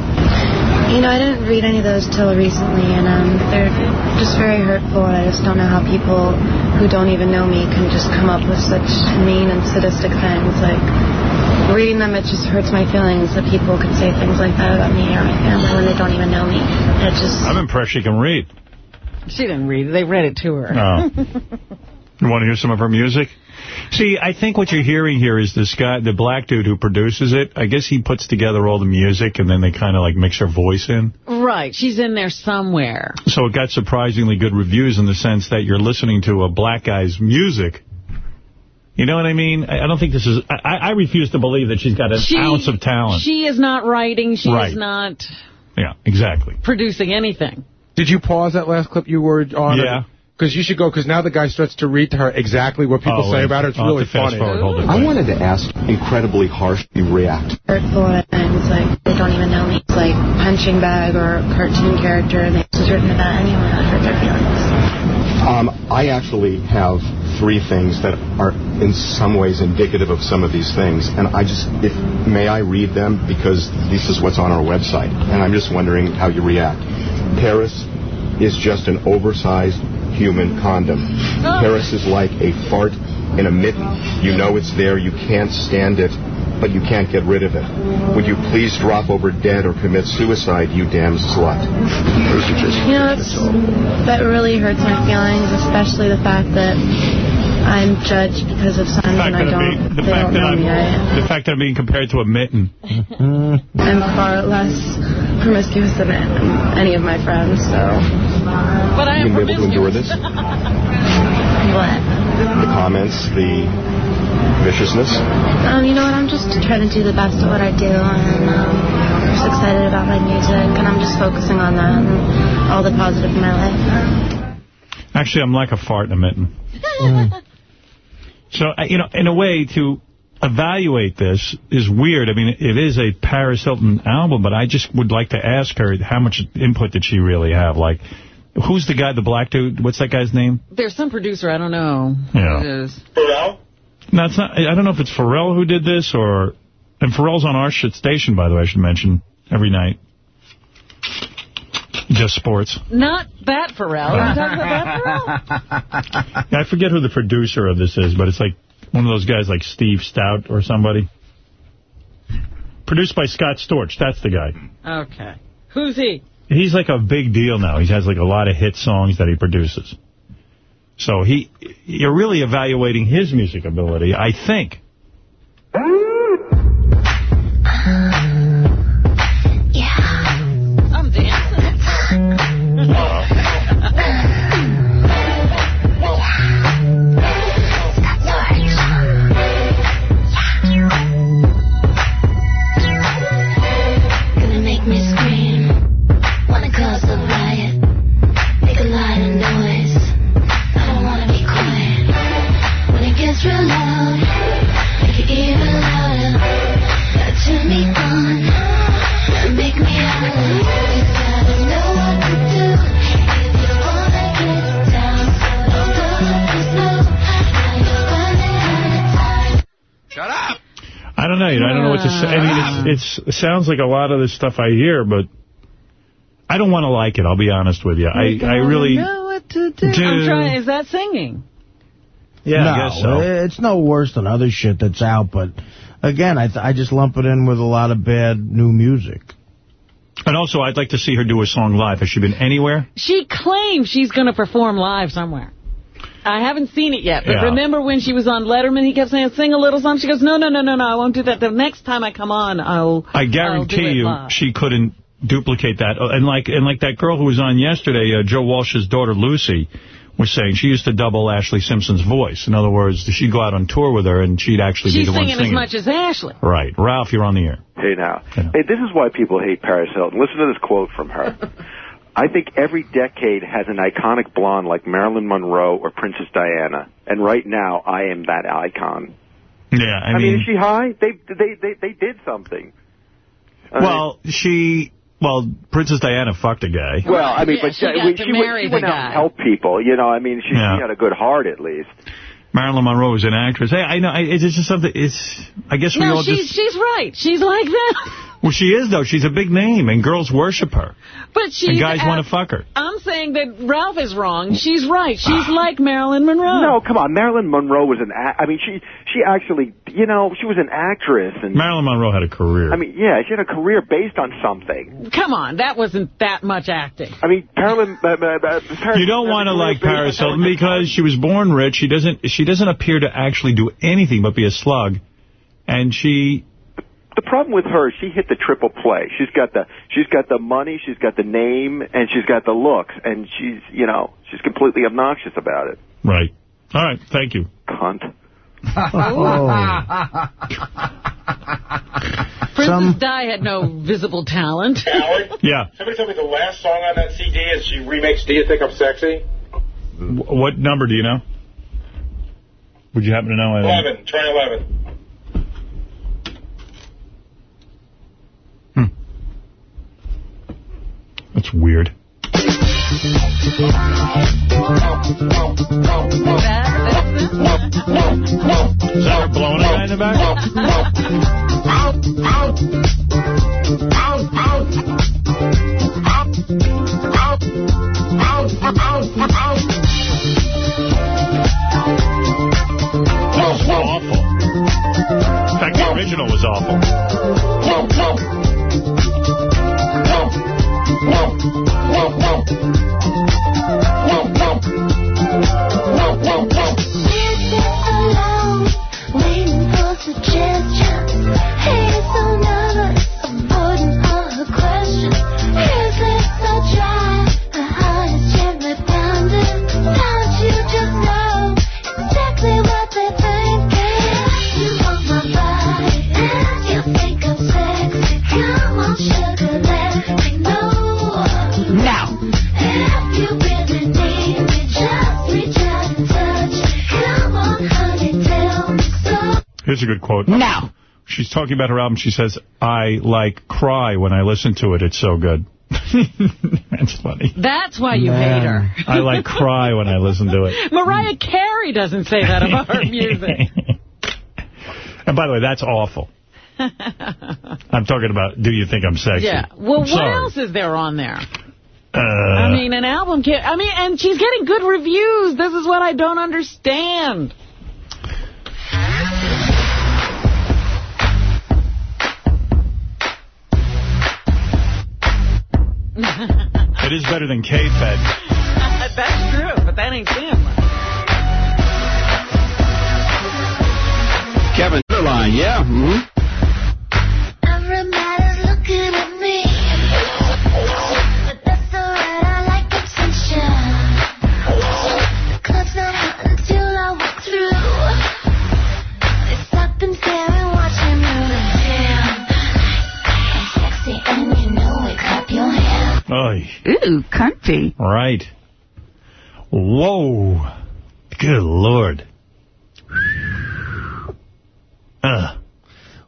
You know, I didn't read any of those till recently, and um, they're just very hurtful. And I just don't know how people who don't even know me can just come up with such mean and sadistic things. Like reading them, it just hurts my feelings that people could say things like that about me or my family when they don't even know me. It just I'm impressed she can read. She didn't read. They read it to her. Oh. You want to hear some of her music? See, I think what you're hearing here is this guy, the black dude who produces it. I guess he puts together all the music and then they kind of like mix her voice in. Right. She's in there somewhere. So it got surprisingly good reviews in the sense that you're listening to a black guy's music. You know what I mean? I I don't think this is... I, I refuse to believe that she's got an She- ounce of talent. She is not writing. She Right. is not yeah, exactly. producing anything. Did you pause that last clip you were on? Yeah. Because you should go, because now the guy starts to read to her exactly what people Oh, say about her. It's really have to fast funny. forward. Hold it. I wanted to ask incredibly harsh you react. hurtful at times. Like they don't even know me. It's like punching bag or cartoon character, and it's written about anyone that hurt their feelings. Um, I actually have three things that are in some ways indicative of some of these things. And I just, if may I read them because this is what's on our website, and I'm just wondering how you react. Paris is just an oversized human condom. Oh. Paris is like a fart in a mitten. You know it's there, you can't stand it, but you can't get rid of it. Would you please drop over dead or commit suicide, you damn slut? Those You know, that really hurts my feelings, especially the fact that I'm judged because of signs and I don't, the they fact don't that know I'm me. I, the fact that I'm being compared to a mitten. I'm far less promiscuous than any of my friends, so... But I am gonna be able to endure this? What? The comments, the viciousness? Um, you know what, I'm just trying to do the best at what I do, and um, I'm just excited about my music, and I'm just focusing on that and all the positive in my life. Actually, I'm like a fart in a mitten. So, you know, in a way, to evaluate this is weird. I mean, it is a Paris Hilton album, but I just would like to ask her how much input did she really have? Like, who's the guy, the black dude? What's that guy's name? There's some producer, I don't know Yeah. who it is. Pharrell? No, it's not. I don't know if it's Pharrell who did this or... And Pharrell's on our shit station, by the way, I should mention, every night. Just sports. Not that Pharrell. Are you talking about that Pharrell? I forget who the producer of this is, but it's like one of those guys like Steve Stoute or somebody. Produced by Scott Storch. That's the guy. Okay. Who's he? He's like a big deal now. He has like a lot of hit songs that he produces. So he, you're really evaluating his music ability, I think. Don't know. I don't know what to say. I mean, it's, it's, it sounds like a lot of the stuff I hear, but I don't want to like it. I'll be honest with you. I, I really... know what to do. do. I'm trying. Is that singing? Yeah, no, I guess so. it's no worse than other shit that's out, but again, I, th I just lump it in with a lot of bad new music. And also, I'd like to see her do a song live. Has she been anywhere? She claims she's going to perform live somewhere. I haven't seen it yet, but Yeah. remember when she was on Letterman, he kept saying, sing a little song. She goes, no, no, no, no, no, I won't do that. The next time I come on, I'll I I'll do guarantee it you live." she couldn't duplicate that. Uh, And like and like that girl who was on yesterday, uh, Joe Walsh's daughter, Lucy, was saying she used to double Ashlee Simpson's voice. In other words, she'd go out on tour with her, and she'd actually She's be the one singing singing. as much as Ashley. Right. Ralph, you're on the air. Hey now. Hey, this is why people hate Paris Hilton. Listen to this quote from her. I think every decade has an iconic blonde like Marilyn Monroe or Princess Diana, and right now I am that icon. Yeah, I, I mean, is she high? They they they they did something. I mean- well, she... Well, Princess Diana fucked a guy. well, I mean, Yeah, but she got when to she, marry went, she went out and helped people. You know, I mean, she, Yeah. she had a good heart at least. Marilyn Monroe was an actress. Hey, I know. I, it's just something. It's. I guess we No, all she's, just. she's right. She's like that. Well, she is though. She's a big name, and girls worship her, But she's... and guys want to fuck her. I'm saying that Ralph is wrong. She's right. She's like Marilyn Monroe. No, come on. Marilyn Monroe was an. I mean, she she actually, you know, she was an actress, and Marilyn Monroe had a career. I mean, yeah, she had a career based on something. Come on, that wasn't that much acting. I mean, Marilyn. Uh, uh, uh, Paris, You don't want to like Paris Hilton because she was born rich. She doesn't. She doesn't appear to actually do anything but be a slug, and she. The problem with her, she hit the triple play. She's got the she's got the money, she's got the name, and she's got the looks, and she's you know she's completely obnoxious about it. Right. All right. Thank you. Cunt. Princess Some- Di had no visible talent. Howard? Yeah. Somebody told me the last song on that CD is she remakes Do You Think I'm Sexy? W- What number do you know? Would you happen to know? I 11. Try 11. That's weird. That, that's it? Is that her blowing a guy in the back? That was awful. In fact, the original was awful. Here's a good quote. No. She's talking about her album. She says, I, like, cry when I listen to it. It's so good. That's funny. That's why you hate her. I, like, cry when I listen to it. Mariah Carey doesn't say that about her music. And by the way, that's awful. I'm talking about, do you think I'm sexy? Yeah. Well, I'm what sorry. else is there on there? Uh, I mean, an album can I mean, and she's getting good reviews. This is what I don't understand. It is better than K-Fed. That's true, but that ain't him. Kevin Line, yeah. Mm-hmm. Everybody's hands. Oy. Ooh, country. Right. Whoa. Good Lord. Uh,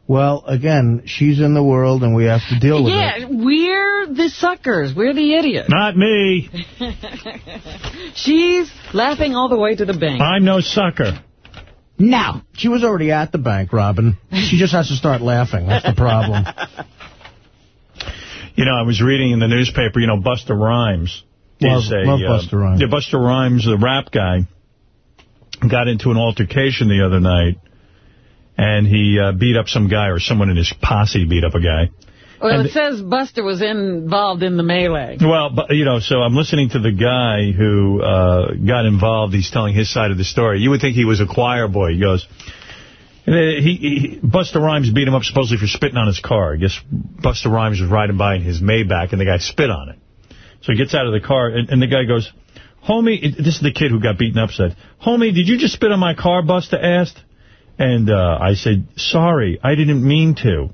Well, again, she's in the world, and we have to deal with it. Yeah, we're the suckers. We're the idiots. not me. She's laughing all the way to the bank. I'm no sucker. Now. She was already at the bank, Robin. She just has to start laughing. That's the problem. You know, I was reading in the newspaper, you know, Busta Rhymes Love- is a... love uh, Busta Rhymes. Yeah, Busta Rhymes, the rap guy, got into an altercation the other night, and he uh, beat up some guy, or someone in his posse beat up a guy. Well, And- it says Busta was involved in the melee. Well, but you know, so I'm listening to the guy who uh, got involved. He's telling his side of the story. You would think he was a choir boy. He goes, uh, he, he Busta Rhymes beat him up supposedly for spitting on his car. I guess Busta Rhymes was riding by in his Maybach, and the guy spit on it. So he gets out of the car, and, and the guy goes, "Homie," this is the kid who got beaten up. Said, "Homie, did you just spit on my car?" Busta asked, and uh, I said, "Sorry, I didn't mean to."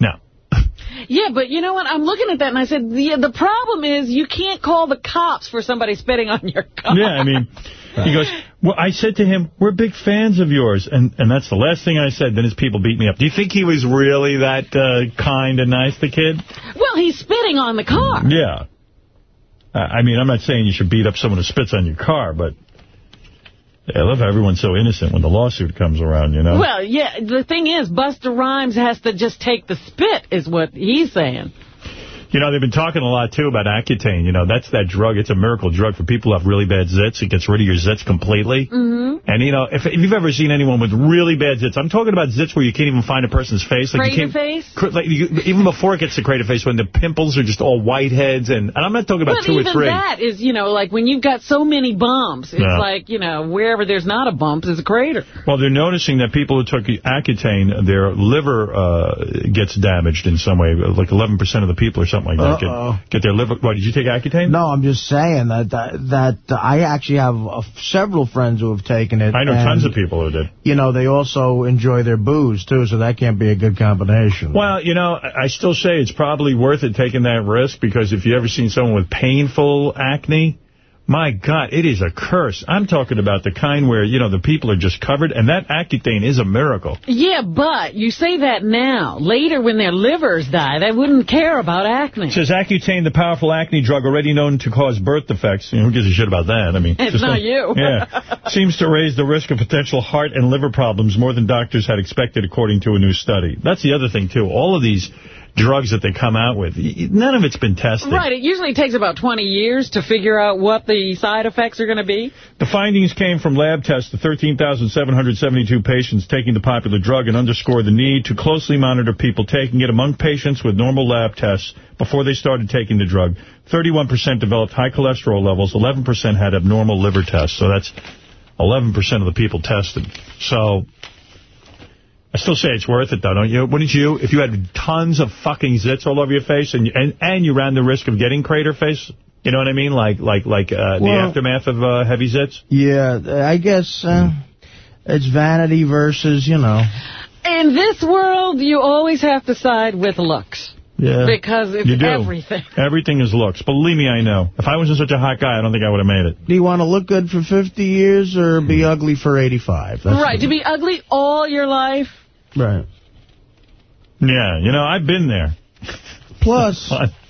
Now, Yeah, but you know what? I'm looking at that and I said, the, the problem is you can't call the cops for somebody spitting on your car. Yeah, I mean, he goes, well, I said to him, we're big fans of yours. And and that's the last thing I said. Then his people beat me up. Do you think he was really that uh, kind and nice, the kid? Well, he's spitting on the car. Yeah. I mean, I'm not saying you should beat up someone who spits on your car, but I love how everyone's so innocent when the lawsuit comes around, you know? Well, yeah, the thing is, Busta Rhymes has to just take the spit, is what he's saying. You know, they've been talking a lot, too, about Accutane. You know, that's that drug. It's a miracle drug for people who have really bad zits. It gets rid of your zits completely. Mm-hmm. And, you know, if, if you've ever seen anyone with really bad zits, I'm talking about zits where you can't even find a person's face. Like Crater face? cr- Like you, even before it gets to crater face, when the pimples are just all whiteheads. And, and I'm not talking about But two or three. But even that is, you know, like when you've got so many bumps, it's Yeah. like, you know, wherever there's not a bump there's a crater. Well, they're noticing that people who took Accutane, their liver uh, gets damaged in some way. Like 11% of the people or something like that Uh-oh. get, get their liver... What, did you take Accutane? No, I'm just saying that that, that I actually have uh, several friends who have taken it. I know and, tons of people who did. You know, they also enjoy their booze, too, so that can't be a good combination. Well, you know, I I still say it's probably worth it taking that risk because if you ever seen someone with painful acne My God, it is a curse. I'm talking about the kind where, you know, the people are just covered, and that Accutane is a miracle. Yeah, but you say that now. Later, when their livers die, they wouldn't care about acne. It says Accutane, the powerful acne drug already known to cause birth defects. You know, who gives a shit about that? I mean, It's not you. yeah. Seems to raise the risk of potential heart and liver problems more than doctors had expected, according to a new study. That's the other thing, too. All of these drugs that they come out with, none of it's been tested. Right, it usually takes about 20 years to figure out what the side effects are going to be. The findings came from lab tests of 13,772 patients taking the popular drug and underscore the need to closely monitor people taking it. Among patients with normal lab tests before they started taking the drug, 31% developed high cholesterol levels, 11% had abnormal liver tests. So that's 11% of the people tested. So I still say it's worth it, though, don't you? Wouldn't you? If you had tons of fucking zits all over your face and and, and you ran the risk of getting crater face, you know what I mean? Like like like uh, the aftermath of uh, heavy zits? Yeah, I guess uh, it's vanity versus, you know. In this world, you always have to side with looks. Yeah. Because it's You do. everything. Everything is looks. Believe me, I know. If I wasn't such a hot guy, I don't think I would have made it. Do you want to look good for 50 years or be hmm. ugly for 85? That's right, to be ugly all your life. Right. Yeah, you know, I've been there. Plus,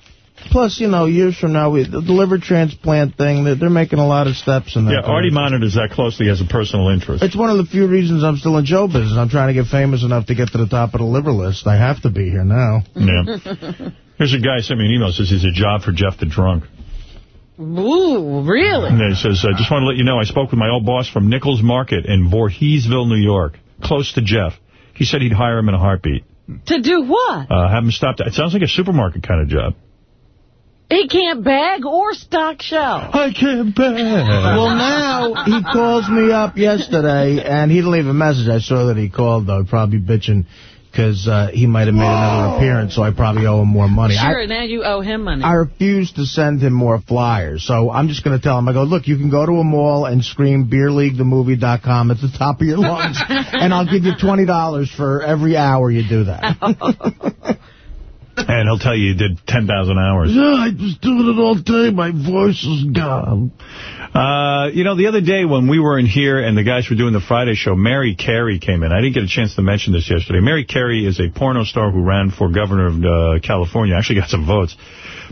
plus, you know, years from now, we, the liver transplant thing, they're, they're making a lot of steps in that. Yeah, Artie monitors that closely as a personal interest. It's one of the few reasons I'm still in show business. I'm trying to get famous enough to get to the top of the liver list. I have to be here now. Yeah. Here's a guy sent me an email says he's a job for Jeff the Drunk. Ooh, really? And he says, I just want to let you know, I spoke with my old boss from Nichols Market in Voorheesville, New York, close to Jeff. He said he'd hire him in a heartbeat. To do what? Uh, have him stop. It sounds like a supermarket kind of job. He can't bag or stock shelves. I can't bag. Well, now he calls me up yesterday, and he didn't leave a message. I saw that he called, though, probably bitching because uh, he might have made another appearance, so I probably owe him more money. I- Sure, now you owe him money. I refuse to send him more flyers. So I'm just going to tell him, I go, look, you can go to a mall and scream beerleaguethemovie.com at the top of your lungs, and I'll give you $20 for every hour you do that. And he'll tell you you did 10,000 hours. yeah, I was doing it all day. My voice is gone. Uh, you know, the other day when we were in here and the guys were doing the Friday show, Mary Carey came in. I didn't get a chance to mention this yesterday. Mary Carey is a porno star who ran for governor of uh, California. Actually got some votes.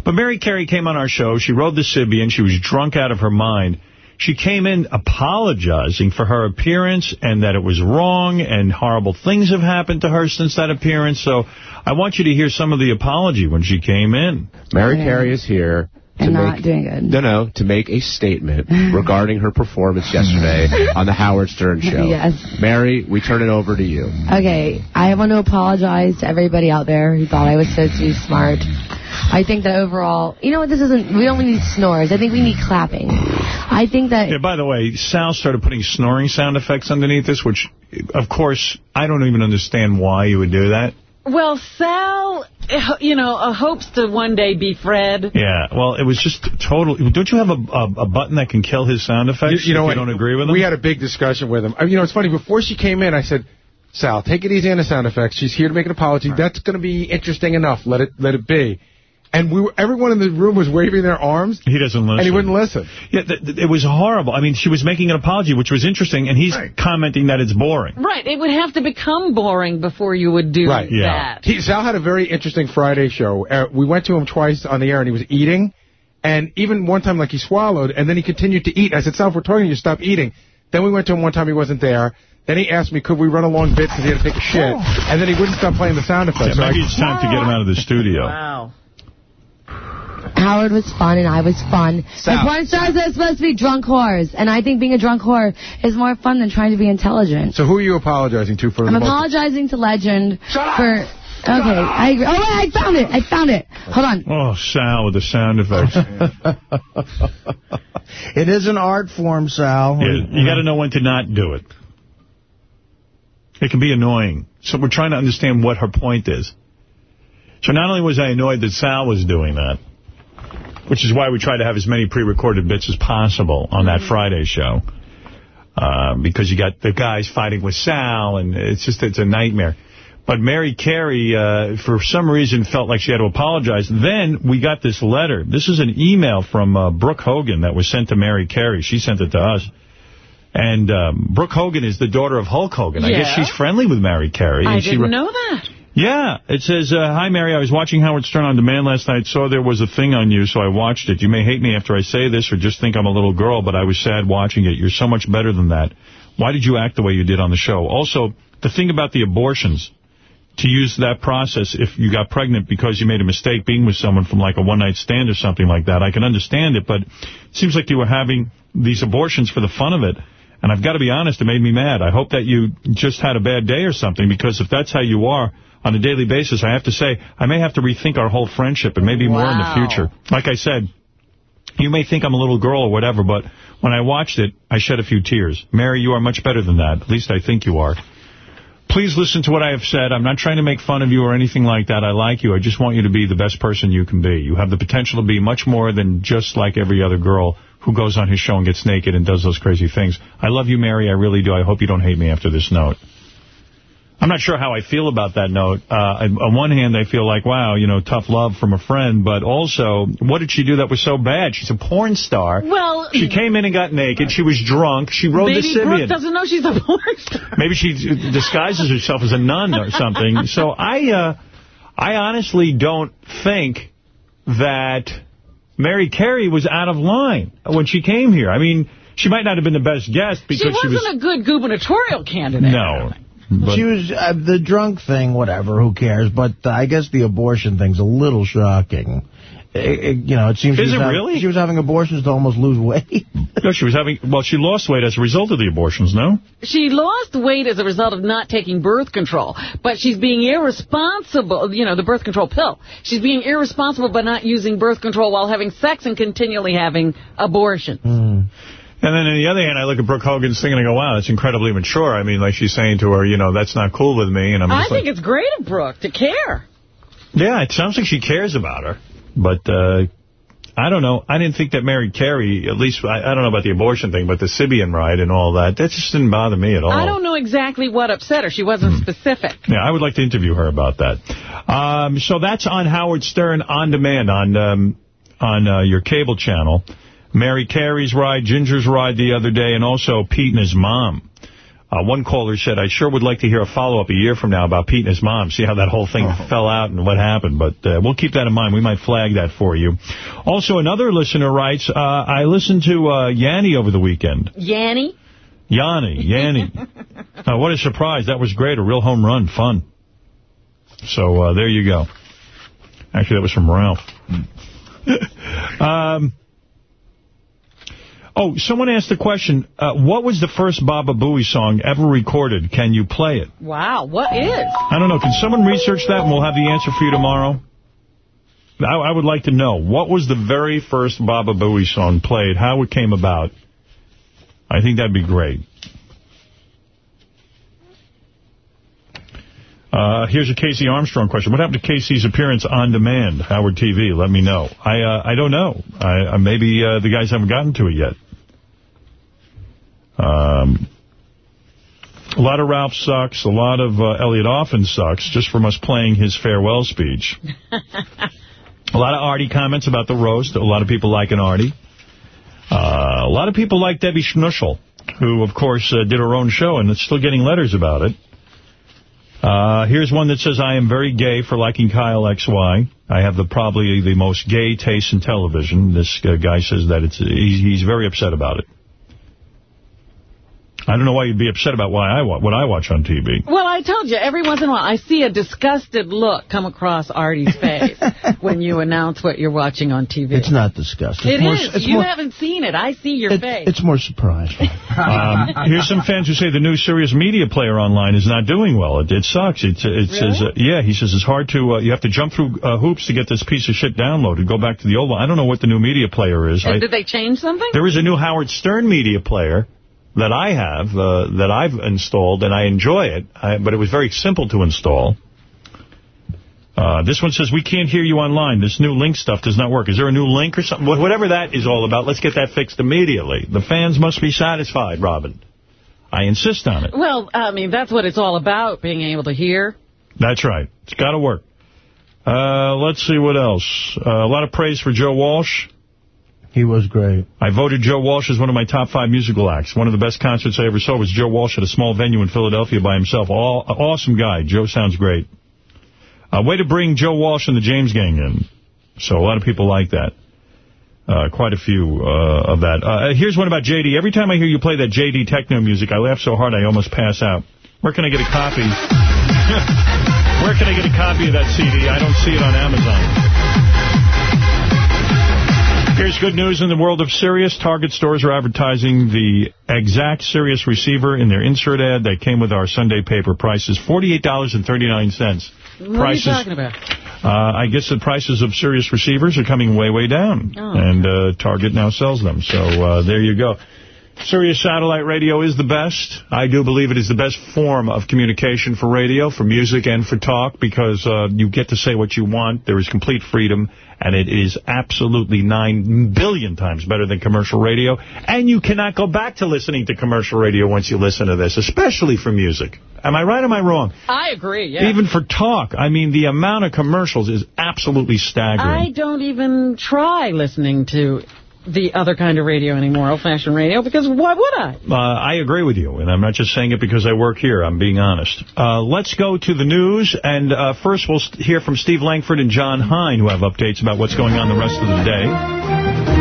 But Mary Carey came on our show. She rode the Sybian. She was drunk out of her mind. She came in apologizing for her appearance and that it was wrong and horrible things have happened to her since that appearance. So I want you to hear some of the apology when she came in. Mary Carey is here to And not make doing good. no no to make a statement regarding her performance yesterday on the Howard Stern show. Yes. Mary, we turn it over to you. Okay, I want to apologize to everybody out there who thought I was so too smart. I think that overall, you know what, this isn't, we don't need snores. I think we need clapping. I think that Yeah, by the way, Sal started putting snoring sound effects underneath this, which, of course, I don't even understand why you would do that. Well, Sal, you know, uh, hopes to one day be Fred. Yeah, well, it was just total. Don't you have a, a, a button that can kill his sound effects You, you know if what? you don't agree with him? We had a big discussion with him. I mean, You know, it's funny. Before she came in, I said, Sal, take it easy on the sound effects. She's here to make an apology. That's going to be interesting enough. Let it let it be. And we were, everyone in the room was waving their arms. He doesn't listen. And he wouldn't listen. Yeah, th th it was horrible. I mean, she was making an apology, which was interesting, and he's commenting that it's boring. Right, it would have to become boring before you would do Right. that. He, Sal had a very interesting Friday show. Uh, we went to him twice on the air, and he was eating. And even one time, like, he swallowed, and then he continued to eat. I said, Sal, if we're talking, you stop eating. Then we went to him one time, he wasn't there. Then he asked me, could we run a long bit because he had to take a shit. And then he wouldn't stop playing the sound Yeah, effects. So maybe I- it's time to get him out of the studio. Wow. Howard was fun and I was fun. Sal. And porn stars are supposed to be drunk whores. And I think being a drunk whore is more fun than trying to be intelligent. So who are you apologizing to for I'm the most... apologizing to Legend for... Okay, I agree. Oh, wait, I found it. I found it. Hold on. Oh, Sal with the sound effects. It is an art form, Sal. Yeah, you got to know when to not do it. It can be annoying. So we're trying to understand what her point is. So not only was I annoyed that Sal was doing that, which is why we try to have as many pre-recorded bits as possible on that Friday show, uh, because you got the guys fighting with Sal, and it's just it's a nightmare. But Mary Carey, uh, for some reason, felt like she had to apologize. Then we got this letter. This is an email from uh, Brooke Hogan that was sent to Mary Carey. She sent it to us. And um, Brooke Hogan is the daughter of Hulk Hogan. I guess she's friendly with Mary Carey. I didn't know that. Yeah, it says, uh, Hi, Mary. I was watching Howard Stern on demand last night. Saw there was a thing on you, so I watched it. You may hate me after I say this or just think I'm a little girl, but I was sad watching it. You're so much better than that. Why did you act the way you did on the show? Also, the thing about the abortions, to use that process if you got pregnant because you made a mistake being with someone from like a one-night stand or something like that, I can understand it, but it seems like you were having these abortions for the fun of it. And I've got to be honest, it made me mad. I hope that you just had a bad day or something, because if that's how you are on a daily basis, I have to say, I may have to rethink our whole friendship and maybe more in the future. Like I said, you may think I'm a little girl or whatever, but when I watched it, I shed a few tears. Mary, you are much better than that. At least I think you are. Please listen to what I have said. I'm not trying to make fun of you or anything like that. I like you. I just want you to be the best person you can be. You have the potential to be much more than just like every other girl who goes on his show and gets naked and does those crazy things. I love you, Mary. I really do. I hope you don't hate me after this note. I'm not sure how I feel about that note. Uh, on one hand, I feel like, wow, you know, tough love from a friend. But also, what did she do that was so bad? She's a porn star. Well, She came in and got naked. She was drunk. She rode the Brooke Sybian. doesn't know she's a porn star. Maybe she disguises herself as a nun or something. So I, uh, I honestly don't think that Mary Carey was out of line when she came here. I mean, she might not have been the best guest because She wasn't she was... a good gubernatorial candidate. No. But- she was uh, the drunk thing, whatever. Who cares? But uh, I guess the abortion thing's a little shocking. It, it- you know, it seems Is she was it hav- really? She was having abortions to almost lose weight. No, she was having... Well, she lost weight as a result of the abortions, no? She lost weight as a result of not taking birth control, but she's being irresponsible, you know, the birth control pill. She's being irresponsible by not using birth control while having sex and continually having abortion. And then on the other hand, I look at Brooke Hogan's thing and I go, wow, that's incredibly mature. I mean, like she's saying to her, you know, that's not cool with me. And I'm I just like, think it's great of Brooke to care. yeah, it sounds like she cares about her. But uh, I don't know. I didn't think that Mary Carey, at least, I, I don't know about the abortion thing, but the Sybian ride and all that, that just didn't bother me at all. I don't know exactly what upset her. She wasn't specific. Yeah, I would like to interview her about that. Um, so that's on Howard Stern on demand on um, on uh, your cable channel. Mary Carey's ride, Ginger's ride the other day, and also Pete and his mom. Uh, one caller said, I sure would like to hear a follow-up a year from now about Pete and his mom, see how that whole thing fell out and what happened. But uh, we'll keep that in mind. We might flag that for you. Also, another listener writes, uh, I listened to uh, Yanni over the weekend. Yanni? Yanni, Yanni. uh, what a surprise. That was great. A real home run. Fun. So uh, there you go. Actually, that was from Ralph. um, oh, someone asked the question, uh, what was the first Baba Booey song ever recorded? Can you play it? Wow, what is? I don't know. Can someone research that and we'll have the answer for you tomorrow? I, I would like to know. What was the very first Baba Booey song played? How it came about? I think that'd be great. Uh, here's a Casey Armstrong question. What happened to Casey's appearance on demand, Howard TV? Let me know. I uh, I don't know. I, uh, maybe uh, the guys haven't gotten to it yet. Um, a lot of Ralph sucks. A lot of uh, Elliot often sucks just from us playing his farewell speech. a lot of Artie comments about the roast. A lot of people liking Artie. Uh, a lot of people like Debbie Schnuschel, who, of course, uh, did her own show and is still getting letters about it. Uh, here's one that says, I am very gay for liking Kyle XY. I have the probably the most gay taste in television. This uh, guy says that it's he's, he's very upset about it. I don't know why you'd be upset about why I what I watch on TV. Well, I told you, every once in a while, I see a disgusted look come across Artie's face when you announce what you're watching on TV. It's not disgusting. It It's more- is. it's You more- haven't seen it. I see your face. It's more surprising. Um, here's some fans who say the new Sirius Media player online is not doing well. It, it sucks. It, it says, uh, yeah, he says it's hard to, uh, you have to jump through uh, hoops to get this piece of shit downloaded. Go back to the old one. I don't know what the new media player is. I, Did they change something? there is a new Howard Stern media player that I have, uh, that I've installed, and I enjoy it, I, but it was very simple to install. Uh, this one says, we can't hear you online. This new link stuff does not work. Is there a new link or something? Wh- Whatever that is all about, let's get that fixed immediately. The fans must be satisfied, Robin. I insist on it. Well, I mean, that's what it's all about, being able to hear. That's right. It's got to work. Uh, let's see what else. Uh, a lot of praise for Joe Walsh. He was great. I voted Joe Walsh as one of my top five musical acts. One of the best concerts I ever saw was Joe Walsh at a small venue in Philadelphia by himself. All, awesome guy. Joe sounds great. Uh, way to bring Joe Walsh and the James Gang in. So a lot of people like that. Uh, quite a few uh, of that. Uh, here's one about J.D. Every time I hear you play that J.D. techno music, I laugh so hard I almost pass out. Where can I get a copy? Where can I get a copy of that CD? I don't see it on Amazon. Here's good news in the world of Sirius. Target stores are advertising the exact Sirius receiver in their insert ad that came with our Sunday paper. Prices $48.39. What prices, are you talking about? uh, I guess the prices of Sirius receivers are coming way, way down. Oh. And uh, Target now sells them. So uh, there you go. Sirius Satellite Radio is the best. I do believe it is the best form of communication for radio, for music, and for talk, because uh, you get to say what you want. There is complete freedom, and it is absolutely nine billion times better than commercial radio. And you cannot go back to listening to commercial radio once you listen to this, especially for music. Am I right or am I wrong? I agree, yeah. Even for talk, I mean, the amount of commercials is absolutely staggering. I don't even try listening to the other kind of radio anymore, old-fashioned radio, because why would I? Uh, I agree with you, and I'm not just saying it because I work here. I'm being honest. Uh, let's go to the news, and uh, first we'll hear from Steve Langford and John Hein, who have updates about what's going on the rest of the day.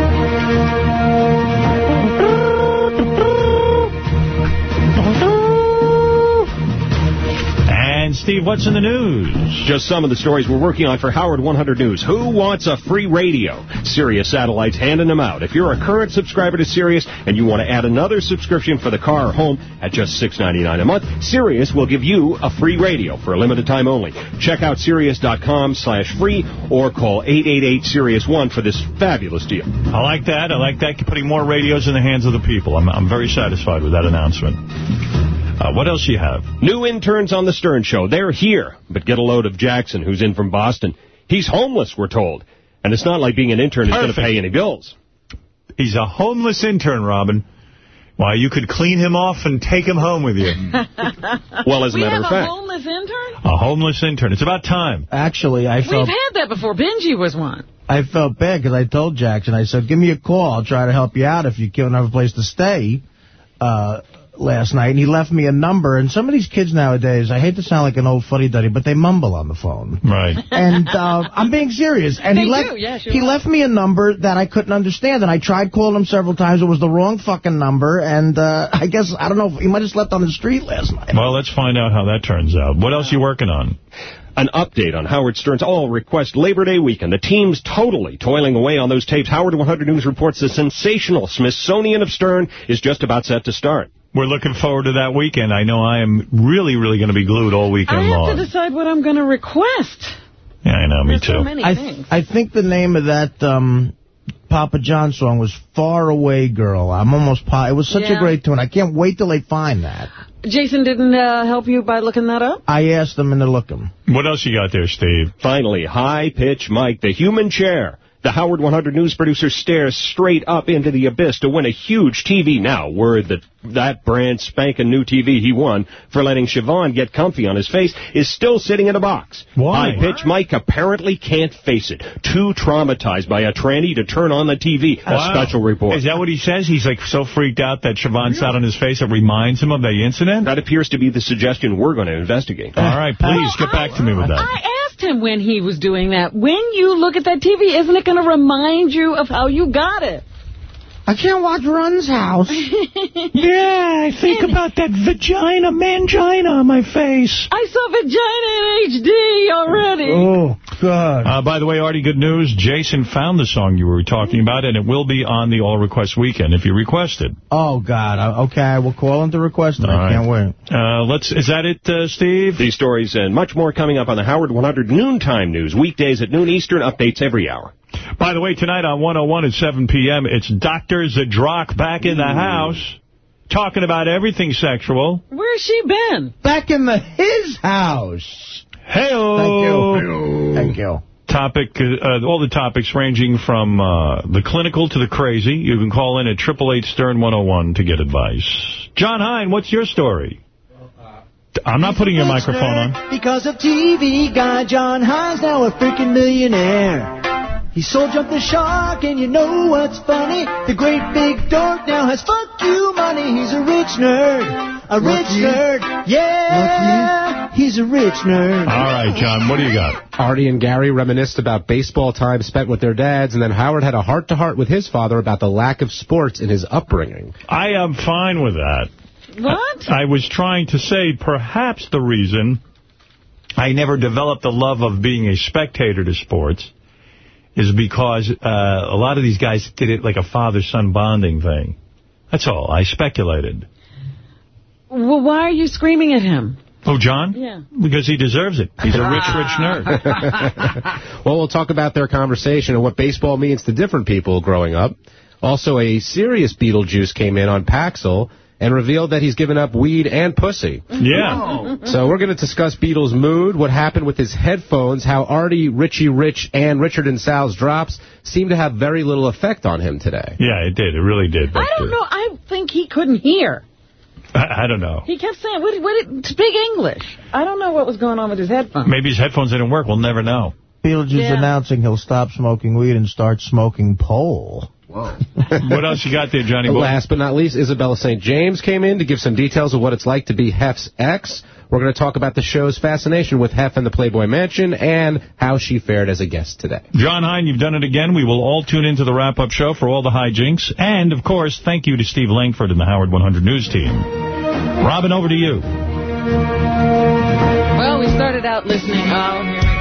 Steve, what's in the news? Just some of the stories we're working on for Howard 100 News. Who wants a free radio? Sirius Satellite's handing them out. If you're a current subscriber to Sirius and you want to add another subscription for the car or home at just $6.99 a month, Sirius will give you a free radio for a limited time only. Check out Sirius.com slash free or call 888-SIRIUS-1 for this fabulous deal. I like that. I like that. Putting more radios in the hands of the people. I'm, I'm very satisfied with that announcement. Uh, what else you have? New interns on the Stern Show. They're here. But get a load of Jackson, who's in from Boston. He's homeless, we're told. And it's not like being an intern is going to pay any bills. He's a homeless intern, Robin. Why, you could clean him off and take him home with you. well, as a we matter have of a homeless intern? A homeless intern. It's about time. Actually, I We've had that before. Benji was one. I felt bad because I told Jackson, I said, give me a call. I'll try to help you out if you don't have a place to stay uh, last night. And he left me a number. And some of these kids nowadays, I hate to sound like an old fuddy-duddy, but they mumble on the phone. Right. And uh, I'm being serious. And They he left do, yes, you're he right. left me a number that I couldn't understand. And I tried calling him several times. It was the wrong fucking number. And uh, I guess, I don't know, he might have slept on the street last night. Well, let's find out how that turns out. What else are you working on? An update on Howard Stern's All Request Labor Day weekend. The team's totally toiling away on those tapes. Howard 100 News reports the sensational Smithsonian of Stern is just about set to start. We're looking forward to that weekend. I know I am really, really going to be glued all weekend long. I have long. to decide what I'm going to request. Yeah, I know, me There's so too. many I, things. I think the name of that um, Papa John song was Far Away Girl. I'm almost po It was such Yeah. a great tune. I can't wait till they find that. Jason didn't uh, help you by looking that up? I asked them and they look them. What else you got there, Steve? Finally, High Pitch Mike, the human chair. The Howard 100 News producer stares straight up into the abyss to win a huge TV. Now, word that that brand spanking new TV he won for letting Siobhan get comfy on his face is still sitting in a box. Why? High Pitch Mike apparently can't face it. Too traumatized by a tranny to turn on the TV. A special report. Is that what he says? He's like so freaked out that Siobhan sat on his face. It reminds him of the incident? That appears to be the suggestion we're going to investigate. All right, please get back to me with that. Asked him when he was doing that. When you look at that TV, isn't it going to remind you of how you got it? I can't watch Run's house. Yeah, I think about that vagina, mangina on my face. I saw vagina in HD already. Oh, God. Uh, by the way, Artie, good news. Jason found the song you were talking about, and it will be on the All Request Weekend if you request it. Oh, God. Okay, I will call him to request it. All I right. can't wait. Uh, let's. Is that it, uh, Steve? These stories and much more coming up on the Howard 100 Noontime News. Weekdays at noon Eastern, updates every hour. By the way, tonight on 101 at 7 p.m., it's Dr. Zadrock back in the house, talking about everything sexual. Where's she been? Back in the his house. Hey, Thank you. Thank you. Topic, uh, all the topics ranging from uh, the clinical to the crazy. You can call in at 888 Stern 101 to get advice. John Hein, what's your story? I'm not putting your microphone on. Because of TV guy John Hein's now a freaking millionaire. He soul jumped the shark, and you know what's funny? The great big dork now has fuck you money. He's a rich nerd. A rich Lucky. nerd. Yeah. He's a rich nerd. All right, John, what do you got? Artie and Gary reminisced about baseball time spent with their dads, and then Howard had a heart-to-heart with his father about the lack of sports in his upbringing. I am fine with that. What? I was trying to say perhaps the reason I never developed the love of being a spectator to sports is because uh, a lot of these guys did it like a father-son bonding thing. That's all. I speculated. Well, why are you screaming at him? Oh, John? Yeah. Because he deserves it. He's a rich, rich nerd. well, we'll talk about their conversation and what baseball means to different people growing up. Also, a serious Beetlejuice came in on Paxil and revealed that he's given up weed and pussy. Yeah. Oh. So we're going to discuss Beetle's mood, what happened with his headphones, how Artie, Richie Rich, and Richard and Sal's drops seem to have very little effect on him today. Yeah, it did. It really did. I don't know. I think he couldn't hear. I, I don't know. He kept saying, what, what, it speak English. I don't know what was going on with his headphones. Maybe his headphones didn't work. We'll never know. Beetlejuice Yeah. announcing he'll stop smoking weed and start smoking pole. Whoa. what else you got there, Johnny boy? Last but not least, Isabella St. James came in to give some details of what it's like to be Hef's ex. We're going to talk about the show's fascination with Hef and the Playboy Mansion and how she fared as a guest today. John Hein, you've done it again. We will all tune into the wrap-up show for all the hijinks. And, of course, thank you to Steve Langford and the Howard 100 News team. Robin, over to you. Well, we started out listening. Oh,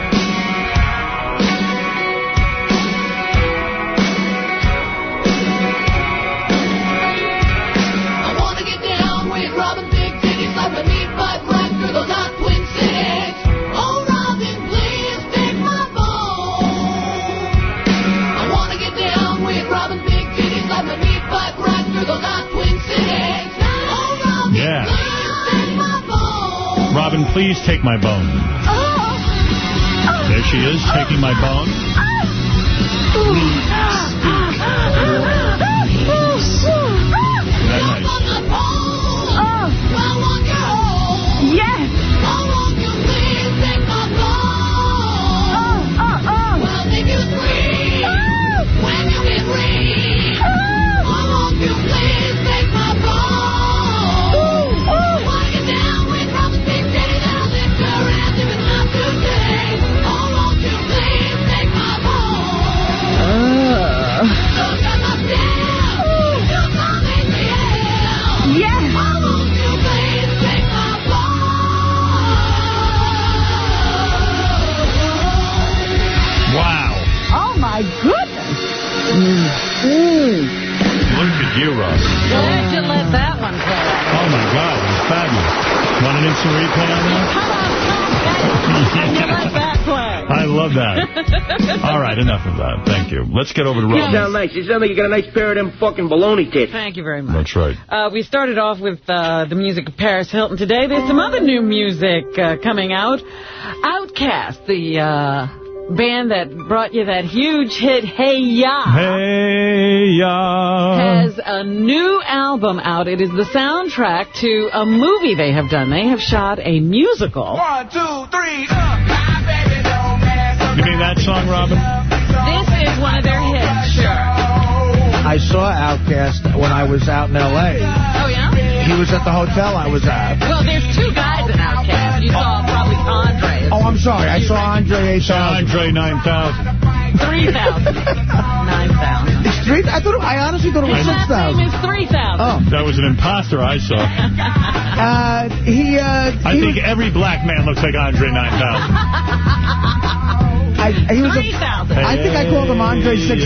Robin, please take my bone. Oh. There she is, taking my bone. Oh. Very you, Robin. Why'd you let that one play? Oh, my God. It's fabulous. Want an instant replay on that? Come You let that play. I love that. All right, enough of that. Thank you. Let's get over to You sound nice. You sound like you got a nice pair of them fucking baloney tits. Thank you very much. That's right. Uh, we started off with uh, the music of Paris Hilton today. There's some other new music uh, coming out. OutKast, the uh, band that brought you that huge hit, Hey Ya, Hey, ya. has a new album out. It is the soundtrack to a movie they have done. They have shot a musical. One, two, three, You mean that song, Robin? This is one of their hits, sure. I saw OutKast when I was out in L.A. Oh, yeah? He was at the hotel I was at. Well, there's two guys in OutKast. You saw probably Andre. Oh, I'm sorry. I saw Andre 8000. Andre 9000. 3,000. 9,000. It's three. I thought. I honestly thought it was His six last name is 3,000. Oh. That was an imposter I saw. Uh, he. Uh, I he think was, every black man looks like Andre 9000. I, he was a, 3,000. I think I called him Andre 6000.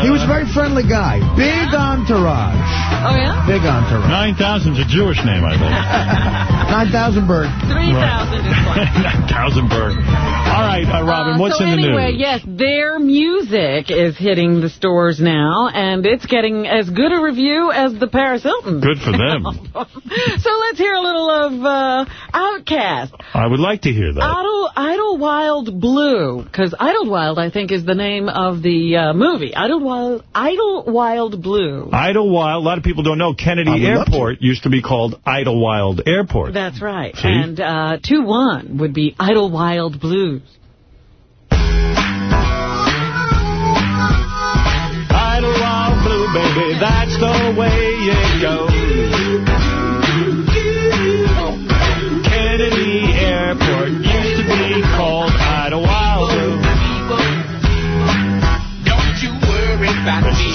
He was a very friendly guy. Big entourage. Oh, yeah? Big entourage. 9000's a Jewish name, I think. 9,000 bird. 3,000 is fine. 9000 bird. All right, uh, Robin, Uh, what's so in the anyway, news? yes, their music is hitting the stores now, and it's getting as good a review as the Paris Hilton. Good for them. so let's hear a little of uh, OutKast. I would like to hear that. Idle, Idlewild Blue, because Idlewild, I think, is the name of the uh, movie. Idlewild, Idlewild Blue. Idlewild. A lot of people don't know, Kennedy Airport used to be called Idlewild Airport. That's right. See? And uh, 2-1 would be Idlewild Blues. Idlewild Blue, baby, that's the way it goes. Kennedy Airport used to be called Idlewild Blue. Don't you worry about me.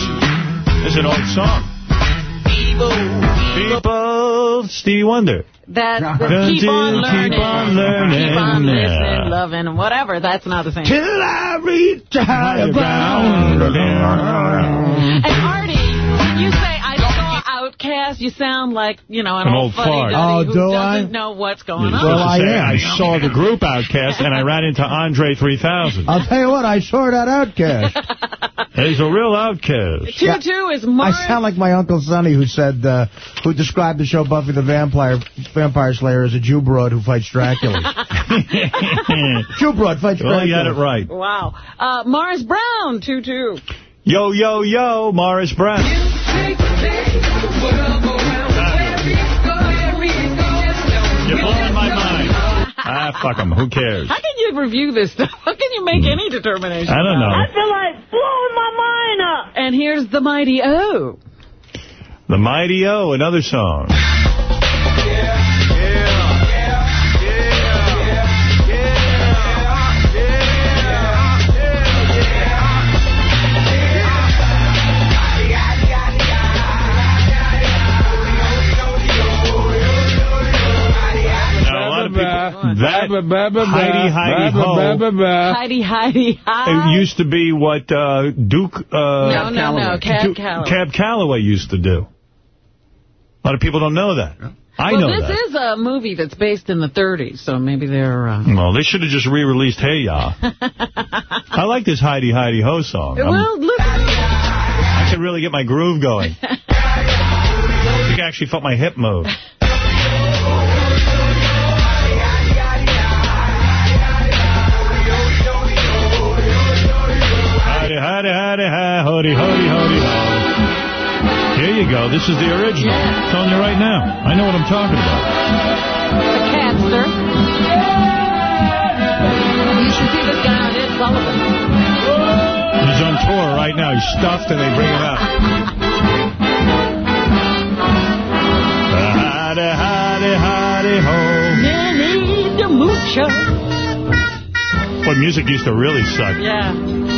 It's an old song. People, Stevie Wonder. That's the Don't keep on learning. keep on learning. Keep on listening, loving, whatever. That's not the same. Till I reach the higher ground. And Artie, OutKast, you sound like, you know, an, An old old fuddy fart. Oh, who do doesn't I? know what's going You're on. supposed to say, I am. I saw the group OutKast and I ran into Andre 3000. I'll tell you what, I saw that outcast. He's a real outcast. 2-2 is I sound like my Uncle Sonny who said, uh, who described the show Buffy the Vampire Vampire Slayer as a Jew broad who fights Dracula. Jew broad fights Well, Dracula. you had it right. Wow. Uh, Morris Brown, 2-2. Yo, yo, yo, Morris Brown. You're blowing my mind. Ah, fuck them. Who cares? How can you review this stuff? How can you make any determination? I don't know. I feel like blowing my mind up. And here's the Mighty O. The Mighty O, another song. Heidi Heidi Ho, Heidi, Heidi, hi. it used to be what uh, Duke uh, No, no, no, Cab Duke- Calloway. Cab Calloway used to do. A lot of people don't know that. I well, know this that. is a movie that's based in the 30s, so maybe they're... Uh... Well, they should have just re-released Hey Ya. I like this Heidi Heidi Ho song. I'm- Well, look. I can really get my groove going. I think I actually felt my hip move. Howdy, howdy, hi, howdy, howdy, howdy, ho. Here you go. This is the original. I'm telling you right now. I know what I'm talking about. The Catster. You should see this guy on Ed Sullivan. He's on tour right now. He's stuffed and they bring him out. Howdy, howdy, howdy, ho. The Moocher. Boy, music used to really suck. Yeah.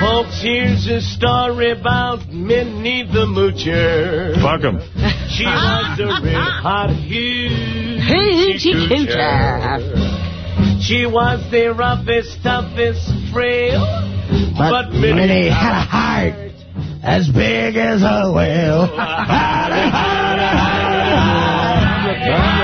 Folks, here's a story about Minnie the Moocher. Fuck him. She was a red hot huge Hoochie coocher. She was the roughest, toughest, frail. But, But Minnie, Minnie had a heart as big as a whale.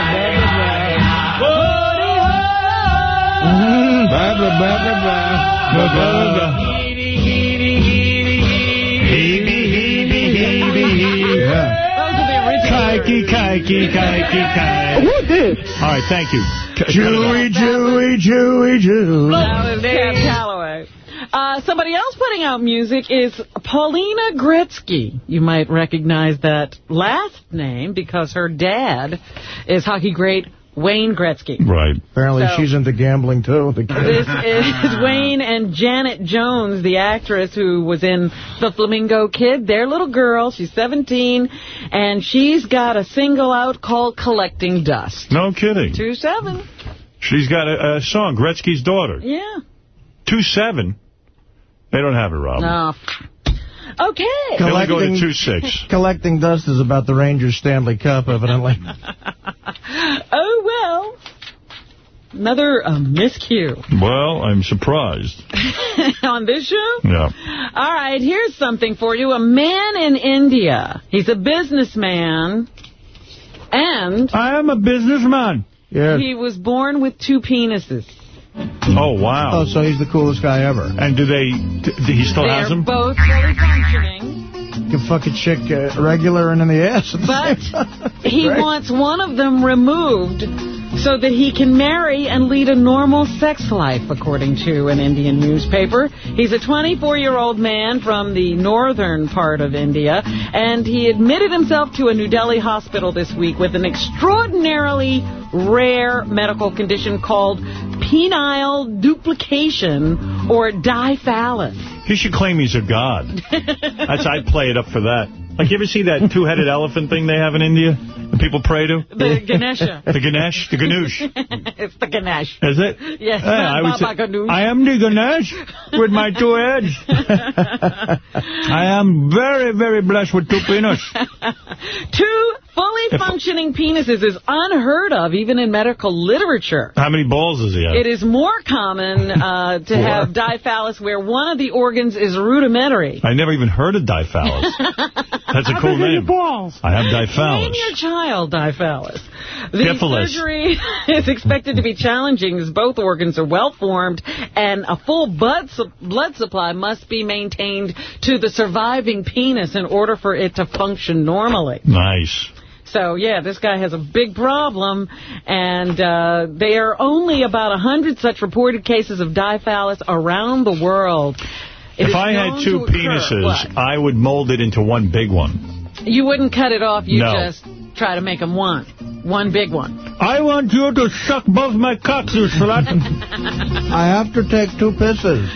Kikey, kikey, kikey, kikey. All right, thank you. Jewy, Jewy, Jewy, Jew. That was Cab Calloway. Uh, somebody else putting out music is Paulina Gretzky. You might recognize that last name because her dad is hockey great Wayne Gretzky. Right. Apparently So- she's into gambling, too. The. This is Wayne and Janet Jones, the actress who was in The Flamingo Kid. Their little girl, she's 17, and she's got a single out called Collecting Dust. No kidding. 2-7. She's got a, a song, Gretzky's Daughter. Yeah. 2-7. They don't have it, Rob. No. Okay. They only go to 2-6. Collecting dust is about the Rangers Stanley Cup, evidently. Oh, well. Another uh, miscue Well, I'm surprised. on this show. Yeah. All right, here's something for you. A man in India. He's a businessman, and... I am a businessman. Yeah. He was born with two penises. Oh, wow. Oh, so he's the coolest guy ever. And do they, d- he still has them? They're them? both fully functioning, You can fuck a chick uh, regular and in the ass. at the but same time. he Great. wants one of them removed so that he can marry and lead a normal sex life, according to an Indian newspaper. He's a 24-year-old man from the northern part of India, and he admitted himself to a New Delhi hospital this week with an extraordinarily rare medical condition called penile duplication or diphallus. He should claim he's a god. That's I'd play it up for that. Like, you ever see that two-headed elephant thing they have in India that people pray to? The Ganesha. The Ganesh? The Ganoush. it's the Ganesh. Is it? Yes, Yeah, I, would Baba say, Ganoush. I am the Ganesh with my two heads. I am very, very blessed with two penises. Two fully functioning penises is unheard of, even in medical literature. How many balls does he have? It is more common uh, to have diphallus where one of the organs is rudimentary. I never even heard of diphallus. That's a cool name. I have Name your child diphallus. The Diphallus. surgery is expected to be challenging as both organs are well formed and a full blood, su- blood supply must be maintained to the surviving penis in order for it to function normally. Nice. So, yeah, this guy has a big problem, and uh, there are only about 100 such reported cases of diphallus around the world. It If I had two penises, What? I would mold it into one big one. You wouldn't cut it off, you No. just try to make them one. One big one. I want you to suck both my cocks, you slut. I have to take two pisses.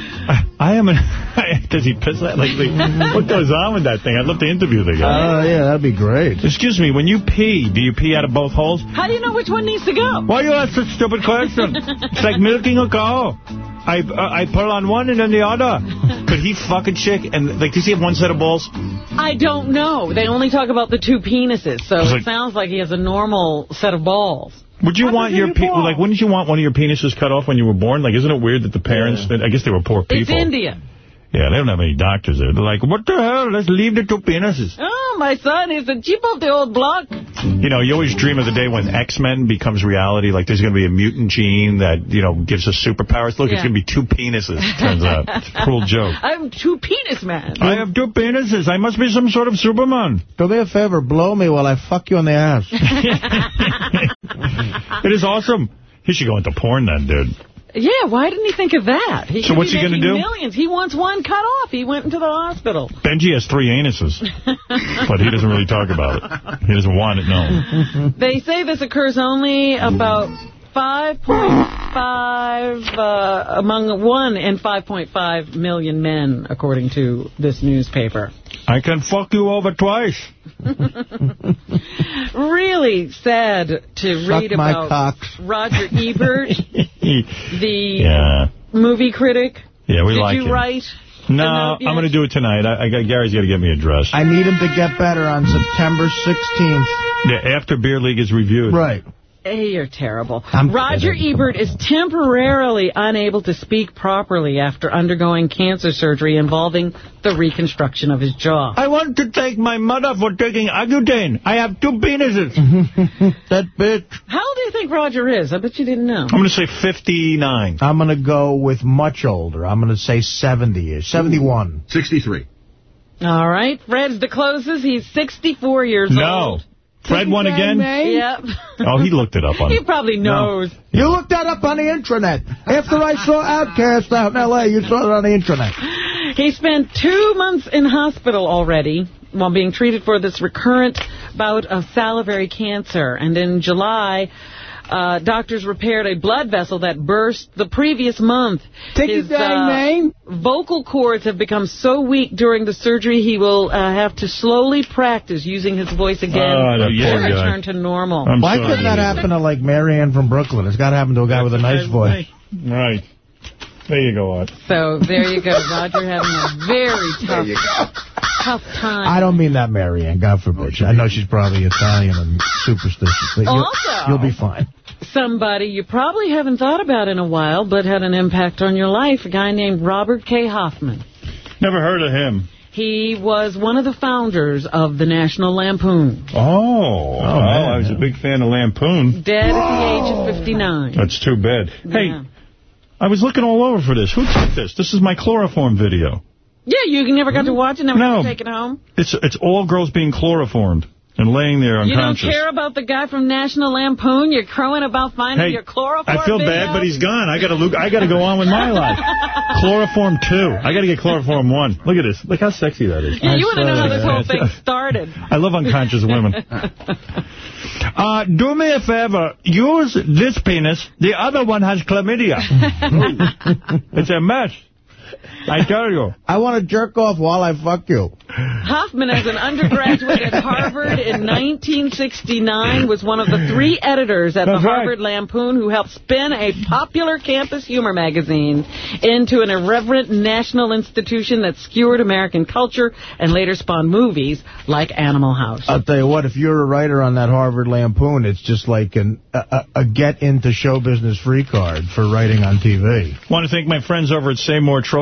I am an... Does he piss that? Like, like, what goes on with that thing? I'd love to interview the guy. Oh, yeah, that'd be great. Excuse me, when you pee, do you pee out of both holes? How do you know which one needs to go? Why are you ask such stupid question? it's like milking a cow. I uh, I pull on one and then the other. Could he fuck a chick? And, like, does he have one set of balls? I don't know. They only talk about the two penises, so it like- sounds like he has a normal set of balls. Would you want your pe like? Wouldn't you want one of your penises cut off when you were born? Like, isn't it weird that the parents? I guess they were poor people. It's people. India. Yeah, they don't have any doctors there. They're like, what the hell? Let's leave the two penises. Oh, my son is the cheap of the old block. You know, you always dream of the day when X-Men becomes reality. Like, there's going to be a mutant gene that, you know, gives us superpowers. Look, it's going to be two penises, turns out. It's a cruel joke. I'm two penis man. I have two penises. I must be some sort of Superman. Do me a favor, blow me while I fuck you in the ass. It is awesome. He should go into porn then, dude. Yeah, why didn't he think of that? He So what's he gonna making do? Millions. He wants one cut off. He went into the hospital. Benji has three anuses, but he doesn't really talk about it. He doesn't want it known. They say this occurs only about 5.5 uh, among 1 in 5.5 million men, according to this newspaper. I can fuck you over twice. Really sad to Suck read my about cocks. Roger Ebert, the Yeah. movie critic. Yeah, we Did like you him. write? No, I'm going to do it tonight. I, I got Gary's got to get me a dress. I need him to get better on September 16th. Yeah, after Beer League is reviewed. Right. Hey, you're terrible. I'm Roger kidding. Ebert is temporarily unable to speak properly after undergoing cancer surgery involving the reconstruction of his jaw. I want to thank my mother for taking Accutane. I have two penises. that bitch. How old do you think Roger is? I bet you didn't know. I'm going to say 59. I'm going to go with much older. I'm going to say 70-ish. 71. 63. All right. Fred's the closest. He's 64 years old. No. old. Fred won again? Yep. Oh, he looked it up on He probably knows. You looked that up on the intranet. After I saw OutKast out in L.A., you saw it on the intranet. He spent two months in hospital already while being treated for this recurrent bout of salivary cancer. And in July, uh, doctors repaired a blood vessel that burst the previous month. Take His his dang uh, name. vocal cords have become so weak during the surgery he will uh, have to slowly practice using his voice again Oh, that to return to normal. I'm Why sorry. couldn't that happen to, like, Marianne from Brooklyn? It's got to happen to a guy with a nice voice. Right. There you go, Art. So there you go. Roger having a very tough, tough time. I don't mean that Marianne, God forbid. I know she's probably Italian and superstitious. But you'll, Also- you'll be fine. Somebody you probably haven't thought about in a while, but had an impact on your life, a guy named Robert K. Hoffman. Never heard of him. He was one of the founders of the National Lampoon, Oh, oh well, I was a big fan of Lampoon. dead at the age of 59. That's too bad. Hey, Yeah. I was looking all over for this. Who took this? This is my chloroform video. Yeah, you never got to hmm? watch it, never No. got to take it home? It's it's all girls being chloroformed. And laying there unconscious. You don't care about the guy from National Lampoon? You're crowing about finding Hey, your chloroform I feel bad, video? but he's gone. I got to look I got to go on with my life. Chloroform 2. I got to get chloroform 1. Look at this. Look how sexy that is. Yeah, you want to know how this whole thing started. I love unconscious women. Uh, do me a favor. Use this penis. The other one has chlamydia. it's a mess. I tell you. I want to jerk off while I fuck you. Hoffman, as an undergraduate at Harvard in 1969, was one of the three editors at the That's right. Harvard Lampoon who helped spin a popular campus humor magazine into an irreverent national institution that skewered American culture and later spawned movies like Animal House. I'll tell you what, if you're a writer on that Harvard Lampoon, it's just like an, a, a a get into show business free card for writing on TV. want to thank my friends over at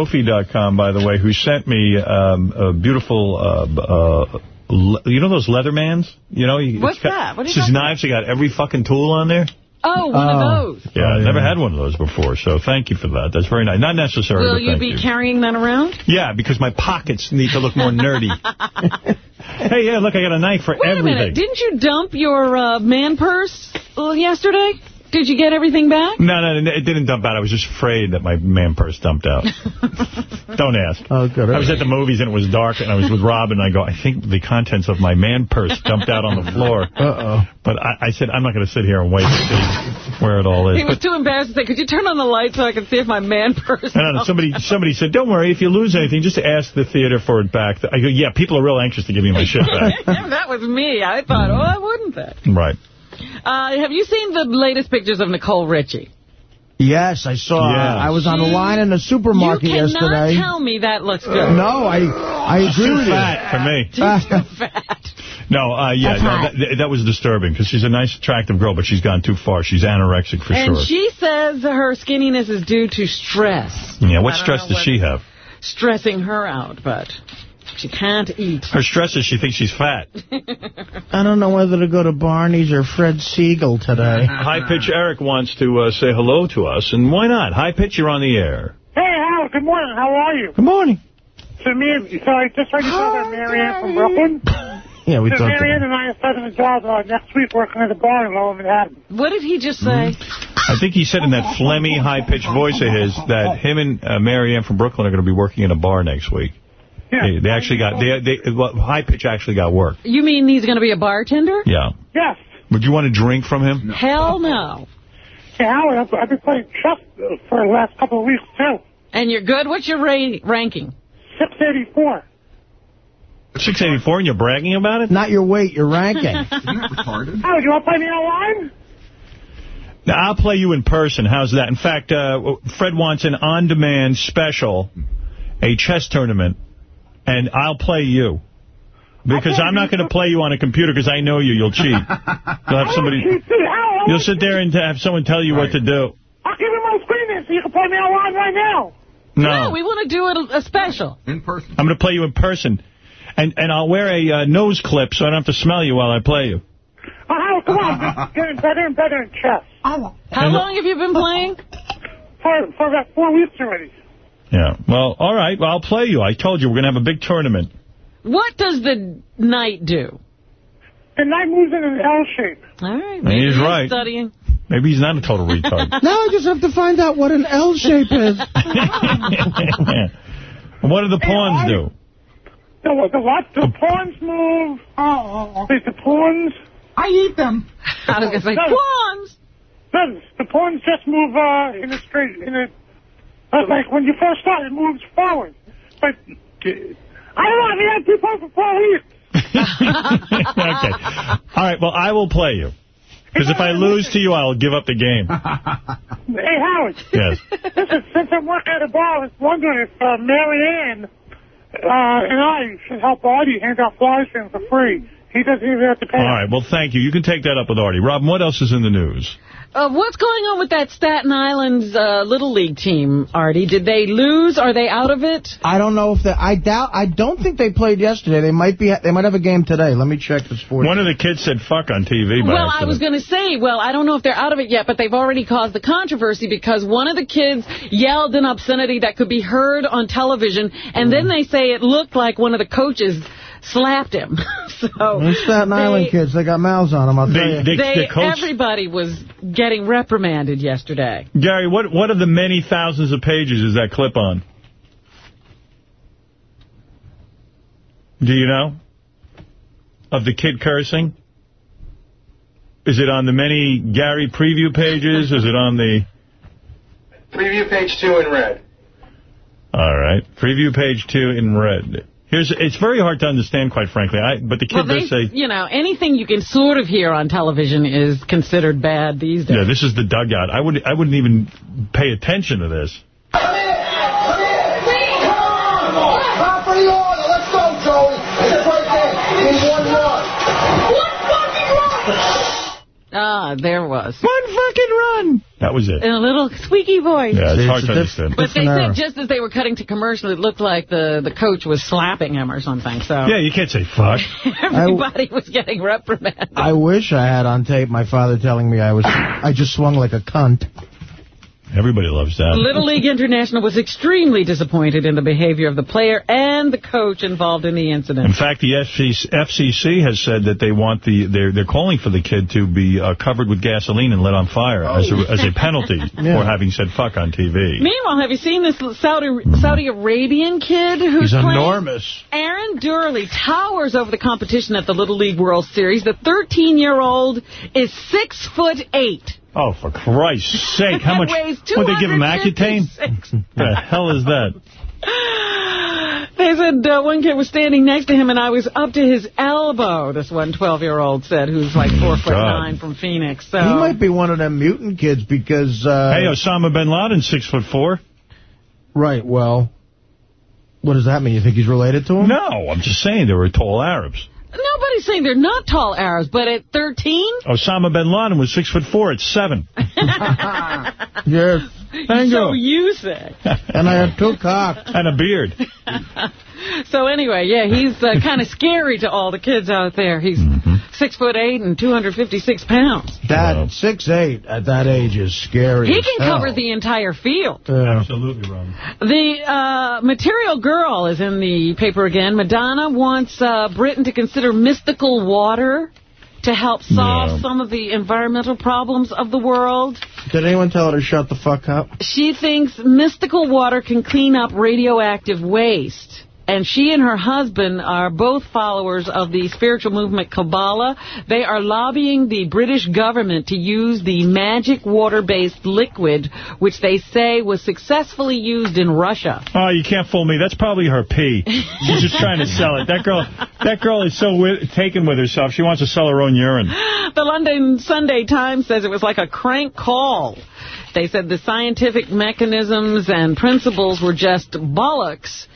SayMoreTrophy.com, by the way, who sent me um, a beautiful... Uh, uh, you know those Leathermans? You know, you- What's it's got- that? What are you It's his talking knives. They got every fucking tool on there. Oh, one of those. Yeah, I've never had one of those before, so thank you for that. That's very nice. Not necessary, Will but you thank be you. carrying that around? Yeah, because my pockets need to look more nerdy. hey, yeah, look, I got a knife for Wait a everything. minute. Didn't you dump your uh, man purse uh, yesterday? Did you get everything back? No, no, no, it didn't dump out. I was just afraid that my man purse dumped out. Don't ask. Oh, good. I was at the movies and it was dark and I was with Rob and I go, I think the contents of my man purse dumped out on the floor. Uh-oh. But I, I said, I'm not going to sit here and wait to see where it all is. He was But, too embarrassed to say, could you turn on the light so I can see if my man purse... I don't know, somebody, somebody said, don't worry, if you lose anything, just ask the theater for it back. I go, yeah, people are real anxious to give me my shit back. That was me, I thought, oh, I wouldn't that. right. Uh, have you seen the latest pictures of Nicole Richie? Yes, I saw. Yeah. I was on the line in the supermarket you cannot yesterday. tell me that looks good. no, I I agree Too with you. fat for me. Too fat. No, uh, yeah, That's no, hot. that, that was disturbing because she's a nice, attractive girl, but she's gone too far. She's anorexic for and sure. And she says her skinniness is due to stress. yeah, what stress does what- she have? Stressing her out, but she can't eat. Her stress is she thinks she's fat. I don't know whether to go to Barney's or Fred Segal today. High Pitch Eric wants to uh, say hello to us, and why not? High Pitch, you're on the air. Hey, Howard, good morning. How are you? Good morning. So, me, so I just heard you talk about Marianne from Brooklyn. Yeah, we so talked Marianne about and I are starting a job uh, next week working at a bar in Lower Manhattan. What did he just say? I think he said in that phlegmy, high-pitched voice of his that him and uh, Marianne from Brooklyn are going to be working in a bar next week. Yeah. They, they actually got, they, they, well, High Pitch actually got work. You mean he's going to be a bartender? Yeah. Yes. Would you want to drink from him? Hell no. Hey, Howard, I've, I've been playing chess for the last couple of weeks, too. And you're good? What's your ra ranking? 684. 684 and you're bragging about it? Not your weight, your ranking. Howard, you want to play me online? Now, I'll play you in person. How's that? In fact, uh, Fred wants an on-demand special, a chess tournament, and I'll play you. Because I'm not going to play you on a computer because I know you. You'll cheat. You'll have somebody. You'll sit there and have someone tell you what to do. I'll give you my screen there so you can play me online right now. No. we want to do it a, a special. In person. I'm going to play you in person. And and I'll wear a uh, nose clip so I don't have to smell you while I play you. Oh, Howard, come on. Getting better and better in chess. How And- long have you been playing? For, for about four weeks already. Yeah. Well, all right. Well, I'll play you. I told you we're going to have a big tournament. What does the knight do? The knight moves in an L shape. All right. And he's maybe right. Studying. Maybe he's not a total retard. now I just have to find out what an L shape is. what do the pawns do? The, the what? The pawns move. Oh, Wait, the pawns? I eat them. I was going to say, pawns. No, the pawns just move uh, in a straight, in a, like when you first start, it moves forward. But, I don't know, I've been playing for four weeks. okay. All right. Well, I will play you. Because if I lose to you, I'll give up the game. Hey, Howard. Yes. Listen, since I'm working at a bar, I was wondering if uh, Mary Ann uh, and I should help Artie hand out flyers for free. He doesn't even have to pay. All right. Well, thank you. You can take that up with Artie. Robin, what else is in the news? Uh, what's going on with that Staten Island's uh, Little League team, Artie? Did they lose? Are they out of it? I don't know if they. I doubt. I don't think they played yesterday. They might be. They might have a game today. Let me check the sports. One of the kids said fuck on TV. By Well, I was going to say, well, I don't know if they're out of it yet, but they've already caused the controversy because one of the kids yelled an obscenity that could be heard on television, and then they say it looked like one of the coaches slapped him. so Those Staten Island they- kids, they got mouths on them, I'll tell you. they, everybody was getting reprimanded yesterday. Gary, what what of the many thousands of pages is that clip on? Do you know? Of the kid cursing? Is it on the many Gary preview pages? Is it on the... Preview page two in red. All right. Preview page two in red. Here's It's very hard to understand, quite frankly. I, but the kid Well, they, does say... you know, anything you can sort of hear on television is considered bad these days. Yeah, this is the dugout. I wouldn't, I wouldn't even pay attention to this. Ah, there was. One fucking run. That was it. In a little squeaky voice. Yeah, it's See, hard to diff- understand. But they said just as they were cutting to commercial, it looked like the, the coach was slapping him or something. So Yeah, you can't say fuck. everybody was getting reprimanded. I wish I had on tape my father telling me I was I just swung like a cunt. Everybody loves that. Little League International was extremely disappointed in the behavior of the player and the coach involved in the incident. In fact, the FCC, FCC has said that they want the they're they're calling for the kid to be uh, covered with gasoline and lit on fire as a as a penalty Yeah. for having said fuck on TV. Meanwhile, have you seen this Saudi Saudi Arabian kid who's He's playing? enormous. Aaron Durley towers over the competition at the Little League World Series. The 13-year-old is six foot eight. Oh, for Christ's sake! How much? Weighs Would they give him Accutane? 256. the hell is that? They said uh, one kid was standing next to him, and I was up to his elbow, this one 12-year-old said, who's like four foot nine from Phoenix. So He might be one of them mutant kids because... Uh, Hey, Osama bin Laden, six foot four. Right, well, what does that mean? You think he's related to him? No, I'm just saying they were tall Arabs. Nobody's saying they're not tall Arabs, but at 13? Osama bin Laden was six foot four at seven. Yes. Thank so you. you say. And I had two cocks. And a beard. So anyway, yeah, he's uh, kind of scary to all the kids out there. He's Mm-hmm. Six foot eight and 256 pounds. That six eight at that age is scary. He as can hell. cover the entire field. Yeah. Absolutely wrong. The uh, Material Girl is in the paper again. Madonna wants uh, Britain to consider mystical water to help solve Yeah. some of the environmental problems of the world. Did anyone tell her to shut the fuck up? She thinks mystical water can clean up radioactive waste. And she and her husband are both followers of the spiritual movement Kabbalah. They are lobbying the British government to use the magic water-based liquid, which they say was successfully used in Russia. Oh, you can't fool me. That's probably her pee. She's just trying to sell it. That girl, that girl is so wi taken with herself. She wants to sell her own urine. The London Sunday Times says it was like a crank call. They said the scientific mechanisms and principles were just bollocks,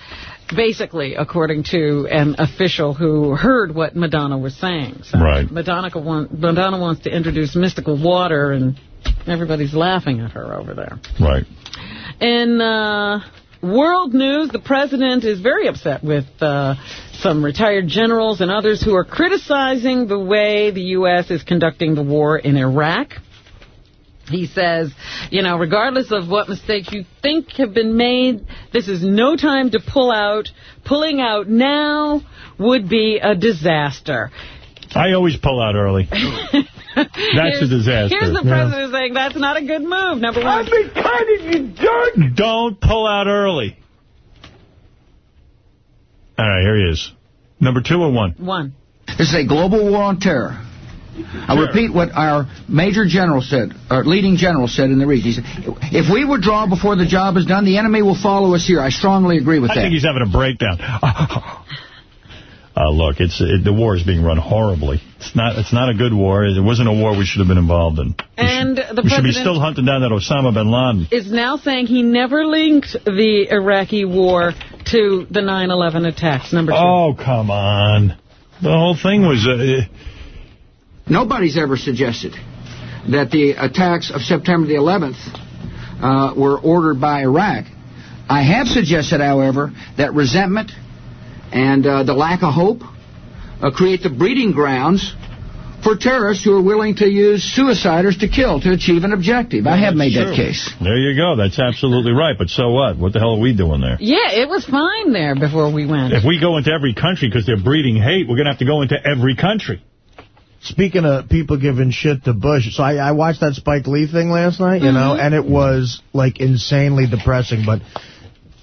basically, according to an official who heard what Madonna was saying. So Right. Madonna, want, Madonna wants to introduce mystical water, and everybody's laughing at her over there. Right. In uh, world news, the president is very upset with uh, some retired generals and others who are criticizing the way the U.S. is conducting the war in Iraq. He says, you know, regardless of what mistakes you think have been made, this is no time to pull out. Pulling out now would be a disaster. I always pull out early. That's Here's- a disaster. Here's the Yeah. president saying that's not a good move, number one. I've been cutting you, jerk! Don't pull out early. All right, here he is. Number two or one? One. This is a global war on terror. I repeat what our major general said, our leading general said in the region. He said, if we withdraw before the job is done, the enemy will follow us here. I strongly agree with I that. I think he's having a breakdown. Uh, look, it's it, the war is being run horribly. It's not it's not a good war. It wasn't a war we should have been involved in. And the we should be still hunting down that Osama bin Laden. is now saying he never linked the Iraqi war to the 9-11 attacks, number two. Oh, come on. The whole thing was... Uh, Nobody's ever suggested that the attacks of September the 11th uh, were ordered by Iraq. I have suggested, however, that resentment and uh, the lack of hope uh, create the breeding grounds for terrorists who are willing to use suiciders to kill to achieve an objective. I have made that case. There you go. That's absolutely right. But so what? What the hell are we doing there? Yeah, it was fine there before we went. If we go into every country because they're breeding hate, we're going to have to go into every country. Speaking of people giving shit to Bush, so I, I watched that Spike Lee thing last night, you Mm-hmm. know, and it was, like, insanely depressing, but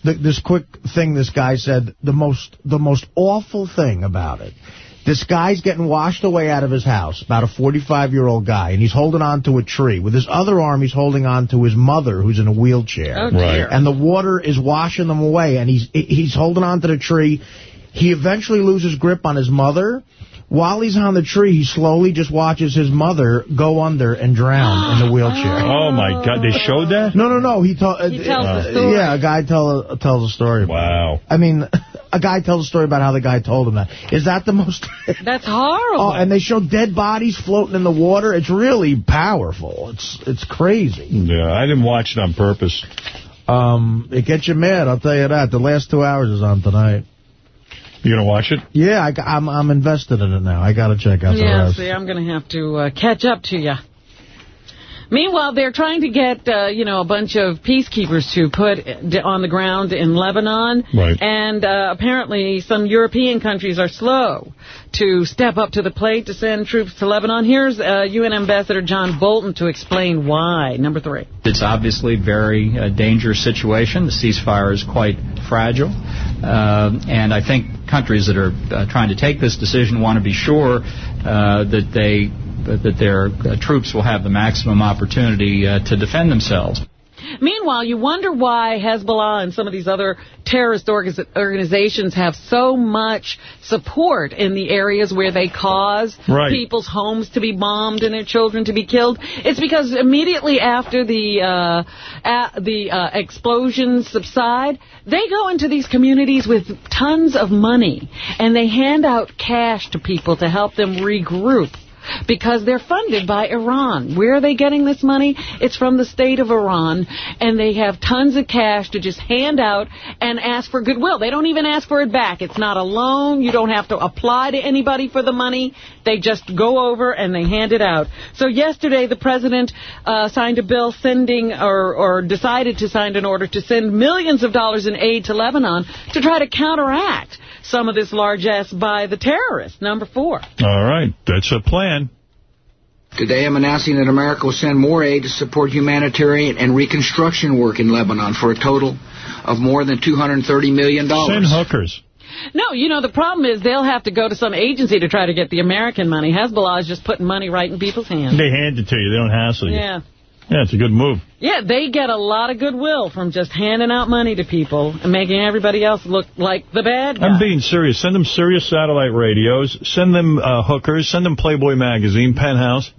th this quick thing this guy said, the most the most awful thing about it, this guy's getting washed away out of his house, about a 45-year-old guy, and he's holding on to a tree. With his other arm, he's holding on to his mother, who's in a wheelchair. Oh. Right. And the water is washing them away, and he's he's holding on to the tree. He eventually loses grip on his mother. While he's on the tree, he slowly just watches his mother go under and drown in the wheelchair. Oh, my God. They showed that? No, no, no. He, to- He tells uh, the story. Yeah, a guy tell, tells a story. Wow. I mean, a guy tells a story about how the guy told him that. Is that the most... That's horrible. oh, and they show dead bodies floating in the water. It's really powerful. It's it's crazy. Yeah, I didn't watch it on purpose. Um, It gets you mad, I'll tell you that. The last two hours is on tonight. You going to watch it? Yeah, I, am I'm invested in it now. I got to check out the rest. Yeah, see, I'm going to have to uh, catch up to you. Meanwhile, they're trying to get, uh, you know, a bunch of peacekeepers to put on the ground in Lebanon. Right. And uh, apparently some European countries are slow to step up to the plate to send troops to Lebanon. Here's uh, UN Ambassador John Bolton to explain why. Number three. It's obviously a very uh, dangerous situation. The ceasefire is quite fragile. Uh, and I think countries that are uh, trying to take this decision want to be sure uh, that they that their uh, troops will have the maximum opportunity uh, to defend themselves. Meanwhile, you wonder why Hezbollah and some of these other terrorist orga- organizations have so much support in the areas where they cause Right. people's homes to be bombed and their children to be killed. It's because immediately after the uh, a the uh, explosions subside, they go into these communities with tons of money and they hand out cash to people to help them regroup because they're funded by Iran. Where are they getting this money? It's from the state of Iran, and they have tons of cash to just hand out and ask for goodwill. They don't even ask for it back. It's not a loan. You don't have to apply to anybody for the money. They just go over and they hand it out. So yesterday, the president uh, signed a bill sending or, or decided to sign an order to send millions of dollars in aid to Lebanon to try to counteract some of this largesse by the terrorists. Number four. All right. That's a plan. Today I'm announcing that America will send more aid to support humanitarian and reconstruction work in Lebanon for a total of more than $230 million. Send hookers. No, you know, the problem is they'll have to go to some agency to try to get the American money. Hezbollah is just putting money right in people's hands. They hand it to you. They don't hassle you. Yeah. Yeah, it's a good move. Yeah, they get a lot of goodwill from just handing out money to people and making everybody else look like the bad guy. I'm being serious. Send them Sirius satellite radios. Send them uh, hookers. Send them Playboy magazine, Penthouse.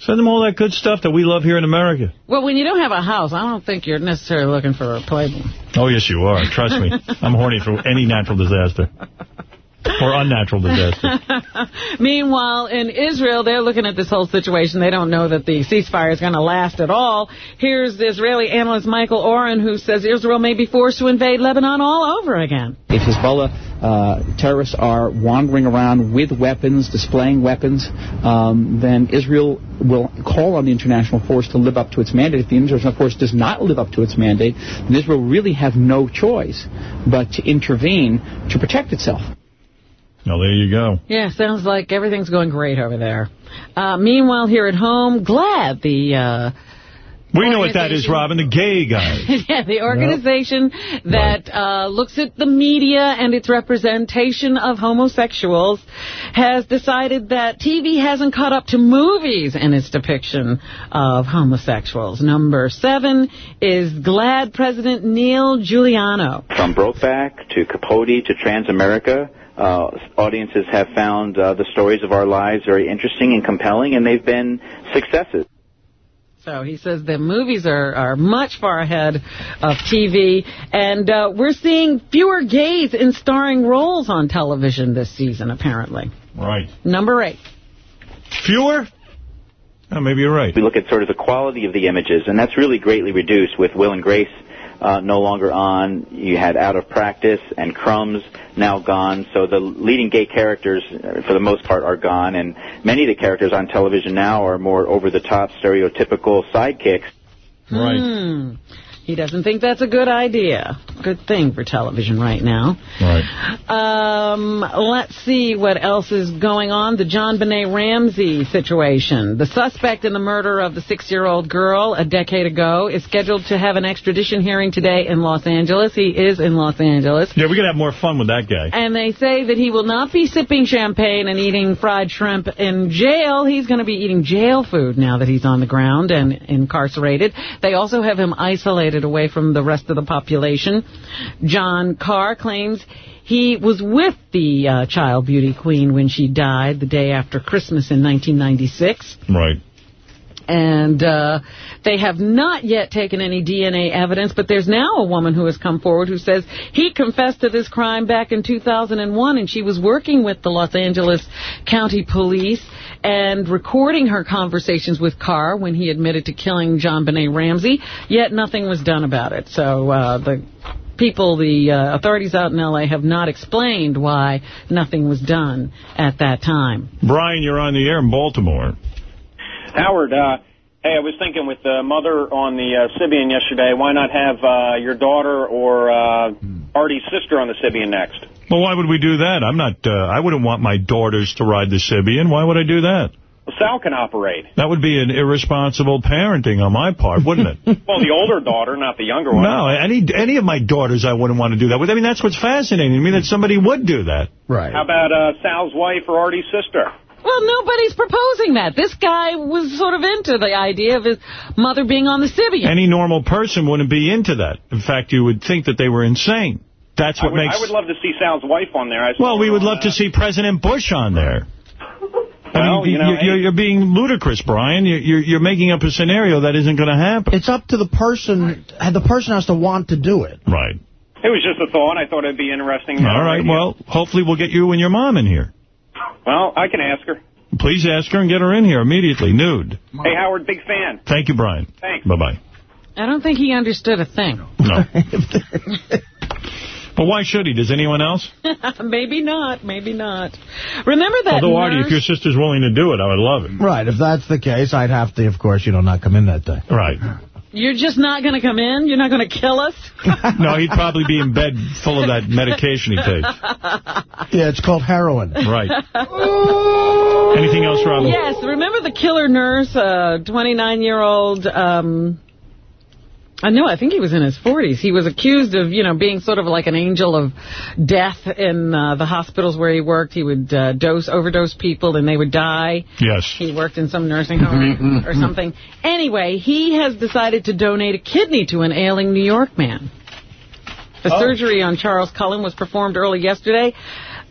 Send them all that good stuff that we love here in America. Well, when you don't have a house, I don't think you're necessarily looking for a playboy. Oh, yes, you are. Trust me. I'm horny for any natural disaster. Or unnatural disaster. Meanwhile, in Israel, they're looking at this whole situation. They don't know that the ceasefire is going to last at all. Here's Israeli analyst Michael Oren, who says Israel may be forced to invade Lebanon all over again. If Hezbollah uh, terrorists are wandering around with weapons, displaying weapons, um, then Israel will call on the international force to live up to its mandate. If the international force does not live up to its mandate, then Israel really have no choice but to intervene to protect itself. Well, there you go. Yeah, sounds like everything's going great over there. Uh, meanwhile, here at home, GLAAD the... Uh, We know what that is, Robin, the gay guy. yeah, the organization that uh, looks at the media and its representation of homosexuals has decided that TV hasn't caught up to movies in its depiction of homosexuals. Number seven is GLAAD President Neil Giuliano. From Brokeback to Capote to Transamerica, uh, audiences have found uh, the stories of our lives very interesting and compelling, and they've been successes. So he says the movies are, are much far ahead of TV, and uh, we're seeing fewer gays in starring roles on television this season, apparently. Right. Number eight. Fewer? Oh, maybe you're right. We look at sort of the quality of the images, and that's really greatly reduced with Will and Grace uh, no longer on. You had Out of Practice and Crumbs now gone. So the leading gay characters, uh, for the most part, are gone, and many of the characters on television now are more over-the-top, stereotypical sidekicks. Hmm. He doesn't think that's a good idea. Good thing for television right now. Right. Um, let's see what else is going on. The JonBenét Ramsey situation. The suspect in the murder of the six-year-old girl a decade ago is scheduled to have an extradition hearing today in Los Angeles. He is in Los Angeles. Yeah, we could have more fun with that guy. And they say that he will not be sipping champagne and eating fried shrimp in jail. He's going to be eating jail food now that he's on the ground and incarcerated. They also have him isolated away from the rest of the population. John Karr claims he was with the uh, child beauty queen when she died the day after Christmas in 1996. Right. And uh, they have not yet taken any DNA evidence, but there's now a woman who has come forward who says he confessed to this crime back in 2001, and she was working with the Los Angeles County Police and recording her conversations with Karr when he admitted to killing JonBenét Ramsey, yet nothing was done about it. So uh, the people, the uh, authorities out in L.A. have not explained why nothing was done at that time. Brian, you're on the air in Baltimore. Howard, uh, hey, I was thinking with the mother on the uh, Sybian yesterday, why not have uh, your daughter or uh, Artie's sister on the Sybian next? Well, why would we do that? I'm not, uh, I wouldn't want my daughters to ride the Sybian. Why would I do that? Well, Sal can operate. That would be an irresponsible parenting on my part, wouldn't it? well, the older daughter, not the younger one. No, any any of my daughters I wouldn't want to do that with. I mean, that's what's fascinating to me, that somebody would do that. Right. How about uh, Sal's wife or Artie's sister? Well, nobody's proposing that. This guy was sort of into the idea of his mother being on the Sybian. Any normal person wouldn't be into that. In fact, you would think that they were insane. That's what I would, makes... I would love to see Sal's wife on there. I Well, we would on, love to uh, see President Bush on there. I Well, mean, you know, you're, you're, you're being ludicrous, Brian. You're, you're, you're making up a scenario that isn't going to happen. It's up to the person. The person has to want to do it. Right. It was just a thought. I thought it'd be interesting. All right, well, hopefully we'll get you and your mom in here. Well, I can ask her. Please ask her and get her in here immediately, nude. Hey, Howard, big fan. Thank you, Brian. Thanks. Bye-bye. I don't think he understood a thing. No. but why should he? Does anyone else? maybe not. Maybe not. Remember that Although, Artie, nurse? if your sister's willing to do it, I would love it. Right. If that's the case, I'd have to, of course, you know, not come in that day. Right. You're just not going to come in? You're not going to kill us? No, he'd probably be in bed full of that medication he takes. Yeah, it's called heroin. Right. Anything else, Robin? Yes, remember the killer nurse, uh, 29-year-old, um, I know, I think he was in his 40s. He was accused of, you know, being sort of like an angel of death in uh, the hospitals where he worked. He would uh, dose, overdose people, and they would die. Yes. He worked in some nursing home or something. Anyway, he has decided to donate a kidney to an ailing New York man. The Oh. surgery on Charles Cullen was performed early yesterday,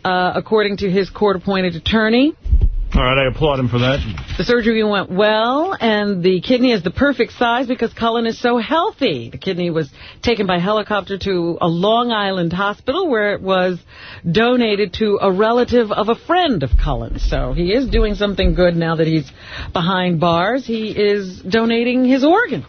uh, according to his court-appointed attorney. All right, I applaud him for that. The surgery went well, and the kidney is the perfect size because Cullen is so healthy. The kidney was taken by helicopter to a Long Island hospital where it was donated to a relative of a friend of Cullen. So he is doing something good now that he's behind bars. He is donating his organs.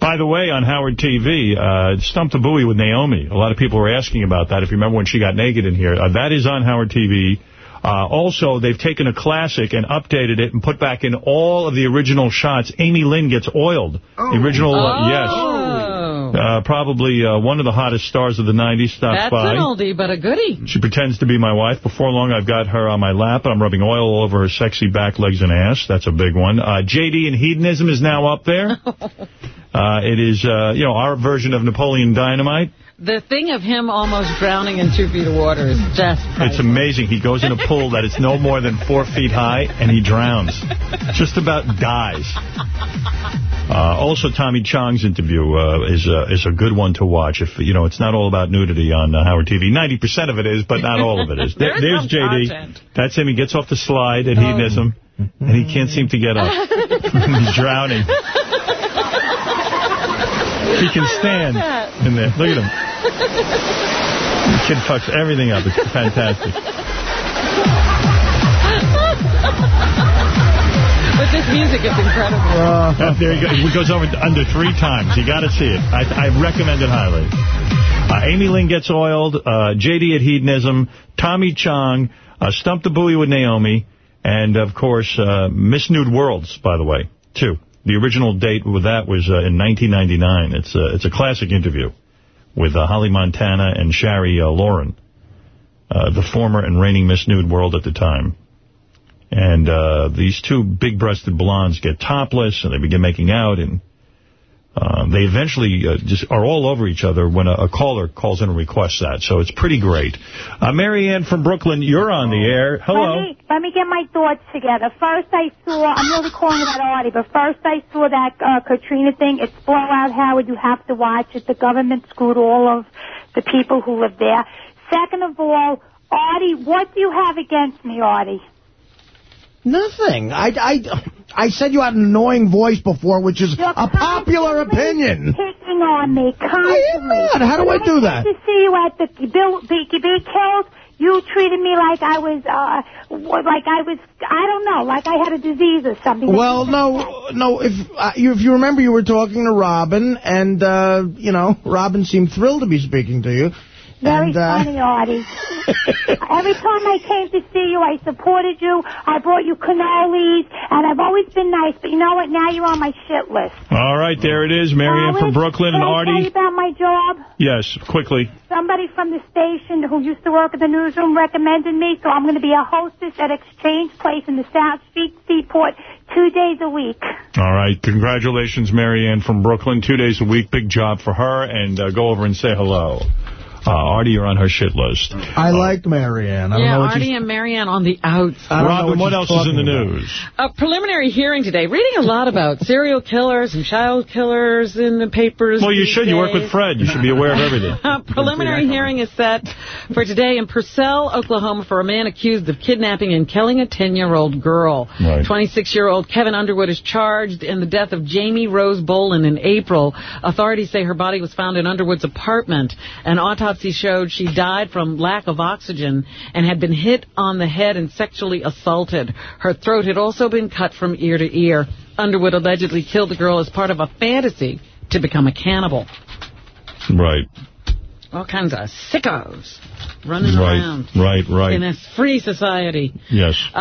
By the way, on Howard TV, uh, Stump the Buoy with Naomi. A lot of people were asking about that. If you remember when she got naked in here, uh, that is on Howard TV. Uh, also, they've taken a classic and updated it and put back in all of the original shots. Amy Lynn gets oiled. The original, uh, yes. Uh, probably uh, one of the hottest stars of the 90s stops That's by. an oldie, but a goodie. She pretends to be my wife. Before long, I've got her on my lap, and I'm rubbing oil all over her sexy back, legs, and ass. That's a big one. Uh, JD and Hedonism is now up there. Uh, it is, uh, you know, our version of Napoleon Dynamite. The thing of him almost drowning in two feet of water is just It's amazing. He goes in a pool that is no more than four feet high, and he drowns. Just about dies. Uh, also, Tommy Chong's interview uh, is uh, is a good one to watch. If you know, it's not all about nudity on uh, Howard TV. Ninety percent of it is, but not all of it is. There- There's there's JD. content. That's him. He gets off the slide at hedonism, and he can't seem to get up. He's drowning. He can stand in there. Look at him. The kid fucks everything up. It's fantastic. But this music is incredible. Uh, there you go. It goes over under three times. You got to see it. I, I recommend it highly. Uh, Amy Lynn Gets Oiled, uh, JD at Hedonism, Tommy Chong, uh, Stump the Buoy with Naomi, and, of course, uh, Miss Nude Worlds, by the way, too. The original date with that was uh, in 1999. It's a, it's a classic interview with uh, Holly Montana and Shari uh, Lauren, uh, the former and reigning Miss Nude World at the time. And uh, these two big-breasted blondes get topless, and they begin making out, and uh, they eventually uh, just are all over each other when a, a, caller calls in and requests that. So it's pretty great. Uh, Marianne from Brooklyn, you're on the air. Hello. Let me, let me get my thoughts together. First I saw, I'm really calling about Artie, but first I saw that uh, Katrina thing. It's blowout, Howard. You have to watch it. The government screwed all of the people who live there. Second of all, Artie, what do you have against me, Artie? Nothing. I, I, I said you had an annoying voice before, which is You're a popular opinion. Picking on me constantly. not. How do when I do that? came to see you at the Bill Beaky Kills. You treated me like I was, uh, like I was, I don't know, like I had a disease or something. Well, no, no. If uh, you, if you remember, you were talking to Robin, and uh, you know, Robin seemed thrilled to be speaking to you. Very and, uh, funny, Artie. Every time I came to see you, I supported you. I brought you cannolis, and I've always been nice. But you know what? Now you're on my shit list. All right, there it is. Marianne from Brooklyn and I tell you Artie. about my job? Yes, quickly. Somebody from the station who used to work at the newsroom recommended me, so I'm going to be a hostess at Exchange Place in the South Street Seaport two days a week. All right. Congratulations, Marianne from Brooklyn. Two days a week. Big job for her. And uh, go over and say hello. Uh, Artie, you're on her shit list. I like Marianne. I don't yeah, know what Artie and Marianne on the outs. I don't know Robin, what she's else is in the talking about. news? A preliminary hearing today, reading a lot about serial killers and child killers in the papers. Well, you these should. You work with Fred. You should be aware of everything. A preliminary hearing is set for today in Purcell, Oklahoma, for a man accused of kidnapping and killing a 10-year-old girl. Right. 26-year-old Kevin Underwood is charged in the death of Jamie Rose Bolin in April. Authorities say her body was found in Underwood's apartment. An autopsy showed she died from lack of oxygen and had been hit on the head and sexually assaulted. Her throat had also been cut from ear to ear. Underwood allegedly killed the girl as part of a fantasy to become a cannibal. Right. All kinds of sickos running Right. around Right, right. in this free society. Yes. Uh,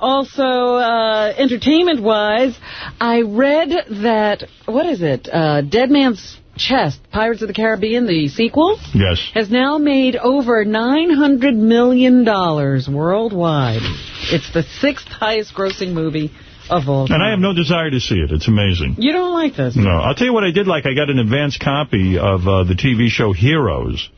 also, uh, entertainment-wise, I read that, what is it, uh, Dead Man's Chest, Pirates of the Caribbean, the sequel, Yes. has now made over $900 million worldwide. It's the sixth highest grossing movie of all time. And I have no desire to see it. It's amazing. You don't like this? No. I'll tell you what I did like. I got an advance copy of uh, the TV show Heroes.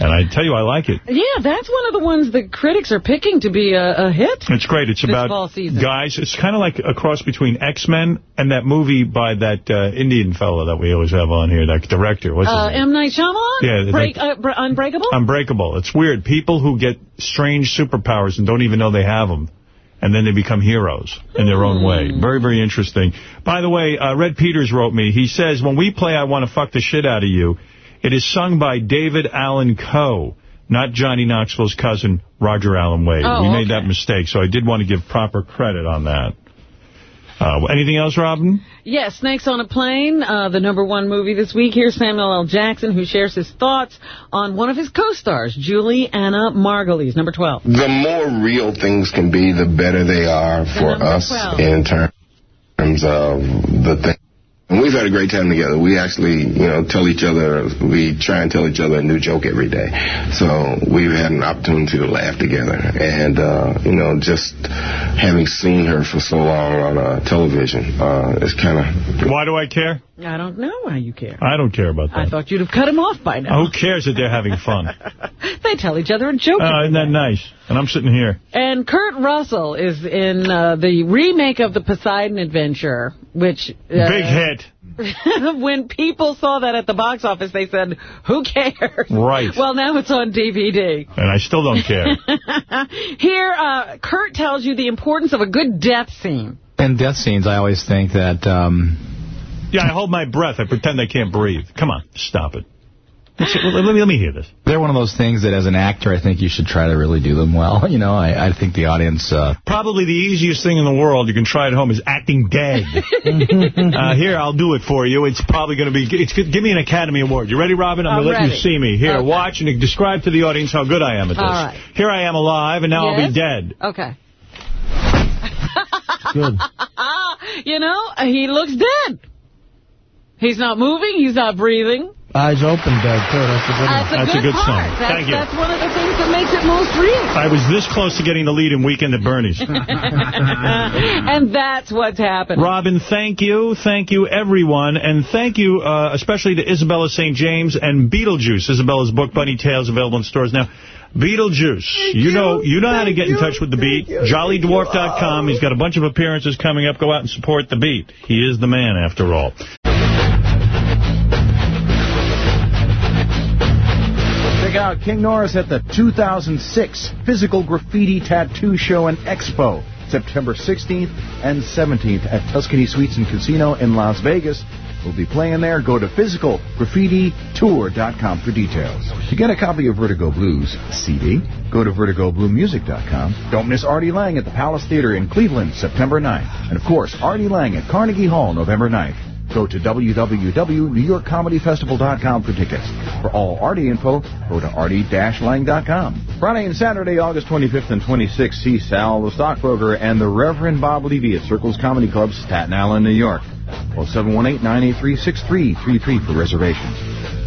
And I tell you, I like it. Yeah, that's one of the ones the critics are picking to be a, a hit. It's great. It's about guys. It's kind of like a cross between X-Men and that movie by that uh, Indian fellow that we always have on here, that director. What's Uh? M. Night Shyamalan? Yeah, Break, like- uh, Br- Unbreakable? Unbreakable. It's weird. People who get strange superpowers and don't even know they have them. And then they become heroes in their own way. Hmm. Very, very interesting. By the way, uh, Red Peters wrote me. He says, when we play I Want to Fuck the Shit Out of You, it is sung by David Allan Coe, not Johnny Knoxville's cousin, Roger Alan Wade. Oh, we made that mistake, so I did want to give proper credit on that. Uh, anything else, Robin? Yes, Snakes on a Plane, uh, the number one movie this week. Here's Samuel L. Jackson, who shares his thoughts on one of his co-stars, Julianna Margulies, number 12. The more real things can be, the better they are for us 12. in terms of the thing. And we've had a great time together. We actually, you know, tell each other, we try and tell each other a new joke every day. So we've had an opportunity to laugh together. And, uh, you know, just having seen her for so long on uh, television, uh, it's kind of... Why do I care? I don't know why you care. I don't care about that. I thought you'd have cut him off by now. Who cares that they're having fun? They tell each other a joke. Oh, isn't that nice? And I'm sitting here. And Kurt Russell is in uh, the remake of the Poseidon Adventure, which... Uh, Big hit. when people saw that at the box office, they said, who cares? Right. Well, now it's on DVD. And I still don't care. Here, uh, Kurt tells you the importance of a good death scene. In death scenes, I always think that... Um, Yeah, I hold my breath. I pretend I can't breathe. Come on, stop it. Let me, let me hear this. They're one of those things that as an actor, I think you should try to really do them well. You know, I, I think the audience... Uh... Probably the easiest thing in the world you can try at home is acting dead. uh, here, I'll do it for you. It's probably going to be... It's, give me an Academy Award. You ready, Robin? I'm, I'm going to let ready. you see me. Here, Okay. watch and describe to the audience how good I am at this. All right. Here I am alive, and now I'll be dead. Okay. Good. You know, he looks dead. He's not moving. He's not breathing. Eyes open, dead, too. That's a good one. That's a That's a good, good part. sign. That's, Thank you. That's one of the things that makes it most real. I was this close to getting the lead in Weekend at Bernie's. and that's what's happening. Robin, thank you. Thank you, everyone. And thank you uh, especially to Isabella St. James and Beetlejuice. Isabella's book, Bunny Tales, available in stores now. Beetlejuice, you, know you know how to get in touch with the Beat. JollyDwarf.com. He's got a bunch of appearances coming up. Go out and support the Beat. He is the man, after all. Check out King Norris at the 2006 Physical Graffiti Tattoo Show and Expo, September 16th and 17th at Tuscany Suites and Casino in Las Vegas. We'll be playing there. Go to physicalgraffititour.com for details. To get a copy of Vertigo Blues CD, go to vertigobluemusic.com. Don't miss Artie Lange at the Palace Theater in Cleveland, September 9th. And of course, Artie Lange at Carnegie Hall, November 9th. Go to www.newyorkcomedyfestival.com for tickets. For all Artie info, go to artie-lang.com. Friday and Saturday, August 25th and 26th, see Sal the Stockbroker and the Reverend Bob Levy at Circles Comedy Club, Staten Island, New York. Call 718-983-6333 for reservations.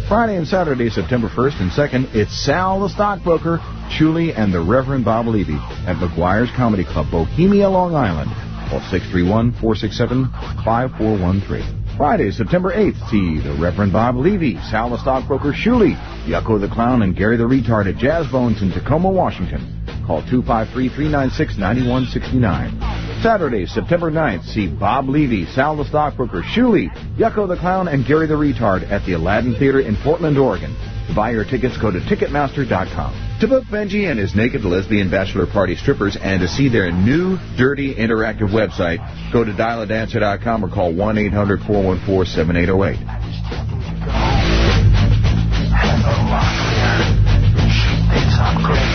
Friday and Saturday, September 1st and 2nd, it's Sal the Stockbroker, Shuli, and the Reverend Bob Levy at McGuire's Comedy Club, Bohemia, Long Island. Call 631-467-5413. Friday, September 8th, see the Reverend Bob Levy, Sal the Stockbroker Shuli, Yucko the Clown, and Gary the Retard at Jazz Bones in Tacoma, Washington. Call 253-396-9169. Saturday, September 9th, see Bob Levy, Sal the Stockbroker, Shuli, Yucko the Clown, and Gary the Retard at the Aladdin Theater in Portland, Oregon. To buy your tickets, go to Ticketmaster.com. To book Benji and his naked lesbian bachelor party strippers and to see their new dirty interactive website, go to dialadancer.com or call 1-800-414-7808.